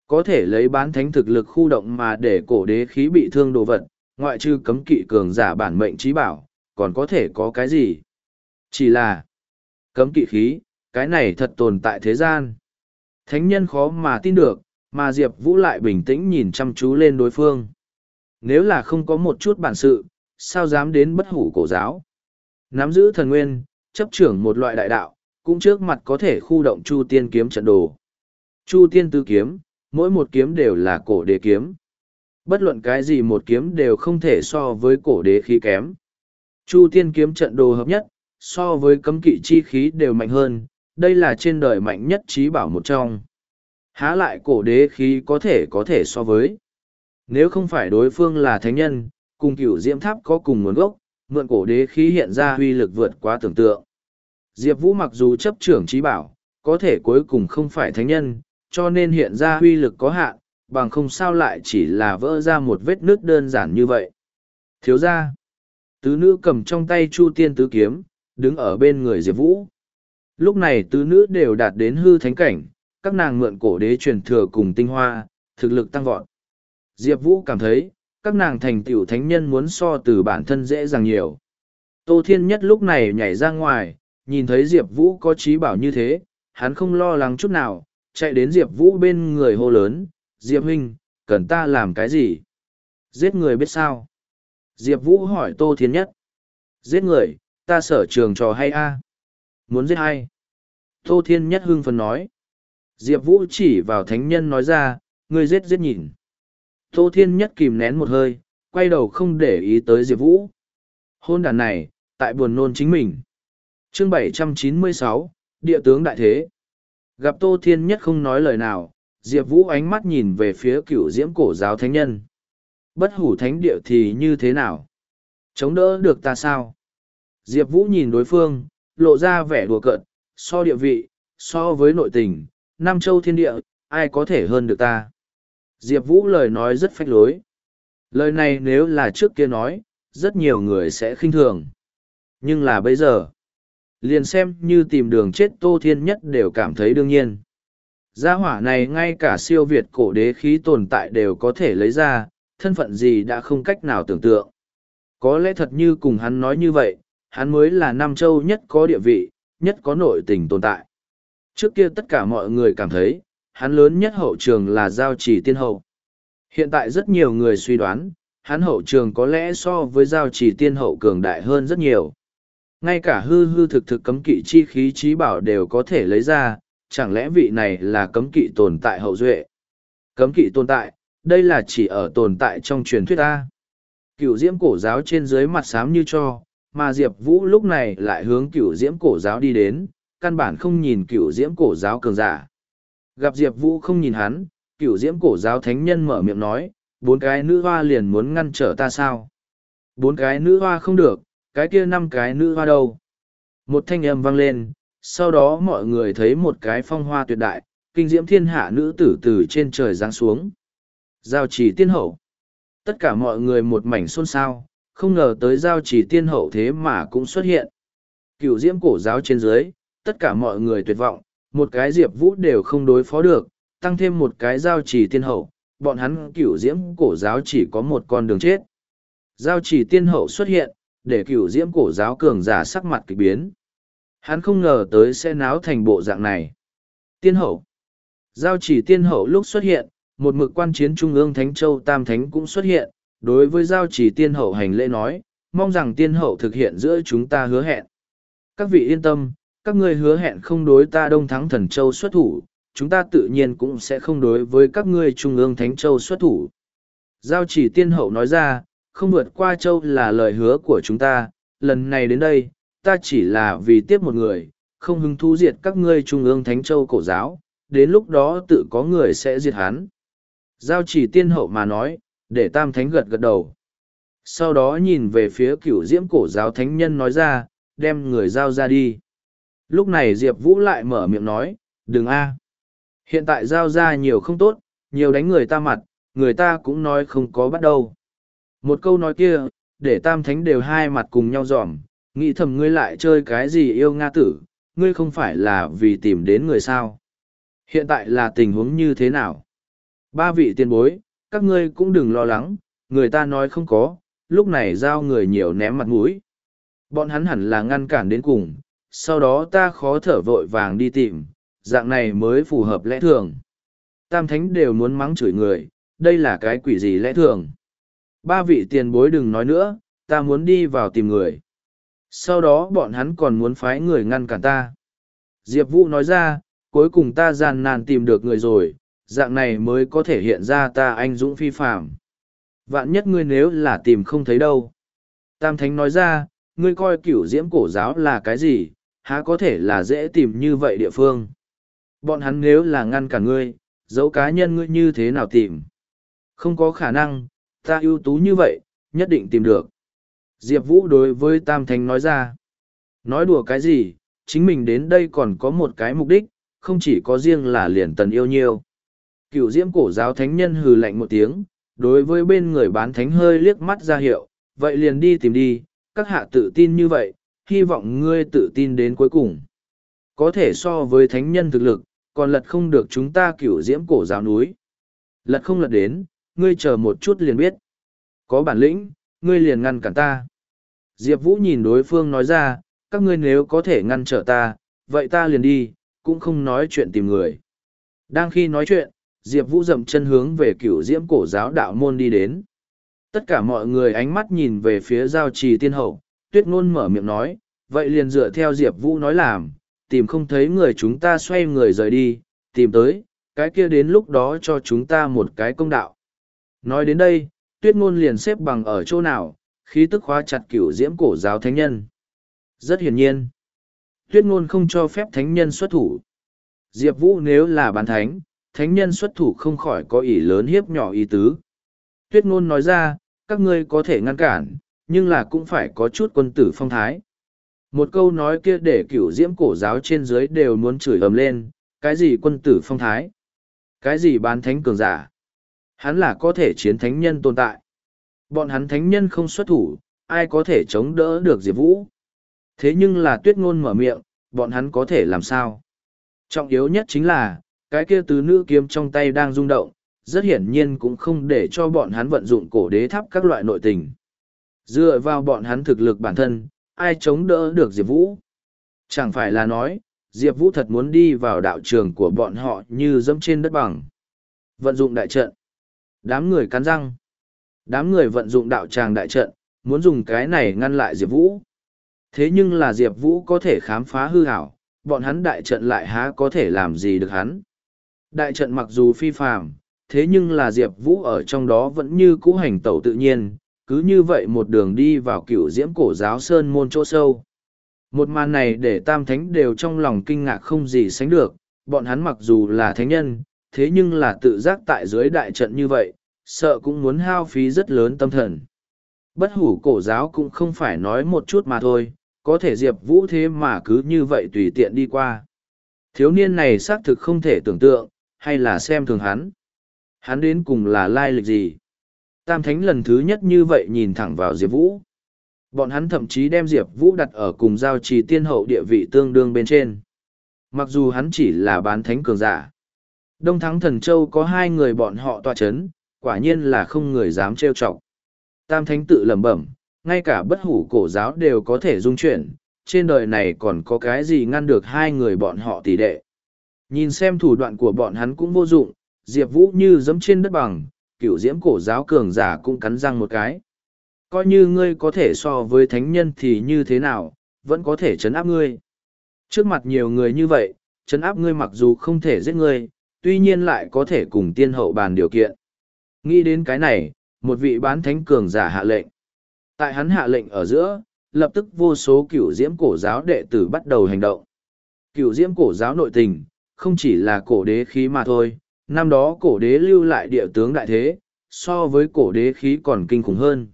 Có thể lấy bán thánh thực lực khu động mà để cổ đế khí bị thương đồ vật, ngoại trừ cấm kỵ cường giả bản mệnh trí bảo, còn có thể có cái gì? Chỉ là cấm kỵ khí, cái này thật tồn tại thế gian. Thánh nhân khó mà tin được, mà Diệp Vũ lại bình tĩnh nhìn chăm chú lên đối phương. Nếu là không có một chút bản sự, sao dám đến bất hủ cổ giáo? Nắm giữ thần nguyên, chấp trưởng một loại đại đạo, cũng trước mặt có thể khu động Chu Tiên kiếm trận đồ. Chu Tiên tứ kiếm, mỗi một kiếm đều là cổ đế kiếm. Bất luận cái gì một kiếm đều không thể so với cổ đế khí kém. Chu Tiên kiếm trận đồ hợp nhất, so với cấm kỵ chi khí đều mạnh hơn, đây là trên đời mạnh nhất trí bảo một trong. Há lại cổ đế khí có thể có thể so với. Nếu không phải đối phương là thánh nhân, cùng cửu diễm tháp có cùng nguồn gốc, mượn cổ đế khí hiện ra huy lực vượt quá tưởng tượng. Diệp Vũ mặc dù chấp trưởng trí bảo, có thể cuối cùng không phải thánh nhân, cho nên hiện ra huy lực có hạn, bằng không sao lại chỉ là vỡ ra một vết nước đơn giản như vậy. Thiếu ra, tứ nữ cầm trong tay chu tiên tứ kiếm, đứng ở bên người Diệp Vũ. Lúc này tứ nữ đều đạt đến hư thánh cảnh, các nàng mượn cổ đế truyền thừa cùng tinh hoa, thực lực tăng vọt. Diệp Vũ cảm thấy, các nàng thành tiểu thánh nhân muốn so từ bản thân dễ dàng nhiều. Tô Thiên Nhất lúc này nhảy ra ngoài, nhìn thấy Diệp Vũ có trí bảo như thế, hắn không lo lắng chút nào, chạy đến Diệp Vũ bên người hô lớn, Diệp Huynh, cần ta làm cái gì? Giết người biết sao? Diệp Vũ hỏi Tô Thiên Nhất. Giết người, ta sở trường trò hay a Muốn giết hay? Tô Thiên Nhất hưng phấn nói. Diệp Vũ chỉ vào thánh nhân nói ra, ngươi giết giết nhìn. Tô Thiên Nhất kìm nén một hơi, quay đầu không để ý tới Diệp Vũ. Hôn đàn này, tại buồn nôn chính mình. chương 796, Địa tướng Đại Thế. Gặp Tô Thiên Nhất không nói lời nào, Diệp Vũ ánh mắt nhìn về phía cựu diễm cổ giáo thánh nhân. Bất hủ thánh địa thì như thế nào? Chống đỡ được ta sao? Diệp Vũ nhìn đối phương, lộ ra vẻ đùa cợt, so địa vị, so với nội tình, Nam Châu thiên địa, ai có thể hơn được ta? Diệp Vũ lời nói rất phách lối. Lời này nếu là trước kia nói, rất nhiều người sẽ khinh thường. Nhưng là bây giờ, liền xem như tìm đường chết Tô Thiên Nhất đều cảm thấy đương nhiên. Gia hỏa này ngay cả siêu Việt cổ đế khí tồn tại đều có thể lấy ra, thân phận gì đã không cách nào tưởng tượng. Có lẽ thật như cùng hắn nói như vậy, hắn mới là Nam Châu nhất có địa vị, nhất có nội tình tồn tại. Trước kia tất cả mọi người cảm thấy, hắn lớn nhất hậu trường là giao chỉ tiên hậu. Hiện tại rất nhiều người suy đoán, hắn hậu trường có lẽ so với giao chỉ tiên hậu cường đại hơn rất nhiều. Ngay cả hư hư thực thực cấm kỵ chi khí trí bảo đều có thể lấy ra, chẳng lẽ vị này là cấm kỵ tồn tại hậu duệ? Cấm kỵ tồn tại, đây là chỉ ở tồn tại trong truyền thuyết ta. Cựu diễm cổ giáo trên dưới mặt xám như cho, mà Diệp Vũ lúc này lại hướng cựu diễm cổ giáo đi đến, căn bản không nhìn cựu diễm cổ giáo cường giả. Gặp Diệp Vũ không nhìn hắn, cựu diễm cổ giáo thánh nhân mở miệng nói, bốn cái nữ hoa liền muốn ngăn trở ta sao? Bốn cái nữ hoa không được, cái kia năm cái nữ hoa đâu? Một thanh âm vang lên, sau đó mọi người thấy một cái phong hoa tuyệt đại, kinh diễm thiên hạ nữ tử từ trên trời giáng xuống. Giao chỉ tiên hậu. Tất cả mọi người một mảnh xôn xao, không ngờ tới giao chỉ tiên hậu thế mà cũng xuất hiện. Cựu diễm cổ giáo trên dưới, tất cả mọi người tuyệt vọng, một cái diệp vũ đều không đối phó được, tăng thêm một cái giao chỉ tiên hậu, bọn hắn cựu diễm cổ giáo chỉ có một con đường chết. Giao chỉ tiên hậu xuất hiện, để cựu diễm cổ giáo cường giả sắc mặt kịch biến. Hắn không ngờ tới sẽ náo thành bộ dạng này. Tiên hậu. Giao chỉ tiên hậu lúc xuất hiện, một mực quan chiến trung ương Thánh Châu Tam Thánh cũng xuất hiện, đối với giao chỉ tiên hậu hành lễ nói, mong rằng tiên hậu thực hiện giữa chúng ta hứa hẹn. Các vị yên tâm, các ngươi hứa hẹn không đối ta đông thắng thần châu xuất thủ, chúng ta tự nhiên cũng sẽ không đối với các ngươi trung ương Thánh Châu xuất thủ. Giao chỉ tiên hậu nói ra, không vượt qua châu là lời hứa của chúng ta, lần này đến đây, ta chỉ là vì tiếp một người, không hứng thú diệt các ngươi trung ương Thánh Châu cổ giáo, đến lúc đó tự có người sẽ diệt hắn. Giao chỉ tiên hậu mà nói, để tam thánh gật gật đầu. Sau đó nhìn về phía cửu diễm cổ giáo thánh nhân nói ra, đem người giao ra đi. Lúc này Diệp Vũ lại mở miệng nói, đừng a Hiện tại giao ra nhiều không tốt, nhiều đánh người ta mặt, người ta cũng nói không có bắt đầu. Một câu nói kia, để tam thánh đều hai mặt cùng nhau dòm, nghĩ thầm ngươi lại chơi cái gì yêu Nga tử, ngươi không phải là vì tìm đến người sao. Hiện tại là tình huống như thế nào? Ba vị tiền bối, các ngươi cũng đừng lo lắng, người ta nói không có, lúc này giao người nhiều ném mặt mũi. Bọn hắn hẳn là ngăn cản đến cùng, sau đó ta khó thở vội vàng đi tìm, dạng này mới phù hợp lẽ thường. Tam thánh đều muốn mắng chửi người, đây là cái quỷ gì lẽ thường. Ba vị tiền bối đừng nói nữa, ta muốn đi vào tìm người. Sau đó bọn hắn còn muốn phái người ngăn cản ta. Diệp Vũ nói ra, cuối cùng ta gian nan tìm được người rồi, dạng này mới có thể hiện ra ta anh dũng phi phạm. Vạn nhất ngươi nếu là tìm không thấy đâu. Tam Thánh nói ra, ngươi coi cửu diễm cổ giáo là cái gì, há có thể là dễ tìm như vậy địa phương. Bọn hắn nếu là ngăn cả ngươi, giấu cá nhân ngươi như thế nào tìm. Không có khả năng, ta ưu tú như vậy, nhất định tìm được. Diệp Vũ đối với Tam Thánh nói ra. Nói đùa cái gì, chính mình đến đây còn có một cái mục đích, không chỉ có riêng là liền tần yêu nhiêu. Cựu diễm cổ giáo thánh nhân hừ lạnh một tiếng, đối với bên người bán thánh hơi liếc mắt ra hiệu, vậy liền đi tìm đi, các hạ tự tin như vậy, hy vọng ngươi tự tin đến cuối cùng. Có thể so với thánh nhân thực lực, còn lật không được chúng ta cựu diễm cổ giáo núi. Lật không lật đến, ngươi chờ một chút liền biết. Có bản lĩnh, ngươi liền ngăn cản ta. Diệp Vũ nhìn đối phương nói ra, các ngươi nếu có thể ngăn trở ta, vậy ta liền đi, cũng không nói chuyện tìm người. Đang khi nói chuyện, Diệp Vũ dậm chân hướng về cửu diễm cổ giáo đạo môn đi đến. Tất cả mọi người ánh mắt nhìn về phía giao trì tiên hậu, tuyết ngôn mở miệng nói, vậy liền dựa theo Diệp Vũ nói làm, tìm không thấy người chúng ta xoay người rời đi, tìm tới, cái kia đến lúc đó cho chúng ta một cái công đạo. Nói đến đây, tuyết ngôn liền xếp bằng ở chỗ nào, khí tức khóa chặt cửu diễm cổ giáo thánh nhân. Rất hiển nhiên, tuyết ngôn không cho phép thánh nhân xuất thủ. Diệp Vũ nếu là bán thánh, thánh nhân xuất thủ không khỏi có ý lớn hiếp nhỏ ý tứ. Tuyết ngôn nói ra, các ngươi có thể ngăn cản, nhưng là cũng phải có chút quân tử phong thái. Một câu nói kia để cửu diễm cổ giáo trên dưới đều muốn chửi ầm lên, cái gì quân tử phong thái? Cái gì bán thánh cường giả? Hắn là có thể chiến thánh nhân tồn tại. Bọn hắn thánh nhân không xuất thủ, ai có thể chống đỡ được Diệp Vũ? Thế nhưng là tuyết ngôn mở miệng, bọn hắn có thể làm sao? Trọng yếu nhất chính là, cái kia tứ nữ kiếm trong tay đang rung động, rất hiển nhiên cũng không để cho bọn hắn vận dụng cổ đế tháp các loại nội tình. Dựa vào bọn hắn thực lực bản thân, ai chống đỡ được Diệp Vũ? Chẳng phải là nói, Diệp Vũ thật muốn đi vào đạo trường của bọn họ như dẫm trên đất bằng. Vận dụng đại trận. Đám người cắn răng. Đám người vận dụng đạo tràng đại trận, muốn dùng cái này ngăn lại Diệp Vũ. Thế nhưng là Diệp Vũ có thể khám phá hư hảo, bọn hắn đại trận lại há có thể làm gì được hắn. Đại trận mặc dù phi phàm, thế nhưng là Diệp Vũ ở trong đó vẫn như cũ hành tẩu tự nhiên, cứ như vậy một đường đi vào cựu diễm cổ giáo sơn môn chỗ sâu. Một màn này để tam thánh đều trong lòng kinh ngạc không gì sánh được, bọn hắn mặc dù là thánh nhân, thế nhưng là tự giác tại dưới đại trận như vậy, sợ cũng muốn hao phí rất lớn tâm thần. Bất hủ cổ giáo cũng không phải nói một chút mà thôi, có thể diệp vũ thế mà cứ như vậy tùy tiện đi qua. Thiếu niên này xác thực không thể tưởng tượng, hay là xem thường hắn. Hắn đến cùng là lai lịch gì? Tam Thánh lần thứ nhất như vậy nhìn thẳng vào Diệp Vũ. Bọn hắn thậm chí đem Diệp Vũ đặt ở cùng giao trì tiên hậu địa vị tương đương bên trên. Mặc dù hắn chỉ là bán thánh cường giả. Đông Thắng Thần Châu có hai người bọn họ tòa chấn, quả nhiên là không người dám trêu chọc. Tam Thánh tự lẩm bẩm, ngay cả bất hủ cổ giáo đều có thể dung chuyển, trên đời này còn có cái gì ngăn được hai người bọn họ tỷ đệ. Nhìn xem thủ đoạn của bọn hắn cũng vô dụng, Diệp Vũ như giẫm trên đất bằng, cựu diễm cổ giáo cường giả cũng cắn răng một cái. Coi như ngươi có thể so với thánh nhân thì như thế nào, vẫn có thể chấn áp ngươi. Trước mặt nhiều người như vậy, chấn áp ngươi mặc dù không thể giết ngươi, tuy nhiên lại có thể cùng tiên hậu bàn điều kiện. Nghĩ đến cái này, một vị bán thánh cường giả hạ lệnh. Tại hắn hạ lệnh ở giữa, lập tức vô số cửu diễm cổ giáo đệ tử bắt đầu hành động. cửu diễm cổ giáo nội tình, không chỉ là cổ đế khí mà thôi, năm đó cổ đế lưu lại địa tướng đại thế, so với cổ đế khí còn kinh khủng hơn.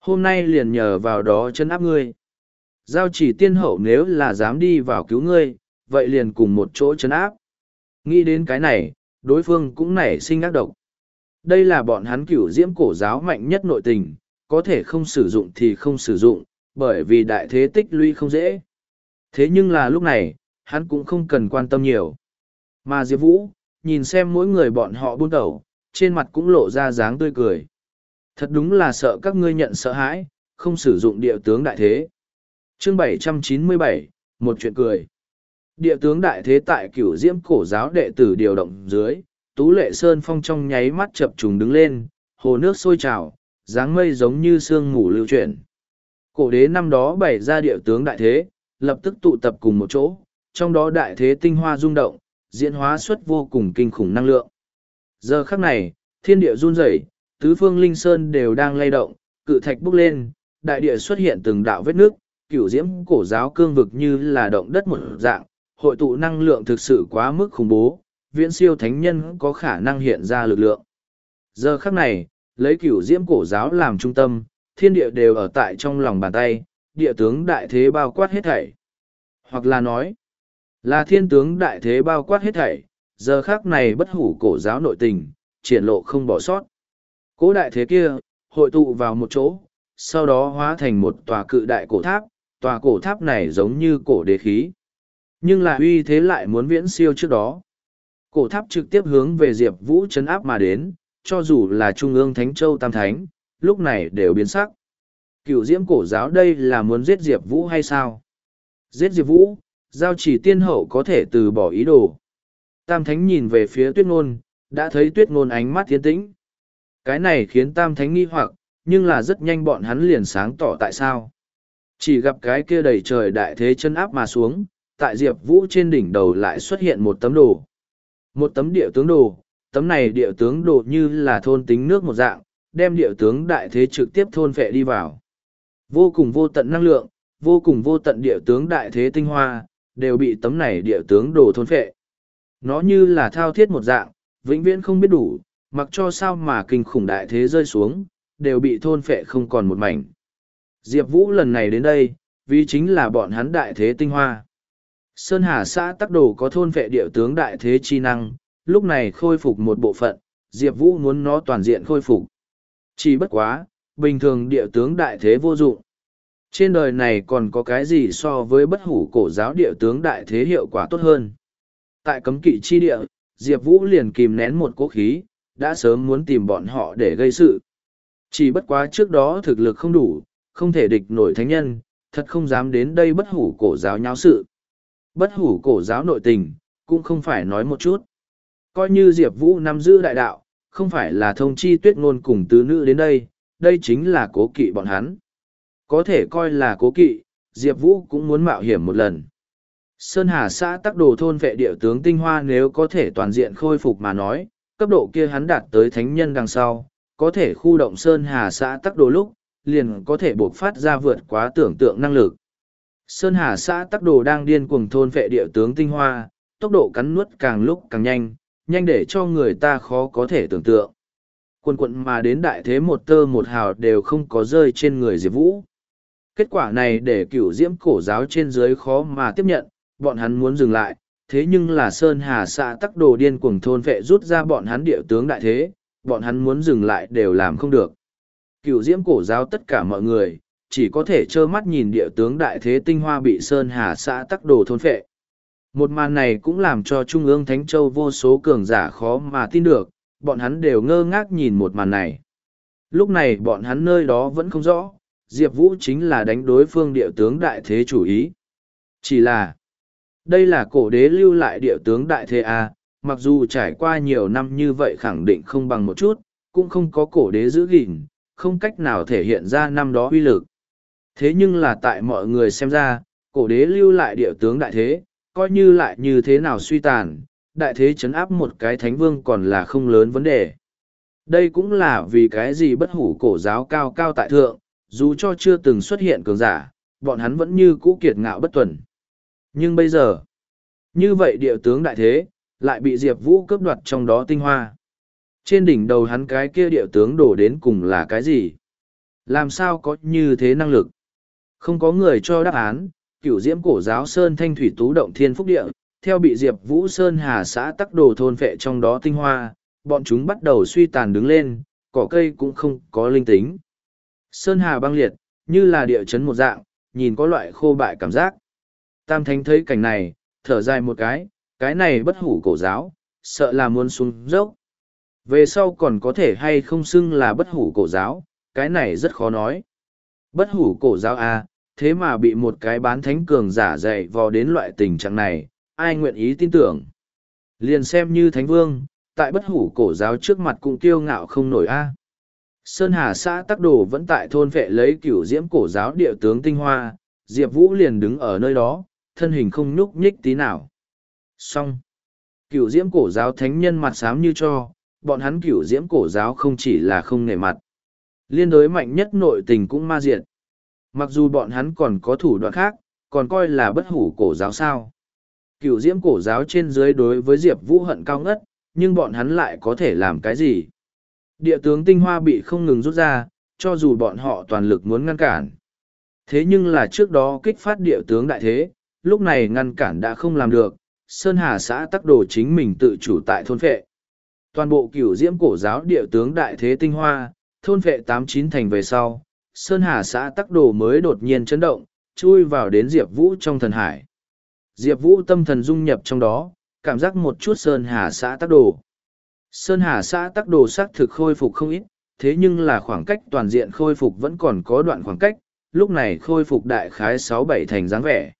Hôm nay liền nhờ vào đó chân áp ngươi. Giao chỉ tiên hậu nếu là dám đi vào cứu ngươi, vậy liền cùng một chỗ chân áp. Nghĩ đến cái này, đối phương cũng nảy sinh ác độc. Đây là bọn hắn cửu diễm cổ giáo mạnh nhất nội tình, có thể không sử dụng thì không sử dụng, bởi vì đại thế tích lũy không dễ. Thế nhưng là lúc này, hắn cũng không cần quan tâm nhiều. Mà Diệp Vũ, nhìn xem mỗi người bọn họ buôn đầu, trên mặt cũng lộ ra dáng tươi cười. Thật đúng là sợ các ngươi nhận sợ hãi, không sử dụng địa tướng đại thế. chương 797, một chuyện cười. Địa tướng đại thế tại cửu diễm cổ giáo đệ tử điều động dưới, Tú Lệ Sơn Phong trong nháy mắt chập trùng đứng lên, hồ nước sôi trào, dáng mây giống như sương mù lưu chuyển. Cổ đế năm đó bày ra địa tướng đại thế, lập tức tụ tập cùng một chỗ, trong đó đại thế tinh hoa rung động, diễn hóa xuất vô cùng kinh khủng năng lượng. Giờ khắc này, thiên địa run rẩy, tứ phương linh sơn đều đang lay động, cự thạch bốc lên, đại địa xuất hiện từng đạo vết nước, cửu diễm cổ giáo cương vực như là động đất một dạng, hội tụ năng lượng thực sự quá mức khủng bố, viễn siêu thánh nhân có khả năng hiện ra lực lượng. Giờ khắc này, lấy cửu diễm cổ giáo làm trung tâm, thiên địa đều ở tại trong lòng bàn tay, địa tướng đại thế bao quát hết thảy. Hoặc là nói, là thiên tướng đại thế bao quát hết thảy, giờ khác này bất hủ cổ giáo nội tình, triển lộ không bỏ sót. Cố đại thế kia, hội tụ vào một chỗ, sau đó hóa thành một tòa cự đại cổ tháp, tòa cổ tháp này giống như cổ đế khí. Nhưng là uy thế lại muốn viễn siêu trước đó. Cổ tháp trực tiếp hướng về Diệp Vũ chấn áp mà đến, cho dù là Trung ương Thánh Châu Tam Thánh, lúc này đều biến sắc. Cựu diễm cổ giáo đây là muốn giết Diệp Vũ hay sao? Giết Diệp Vũ, giao chỉ tiên hậu có thể từ bỏ ý đồ. Tam Thánh nhìn về phía tuyết ngôn, đã thấy tuyết ngôn ánh mắt thiên tĩnh. Cái này khiến Tam Thánh nghi hoặc, nhưng là rất nhanh bọn hắn liền sáng tỏ tại sao. Chỉ gặp cái kia đầy trời đại thế chân áp mà xuống, tại Diệp Vũ trên đỉnh đầu lại xuất hiện một tấm đồ. Một tấm địa tướng đồ, tấm này địa tướng đồ như là thôn tính nước một dạng, đem địa tướng đại thế trực tiếp thôn phệ đi vào. Vô cùng vô tận năng lượng, vô cùng vô tận địa tướng đại thế tinh hoa, đều bị tấm này địa tướng đồ thôn phệ. Nó như là thao thiết một dạng, vĩnh viễn không biết đủ, mặc cho sao mà kinh khủng đại thế rơi xuống, đều bị thôn phệ không còn một mảnh. Diệp Vũ lần này đến đây, vì chính là bọn hắn đại thế tinh hoa. Sơn Hà xã tắc đồ có thôn vệ địa tướng đại thế chi năng, lúc này khôi phục một bộ phận, Diệp Vũ muốn nó toàn diện khôi phục. Chỉ bất quá, bình thường địa tướng đại thế vô dụng. Trên đời này còn có cái gì so với bất hủ cổ giáo địa tướng đại thế hiệu quả tốt hơn. Tại cấm kỵ chi địa, Diệp Vũ liền kìm nén một cố khí, đã sớm muốn tìm bọn họ để gây sự. Chỉ bất quá trước đó thực lực không đủ, không thể địch nổi thánh nhân, thật không dám đến đây bất hủ cổ giáo nháo sự. Bất hủ cổ giáo nội tình, cũng không phải nói một chút. Coi như Diệp Vũ nắm giữ đại đạo, không phải là thông chi tuyết ngôn cùng tứ nữ đến đây, đây chính là cố kỵ bọn hắn. Có thể coi là cố kỵ, Diệp Vũ cũng muốn mạo hiểm một lần. Sơn Hà xã tắc đồ thôn vệ địa tướng tinh hoa nếu có thể toàn diện khôi phục mà nói, cấp độ kia hắn đạt tới thánh nhân đằng sau, có thể khu động Sơn Hà xã tắc đồ lúc, liền có thể bộc phát ra vượt quá tưởng tượng năng lực. Sơn Hà xã tắc đồ đang điên cuồng thôn vệ địa tướng tinh hoa, tốc độ cắn nuốt càng lúc càng nhanh, nhanh để cho người ta khó có thể tưởng tượng. Quân quận mà đến đại thế một tơ một hào đều không có rơi trên người Diệp Vũ. Kết quả này để cửu diễm cổ giáo trên dưới khó mà tiếp nhận, bọn hắn muốn dừng lại, thế nhưng là Sơn Hà xã tắc đồ điên cuồng thôn vệ rút ra bọn hắn địa tướng đại thế, bọn hắn muốn dừng lại đều làm không được. Cửu diễm cổ giáo tất cả mọi người, chỉ có thể trơ mắt nhìn địa tướng đại thế tinh hoa bị Sơn Hà xã tắc đồ thôn phệ. Một màn này cũng làm cho Trung ương Thánh Châu vô số cường giả khó mà tin được, bọn hắn đều ngơ ngác nhìn một màn này. Lúc này bọn hắn nơi đó vẫn không rõ, Diệp Vũ chính là đánh đối phương địa tướng đại thế chủ ý. Chỉ là, đây là cổ đế lưu lại địa tướng đại thế A, mặc dù trải qua nhiều năm như vậy khẳng định không bằng một chút, cũng không có cổ đế giữ gìn, không cách nào thể hiện ra năm đó uy lực. Thế nhưng là tại mọi người xem ra, cổ đế lưu lại địa tướng đại thế, coi như lại như thế nào suy tàn, đại thế chấn áp một cái thánh vương còn là không lớn vấn đề. Đây cũng là vì cái gì bất hủ cổ giáo cao cao tại thượng, dù cho chưa từng xuất hiện cường giả, bọn hắn vẫn như cũ kiệt ngạo bất tuần. Nhưng bây giờ, như vậy địa tướng đại thế, lại bị Diệp Vũ cướp đoạt trong đó tinh hoa. Trên đỉnh đầu hắn cái kia địa tướng đổ đến cùng là cái gì? Làm sao có như thế năng lực? Không có người cho đáp án, cửu diễm cổ giáo Sơn Thanh Thủy Tú Động Thiên Phúc Địa, theo bị Diệp Vũ Sơn Hà xã tắc đồ thôn vệ trong đó tinh hoa, bọn chúng bắt đầu suy tàn đứng lên, cỏ cây cũng không có linh tính. Sơn Hà băng liệt, như là địa chấn một dạng, nhìn có loại khô bại cảm giác. Tam Thánh thấy cảnh này, thở dài một cái, cái này bất hủ cổ giáo, sợ là muốn xuống dốc. Về sau còn có thể hay không xưng là bất hủ cổ giáo, cái này rất khó nói. Bất hủ cổ giáo A, thế mà bị một cái bán thánh cường giả dạy vò đến loại tình trạng này, ai nguyện ý tin tưởng. Liền xem như thánh vương, tại bất hủ cổ giáo trước mặt cũng kiêu ngạo không nổi A. Sơn Hà xã Tắc Đồ vẫn tại thôn vệ lấy cửu diễm cổ giáo địa tướng tinh hoa, Diệp Vũ liền đứng ở nơi đó, thân hình không nhúc nhích tí nào. Xong. Cửu diễm cổ giáo thánh nhân mặt xám như cho, bọn hắn cửu diễm cổ giáo không chỉ là không nể mặt. Liên đối mạnh nhất nội tình cũng ma diệt. Mặc dù bọn hắn còn có thủ đoạn khác, còn coi là bất hủ cổ giáo sao. Cựu diễm cổ giáo trên dưới đối với Diệp Vũ hận cao ngất, nhưng bọn hắn lại có thể làm cái gì? Địa tướng tinh hoa bị không ngừng rút ra, cho dù bọn họ toàn lực muốn ngăn cản. Thế nhưng là trước đó kích phát địa tướng đại thế, lúc này ngăn cản đã không làm được, Sơn Hà xã tắc đồ chính mình tự chủ tại thôn phệ. Toàn bộ cửu diễm cổ giáo địa tướng đại thế tinh hoa, thôn phệ tám chín thành về sau, Sơn Hà xã tắc đồ mới đột nhiên chấn động, chui vào đến Diệp Vũ trong thần hải. Diệp Vũ tâm thần dung nhập trong đó, cảm giác một chút Sơn Hà xã tắc đồ. Sơn Hà xã tắc đồ xác thực khôi phục không ít, thế nhưng là khoảng cách toàn diện khôi phục vẫn còn có đoạn khoảng cách, lúc này khôi phục đại khái sáu bảy thành dáng vẻ.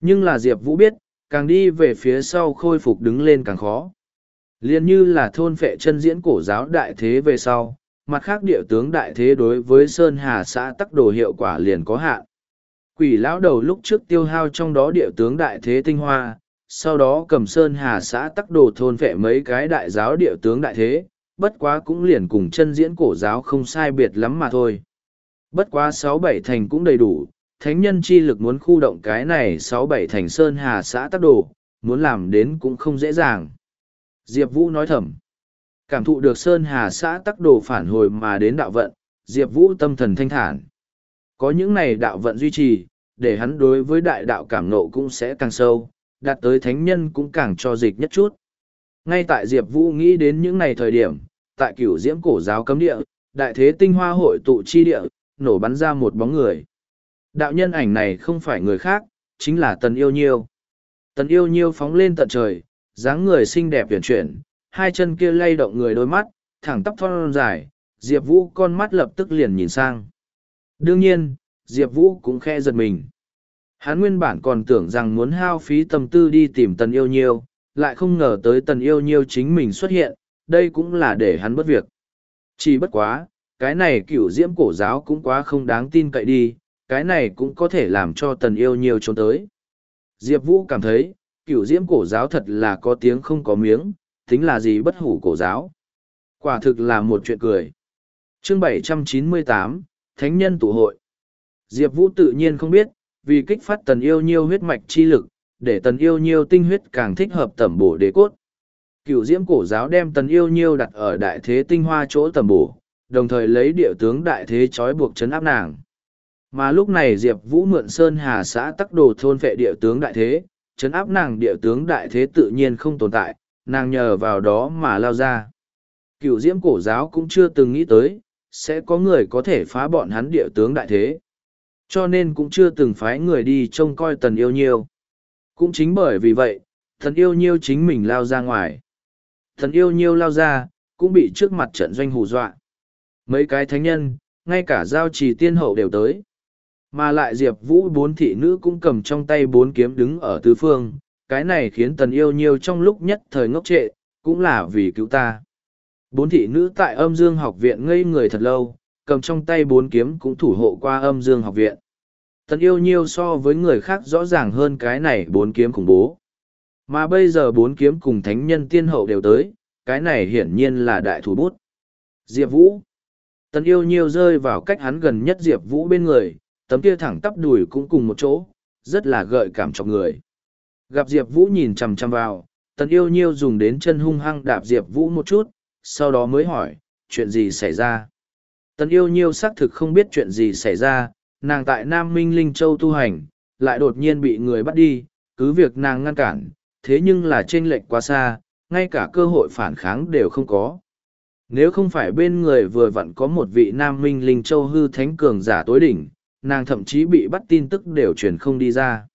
Nhưng là Diệp Vũ biết, càng đi về phía sau khôi phục đứng lên càng khó. Liên như là thôn phệ chân diễn cổ giáo đại thế về sau, mặt khác địa tướng đại thế đối với Sơn Hà xã tắc đồ hiệu quả liền có hạn. Quỷ lão đầu lúc trước tiêu hao trong đó địa tướng đại thế tinh hoa, sau đó cầm Sơn Hà xã tắc đồ thôn phệ mấy cái đại giáo địa tướng đại thế, bất quá cũng liền cùng chân diễn cổ giáo không sai biệt lắm mà thôi. Bất quá sáu bảy thành cũng đầy đủ, thánh nhân chi lực muốn khu động cái này sáu bảy thành sơn hà xã tắc đồ, muốn làm đến cũng không dễ dàng. Diệp Vũ nói thầm. Cảm thụ được sơn hà xã tắc đồ phản hồi mà đến đạo vận, Diệp Vũ tâm thần thanh thản. Có những này đạo vận duy trì, để hắn đối với đại đạo cảm nộ cũng sẽ càng sâu, đạt tới thánh nhân cũng càng cho dịch nhất chút. Ngay tại Diệp Vũ nghĩ đến những này thời điểm, tại cửu diễm cổ giáo cấm địa, đại thế tinh hoa hội tụ chi địa, nổ bắn ra một bóng người. Đạo nhân ảnh này không phải người khác, chính là Tần Yêu Nhiêu. Tần Yêu Nhiêu phóng lên tận trời, dáng người xinh đẹp tuyển chuyển, hai chân kia lay động người đôi mắt, thẳng tóc thon dài, Diệp Vũ con mắt lập tức liền nhìn sang. Đương nhiên, Diệp Vũ cũng khe giật mình. Hắn nguyên bản còn tưởng rằng muốn hao phí tâm tư đi tìm Tần Yêu Nhiêu, lại không ngờ tới Tần Yêu Nhiêu chính mình xuất hiện, đây cũng là để hắn bất việc. Chỉ bất quá, cái này cửu diễm cổ giáo cũng quá không đáng tin cậy đi, cái này cũng có thể làm cho Tần Yêu Nhiêu trốn tới. Diệp Vũ cảm thấy, cửu diễm cổ giáo thật là có tiếng không có miếng, tính là gì bất hủ cổ giáo. Quả thực là một chuyện cười. Chương 798, Thánh nhân tụ hội. Diệp Vũ tự nhiên không biết, vì kích phát tần yêu nhiêu huyết mạch chi lực, để tần yêu nhiêu tinh huyết càng thích hợp tẩm bổ đế cốt. Cựu diễm cổ giáo đem tần yêu nhiêu đặt ở đại thế tinh hoa chỗ tẩm bổ, đồng thời lấy địa tướng đại thế trói buộc chấn áp nàng. Mà lúc này Diệp Vũ mượn Sơn Hà xã tắc đồ thôn vệ địa tướng đại thế, chấn áp nàng địa tướng đại thế tự nhiên không tồn tại, nàng nhờ vào đó mà lao ra. Cựu diễm cổ giáo cũng chưa từng nghĩ tới, sẽ có người có thể phá bọn hắn địa tướng đại thế. Cho nên cũng chưa từng phái người đi trông coi tần yêu nhiêu. Cũng chính bởi vì vậy, thần yêu nhiêu chính mình lao ra ngoài. Thần yêu nhiêu lao ra, cũng bị trước mặt trận doanh hù dọa. Mấy cái thánh nhân, ngay cả giao trì tiên hậu đều tới. Mà lại Diệp Vũ bốn thị nữ cũng cầm trong tay bốn kiếm đứng ở tứ phương, cái này khiến tần yêu nhiêu trong lúc nhất thời ngốc trệ, cũng là vì cứu ta. Bốn thị nữ tại âm dương học viện ngây người thật lâu, cầm trong tay bốn kiếm cũng thủ hộ qua âm dương học viện. Tần yêu nhiêu so với người khác rõ ràng hơn cái này bốn kiếm khủng bố. Mà bây giờ bốn kiếm cùng thánh nhân tiên hậu đều tới, cái này hiển nhiên là đại thủ bút. Diệp Vũ Tần yêu nhiêu rơi vào cách hắn gần nhất Diệp Vũ bên người, tấm kia thẳng tắp đùi cũng cùng một chỗ, rất là gợi cảm cho người. Gặp Diệp Vũ nhìn chằm chằm vào, tần yêu nhiêu dùng đến chân hung hăng đạp Diệp Vũ một chút, sau đó mới hỏi, chuyện gì xảy ra. Tần yêu nhiêu xác thực không biết chuyện gì xảy ra, nàng tại Nam Minh Linh Châu tu hành, lại đột nhiên bị người bắt đi, cứ việc nàng ngăn cản, thế nhưng là chênh lệch quá xa, ngay cả cơ hội phản kháng đều không có. Nếu không phải bên người vừa vặn có một vị Nam Minh Linh Châu hư thánh cường giả tối đỉnh, nàng thậm chí bị bắt tin tức đều truyền không đi ra.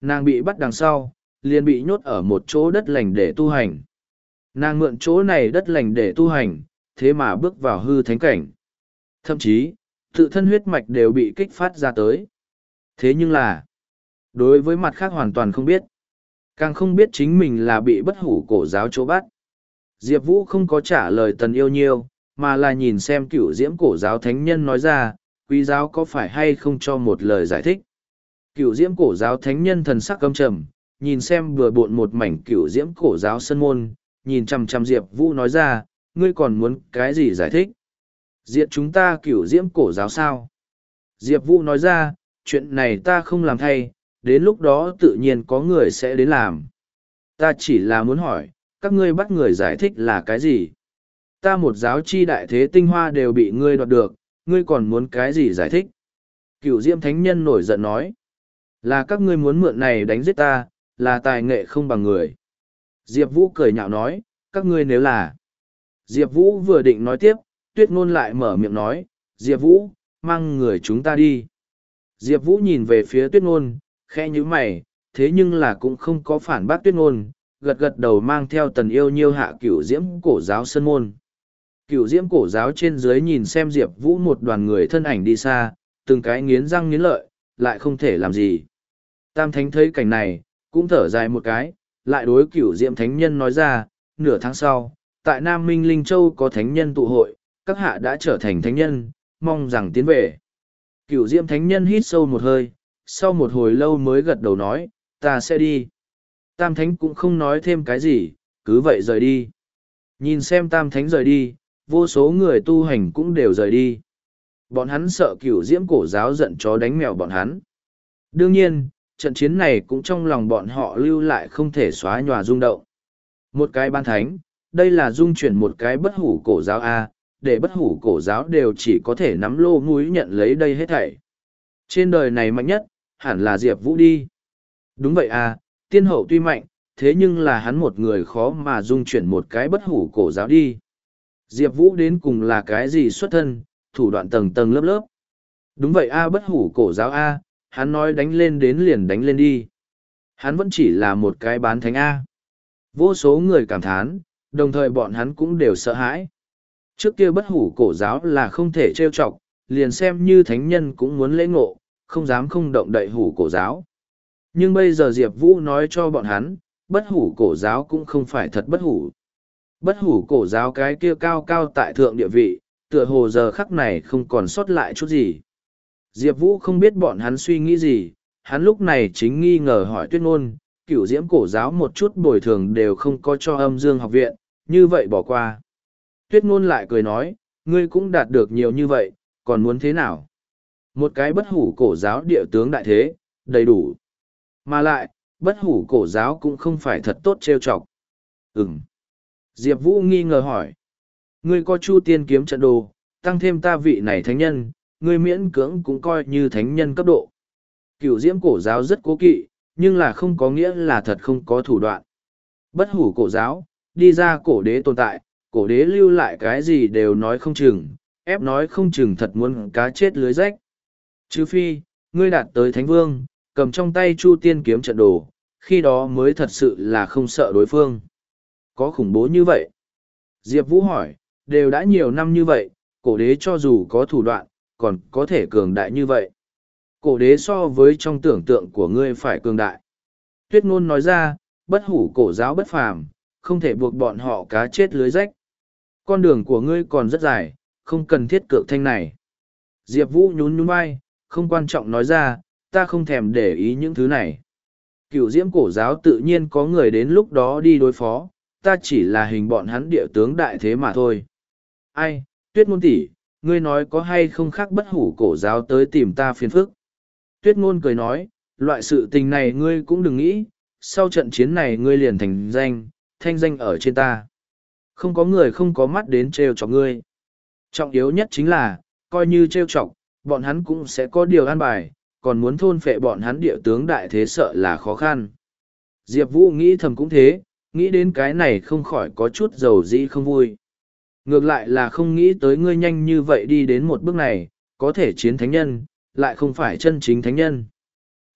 Nàng bị bắt đằng sau, liền bị nhốt ở một chỗ đất lành để tu hành. Nàng mượn chỗ này đất lành để tu hành, thế mà bước vào hư thánh cảnh. Thậm chí, tự thân huyết mạch đều bị kích phát ra tới. Thế nhưng là, đối với mặt khác hoàn toàn không biết. Càng không biết chính mình là bị bất hủ cổ giáo chỗ bắt. Diệp Vũ không có trả lời tần yêu nhiêu, mà là nhìn xem cựu diễm cổ giáo thánh nhân nói ra, quý giáo có phải hay không cho một lời giải thích. Cựu diễm cổ giáo thánh nhân thần sắc căm trầm, nhìn xem vừa bộn một mảnh cựu diễm cổ giáo sân môn, nhìn chằm chằm Diệp Vũ nói ra, ngươi còn muốn cái gì giải thích? Diệt chúng ta cựu diễm cổ giáo sao? Diệp Vũ nói ra, chuyện này ta không làm thay, đến lúc đó tự nhiên có người sẽ đến làm. Ta chỉ là muốn hỏi, các ngươi bắt người giải thích là cái gì? Ta một giáo chi đại thế tinh hoa đều bị ngươi đoạt được, ngươi còn muốn cái gì giải thích? Cựu diễm thánh nhân nổi giận nói, là các ngươi muốn mượn này đánh giết ta, là tài nghệ không bằng người. Diệp Vũ cười nhạo nói, các ngươi nếu là. Diệp Vũ vừa định nói tiếp, tuyết ngôn lại mở miệng nói, Diệp Vũ, mang người chúng ta đi. Diệp Vũ nhìn về phía tuyết ngôn, khe như mày, thế nhưng là cũng không có phản bác tuyết ngôn, gật gật đầu mang theo tần yêu nhiêu hạ cửu diễm cổ giáo sân môn. Cửu diễm cổ giáo trên dưới nhìn xem Diệp Vũ một đoàn người thân ảnh đi xa, từng cái nghiến răng nghiến lợi, lại không thể làm gì. Tam thánh thấy cảnh này, cũng thở dài một cái, lại đối cửu Diệm thánh nhân nói ra, nửa tháng sau, tại Nam Minh Linh Châu có thánh nhân tụ hội, các hạ đã trở thành thánh nhân, mong rằng tiến về. Cửu Diệm thánh nhân hít sâu một hơi, sau một hồi lâu mới gật đầu nói, ta sẽ đi. Tam thánh cũng không nói thêm cái gì, cứ vậy rời đi. Nhìn xem tam thánh rời đi, vô số người tu hành cũng đều rời đi. Bọn hắn sợ cửu diễm cổ giáo giận chó đánh mèo bọn hắn. Đương nhiên, trận chiến này cũng trong lòng bọn họ lưu lại không thể xóa nhòa rung động. Một cái ban thánh, đây là dung chuyển một cái bất hủ cổ giáo A, để bất hủ cổ giáo đều chỉ có thể nắm lô mũi nhận lấy đây hết thảy. Trên đời này mạnh nhất, hẳn là Diệp Vũ đi. Đúng vậy à, tiên hậu tuy mạnh, thế nhưng là hắn một người khó mà dung chuyển một cái bất hủ cổ giáo đi. Diệp Vũ đến cùng là cái gì xuất thân, thủ đoạn tầng tầng lớp lớp. Đúng vậy a bất hủ cổ giáo a, hắn nói đánh lên đến liền đánh lên đi. Hắn vẫn chỉ là một cái bán thánh a. Vô số người cảm thán, đồng thời bọn hắn cũng đều sợ hãi. Trước kia bất hủ cổ giáo là không thể trêu chọc, liền xem như thánh nhân cũng muốn lễ ngộ, không dám không động đậy hủ cổ giáo. Nhưng bây giờ Diệp Vũ nói cho bọn hắn, bất hủ cổ giáo cũng không phải thật bất hủ. Bất hủ cổ giáo cái kia cao cao tại thượng địa vị, tựa hồ giờ khắc này không còn sót lại chút gì. Diệp Vũ không biết bọn hắn suy nghĩ gì, hắn lúc này chính nghi ngờ hỏi tuyết ngôn, cửu diễm cổ giáo một chút bồi thường đều không có cho âm dương học viện, như vậy bỏ qua. Tuyết ngôn lại cười nói, ngươi cũng đạt được nhiều như vậy, còn muốn thế nào? Một cái bất hủ cổ giáo địa tướng đại thế, đầy đủ. Mà lại, bất hủ cổ giáo cũng không phải thật tốt trêu chọc. Ừm. Diệp Vũ nghi ngờ hỏi. Ngươi có chu tiên kiếm trận đồ, tăng thêm ta vị này thánh nhân, ngươi miễn cưỡng cũng coi như thánh nhân cấp độ. Cựu diễm cổ giáo rất cố kỵ, nhưng là không có nghĩa là thật không có thủ đoạn. Bất hủ cổ giáo, đi ra cổ đế tồn tại, cổ đế lưu lại cái gì đều nói không chừng, ép nói không chừng thật muốn cá chết lưới rách. Chứ phi, ngươi đạt tới thánh vương, cầm trong tay chu tiên kiếm trận đồ, khi đó mới thật sự là không sợ đối phương. Có khủng bố như vậy? Diệp Vũ hỏi, đều đã nhiều năm như vậy, cổ đế cho dù có thủ đoạn, còn có thể cường đại như vậy. Cổ đế so với trong tưởng tượng của ngươi phải cường đại. Tuyết ngôn nói ra, bất hủ cổ giáo bất phàm, không thể buộc bọn họ cá chết lưới rách. Con đường của ngươi còn rất dài, không cần thiết cược thanh này. Diệp Vũ nhún nhún vai, không quan trọng nói ra, ta không thèm để ý những thứ này. Cựu diễm cổ giáo tự nhiên có người đến lúc đó đi đối phó, ta chỉ là hình bọn hắn địa tướng đại thế mà thôi. Ai, tuyết ngôn tỷ, ngươi nói có hay không khác bất hủ cổ giáo tới tìm ta phiền phức. Tuyết ngôn cười nói, loại sự tình này ngươi cũng đừng nghĩ, sau trận chiến này ngươi liền thành danh, thanh danh ở trên ta. Không có người không có mắt đến trêu chọc ngươi. Trọng yếu nhất chính là, coi như trêu chọc, bọn hắn cũng sẽ có điều an bài, còn muốn thôn phệ bọn hắn địa tướng đại thế sợ là khó khăn. Diệp Vũ nghĩ thầm cũng thế, nghĩ đến cái này không khỏi có chút dầu dĩ không vui. Ngược lại là không nghĩ tới ngươi nhanh như vậy đi đến một bước này, có thể chiến thánh nhân, lại không phải chân chính thánh nhân.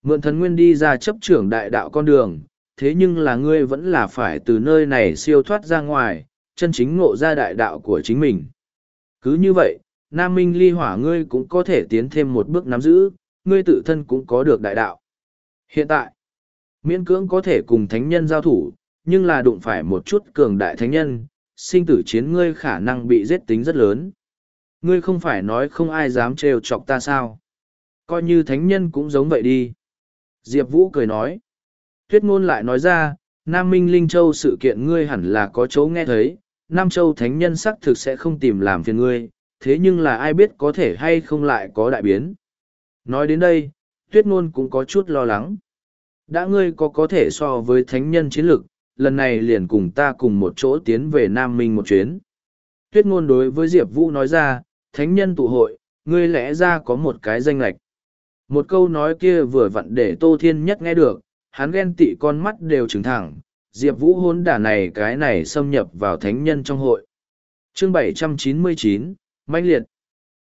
Mượn thần nguyên đi ra chấp trưởng đại đạo con đường, thế nhưng là ngươi vẫn là phải từ nơi này siêu thoát ra ngoài, chân chính ngộ ra đại đạo của chính mình. Cứ như vậy, Nam Minh ly hỏa ngươi cũng có thể tiến thêm một bước nắm giữ, ngươi tự thân cũng có được đại đạo. Hiện tại, miễn cưỡng có thể cùng thánh nhân giao thủ, nhưng là đụng phải một chút cường đại thánh nhân, sinh tử chiến ngươi khả năng bị giết tính rất lớn. Ngươi không phải nói không ai dám trêu chọc ta sao? Coi như thánh nhân cũng giống vậy đi. Diệp Vũ cười nói. Tuyết ngôn lại nói ra, Nam Minh Linh Châu sự kiện ngươi hẳn là có chỗ nghe thấy, Nam Châu thánh nhân xác thực sẽ không tìm làm phiền ngươi, thế nhưng là ai biết có thể hay không lại có đại biến. Nói đến đây, Tuyết ngôn cũng có chút lo lắng. Đã ngươi có có thể so với thánh nhân chiến lực, lần này liền cùng ta cùng một chỗ tiến về Nam Minh một chuyến. Tuyết ngôn đối với Diệp Vũ nói ra, thánh nhân tụ hội, ngươi lẽ ra có một cái danh lạch. Một câu nói kia vừa vặn để Tô Thiên Nhất nghe được, hắn ghen tị con mắt đều trừng thẳng, Diệp Vũ hôn đả này cái này xâm nhập vào thánh nhân trong hội. chương 799, mãnh liệt.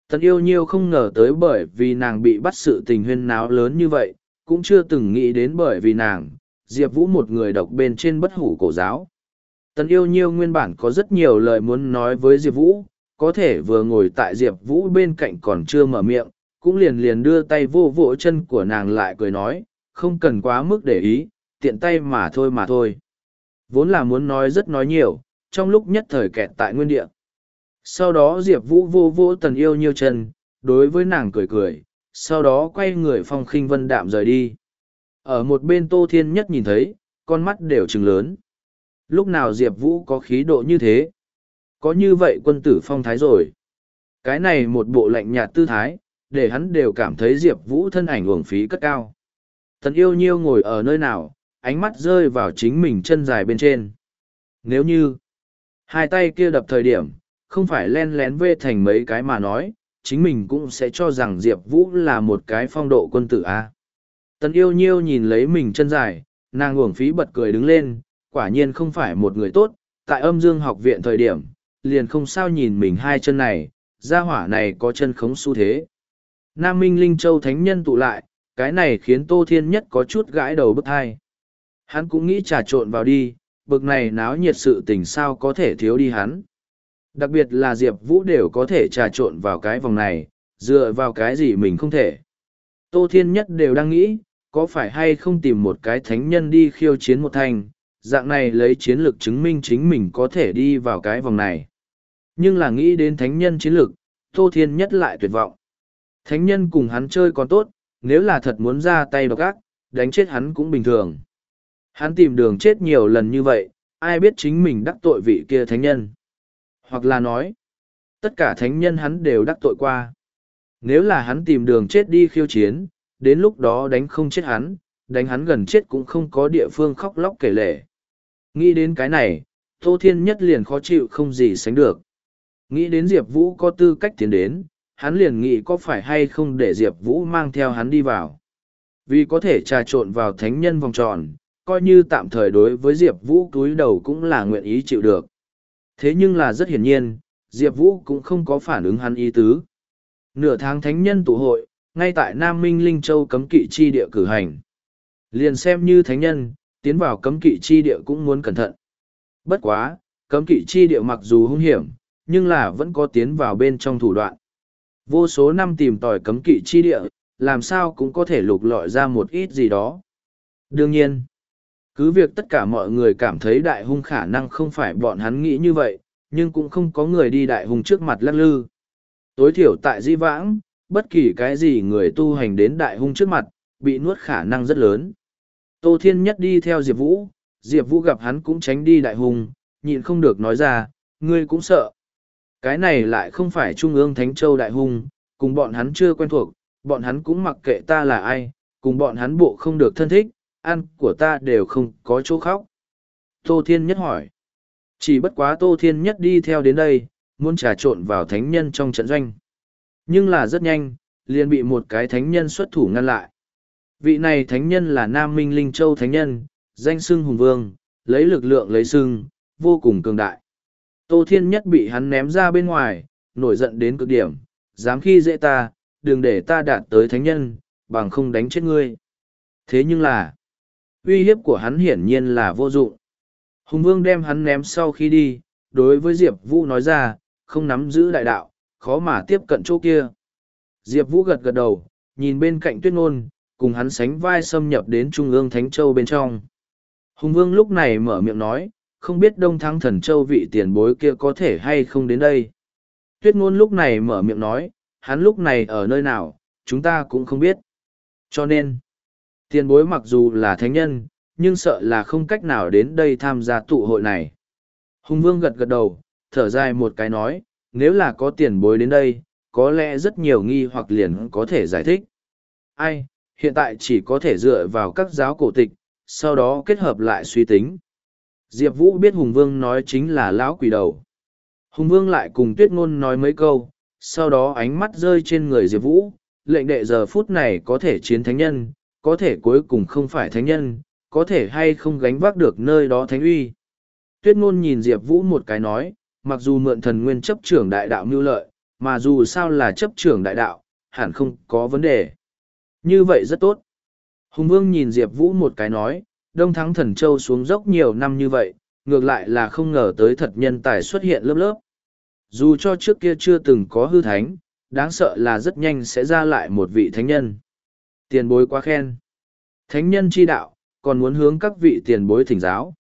Tần yêu nhiêu không ngờ tới bởi vì nàng bị bắt sự tình huyên náo lớn như vậy, cũng chưa từng nghĩ đến bởi vì nàng, Diệp Vũ một người độc bên trên bất hủ cổ giáo. Tần yêu nhiêu nguyên bản có rất nhiều lời muốn nói với Diệp Vũ, có thể vừa ngồi tại Diệp Vũ bên cạnh còn chưa mở miệng, cũng liền liền đưa tay vô vỗ chân của nàng lại cười nói, không cần quá mức để ý, tiện tay mà thôi mà thôi. Vốn là muốn nói rất nói nhiều, trong lúc nhất thời kẹt tại nguyên địa. Sau đó Diệp Vũ vô vỗ tần yêu nhiêu chân, đối với nàng cười cười, sau đó quay người phong khinh vân đạm rời đi. Ở một bên Tô Thiên Nhất nhìn thấy, con mắt đều trừng lớn. Lúc nào Diệp Vũ có khí độ như thế? có như vậy quân tử phong thái rồi. Cái này một bộ lạnh nhạt tư thái, để hắn đều cảm thấy Diệp Vũ thân ảnh uổng phí cất cao. Tần yêu nhiêu ngồi ở nơi nào, ánh mắt rơi vào chính mình chân dài bên trên. Nếu như, hai tay kia đập thời điểm, không phải len lén vê thành mấy cái mà nói, chính mình cũng sẽ cho rằng Diệp Vũ là một cái phong độ quân tử A. Tần yêu nhiêu nhìn lấy mình chân dài, nàng uổng phí bật cười đứng lên, quả nhiên không phải một người tốt, tại âm dương học viện thời điểm, liền không sao nhìn mình hai chân này, gia hỏa này có chân khống xu thế. Nam Minh Linh Châu Thánh Nhân tụ lại, cái này khiến Tô Thiên Nhất có chút gãi đầu bức hai. Hắn cũng nghĩ trà trộn vào đi, bực này náo nhiệt sự tình sao có thể thiếu đi hắn. Đặc biệt là Diệp Vũ đều có thể trà trộn vào cái vòng này, dựa vào cái gì mình không thể. Tô Thiên Nhất đều đang nghĩ, có phải hay không tìm một cái thánh nhân đi khiêu chiến một thành, dạng này lấy chiến lược chứng minh chính mình có thể đi vào cái vòng này. Nhưng là nghĩ đến thánh nhân chiến lược, Tô Thiên Nhất lại tuyệt vọng. Thánh nhân cùng hắn chơi còn tốt, nếu là thật muốn ra tay độc ác, đánh chết hắn cũng bình thường. Hắn tìm đường chết nhiều lần như vậy, ai biết chính mình đắc tội vị kia thánh nhân. Hoặc là nói, tất cả thánh nhân hắn đều đắc tội qua. Nếu là hắn tìm đường chết đi khiêu chiến, đến lúc đó đánh không chết hắn, đánh hắn gần chết cũng không có địa phương khóc lóc kể lể. Nghĩ đến cái này, Tô Thiên Nhất liền khó chịu không gì sánh được. Nghĩ đến Diệp Vũ có tư cách tiến đến, hắn liền nghĩ có phải hay không để Diệp Vũ mang theo hắn đi vào. Vì có thể trà trộn vào thánh nhân vòng tròn, coi như tạm thời đối với Diệp Vũ túi đầu cũng là nguyện ý chịu được. Thế nhưng là rất hiển nhiên, Diệp Vũ cũng không có phản ứng hắn ý tứ. Nửa tháng thánh nhân tụ hội, ngay tại Nam Minh Linh Châu cấm kỵ chi địa cử hành. Liền xem như thánh nhân, tiến vào cấm kỵ chi địa cũng muốn cẩn thận. Bất quá, cấm kỵ chi địa mặc dù hung hiểm, nhưng là vẫn có tiến vào bên trong thủ đoạn. Vô số năm tìm tòi cấm kỵ chi địa, làm sao cũng có thể lục lọi ra một ít gì đó. Đương nhiên, cứ việc tất cả mọi người cảm thấy đại hung khả năng không phải bọn hắn nghĩ như vậy, nhưng cũng không có người đi đại hung trước mặt lắc lư. Tối thiểu tại di vãng, bất kỳ cái gì người tu hành đến đại hung trước mặt, bị nuốt khả năng rất lớn. Tô Thiên Nhất đi theo Diệp Vũ, Diệp Vũ gặp hắn cũng tránh đi đại hung, nhịn không được nói ra, ngươi cũng sợ. Cái này lại không phải Trung ương Thánh Châu đại hung, cùng bọn hắn chưa quen thuộc, bọn hắn cũng mặc kệ ta là ai, cùng bọn hắn bộ không được thân thích, ăn của ta đều không có chỗ khóc. Tô Thiên Nhất hỏi. Chỉ bất quá Tô Thiên Nhất đi theo đến đây, muốn trà trộn vào thánh nhân trong trận doanh. Nhưng là rất nhanh, liền bị một cái thánh nhân xuất thủ ngăn lại. Vị này thánh nhân là Nam Minh Linh Châu thánh nhân, danh xưng hùng vương, lấy lực lượng lấy xưng, vô cùng cường đại. Tô Thiên Nhất bị hắn ném ra bên ngoài, nổi giận đến cực điểm, dám khi dễ ta, đừng để ta đạt tới thánh nhân, bằng không đánh chết ngươi. Thế nhưng là, uy hiếp của hắn hiển nhiên là vô dụng. Hùng Vương đem hắn ném sau khi đi, đối với Diệp Vũ nói ra, không nắm giữ đại đạo, khó mà tiếp cận chỗ kia. Diệp Vũ gật gật đầu, nhìn bên cạnh tuyết ngôn, cùng hắn sánh vai xâm nhập đến Trung ương Thánh Châu bên trong. Hùng Vương lúc này mở miệng nói, không biết Đông Thắng Thần Châu vị tiền bối kia có thể hay không đến đây. Tuyết ngôn lúc này mở miệng nói, hắn lúc này ở nơi nào, chúng ta cũng không biết. Cho nên, tiền bối mặc dù là thánh nhân, nhưng sợ là không cách nào đến đây tham gia tụ hội này. Hùng Vương gật gật đầu, thở dài một cái nói, nếu là có tiền bối đến đây, có lẽ rất nhiều nghi hoặc liền có thể giải thích. Ai, hiện tại chỉ có thể dựa vào các giáo cổ tịch, sau đó kết hợp lại suy tính. Diệp Vũ biết Hùng Vương nói chính là lão quỷ đầu. Hùng Vương lại cùng Tuyết Ngôn nói mấy câu, sau đó ánh mắt rơi trên người Diệp Vũ, lệnh đệ giờ phút này có thể chiến thánh nhân, có thể cuối cùng không phải thánh nhân, có thể hay không gánh vác được nơi đó thánh uy. Tuyết Ngôn nhìn Diệp Vũ một cái nói, mặc dù mượn thần nguyên chấp trưởng đại đạo mưu lợi, mà dù sao là chấp trưởng đại đạo, hẳn không có vấn đề. Như vậy rất tốt. Hùng Vương nhìn Diệp Vũ một cái nói, Đông Thắng Thần Châu xuống dốc nhiều năm như vậy, ngược lại là không ngờ tới thật nhân tài xuất hiện lớp lớp. Dù cho trước kia chưa từng có hư thánh, đáng sợ là rất nhanh sẽ ra lại một vị thánh nhân. Tiền bối quá khen. Thánh nhân chi đạo, còn muốn hướng các vị tiền bối thỉnh giáo.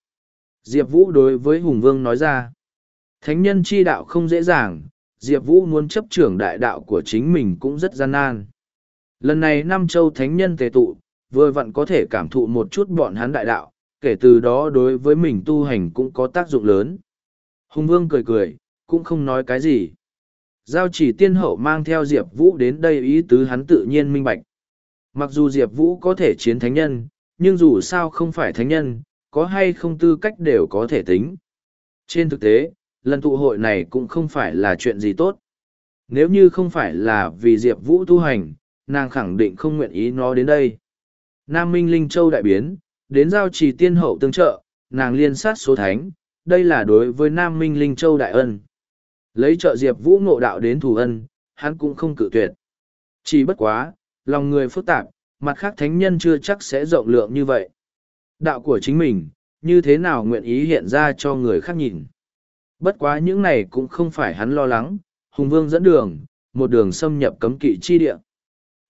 Diệp Vũ đối với Hùng Vương nói ra. Thánh nhân chi đạo không dễ dàng, Diệp Vũ muốn chấp trưởng đại đạo của chính mình cũng rất gian nan. Lần này năm châu thánh nhân tề tụ, vừa vặn có thể cảm thụ một chút bọn hắn đại đạo, kể từ đó đối với mình tu hành cũng có tác dụng lớn. Hùng Vương cười cười, cũng không nói cái gì. Giao chỉ tiên hậu mang theo Diệp Vũ đến đây ý tứ hắn tự nhiên minh bạch. Mặc dù Diệp Vũ có thể chiến thánh nhân, nhưng dù sao không phải thánh nhân, có hay không tư cách đều có thể tính. Trên thực tế, lần tụ hội này cũng không phải là chuyện gì tốt. Nếu như không phải là vì Diệp Vũ tu hành, nàng khẳng định không nguyện ý nó đến đây. Nam Minh Linh Châu đại biến, đến giao trì tiên hậu tương trợ, nàng liên sát số thánh, đây là đối với Nam Minh Linh Châu đại ân. Lấy trợ Diệp Vũ ngộ đạo đến thù ân, hắn cũng không cự tuyệt. Chỉ bất quá, lòng người phức tạp, mặt khác thánh nhân chưa chắc sẽ rộng lượng như vậy. Đạo của chính mình, như thế nào nguyện ý hiện ra cho người khác nhìn. Bất quá những này cũng không phải hắn lo lắng, Hùng Vương dẫn đường, một đường xâm nhập cấm kỵ chi địa.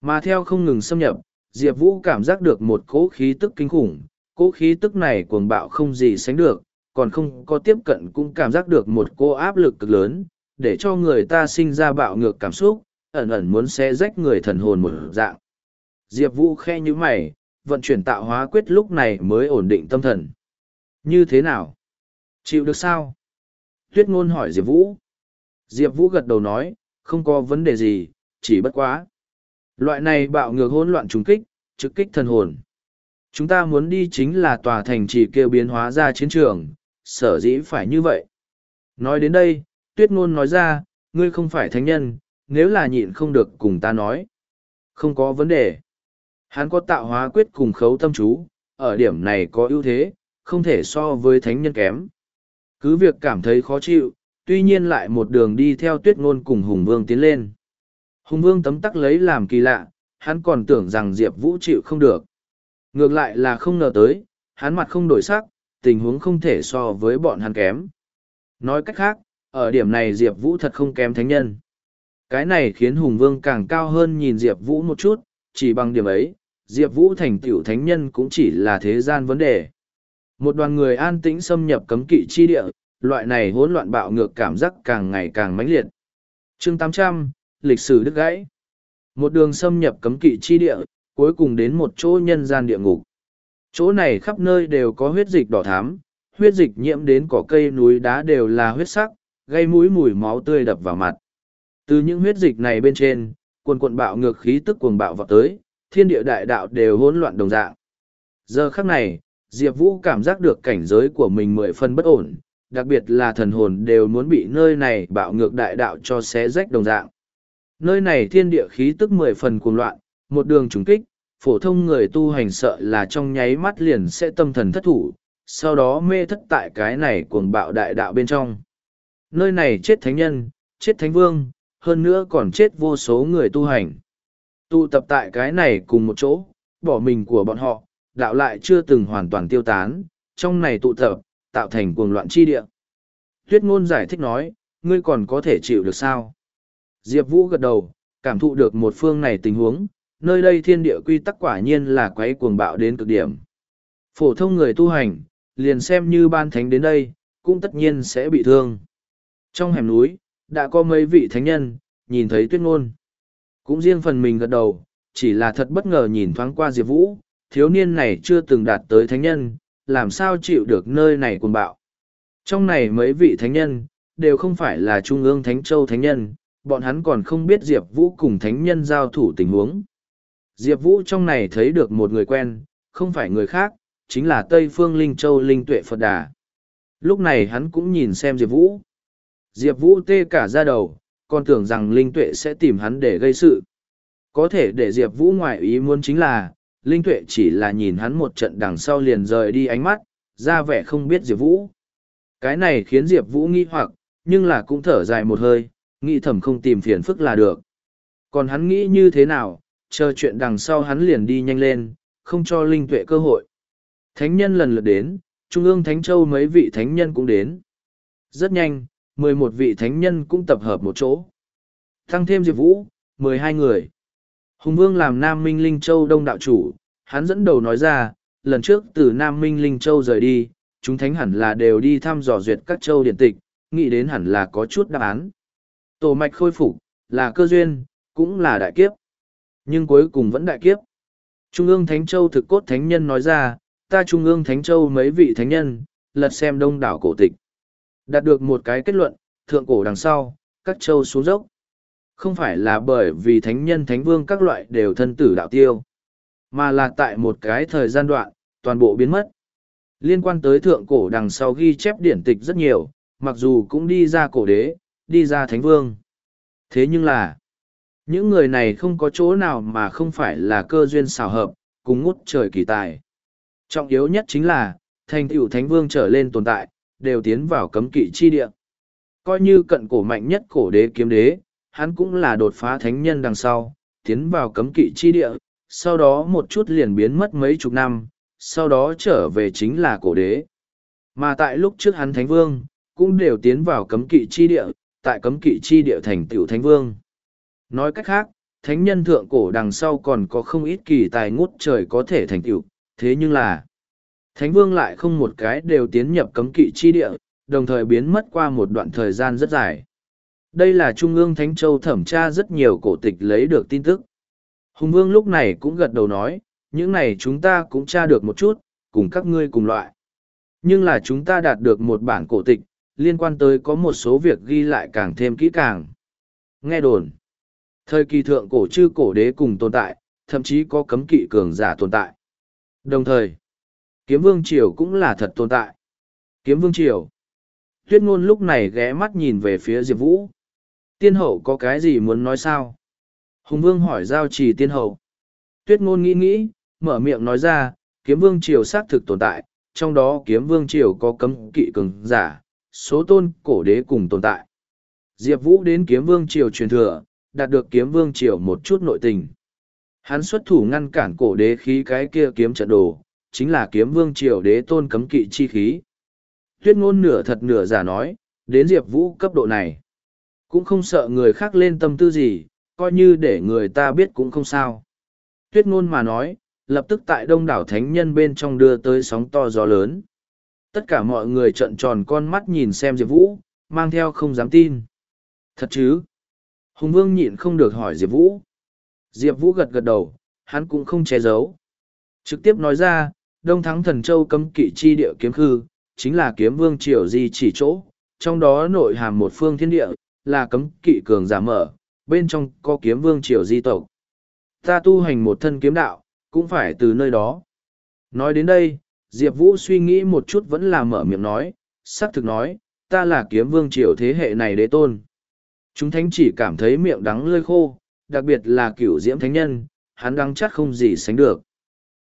Mà theo không ngừng xâm nhập, Diệp Vũ cảm giác được một cỗ khí tức kinh khủng, cỗ khí tức này cuồng bạo không gì sánh được, còn không có tiếp cận cũng cảm giác được một cô áp lực cực lớn, để cho người ta sinh ra bạo ngược cảm xúc, ẩn ẩn muốn xé rách người thần hồn một dạng. Diệp Vũ khe như mày, vận chuyển tạo hóa quyết lúc này mới ổn định tâm thần. Như thế nào? Chịu được sao? Tuyết ngôn hỏi Diệp Vũ. Diệp Vũ gật đầu nói, không có vấn đề gì, chỉ bất quá. Loại này bạo ngược hỗn loạn trùng kích, trực kích thần hồn. Chúng ta muốn đi chính là tòa thành trì kêu biến hóa ra chiến trường, sở dĩ phải như vậy. Nói đến đây, tuyết ngôn nói ra, ngươi không phải thánh nhân, nếu là nhịn không được cùng ta nói. Không có vấn đề. Hắn có tạo hóa quyết cùng khấu tâm chú, ở điểm này có ưu thế, không thể so với thánh nhân kém. Cứ việc cảm thấy khó chịu, tuy nhiên lại một đường đi theo tuyết ngôn cùng Hùng Vương tiến lên. Hùng Vương tấm tắc lấy làm kỳ lạ, hắn còn tưởng rằng Diệp Vũ chịu không được. Ngược lại là không ngờ tới, hắn mặt không đổi sắc, tình huống không thể so với bọn hắn kém. Nói cách khác, ở điểm này Diệp Vũ thật không kém thánh nhân. Cái này khiến Hùng Vương càng cao hơn nhìn Diệp Vũ một chút, chỉ bằng điểm ấy, Diệp Vũ thành tiểu thánh nhân cũng chỉ là thế gian vấn đề. Một đoàn người an tĩnh xâm nhập cấm kỵ chi địa, loại này hỗn loạn bạo ngược cảm giác càng ngày càng mãnh liệt. Chương 800, lịch sử đứt gãy. Một đường xâm nhập cấm kỵ chi địa, cuối cùng đến một chỗ nhân gian địa ngục. Chỗ này khắp nơi đều có huyết dịch đỏ thắm, huyết dịch nhiễm đến cỏ cây núi đá đều là huyết sắc, gây mũi mùi máu tươi đập vào mặt. Từ những huyết dịch này bên trên, quần quần bạo ngược khí tức cuồng bạo vào tới, thiên địa đại đạo đều hỗn loạn đồng dạng. Giờ khắc này, Diệp Vũ cảm giác được cảnh giới của mình mười phân bất ổn, đặc biệt là thần hồn đều muốn bị nơi này bạo ngược đại đạo cho xé rách đồng dạng. Nơi này thiên địa khí tức mười phần cuồng loạn, một đường trùng kích, phổ thông người tu hành sợ là trong nháy mắt liền sẽ tâm thần thất thủ, sau đó mê thất tại cái này cuồng bạo đại đạo bên trong. Nơi này chết thánh nhân, chết thánh vương, hơn nữa còn chết vô số người tu hành. Tụ tập tại cái này cùng một chỗ, bỏ mình của bọn họ, đạo lại chưa từng hoàn toàn tiêu tán, trong này tụ tập, tạo thành cuồng loạn chi địa. Tuyết ngôn giải thích nói, ngươi còn có thể chịu được sao? Diệp Vũ gật đầu, cảm thụ được một phương này tình huống, nơi đây thiên địa quy tắc quả nhiên là quấy cuồng bạo đến cực điểm. Phổ thông người tu hành, liền xem như ban thánh đến đây, cũng tất nhiên sẽ bị thương. Trong hẻm núi, đã có mấy vị thánh nhân, nhìn thấy tuyết ngôn. Cũng riêng phần mình gật đầu, chỉ là thật bất ngờ nhìn thoáng qua Diệp Vũ, thiếu niên này chưa từng đạt tới thánh nhân, làm sao chịu được nơi này cuồng bạo. Trong này mấy vị thánh nhân, đều không phải là Trung ương Thánh Châu thánh nhân, bọn hắn còn không biết Diệp Vũ cùng thánh nhân giao thủ tình huống. Diệp Vũ trong này thấy được một người quen, không phải người khác, chính là Tây Phương Linh Châu Linh Tuệ Phật Đà. Lúc này hắn cũng nhìn xem Diệp Vũ. Diệp Vũ tê cả ra đầu, còn tưởng rằng Linh Tuệ sẽ tìm hắn để gây sự. Có thể để Diệp Vũ ngoại ý muốn chính là, Linh Tuệ chỉ là nhìn hắn một trận đằng sau liền rời đi ánh mắt, ra vẻ không biết Diệp Vũ. Cái này khiến Diệp Vũ nghi hoặc, nhưng là cũng thở dài một hơi, nghĩ thầm không tìm phiền phức là được. Còn hắn nghĩ như thế nào, chờ chuyện đằng sau hắn liền đi nhanh lên, không cho Linh Tuệ cơ hội. Thánh nhân lần lượt đến, Trung ương Thánh Châu mấy vị thánh nhân cũng đến. Rất nhanh, mười một vị thánh nhân cũng tập hợp một chỗ. Thăng thêm Diệp Vũ, mười hai người. Hùng Vương làm Nam Minh Linh Châu Đông Đạo Chủ, hắn dẫn đầu nói ra, lần trước từ Nam Minh Linh Châu rời đi, chúng thánh hẳn là đều đi thăm dò duyệt các châu điện tịch, nghĩ đến hẳn là có chút đáp án. Tổ mạch khôi phục, là cơ duyên, cũng là đại kiếp. Nhưng cuối cùng vẫn đại kiếp. Trung ương Thánh Châu thực cốt thánh nhân nói ra, ta Trung ương Thánh Châu mấy vị thánh nhân, lật xem đông đảo cổ tịch. Đạt được một cái kết luận, thượng cổ đằng sau, các châu xuống dốc. Không phải là bởi vì thánh nhân thánh vương các loại đều thân tử đạo tiêu, mà là tại một cái thời gian đoạn, toàn bộ biến mất. Liên quan tới thượng cổ đằng sau ghi chép điển tịch rất nhiều, mặc dù cũng đi ra cổ đế, đi ra thánh vương. Thế nhưng là, những người này không có chỗ nào mà không phải là cơ duyên xảo hợp, cùng ngút trời kỳ tài. Trọng yếu nhất chính là, thành tựu thánh vương trở lên tồn tại, đều tiến vào cấm kỵ chi địa. Coi như cận cổ mạnh nhất cổ đế kiếm đế, hắn cũng là đột phá thánh nhân đằng sau, tiến vào cấm kỵ chi địa, sau đó một chút liền biến mất mấy chục năm, sau đó trở về chính là cổ đế. Mà tại lúc trước hắn thánh vương, cũng đều tiến vào cấm kỵ chi địa, tại cấm kỵ chi địa thành tiểu thánh vương. Nói cách khác, thánh nhân thượng cổ đằng sau còn có không ít kỳ tài ngút trời có thể thành tiểu, thế nhưng là thánh vương lại không một cái đều tiến nhập cấm kỵ chi địa, đồng thời biến mất qua một đoạn thời gian rất dài. Đây là Trung ương Thánh Châu thẩm tra rất nhiều cổ tịch lấy được tin tức. Hùng Vương lúc này cũng gật đầu nói, những này chúng ta cũng tra được một chút, cùng các ngươi cùng loại. Nhưng là chúng ta đạt được một bản cổ tịch, liên quan tới có một số việc ghi lại càng thêm kỹ càng. Nghe đồn, thời kỳ thượng cổ chư cổ đế cùng tồn tại, thậm chí có cấm kỵ cường giả tồn tại. Đồng thời, kiếm vương triều cũng là thật tồn tại. Kiếm vương triều. Tuyết ngôn lúc này ghé mắt nhìn về phía Diệp Vũ. Tiên hậu có cái gì muốn nói sao? Hùng vương hỏi giao trì tiên hậu. Tuyết ngôn nghĩ nghĩ, mở miệng nói ra, kiếm vương triều xác thực tồn tại, trong đó kiếm vương triều có cấm kỵ cường giả, số tôn cổ đế cùng tồn tại. Diệp Vũ đến kiếm vương triều truyền thừa, đạt được kiếm vương triều một chút nội tình. Hắn xuất thủ ngăn cản cổ đế khí cái kia kiếm trận đồ, chính là kiếm vương triều đế tôn cấm kỵ chi khí. Tuyết ngôn nửa thật nửa giả nói, đến Diệp Vũ cấp độ này. Cũng không sợ người khác lên tâm tư gì, coi như để người ta biết cũng không sao. Tuyết ngôn mà nói, lập tức tại đông đảo thánh nhân bên trong đưa tới sóng to gió lớn. Tất cả mọi người trợn tròn con mắt nhìn xem Diệp Vũ, mang theo không dám tin. Thật chứ? Hùng Vương nhịn không được hỏi Diệp Vũ. Diệp Vũ gật gật đầu, hắn cũng không che giấu. Trực tiếp nói ra, Đông Thắng Thần Châu cấm kỵ chi địa kiếm khư, chính là kiếm vương triều di chỉ chỗ, trong đó nội hàm một phương thiên địa, là cấm kỵ cường giả mở, bên trong có kiếm vương triều di tộc. Ta tu hành một thân kiếm đạo, cũng phải từ nơi đó. Nói đến đây, Diệp Vũ suy nghĩ một chút vẫn là mở miệng nói, sắc thực nói, ta là kiếm vương triều thế hệ này đế tôn. Chúng thánh chỉ cảm thấy miệng đắng lơi khô, đặc biệt là cửu diễm thánh nhân, hắn đắng chắc không gì sánh được.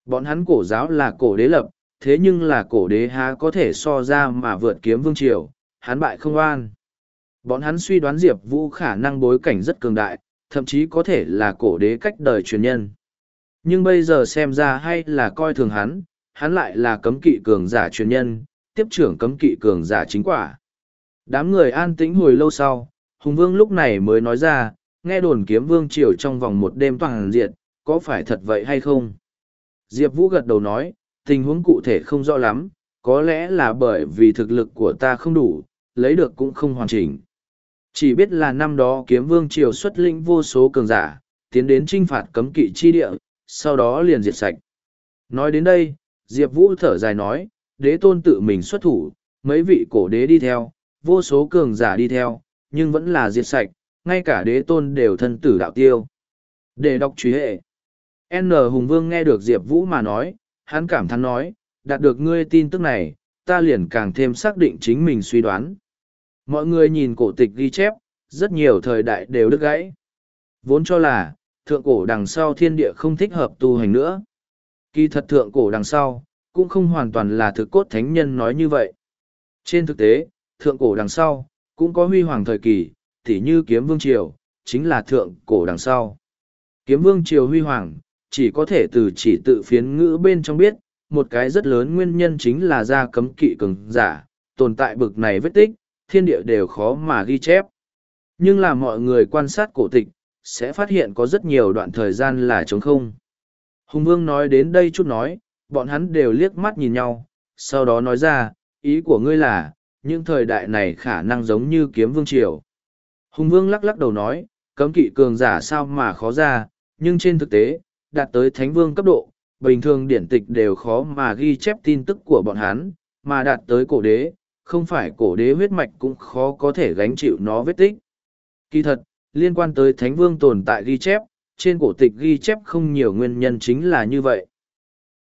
Bọn hắn cổ giáo là cổ đế lập, thế nhưng là cổ đế há có thể so ra mà vượt kiếm vương triều, hắn bại không an. Bọn hắn suy đoán Diệp Vũ khả năng bối cảnh rất cường đại, thậm chí có thể là cổ đế cách đời truyền nhân. Nhưng bây giờ xem ra hay là coi thường hắn, hắn lại là cấm kỵ cường giả truyền nhân, tiếp trưởng cấm kỵ cường giả chính quả. Đám người an tĩnh hồi lâu sau, Hùng Vương lúc này mới nói ra, nghe đồn kiếm vương triều trong vòng một đêm toàn diện, có phải thật vậy hay không? Diệp Vũ gật đầu nói, tình huống cụ thể không rõ lắm, có lẽ là bởi vì thực lực của ta không đủ, lấy được cũng không hoàn chỉnh. Chỉ biết là năm đó kiếm vương triều xuất lĩnh vô số cường giả, tiến đến trinh phạt cấm kỵ chi địa, sau đó liền diệt sạch. Nói đến đây, Diệp Vũ thở dài nói, đế tôn tự mình xuất thủ, mấy vị cổ đế đi theo, vô số cường giả đi theo, nhưng vẫn là diệt sạch, ngay cả đế tôn đều thân tử đạo tiêu. Để đọc truy hệ. N. Hùng Vương nghe được Diệp Vũ mà nói, hắn cảm thán nói, đạt được ngươi tin tức này, ta liền càng thêm xác định chính mình suy đoán. Mọi người nhìn cổ tịch ghi chép, rất nhiều thời đại đều đứt gãy. Vốn cho là, thượng cổ đằng sau thiên địa không thích hợp tu hành nữa. Kỳ thật thượng cổ đằng sau, cũng không hoàn toàn là thực cốt thánh nhân nói như vậy. Trên thực tế, thượng cổ đằng sau, cũng có huy hoàng thời kỳ, tỉ như kiếm vương triều, chính là thượng cổ đằng sau. Kiếm vương triều huy hoàng, chỉ có thể từ chỉ tự phiến ngữ bên trong biết, một cái rất lớn nguyên nhân chính là ra cấm kỵ cường giả, tồn tại bực này vết tích, thiên địa đều khó mà ghi chép. Nhưng là mọi người quan sát cổ tịch, sẽ phát hiện có rất nhiều đoạn thời gian là trống không. Hùng Vương nói đến đây chút nói, bọn hắn đều liếc mắt nhìn nhau, sau đó nói ra, ý của ngươi là, những thời đại này khả năng giống như kiếm vương triều. Hùng Vương lắc lắc đầu nói, cấm kỵ cường giả sao mà khó ra, nhưng trên thực tế, đạt tới thánh vương cấp độ, bình thường điển tịch đều khó mà ghi chép tin tức của bọn hắn, mà đạt tới cổ đế, không phải cổ đế huyết mạch cũng khó có thể gánh chịu nó vết tích. Kỳ thật, liên quan tới Thánh Vương tồn tại ghi chép, trên cổ tịch ghi chép không nhiều nguyên nhân chính là như vậy.